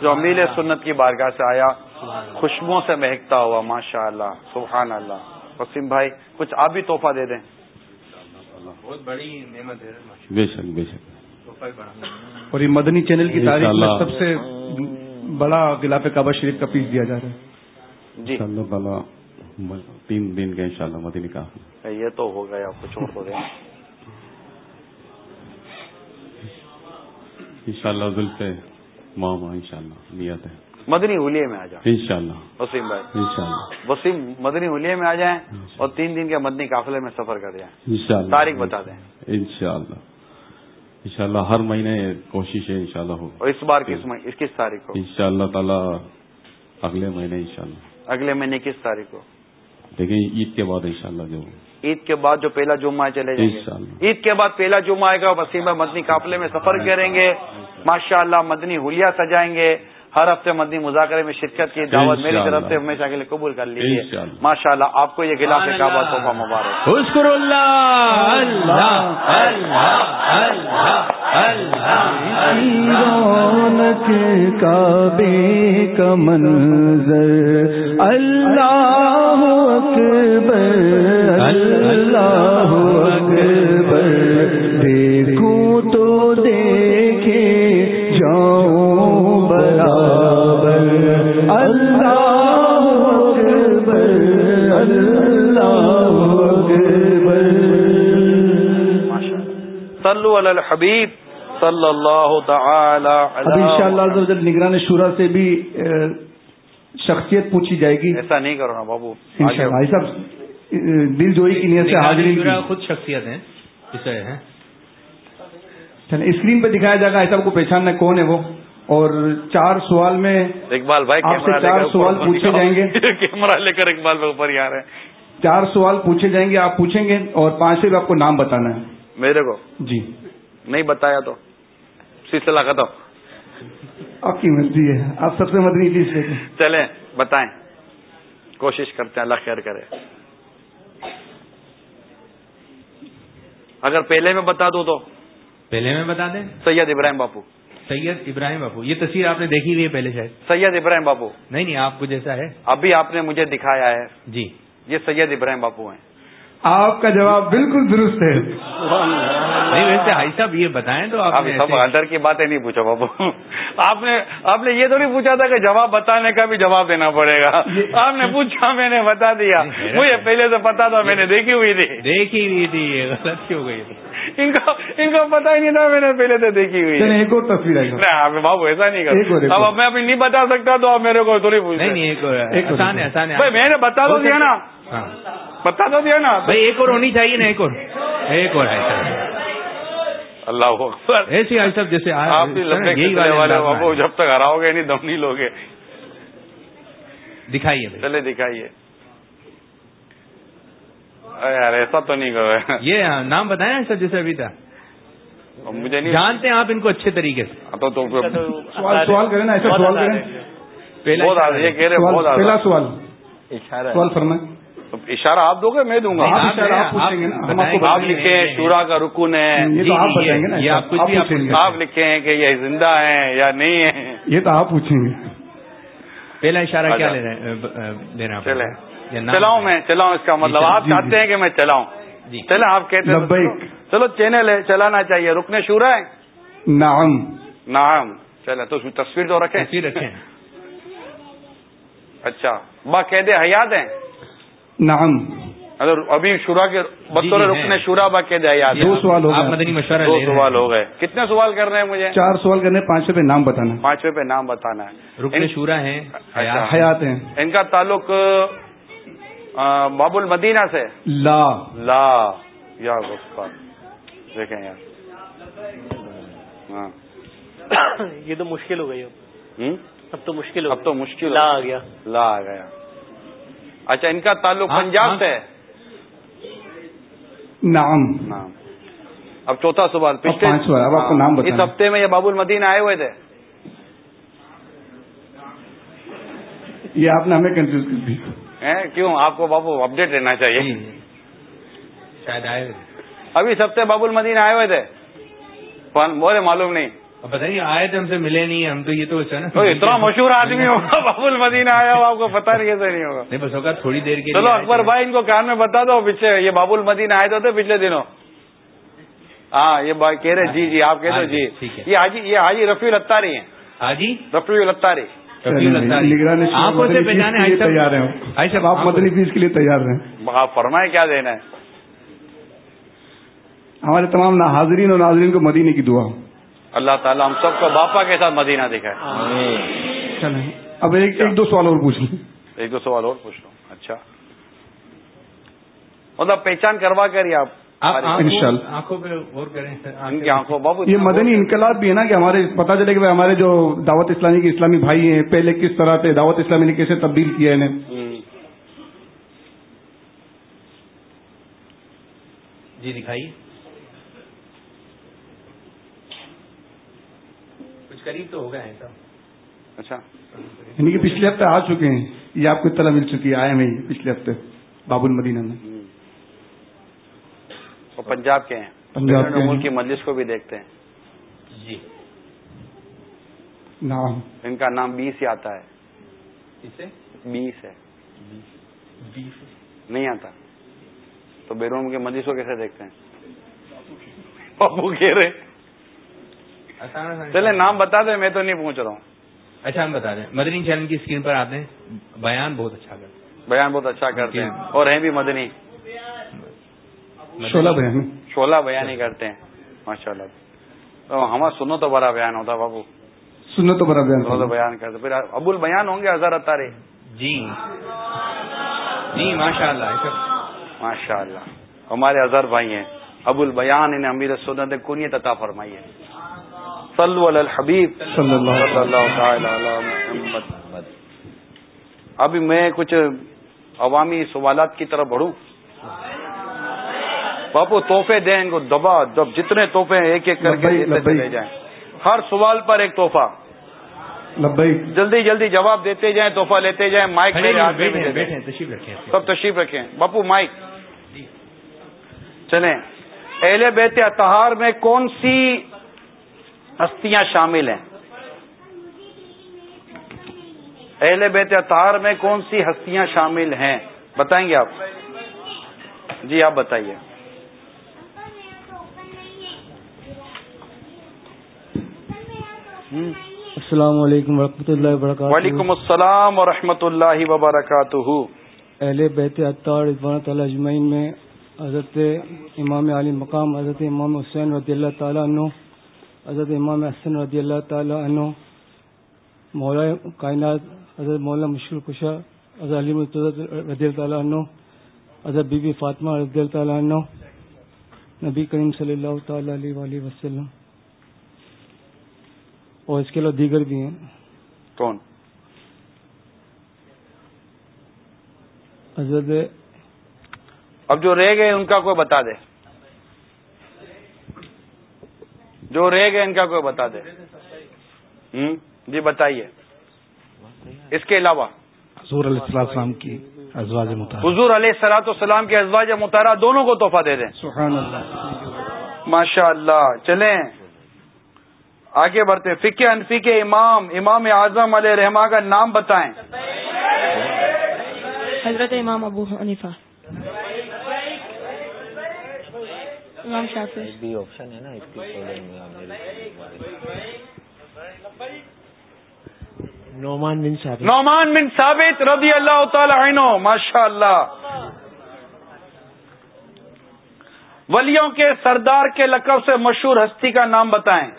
جو امیل سنت کی بارگاہ سے آیا۔ خوشبوؤں سے مہکتا ہوا ماشاء اللہ سبحان اللہ۔ وسیم بھائی کچھ آپ بھی تحفہ دے دیں۔ بہت بڑی نعمت ہے۔ بے شک بے شک۔ اور یہ مدنی چینل کی تاریخ میں۔ سب سے بڑا گلاف کعبہ شریف کا پیس دیا جا رہا ہے۔ جی۔ تین دن کا انشاءاللہ مدینہ کا یہ تو ہو گیا آپ کو چھوڑ دو دیں انشاءاللہ زلف ماما انشاءاللہ نیت ہے۔ مدنی ہولیے میں آ جائیں انشاءاللہ۔ وسیم بھائی۔ انشاءاللہ۔ وسیم مدنی ہولیے میں آ جائیں اور تین دن کے مدنی قافلے میں سفر کر جائیں۔ انشاءاللہ۔ تاریخ بتا دیں۔ انشاءاللہ۔ انشاءاللہ ہر مہینے کوشش ہے انشاءاللہ ہو۔ اور اس بار کس کس تاریخ کو؟ انشاءاللہ تعالی اگلے مہینے انشاءاللہ۔ اگلے مہینے کس تاریخ کو؟ دیکھیں عید کے بعد انشاءاللہ جو عید کے بعد جو پہلا جمعہ ہے چلے جائیں گے۔ عید کے بعد پہلا جمعہ آئے گا وسیم مدنی قافلے میں سفر کریں گے۔ ماشاءاللہ مدنی ہولیا سجائیں گے۔ ہر ہفتے مدنی مذاکرے میں شرکت کی دعوت میری طرف سے ہمیشہ کے لیے قبول کر لیجیے۔ ماشاء اللہ آپ کو یہ گلاف کعبہ تحفہ مبارک۔ اذکر اللہ اللہ اللہ کعبے کا منظر اللہ اکبر اللہ اکبر صلو علی الحبیب صلی اللہ تعالی اب ان شاء اللہ نگران شورا سے بھی شخصیت پوچھی جائے گی۔ ایسا نہیں کرو نا بابو بھائی صاحب دل جوئی کی نیت سے حاضری کی۔ خود شخصیت ہیں اسے ہیں۔ چلیں، اسکرین پہ دکھایا جائے گا ایسا کو پہچاننا کون ہے وہ۔ اور چار سوال میں اقبال بھائی آپ سے کیمرہ لے چار سوال پوچھے جائیں گے۔ (laughs) کیمرہ لے کر اقبال بھائی اوپر ہی آ رہے ہیں۔ چار سوال پوچھے جائیں گے آپ پوچھیں گے اور پانچویں پہ آپ کو نام بتانا ہے۔ میرے کو؟ جی۔ نہیں بتایا تو۔ سلسلہ ختم۔ آپ کی مرضی ہے۔ آپ سب سے مدنی ہیں چلیں بتائیں۔ کوشش کرتے ہیں اللہ خیر کرے۔ اگر پہلے میں بتا دوں تو۔ پہلے میں بتا دیں؟ سید ابراہیم باپو۔ سید ابراہیم باپو۔ یہ تصویر آپ نے دیکھی ہوئی ہے پہلے شاید؟ سید ابراہیم باپو۔ نہیں نہیں آپ کو جیسا ہے۔ ابھی آپ نے مجھے دکھایا ہے۔ جی۔ یہ سید ابراہیم باپو ہیں۔ آپ کا جواب بالکل درست ہے۔ نہیں ویسے بھائی صاحب یہ بتائیں تو آپ سب ادر کی باتیں نہیں پوچھا بابو آپ نے آپ نے یہ تو نہیں پوچھا تھا کہ جواب بتانے کا بھی جواب دینا پڑے گا۔ آپ نے پوچھا میں نے بتا دیا۔ مجھے پہلے سے پتا تھا میں نے دیکھی ہوئی تھی۔ دیکھی ہوئی تھی یہ غلط کیوں گئی ان کو ان کو پتا ہی نہیں تھا میں نے پہلے سے دیکھی ہوئی ہے۔ ایک اور تصویر آپ بابو ایسا نہیں ایک اور، کر ایک اب میں ابھی نہیں بتا سکتا تو آپ میرے کو تھوڑی پوچھ نہیں نہیں ایک اور۔ ایک اور۔ آسان ہے آسان ہے۔ میں نے بتا تو دیا نا۔ ہاں۔ بتا تو دیا نا۔ بھائی ایک اور ہونی چاہیے نا ایک اور۔ ایک اور ایسا۔ اللہ اکبر۔ ایسی آج صاحب جیسے آپ بھی یہی والے بابو جب تک ہراؤ گے نہیں دم نہیں لوگے۔ دکھائیے چلے دکھائیے۔ ارے یار ایسا تو نہیں کرو یہ ہاں، نام بتائیں ایسا جیسے ابھی تھا۔ مجھے نہیں جانتے ہیں آپ ان کو اچھے طریقے سے۔ تو تو سوال سوال کریں نا ایسا سوال کریں۔ پہلا سوال فرمائیں۔ اشارہ آپ دو گے میں دوں گا۔ آپ ہیں شورا کا رکن ہے۔ یہ جی، تو آپ جی، ہیں کہ یہ زندہ ہیں یا نہیں ہیں۔ یہ تو آپ پوچھیں گے۔ پہلا اشارہ کیا اچھا۔ دینا چلے نام چلاؤں میں چلاؤں اس کا مطلب۔ آپ جی، چاہتے جی۔ ہیں کہ میں چلاؤں؟ جی۔ چلے آپ کہتے ہیں۔ چلو- چینل ہے چلانا چاہیے۔ رکنے شورا ہے؟ نعم۔ نام چلے تو اس میں تصویر تو رکھیں۔ تصویر رکھیں۔ اچھا۔ باقید حیات ہیں؟ نعم. اگر ابھی شورا کے بطور جی، رکنے ہیں۔ شورا باقید حیات دو ہیں سوال ہو گئے۔ مدنی مشورہ دو سوال ہیں۔ ہو گئے۔ کتنے سوال کر رہے ہیں مجھے؟ چار سوال کرنے پانچ پہ نام بتانا۔ پانچویں پہ نام بتانا ہے۔ رکن شورا ہیں اچھا۔ حیات ہیں۔ ان کا تعلق باب المدینہ سے؟ لا۔ لا۔ یا غفار۔ دیکھیں یار۔ ہاں۔ یہ تو مشکل ہو گئی اب؟ اب تو مشکل ہو اب تو مشکل لا آ گیا۔ لا آ گیا۔ اچھا ان کا تعلق ہاں، پنجاب ہاں۔ سے ہے نعم نام اب چوتھا سوال اب آپ کو نام ہاں، اس۔ ہفتے میں یہ باب المدینہ آئے ہوئے تھے یہ آپ نے ہمیں کنفیوز کر دی؟ کیوں آپ کو بابو اپڈیٹ رہنا چاہیے۔ شاید آئے ہوئے۔ ابھی اس ہفتے باب المدینہ آئے ہوئے تھے بولے معلوم نہیں اب بتائیے آئے تھے ہم سے ملے نہیں ہم تو یہ تو ہے نا اتنا مشہور آدمی ہوگا (laughs) باب المدینہ آیا ہو آپ کو پتا نہیں کیسے نہیں ہوگا۔ نہیں بس ہوگا تھوڑی دیر کے چلو اکبر۔ بھائی ان کو کان میں بتا دو پیچھے یہ باب المدینہ آئے تو تھے پچھلے دنوں۔ ہاں یہ بھائی کہہ رہے جی جی آپ کہہ ہاں دو جی، جی ہے۔ یہ حاجی یہ حاجی رفیع الاتاری ہیں۔ حاجی رفیع الاتاری رفیع الاتاری۔ نگرانی شورا آنکھوں سے مدنی فیس پہچانے کے لیے آئے صاحب۔ تیار ہیں۔ صاحب، آپ مدنی فیس کے لیے تیار ہیں۔ آپ فرمائے کیا دینا ہے۔ ہمارے تمام نا- حاضرین اور ناظرین کو مدینے کی دعا اللہ تعالیٰ ہم سب کو باپا کے ساتھ مدینہ دکھائے۔ چلیں اب ایک ایک دو سوال اور پوچھ لیں۔ ایک دو سوال اور پوچھ لو اچھا۔ مطلب پہچان کروا کر ہی آپ آنکھوں-۔ آنکھوں پہ غور کریں ان کی آنکھوں بابو یہ مدنی انقلاب بھی ہے نا کہ ہمارے پتا چلے کہ ہمارے جو دعوت اسلامی کے اسلامی بھائی ہیں پہلے کس طرح تھے دعوت اسلامی نے کیسے تبدیل کیا انہیں۔ جی دکھائیے۔ کچھ قریب تو ہوگا ہے صاحب اچھا۔ یعنی کہ پچھلے ہفتے آ چکے ہیں یہ آپ کو اطلاع مل چکی ہے آئے ہیں یہ پچھلے ہفتے باب المدینہ میں۔ وہ پنجاب کے ہیں۔ پنجاب کے ہیں۔ ملک کی مجلس کو بھی دیکھتے ہیں۔ جی۔ نام ان کا نام بیس ہی آتا ہے۔ اسے؟ بیس ہے۔ نہیں آتا۔ تو بیرون کے مجلس کو کیسے دیکھتے ہیں؟ بابو چلے نام بتا دیں میں تو نہیں پوچھ رہا ہوں۔ اچھا ہم بتا دیں۔ مدنی چینل کی اسکرین پر آتے ہیں بیان بہت اچھا کرتے بیان بہت اچھا کرتے ہیں۔ اور ہیں بھی مدنی۔ ہیں شولہ بیان شولہ بیان ہی کرتے ہیں۔ ماشاء اللہ تو ہمارا سنو تو بڑا بیان ہوتا بابو۔ سنو تو بڑا بیان۔ تو بیان کرتے۔ پھر ابو البیان ہوں گے ہزار اتارے جی۔ جی ماشاء اللہ ماشاء اللہ ہمارے اظہر بھائی ہیں۔ ابو البیان انہیں امیر سنت کنیت عطا فرمائی ہے۔ صلو علی الحبیب. صلی اللہ تعالی علی محمد. ابھی میں کچھ عوامی سوالات کی طرف بڑھوں. باپو تحفے دیں ان کو دبا دب جتنے تحفے ہیں ایک ایک کر کے چلے لبیک۔ جائیں۔ ہر سوال پر ایک تحفہ۔ جلدی جلدی جواب دیتے جائیں تحفہ لیتے جائیں مائک رکھیں سب تشریف رکھیں۔ باپو مائک۔ چلیں۔ اہل بیت اتہار میں کون سی ہستیاں شامل ہیں۔ اہل بیت اتہار میں کون سی ہستیاں شامل ہیں؟ بتائیں گے آپ؟ جی آپ بتائیے۔ السلام علیکم ورحمۃ اللہ وبرکاتہ۔ وعلیکم السلام ورحمۃ اللہ وبرکاتہ۔ اہل بیت اطار رضوان تعالیٰ اجمعین میں حضرت امام علی مقام حضرت امام حسین رضی اللہ تعالیٰ عنہ حضرت امام حسن رضی اللہ تعالیٰ عنہ مولا کائنات حضرت مولانا مشکل کشا حضرت علی رضی اللہ تعالیٰ عنہ حضرت بی بی فاطمہ رضی اللہ تعالیٰ عنہ نبی کریم صلی اللہ تعالیٰ علیہ وآلہ وسلم۔ اور اس کے علاوہ دیگر بھی ہیں۔ کون؟ حضرت اب جو رہ گئے ان کا کوئی بتا دے۔ جو رہ گئے ان کا کوئی بتا دے۔ جی بتائیے۔ اس کے علاوہ۔ حضور علیہ السلام کی ازواج متحرہ۔ حضور علیہ سلاۃ والسلام کے ازواج مطالعہ دونوں کو تحفہ دے دیں۔ سبحان اللہ ماشاء اللہ چلیں۔ آگے بڑھتے۔ فقہ انفی کے امام امام اعظم علیہ رحما کا نام بتائیں۔ حضرت امام ابو حنیفہ۔ امام شافی بھی آپشن ہے نا اس کی نعمان بن صاحب نعمان بن ثابت رضی اللہ تعالی عنہ ماشاء اللہ ولیوں کے سردار کے لقب سے مشہور ہستی کا نام بتائیں۔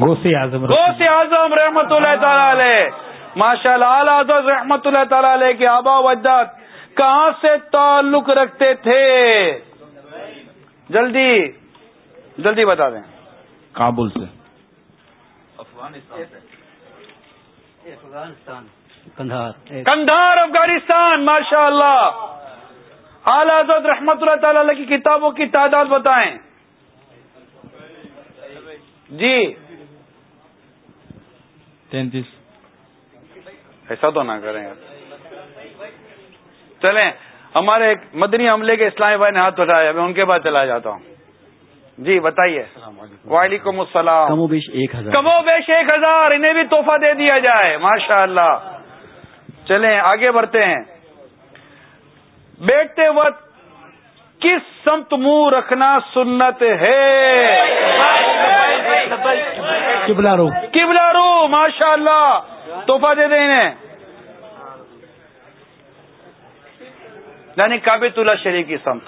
غوث اعظم غوث اعظم رحمت اللہ تعالی علیہ۔ ماشاء اللہ اعلی حضرت رحمت اللہ تعالی علیہ کے آبا و اجداد۔ کہاں سے تعلق رکھتے تھے؟ جلدی جلدی بتا دیں۔ کابل سے۔ کندھار۔ کندھار افغانستان ماشاء اللہ اعلی حضرت رحمت اللہ تعالی علیہ کی کتابوں کی تعداد بتائیں۔ جی۔ تینتیس۔ ایسا تو نہ کریں۔ یار چلیں۔ ہمارے ایک مدنی عملے کے اسلامی بھائی نے ہاتھ اٹھایا میں ان کے بعد چلا جاتا ہوں۔ جی بتائیے۔ وعلیکم السلام۔ کم و بیش ایک ہزار۔ کمو بیش ایک ہزار انہیں بھی تحفہ دے دیا جائے۔ ماشاء اللہ چلیں آگے بڑھتے ہیں۔ بیٹھتے وقت کس سمت منہ رکھنا سنت ہے؟ قبلہ رو۔ قبلہ رو ماشاء اللہ تحفہ دے دیں انہیں۔ یعنی کابت اللہ شریف کی سمت۔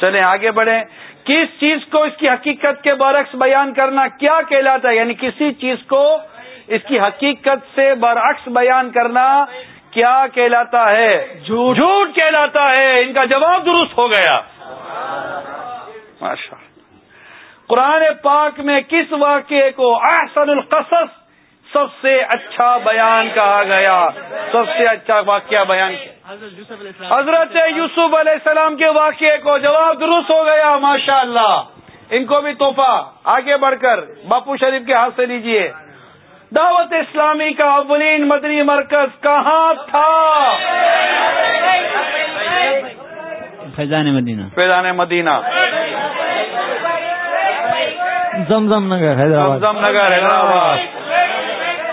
چلیں آگے بڑھیں۔ کس چیز کو اس کی حقیقت کے برعکس بیان کرنا کیا کہلاتا ہے؟ یعنی کسی چیز کو اس کی حقیقت سے برعکس بیان کرنا کیا کہلاتا ہے؟ جھوٹ۔ جھوٹ کہلاتا ہے۔ ان کا جواب درست ہو گیا۔ ماشاء قرآن پاک میں کس واقعے کو احسن القصص سب سے اچھا بیان کہا گیا۔ سب سے اچھا واقعہ بیان۔ کیا حضرت یوسف علیہ السلام کے واقعے کو جواب درست ہو گیا ماشاء اللہ ان کو بھی تحفہ۔ آگے بڑھ کر باپو شریف کے ہاتھ سے لیجیے دعوت اسلامی کا اولین مدنی مرکز کہاں تھا؟ فیضان مدینہ۔ فیضان مدینہ۔ زمزم نگر حیدرآباد۔ زمزم نگر حیدرآباد۔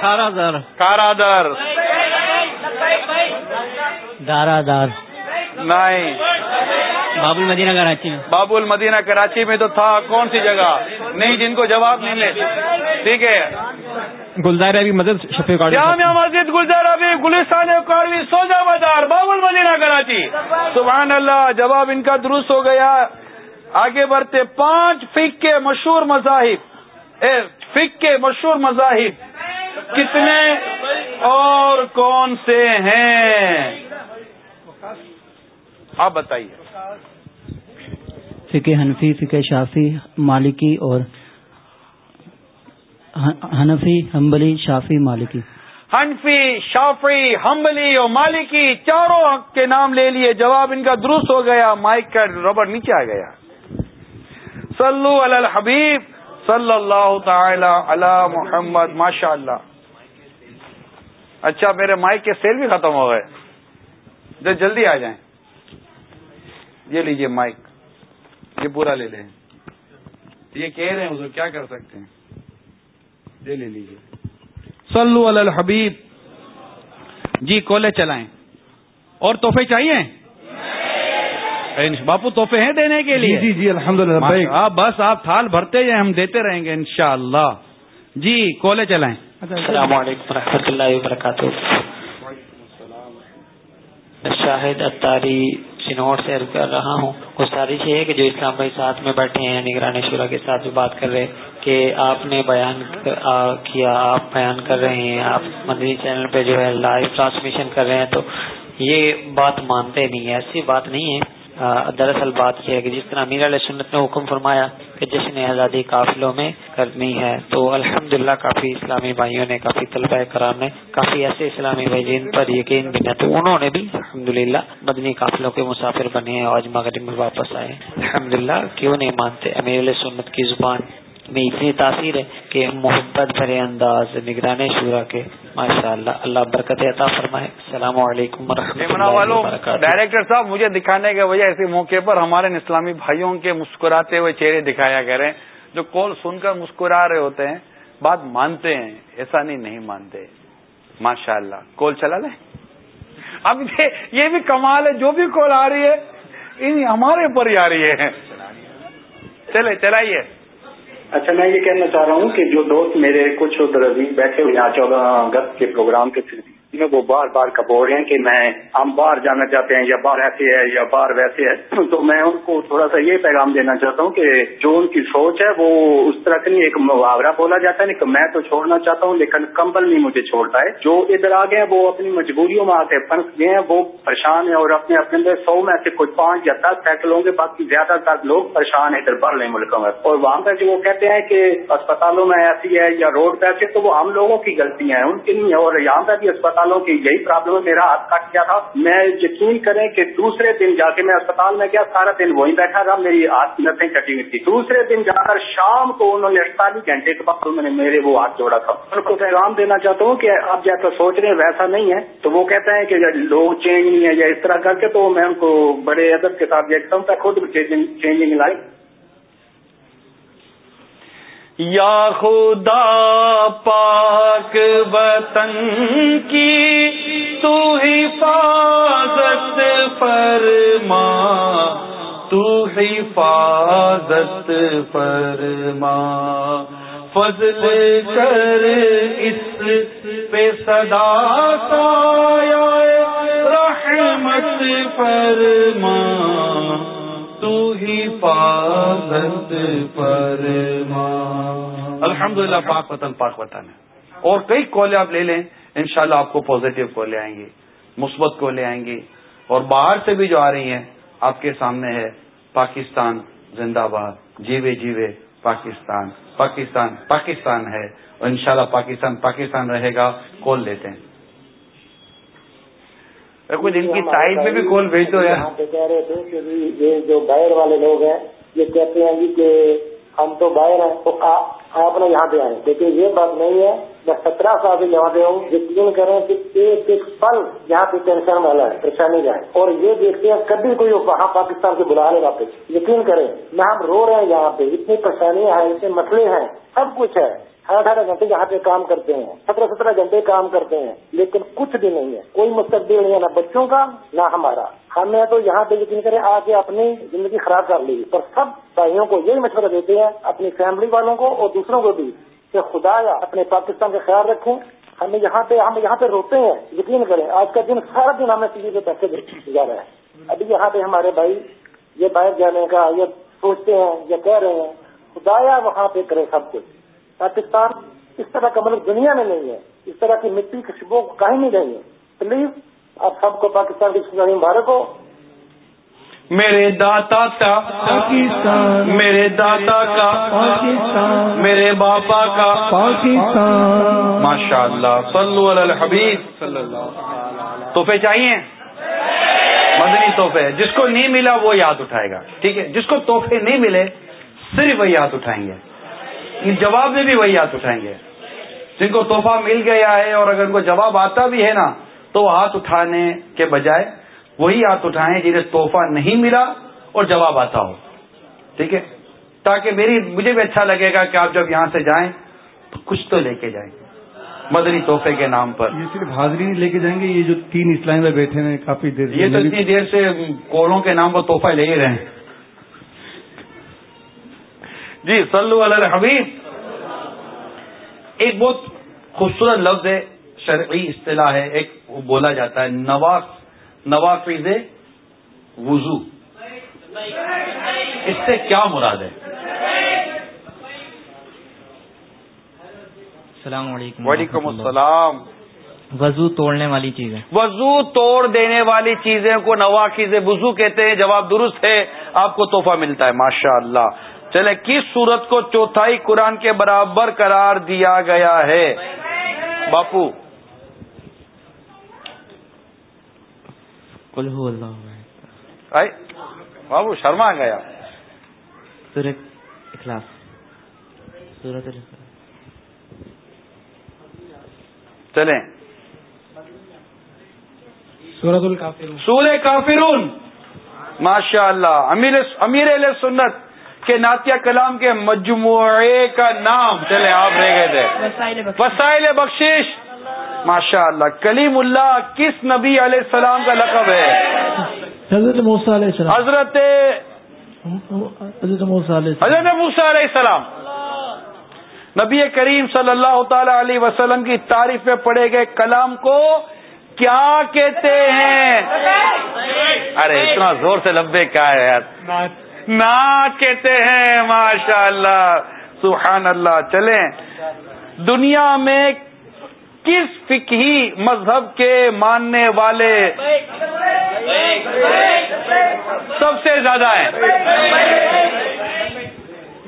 کارا دار کارا در دارا دار نہیں. باب المدینہ کراچی میں. باب المدینہ کراچی میں تو تھا. کون سی جگہ؟ نہیں جن کو جواب نہیں لے ٹھیک ہے. گلزار ابھی مدد شفیق جامع مسجد گلزار ابھی گلستان کاروی سوجا بازار باب المدینہ کراچی. سبحان اللہ جواب ان کا درست ہو گیا. آگے بڑھتے پانچ فک کے مشہور مذاہب. اے فک کے مشہور مذاہب. کتنے اور کون سے ہیں؟ آپ بتائیے۔ فقہ حنفی فقہ شافی مالکی اور حنفی حنبلی شافی مالکی۔ حنفی شافی حمبلی اور مالکی چاروں کے نام لے لیے جواب ان کا درست ہو گیا مائک کا ربر نیچے آ گیا۔ سلو علی الحبیب۔ صلی اللہ تعالی علی محمد ماشاء اللہ اچھا میرے مائک کے سیل بھی ختم ہو گئے۔ جلدی آ جائیں۔ یہ لیجیے مائک۔ یہ پورا لے لیں۔ یہ کہہ رہے ہیں کیا کر سکتے ہیں؟ یہ لے لیجیے صلو علی الحبیب۔ جی کولے چلائیں۔ اور تحفے چاہیے؟ باپو تحفے ہیں دینے کے لیے؟ جی جی الحمد للہ بس آپ تھال بھرتے ہیں ہم دیتے رہیں گے انشاءاللہ جی کولے چلائیں۔ السلام علیکم و اللہ وبرکاتہ۔ شاہد اتاری چنوٹ سے کر رہا ہوں۔ گزارش یہ ہے کہ جو اسلام بھائی ساتھ میں بیٹھے ہیں نگرانی شورا کے ساتھ بھی بات کر رہے کہ آپ نے بیان کیا آپ بیان کر رہے ہیں آپ مدنی چینل پہ جو ہے لائیو ٹرانسمیشن کر رہے ہیں تو یہ بات مانتے نہیں ہے ایسی بات نہیں ہے۔ دراصل بات یہ ہے کہ جس طرح امیر علیہ سنت نے حکم فرمایا کہ جشن آزادی قافلوں میں کرنی ہے، تو الحمدللہ کافی اسلامی بھائیوں نے، کافی طلبہ کرام نے، کافی ایسے اسلامی بھائی جن پر یقین بھی نہ تو انہوں نے بھی الحمدللہ مدنی قافلوں کے مسافر بنے ہیں آج مغرب میں واپس آئے۔ الحمدللہ، کیوں نہیں مانتے؟ امیر علیہ سنت کی زبان میں اتنی تاثیر ہے کہ محبت بھرے انداز نگران شورا کے ماشاء اللہ اللہ برکت عطا فرمائے۔ السلام علیکم ڈائریکٹر صاحب مجھے دکھانے کے وجہ اسی موقع پر ہمارے اسلامی بھائیوں کے مسکراتے ہوئے چہرے دکھایا کریں جو کال سن کر مسکرا رہے ہوتے ہیں بات مانتے ہیں ایسا نہیں نہیں مانتے۔ ماشاء اللہ کال چلا لیں۔ اب یہ بھی کمال ہے جو بھی کال آ رہی ہے ہمارے اوپر ہی آ رہی ہے۔ چلے چلائیے۔ اچھا میں یہ کہنا چاہ رہا ہوں کہ جو دوست میرے کچھ ادھر بیٹھے ہوئے ہیں چودہ اگست کے پروگرام کے میں وہ بار بار کبور رہے ہیں کہ میں ہم باہر جانا چاہتے ہیں یا باہر ایسے ہے یا باہر ویسے ہے (clears throat) تو میں ان کو تھوڑا سا یہ پیغام دینا چاہتا ہوں کہ جو ان کی سوچ ہے وہ اس طرح کی نہیں، ایک محاورہ بولا جاتا ہے کہ میں تو چھوڑنا چاہتا ہوں لیکن کمبل نہیں مجھے چھوڑتا ہے۔ جو ادھر آ گئے ہیں وہ اپنی مجبوریوں میں آ کے پھنس گئے ہیں، وہ پریشان ہیں اور اپنے اپنے اندر سو میں سے کچھ پانچ یا دس سیکل ہوں گے، باقی زیادہ تر لوگ پریشان ہیں ادھر بڑھ رہے ملکوں میں۔ اور وہاں پہ جو وہ کہتے ہیں کہ اسپتالوں میں ایسی ہے یا روڈ پہ ایسی تو وہ ہم لوگوں کی غلطیاں ہیں، ان کی نہیں ہے۔ اور یہاں پہ بھی اسپتال اسپتالوں کی یہی پرابلم میرا ہاتھ کٹ گیا تھا۔ میں یقین کریں کہ دوسرے دن جا کے میں اسپتال میں گیا، سارا دن وہیں بیٹھا رہا، میری ہاتھ نسیں کٹی ہوئی تھی۔ دوسرے دن جا کر شام کو انہوں نے اڑتالیس گھنٹے کے بعد میں نے میرے وہ ہاتھ جوڑا تھا۔ ان کو پیغام دینا چاہتا ہوں کہ آپ جیسا سوچ رہے ہیں، ویسا نہیں ہے۔ تو وہ کہتے ہیں کہ لوگ چینج نہیں ہے یا اس طرح کر کے، تو میں ان کو بڑے ادب کے ساتھ دیکھتا ہوں۔ خود چینجنگ لائی یا خدا پاک وطن کی، تو حفاظت فرما، تو حفاظت فرما۔ فضل کر اس پہ صدا سایہ، رحمت فرما۔ تو حفاظت فرما الحمد للہ پاک وطن پاک وطن ہے۔ اور کئی کالے آپ لے لیں، انشاءاللہ شاء آپ کو پازیٹو کالے آئیں گے، مثبت کالے آئیں گی اور باہر سے بھی جو آ رہی ہیں، آپ کے سامنے ہے پاکستان، زندہ باد جیوے جیوے، پاکستان۔ پاکستان پاکستان ہے۔ اور انشاءاللہ پاکستان پاکستان رہے گا۔ کال لیتے ہیں۔ کچھ ان کی سائڈ میں بھی کال بھیج دو یار۔ کہہ رہے تھے کہ یہ جو باہر والے لوگ ہیں یہ کہتے ہیں جی کہ ہم تو باہر ہیں تو آپ نے یہاں پہ آئے۔ لیکن یہ بات نہیں ہے میں سترہ سال سے یہاں پہ ہوں یقین کریں کہ ایک ایک پل یہاں پہ ٹینشن والا ہے پریشانی جائے اور یہ دیکھتے ہیں کبھی کوئی وہاں پاکستان سے بلا لے واپس۔ یقین کریں نہ ہم رو رہے ہیں یہاں پہ اتنی پریشانیاں ہیں اتنے مسئلے ہیں سب کچھ ہے۔ اٹھارہ اٹھارہ گھنٹے یہاں پہ کام کرتے ہیں، سترہ سترہ گھنٹے کام کرتے ہیں، لیکن کچھ بھی نہیں ہے۔ کوئی مستقبل نہیں ہے، نہ بچوں کا، نہ ہمارا۔ ہمیں تو یہاں پہ یقین کریں، آ کے اپنی زندگی خراب کر لی۔ پر سب بھائیوں کو یہی مشورہ دیتے ہیں، اپنی فیملی والوں کو اور دوسروں کو بھی کہ خدا یا اپنے پاکستان کا خیال رکھیں۔ ہمیں یہاں پہ، ہم یہاں پہ روتے ہیں، یقین کریں۔ آج کا دن سارا دن ہمیں کسی پہ پیسے جا رہا ہے۔ ابھی یہاں پہ ہمارے بھائی یہ باہر جانے کا یہ سوچتے ہیں، یہ کہہ رہے ہیں، خدایا وہاں پہ کرے سب کچھ۔ پاکستان اس طرح کا مطلب دنیا میں نہیں ہے اس طرح کی مٹی کی خوشبو کہیں نہیں رہی ہے۔ پلیز آپ سب کو پاکستان کی مبارک ہو۔ میرے داتا کا پاکستان میرے داتا کا پاکستان میرے باپا کا۔ پاکستان۔ ماشاء اللہ صلو علی الحبیب۔ صلی اللہ تحفے چاہیے؟ مدنی تحفے جس کو نہیں ملا وہ یاد اٹھائے گا ٹھیک ہے؟ جس کو تحفے نہیں ملے صرف وہ یاد اٹھائیں گے۔ جواب میں بھی وہی ہاتھ اٹھائیں گے۔ جن کو تحفہ مل گیا ہے اور اگر ان کو جواب آتا بھی ہے نا تو ہاتھ اٹھانے کے بجائے وہی ہاتھ اٹھائیں جنہیں تحفہ نہیں ملا اور جواب آتا ہو۔ ٹھیک ہے؟ تاکہ میری مجھے بھی اچھا لگے گا کہ آپ جب یہاں سے جائیں تو کچھ تو لے کے جائیں۔ مدنی تحفے کے نام پر۔ یہ صرف حاضری لے کے جائیں گے یہ جو تین اسلام میں بیٹھے ہیں کافی دیر یہ تو اتنی دیر سے کولوں کے نام پر تحفہ لے ہی رہے ہیں۔ جی صلو علی الحبیب۔ ایک بہت خوبصورت لفظ ہے شرعی اصطلاح ہے ایک بولا جاتا ہے نواز نوافذ وضو۔ اس سے کیا مراد ہے؟ السلام علیکم وعلیکم السلام۔ وضو توڑنے والی چیزیں۔ وضو توڑ دینے والی چیزیں کو نواخذ وضو کہتے ہیں جواب درست ہے آپ کو تحفہ ملتا ہے ماشاء اللہ چلے کس صورت کو چوتھائی قرآن کے برابر قرار دیا گیا ہے؟ باپو. بابو شرما گیا. سورت اخلاص. سورت چلیں. سورت الکافرون سورہ کافرون. ماشاء اللہ امیر امیر علیہ سنت. کے ناتیہ کلام کے مجموعے کا نام چلے آپ رہ گئے تھے۔ وسائل بخشش۔ ماشاء اللہ کلیم اللہ کس نبی علیہ السلام کا لقب ہے؟ حضرت موسیٰ علیہ السلام۔ حضرت حضرت موسیٰ علیہ السلام۔ حضرت موسیٰ علیہ السلام۔ نبی کریم صلی اللہ تعالی علیہ وسلم کی تعریف میں پڑے گئے کلام کو کیا کہتے ہیں؟ ارے اتنا زور سے لبے کیا ہے یار۔ نعت کہتے ہیں ماشاء اللہ سبحان اللہ چلیں۔ دنیا میں کس فقہی مذہب کے ماننے والے سب سے زیادہ ہیں؟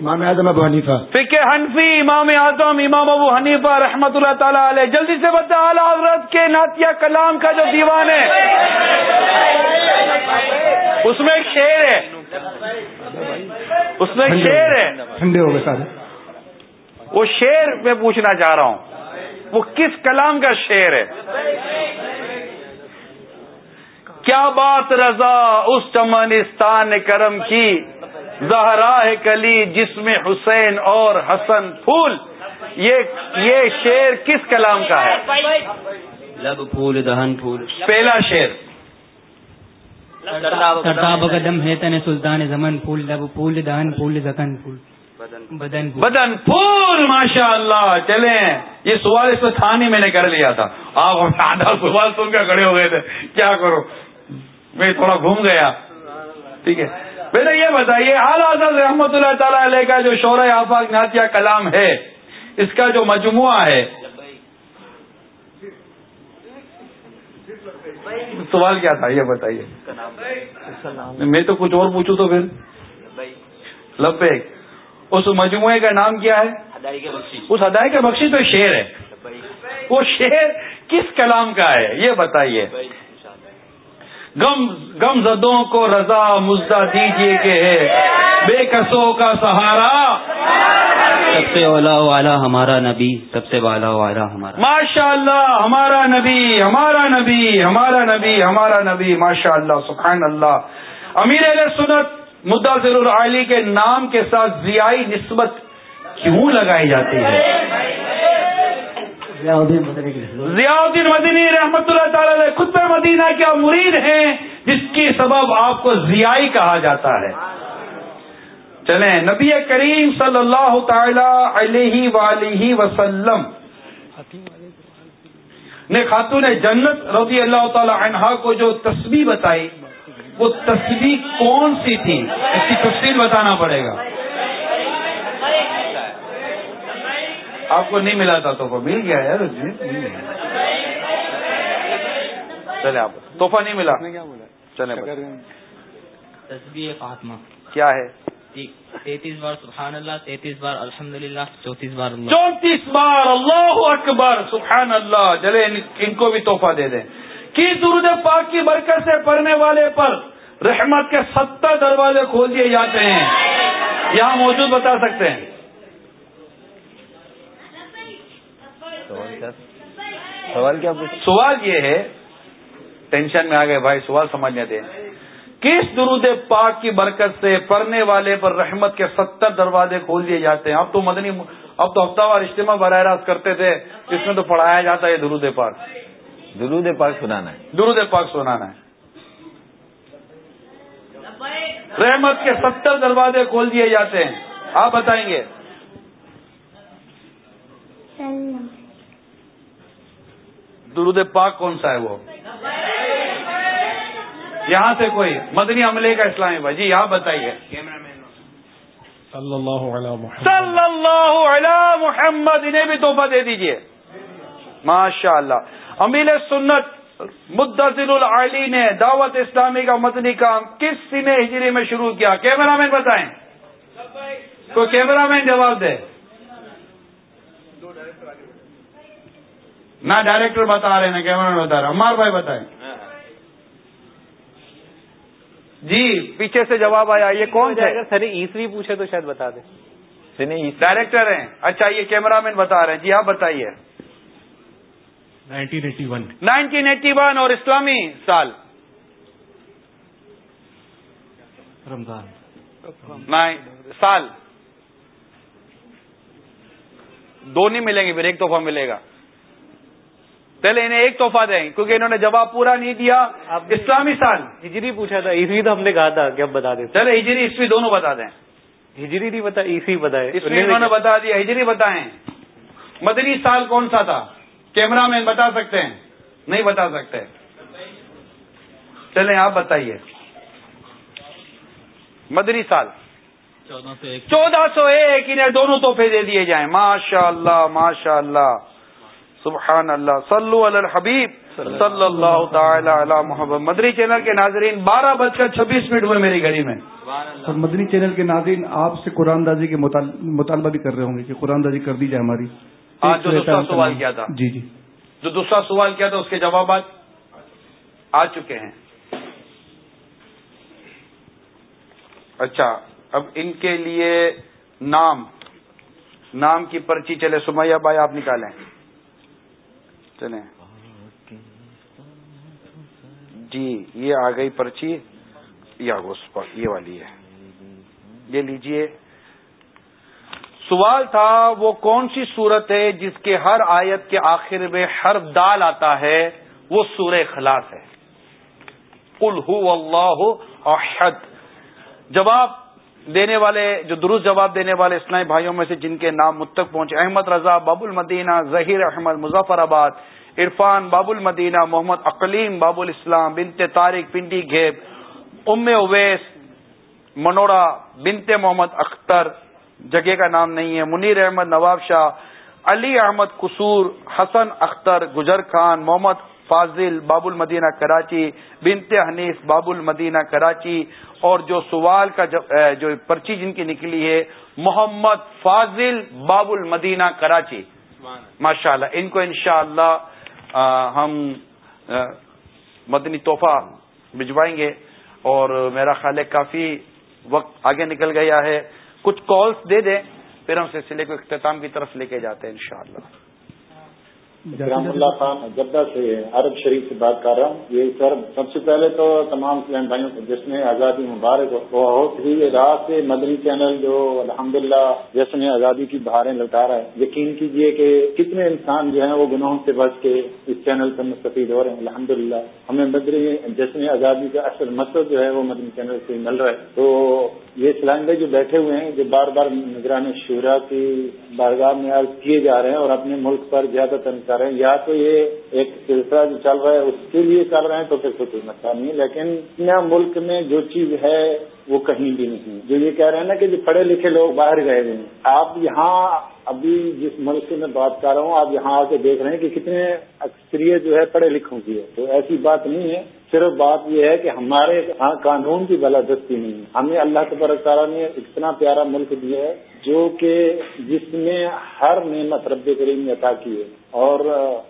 امام اعظم ابو حنیفہ۔ فقہ حنفی امام اعظم امام ابو حنیفہ رحمت اللہ تعالی علیہ۔ جلدی سے بتا اعلیٰ حضرت کے ناتیہ کلام کا جو دیوان ہے اس میں ایک شعر ہے۔ اس میں ایک شعر ہے۔ ٹھنڈے ہو گئے سارے۔ وہ شعر میں پوچھنا چاہ رہا ہوں وہ کس کلام کا شعر ہے؟ کیا بات رضا اس چمنستان کرم کی زہرا ہے کلی جس میں حسین اور حسن پھول؟ یہ یہ شعر کس کلام کا ہے؟ لب پھول دہن پھول۔ پہلا شعر سرداب قدم ہے۔ تن سلطان زمن پھول لب پھول دہن پھول زکن پھول۔ بدن بدن پھول۔ ماشاء اللہ چلیں۔ یہ سوال اس میں تھا نہیں میں نے کر لیا تھا۔ آپ آدھا سوال سن کے کھڑے ہو گئے تھے۔ کیا کرو؟ میں تھوڑا گھوم گیا۔ ٹھیک ہے۔ پہلے یہ بتائیے اعلیٰ حضرت رحمت اللہ تعالی علیہ کا جو شور آفاق ناتیہ کلام ہے اس کا جو مجموعہ ہے سوال کیا تھا یہ بتائیے؟ میں تو کچھ اور پوچھوں تو پھر۔ لبیک، اس مجموعے کا نام کیا ہے؟ اس ادائی کے بخشی تو شعر ہے۔ وہ شعر کس کلام کا ہے؟ یہ بتائیے۔ غم غم زدوں کو رضا مزدہ دیجیے کہ ہے بے کسوں کا سہارا۔ سب سے اولا والا ہمارا نبی سب سے والا والا ہمارا۔ ماشاء اللہ ہمارا نبی ہمارا نبی ہمارا نبی ہمارا نبی ماشاء اللہ سبحان اللہ امیر علیہ سنت مدعا ضرور علی کے نام کے ساتھ ضیائی نسبت کیوں لگائی جاتی ہے؟ ضیاء الدین مدنی رحمت اللہ تعالی خود مدینہ کیا مرید ہیں، جس کی سبب آپ کو ضیائی کہا جاتا ہے۔ چلیں، نبی کریم صلی اللہ تعالی علیہ وآلہ وسلم نے خاتون جنت رضی اللہ تعالی عنہا کو جو تصویر بتائی، وہ تصویر کون سی تھی؟ اس کی تفصیل بتانا پڑے گا۔ آپ کو نہیں ملا تھا تحفہ مل گیا یار چلے آپ تحفہ نہیں ملا۔ چلے تصویر فاطمہ۔ کیا ہے؟ تینتیس بار سبحان اللہ تینتیس بار الحمد للہ چونتیس بار اللہ۔ چونتیس بار اللہ اکبر سبحان اللہ۔ چلے ان کو بھی تحفہ دے دیں۔ کی درود پاک کی برکت سے پڑھنے والے پر رحمت کے ستر دروازے کھول دیے جاتے ہیں۔ یہاں موجود بتا سکتے ہیں۔ سوال کیا؟ پوچھ سوال یہ ہے ٹینشن میں آ گئے بھائی سوال سمجھنے دیں کس درود پاک کی برکت سے پڑھنے والے پر رحمت کے ستر دروازے کھول دیے جاتے ہیں؟ اب تو مدنی اب تو ہفتہ وار اجتماع براہ راست کرتے تھے اس میں تو پڑھایا جاتا ہے درود پاک۔ درود پاک سنانا ہے۔ درود پاک سنانا ہے۔ رحمت کے ستر دروازے کھول دیے جاتے ہیں۔ آپ بتائیں گے۔ درود پاک کون سا ہے وہ؟ یہاں سے کوئی مدنی عملے کا اسلامی بھائی جی یہاں بتائیے۔ صلی اللہ علیہ محمد۔ صلی اللہ علیہ محمد انہیں بھی تحفہ دے دیجیے۔ ماشاء اللہ امیل سنت مدثر العلی نے دعوت اسلامی کا مدنی کام کس سنے ہجری میں شروع کیا؟ کیمرہ مین بتائیں۔ کوئی کیمرہ مین جواب دے۔ نہ ڈائریکٹر بتا رہے ہیں کیمرہ مین بتا رہے ہمار بھائی بتائیں۔ جی پیچھے سے جواب آیا یہ کون ہے اگر سر عیسوی پوچھے تو شاید بتا دیں۔ ڈائریکٹر ہیں۔ اچھا یہ کیمرہ مین بتا رہے ہیں۔ جی آپ بتائیے۔ Nineteen eighty one. Nineteen eighty one اور اسلامی سال۔ رمضان۔ سال۔ دو نہیں ملیں گے پھر ایک تحفہ ملے گا۔ پہلے انہیں ایک تحفہ دیں کیونکہ انہوں نے جواب پورا نہیں دیا اسلامی سال۔ ہجری پوچھا تھا عیسوی تو ہم نے کہا تھا کہ اب بتا دیں چلے ہجری عیسوی دونوں بتا دیں۔ ہجری نہیں بتا عیسوی بتائے۔ انہوں نے بتا دیا ہجری بتائیں۔ مدنی سال کون سا تھا؟ کیمرہ مین بتا سکتے ہیں؟ نہیں بتا سکتے۔ چلیں آپ بتائیے۔ مدنی سال۔ چودہ سو ایک۔ انہیں دونوں تحفے دے دیے جائیں۔ ماشاء اللہ ماشاء اللہ سبحان اللہ صلو علی الحبیب صلی اللہ تعالی علی محمد. مدنی چینل کے ناظرین بارہ بج کر چھبیس منٹ ہوئے میری گھڑی میں. اور مدنی چینل کے ناظرین آپ سے قرآن دازی کے مطالبہ بھی کر رہے ہوں گے کہ قرآن دازی کر دی جائے ہماری. آج جو دوسرا سوال کیا تھا. جی جی. جو دوسرا سوال کیا تھا اس کے جوابات آ چکے ہیں. اچھا اب ان کے لیے نام نام کی پرچی چلے سمیا بھائی آپ نکالیں. چلیں جی یہ آ گئی پرچی یا یہ والی ہے۔ یہ لیجیے۔ سوال تھا، وہ کون سی صورت ہے جس کے ہر آیت کے آخر میں ہر دال آتا ہے؟ وہ سورہ خلاص ہے۔ کل ہو اللہ احد۔ جواب دینے والے، جو درست جواب دینے والے اسلامی بھائیوں میں سے جن کے نام متک پہنچے، احمد رضا، باب المدینہ، ظہیر احمد، مظفر آباد، عرفان، باب المدینہ، محمد اقلیم، باب الاسلام، بنت طارق، پنڈی گھیب، ام اویس، منوڑا، بنت محمد اختر، جگہ کا نام نہیں ہے، منیر احمد، نواب شاہ، علی احمد قصور، حسن اختر، گجر خان، محمد فاضل باب المدینہ کراچی بنت حنیف باب المدینہ کراچی اور جو سوال کا جو پرچی جن کی نکلی ہے محمد فاضل باب المدینہ کراچی۔ ماشاء اللہ۔ ان کو انشاءاللہ اللہ ہم مدنی تحفہ بھجوائیں گے۔ اور میرا خیال ہے کافی وقت آگے نکل گیا ہے۔ کچھ کالس دے دیں پھر ہم سلسلے کو اختتام کی طرف لے کے جاتے ہیں انشاءاللہ۔ رحم اللہ خان جدہ سے عرب شریف سے بات کر رہا ہوں۔ یہ سر، سب سے پہلے تو تمام اسلام بھائیوں کو، جس آزادی مبارک ہو بہت ہی رات سے مدنی چینل جو الحمدللہ جس میں آزادی کی بہاریں لوٹا رہا ہے۔ یقین کیجیے کہ کتنے انسان جو ہیں وہ گناہوں سے بچ کے اس چینل سے مستفید ہو رہے ہیں۔ الحمدللہ، ہمیں مدنی جس آزادی کا اصل مقصد جو ہے وہ مدنی چینل سے مل رہا ہے۔ تو یہ اسلام بھائی جو بیٹھے ہوئے ہیں، جو بار بار نگرانی شورا کی بارگاہ میں عرض کیے جا رہے ہیں اور اپنے ملک پر زیادہ تر کر رہے ہیں۔ یا تو یہ ایک سلسلہ جو چل رہا ہے، اس کے لیے کر رہے ہیں تو پھر کوئی مسئلہ نہیں لیکن اپنا ملک میں جو چیز ہے وہ کہیں بھی نہیں۔ جو یہ کہہ رہے ہیں نا کہ جو پڑھے لکھے لوگ باہر گئے ہوئے ہیں۔ آپ یہاں ابھی جس ملک سے میں بات کر رہا ہوں، آپ یہاں آ کے دیکھ رہے ہیں کہ کتنے اکثریت جو ہے پڑھے لکھوں کی ہے تو ایسی بات نہیں ہے۔ صرف بات یہ ہے کہ ہمارے ہاں قانون کی بالادستی نہیں ہے۔ ہمیں اللہ تبارک تعالیٰ نے اتنا پیارا ملک دیا ہے جو کہ جس میں ہر نعمت رب کریم نے عطا کی ہے۔ اور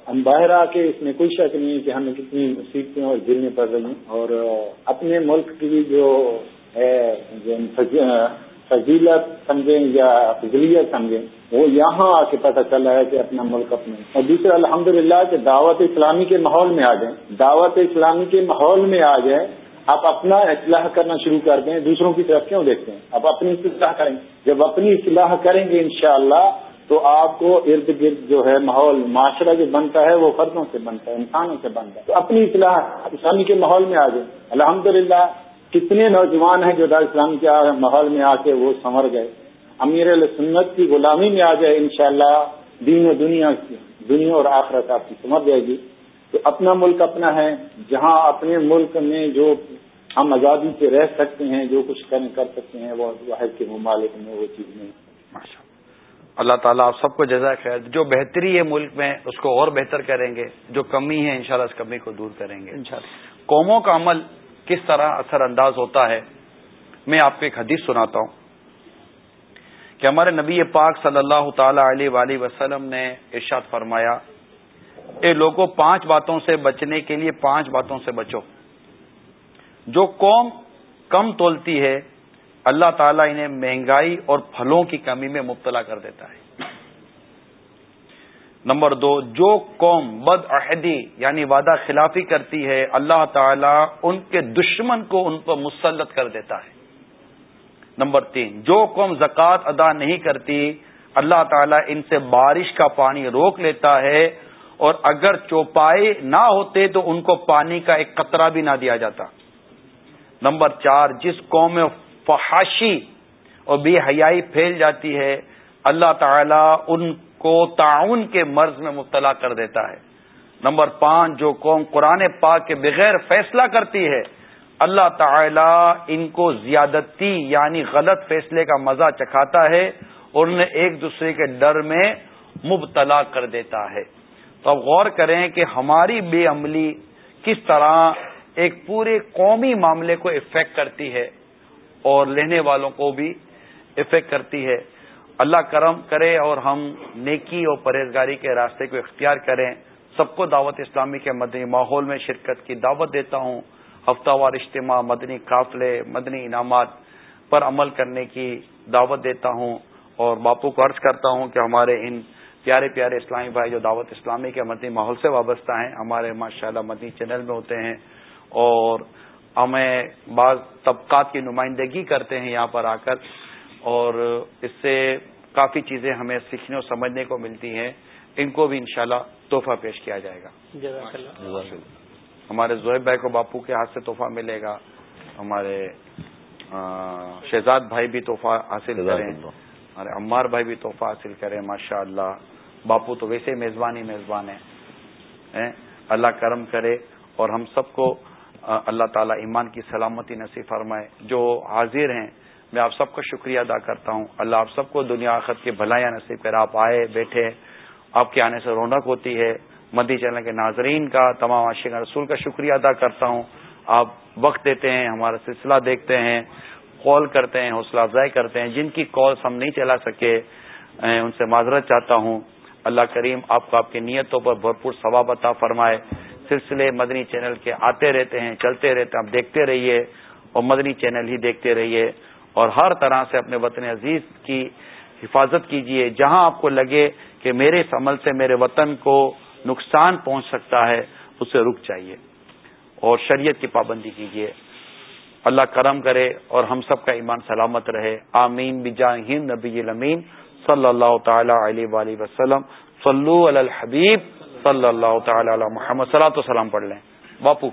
ہم باہر آ کے اس میں کوئی شک نہیں ہے کہ ہمیں کتنی مصیبتیں اور جھیلنی پڑ رہی ہیں۔ اور اپنے ملک کی جو فضیلت سمجھیں یا فضلیت سمجھیں، وہ یہاں آ کے پتہ چلا ہے کہ اپنا ملک اپنے اور دوسرا الحمد للہ کہ دعوت اسلامی کے ماحول میں آ جائیں۔ دعوت اسلامی کے ماحول میں آ جائیں، آپ اپنا اصلاح کرنا شروع کر دیں، دوسروں کی طرف کیوں دیکھتے ہیں؟ آپ اپنی اصلاح کریں۔ جب اپنی اصلاح کریں گے انشاءاللہ، تو آپ کو ارد گرد جو ہے ماحول، معاشرہ جو بنتا ہے، وہ فردوں سے بنتا ہے، انسانوں سے بنتا ہے۔ تو اپنی اصلاح اسلامی کے ماحول میں آ جائیں۔ الحمد کتنے نوجوان ہیں جو دار اسلامی کے ماحول میں آ کے وہ سنور گئے۔ امیر سنت کی غلامی میں آ جائے انشاءاللہ دین و دنیا کی دنیا اور آخرت آپ کی سمجھ جائے گی۔ تو اپنا ملک اپنا ہے جہاں اپنے ملک میں جو ہم آزادی سے رہ سکتے ہیں جو کچھ کر سکتے ہیں وہ واحد کے ممالک میں وہ چیز نہیں اللہ۔ تعالیٰ آپ سب کو جزائے خیر۔ جو بہتری ہے ملک میں اس کو اور بہتر کریں گے۔ جو کمی ہے انشاءاللہ اس کمی کو دور کریں گے۔ قوموں کا عمل کس طرح اثر انداز ہوتا ہے، میں آپ کو ایک حدیث سناتا ہوں۔ کہ ہمارے نبی پاک صلی اللہ تعالی علیہ وآلہ وسلم نے ارشاد فرمایا، اے لوگوں پانچ باتوں سے بچنے کے لیے پانچ باتوں سے بچو۔ جو قوم کم تولتی ہے، اللہ تعالیٰ انہیں مہنگائی اور پھلوں کی کمی میں مبتلا کر دیتا ہے۔ نمبر دو، جو قوم بد عہدی یعنی وعدہ خلافی کرتی ہے، اللہ تعالیٰ ان کے دشمن کو ان پر مسلط کر دیتا ہے۔ نمبر تین، جو قوم زکوٰۃ ادا نہیں کرتی، اللہ تعالیٰ ان سے بارش کا پانی روک لیتا ہے اور اگر چوپائے نہ ہوتے تو ان کو پانی کا ایک قطرہ بھی نہ دیا جاتا۔ نمبر چار، جس قوم میں فحاشی اور بے حیائی پھیل جاتی ہے، اللہ تعالی ان کو تعاون کے مرض میں مبتلا کر دیتا ہے۔ نمبر پانچ، جو قوم قرآن پاک کے بغیر فیصلہ کرتی ہے، اللہ تعالی ان کو زیادتی یعنی غلط فیصلے کا مزہ چکھاتا ہے اور انہیں ایک دوسرے کے ڈر میں مبتلا کر دیتا ہے۔ تو اب غور کریں کہ ہماری بے عملی کس طرح ایک پورے قومی معاملے کو افیکٹ کرتی ہے اور لینے والوں کو بھی افیکٹ کرتی ہے۔ اللہ کرم کرے اور ہم نیکی اور پرہیزگاری کے راستے کو اختیار کریں، سب کو دعوت اسلامی کے مدنی ماحول میں شرکت کی دعوت دیتا ہوں۔ ہفتہ وار اجتماع، مدنی قافلے، مدنی انعامات پر عمل کرنے کی دعوت دیتا ہوں۔ اور باپو کو عرض کرتا ہوں کہ ہمارے ان پیارے پیارے اسلامی بھائی جو دعوت اسلامی کے مدنی ماحول سے وابستہ ہیں، ہمارے ماشاء اللہ مدنی چینل میں ہوتے ہیں۔ اور ہمیں بعض طبقات کی نمائندگی کرتے ہیں یہاں پر آ کر۔ اور اس سے کافی چیزیں ہمیں سیکھنے اور سمجھنے کو ملتی ہیں۔ ان کو بھی انشاءاللہ تحفہ پیش کیا جائے گا۔ ہمارے زہیب بھائی کو باپو کے ہاتھ سے تحفہ ملے گا۔ ہمارے شہزاد بھائی بھی تحفہ حاصل کریں۔ ہمارے عمار بھائی بھی تحفہ حاصل کریں ماشاء اللہ باپو تو ویسے میزبان ہی میزبان ہیں۔ اللہ کرم کرے اور ہم سب کو اللہ تعالیٰ ایمان کی سلامتی نصیب فرمائے۔ جو حاضر ہیں میں آپ سب کا شکریہ ادا کرتا ہوں۔ اللہ آپ سب کو دنیا آخر کی بھلائیاں نصیب کر آپ آئے، بیٹھے، آپ کے آنے سے رونق ہوتی ہے۔ مدی چینل کے ناظرین کا، تمام عاشق رسول کا شکریہ ادا کرتا ہوں۔ آپ وقت دیتے ہیں، ہمارا سلسلہ دیکھتے ہیں، کال کرتے ہیں، حوصلہ افزائی کرتے ہیں۔ جن کی کالس ہم نہیں چلا سکے ان سے معذرت چاہتا ہوں۔ اللہ کریم آپ کو آپ کی نیتوں پر بھرپور ثواب عطا فرمائے۔ سلسلے مدنی چینل کے آتے رہتے ہیں، چلتے رہتے ہیں، آپ دیکھتے رہیے اور مدنی چینل ہی دیکھتے رہیے۔ اور ہر طرح سے اپنے وطن عزیز کی حفاظت کیجیے جہاں آپ کو لگے کہ میرے اس عمل سے میرے وطن کو نقصان پہنچ سکتا ہے، اسے رک جائیے اور شریعت کی پابندی کیجیے اللہ کرم کرے اور ہم سب کا ایمان سلامت رہے۔ آمین۔ بجا ہند نبی المین صلی اللہ تعالی علیہ وسلم۔ صلو علی الحبیب صلی اللہ تعالی علی محمد۔ صلاح تو سلام پڑھ لیں۔ باپو۔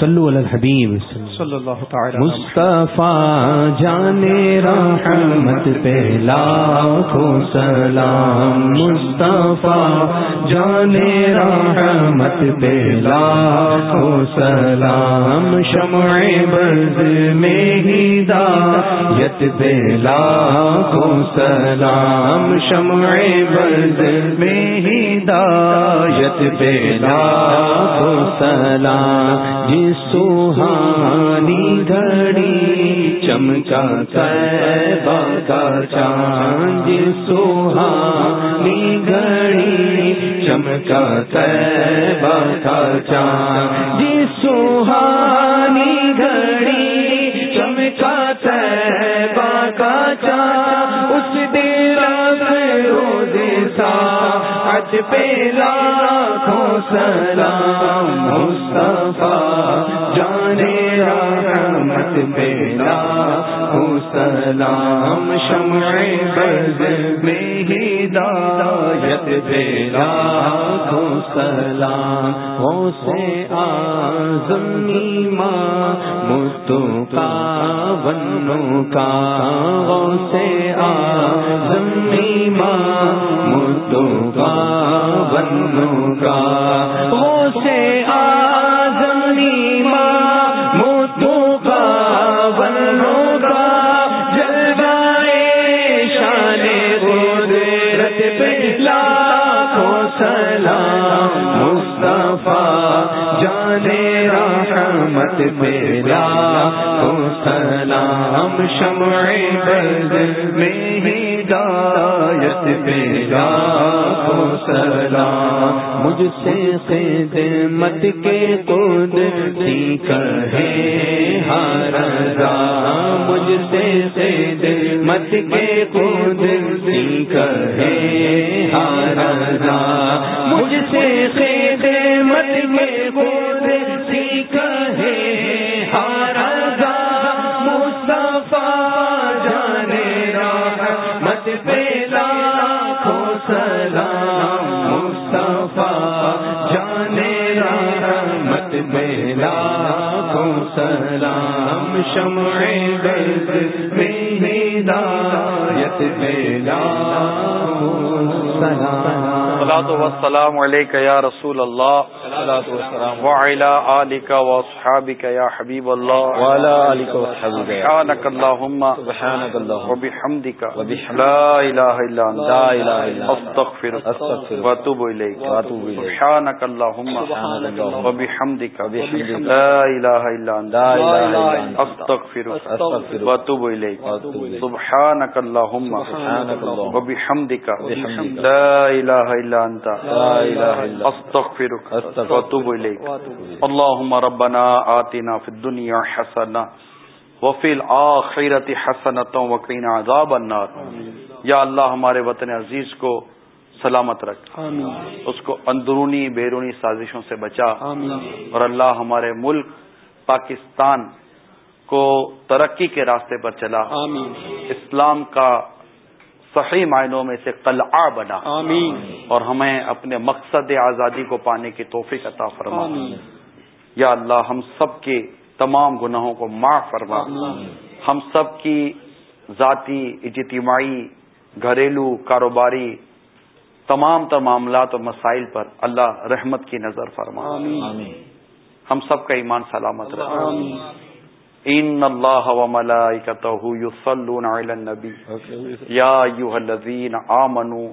صلو علی الحبیب. صلی اللہ تعالی مصطفیٰ جان رحمت پہ لاکھوں سلام. مصطفیٰ جان رحمت پہ لاکھوں سلام. شمع برد میں ہی دایت پہ لاکھوں سلام. شمع برد میں ہی دایت پہ لاکھوں سلام. جس سوہانی گھڑی چمکا تیبہ کا چاند جس سوہانی گھڑی چمکا تیبہ کا چاند جس گھڑی کا تیبہ کا چا اس دل روز سا اج پہ لاکھوں سلام مصطفیٰ جانے رحمت پہ لاکھوں سلام شمع بز میں ہی ہدایت پہ لاکھوں سلام ہو سے آزم ایمان متو کا ونو کا۔ ہو سے آزم ایمان متو کا ونو کا۔ ہو سے آزم رحمت پہ لاکھوں سلام، شمع بز میں ہی ہدایت پہ لاکھوں سلام۔ مجھ سے خدمت کے خود سیکھ ہے ہر مجھ سے خدمت کے خود سیکھ ہے ہر مجھ سے خدمت کے خود سیکھ میں ہدایت پہ لاکھوں سلام صلاۃ والسلام علیک یا رسول اللہ وعلى آلك واصحابك يا حبيب الله. وعلى آلك واصحابك يا سبحانك اللهم سبحانك اللهم. وبحمدك. لا اله الا انت لا إلا أنت. استغفرك أستغفرك. واتوب اليك وأتوب إليك. سبحانك اللهم. وبحمدك. لا اله الا انت لا إله إلا أنت. استغفرك أستغفرك. واتوب إليك. سبحانك اللهم. سبحانك اللهم. وبحمدك. وبحمدك. لا اله الا انت لا استغفرك واتوب اليك اللهم ربنا آتنا في الدنيا حسنه وفي الاخره حسنه وقنا عذاب النار. یا اللہ ہمارے وطن عزیز کو سلامت رکھ. اس کو اندرونی بیرونی سازشوں سے بچا. اور اللہ ہمارے ملک پاکستان کو ترقی کے راستے پر چلا. اسلام کا صحیح معنوں میں سے قلعہ بنا۔ اور ہمیں اپنے مقصد آزادی کو پانے کی توفیق عطا فرما۔ یا اللہ ہم سب کے تمام گناہوں کو معاف فرما۔ ہم سب کی ذاتی اجتماعی گھریلو کاروباری تمام تر معاملات اور مسائل پر اللہ رحمت کی نظر فرما۔ ہم سب کا ایمان سلامت رہے۔ ان اللہ و ملائکتہ یصلون علی النبی یا ایھا الذین آمنوا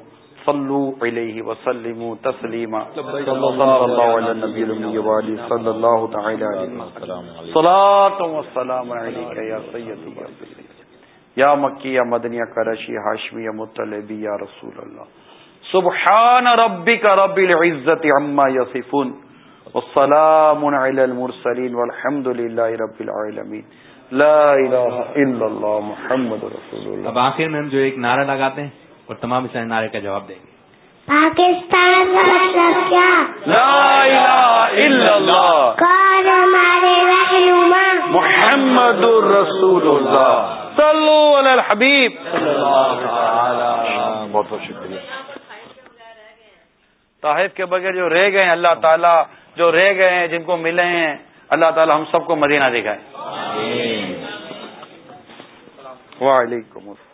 صلوا علیہ وسلموا تسلیما صلی اللہ علی النبی الامی و علی صلی اللہ تعالی علیہ وسلم. صلاۃ و سلام علیک یا سیدی یا سیدی یا مکی یا مدنی یا کرشی ہاشمی یا مطلبی یا رسول اللہ سبحان ربک رب العزت عما یصفون والسلام علی المرسلین والحمد للہ رب العالمین لا الہ الا اللہ محمد رسول اللہ اب آخر میں ہم جو ایک نعرہ لگاتے ہیں اور تمام اس نعرے کا جواب دیں گے۔ پاکستان کا مطلب کیا؟ لا الہ الا اللہ کون ہمارے رہنما؟ محمد الرسول اللہ صلو علی الحبیب. بہت بہت شکریہ۔ طاہف کے بغیر جو رہ گئے ہیں اللہ تعالیٰ جو رہ گئے ہیں جن کو ملے ہیں اللہ تعالیٰ ہم سب کو مدینہ دکھائے۔ وعلیکم السلام۔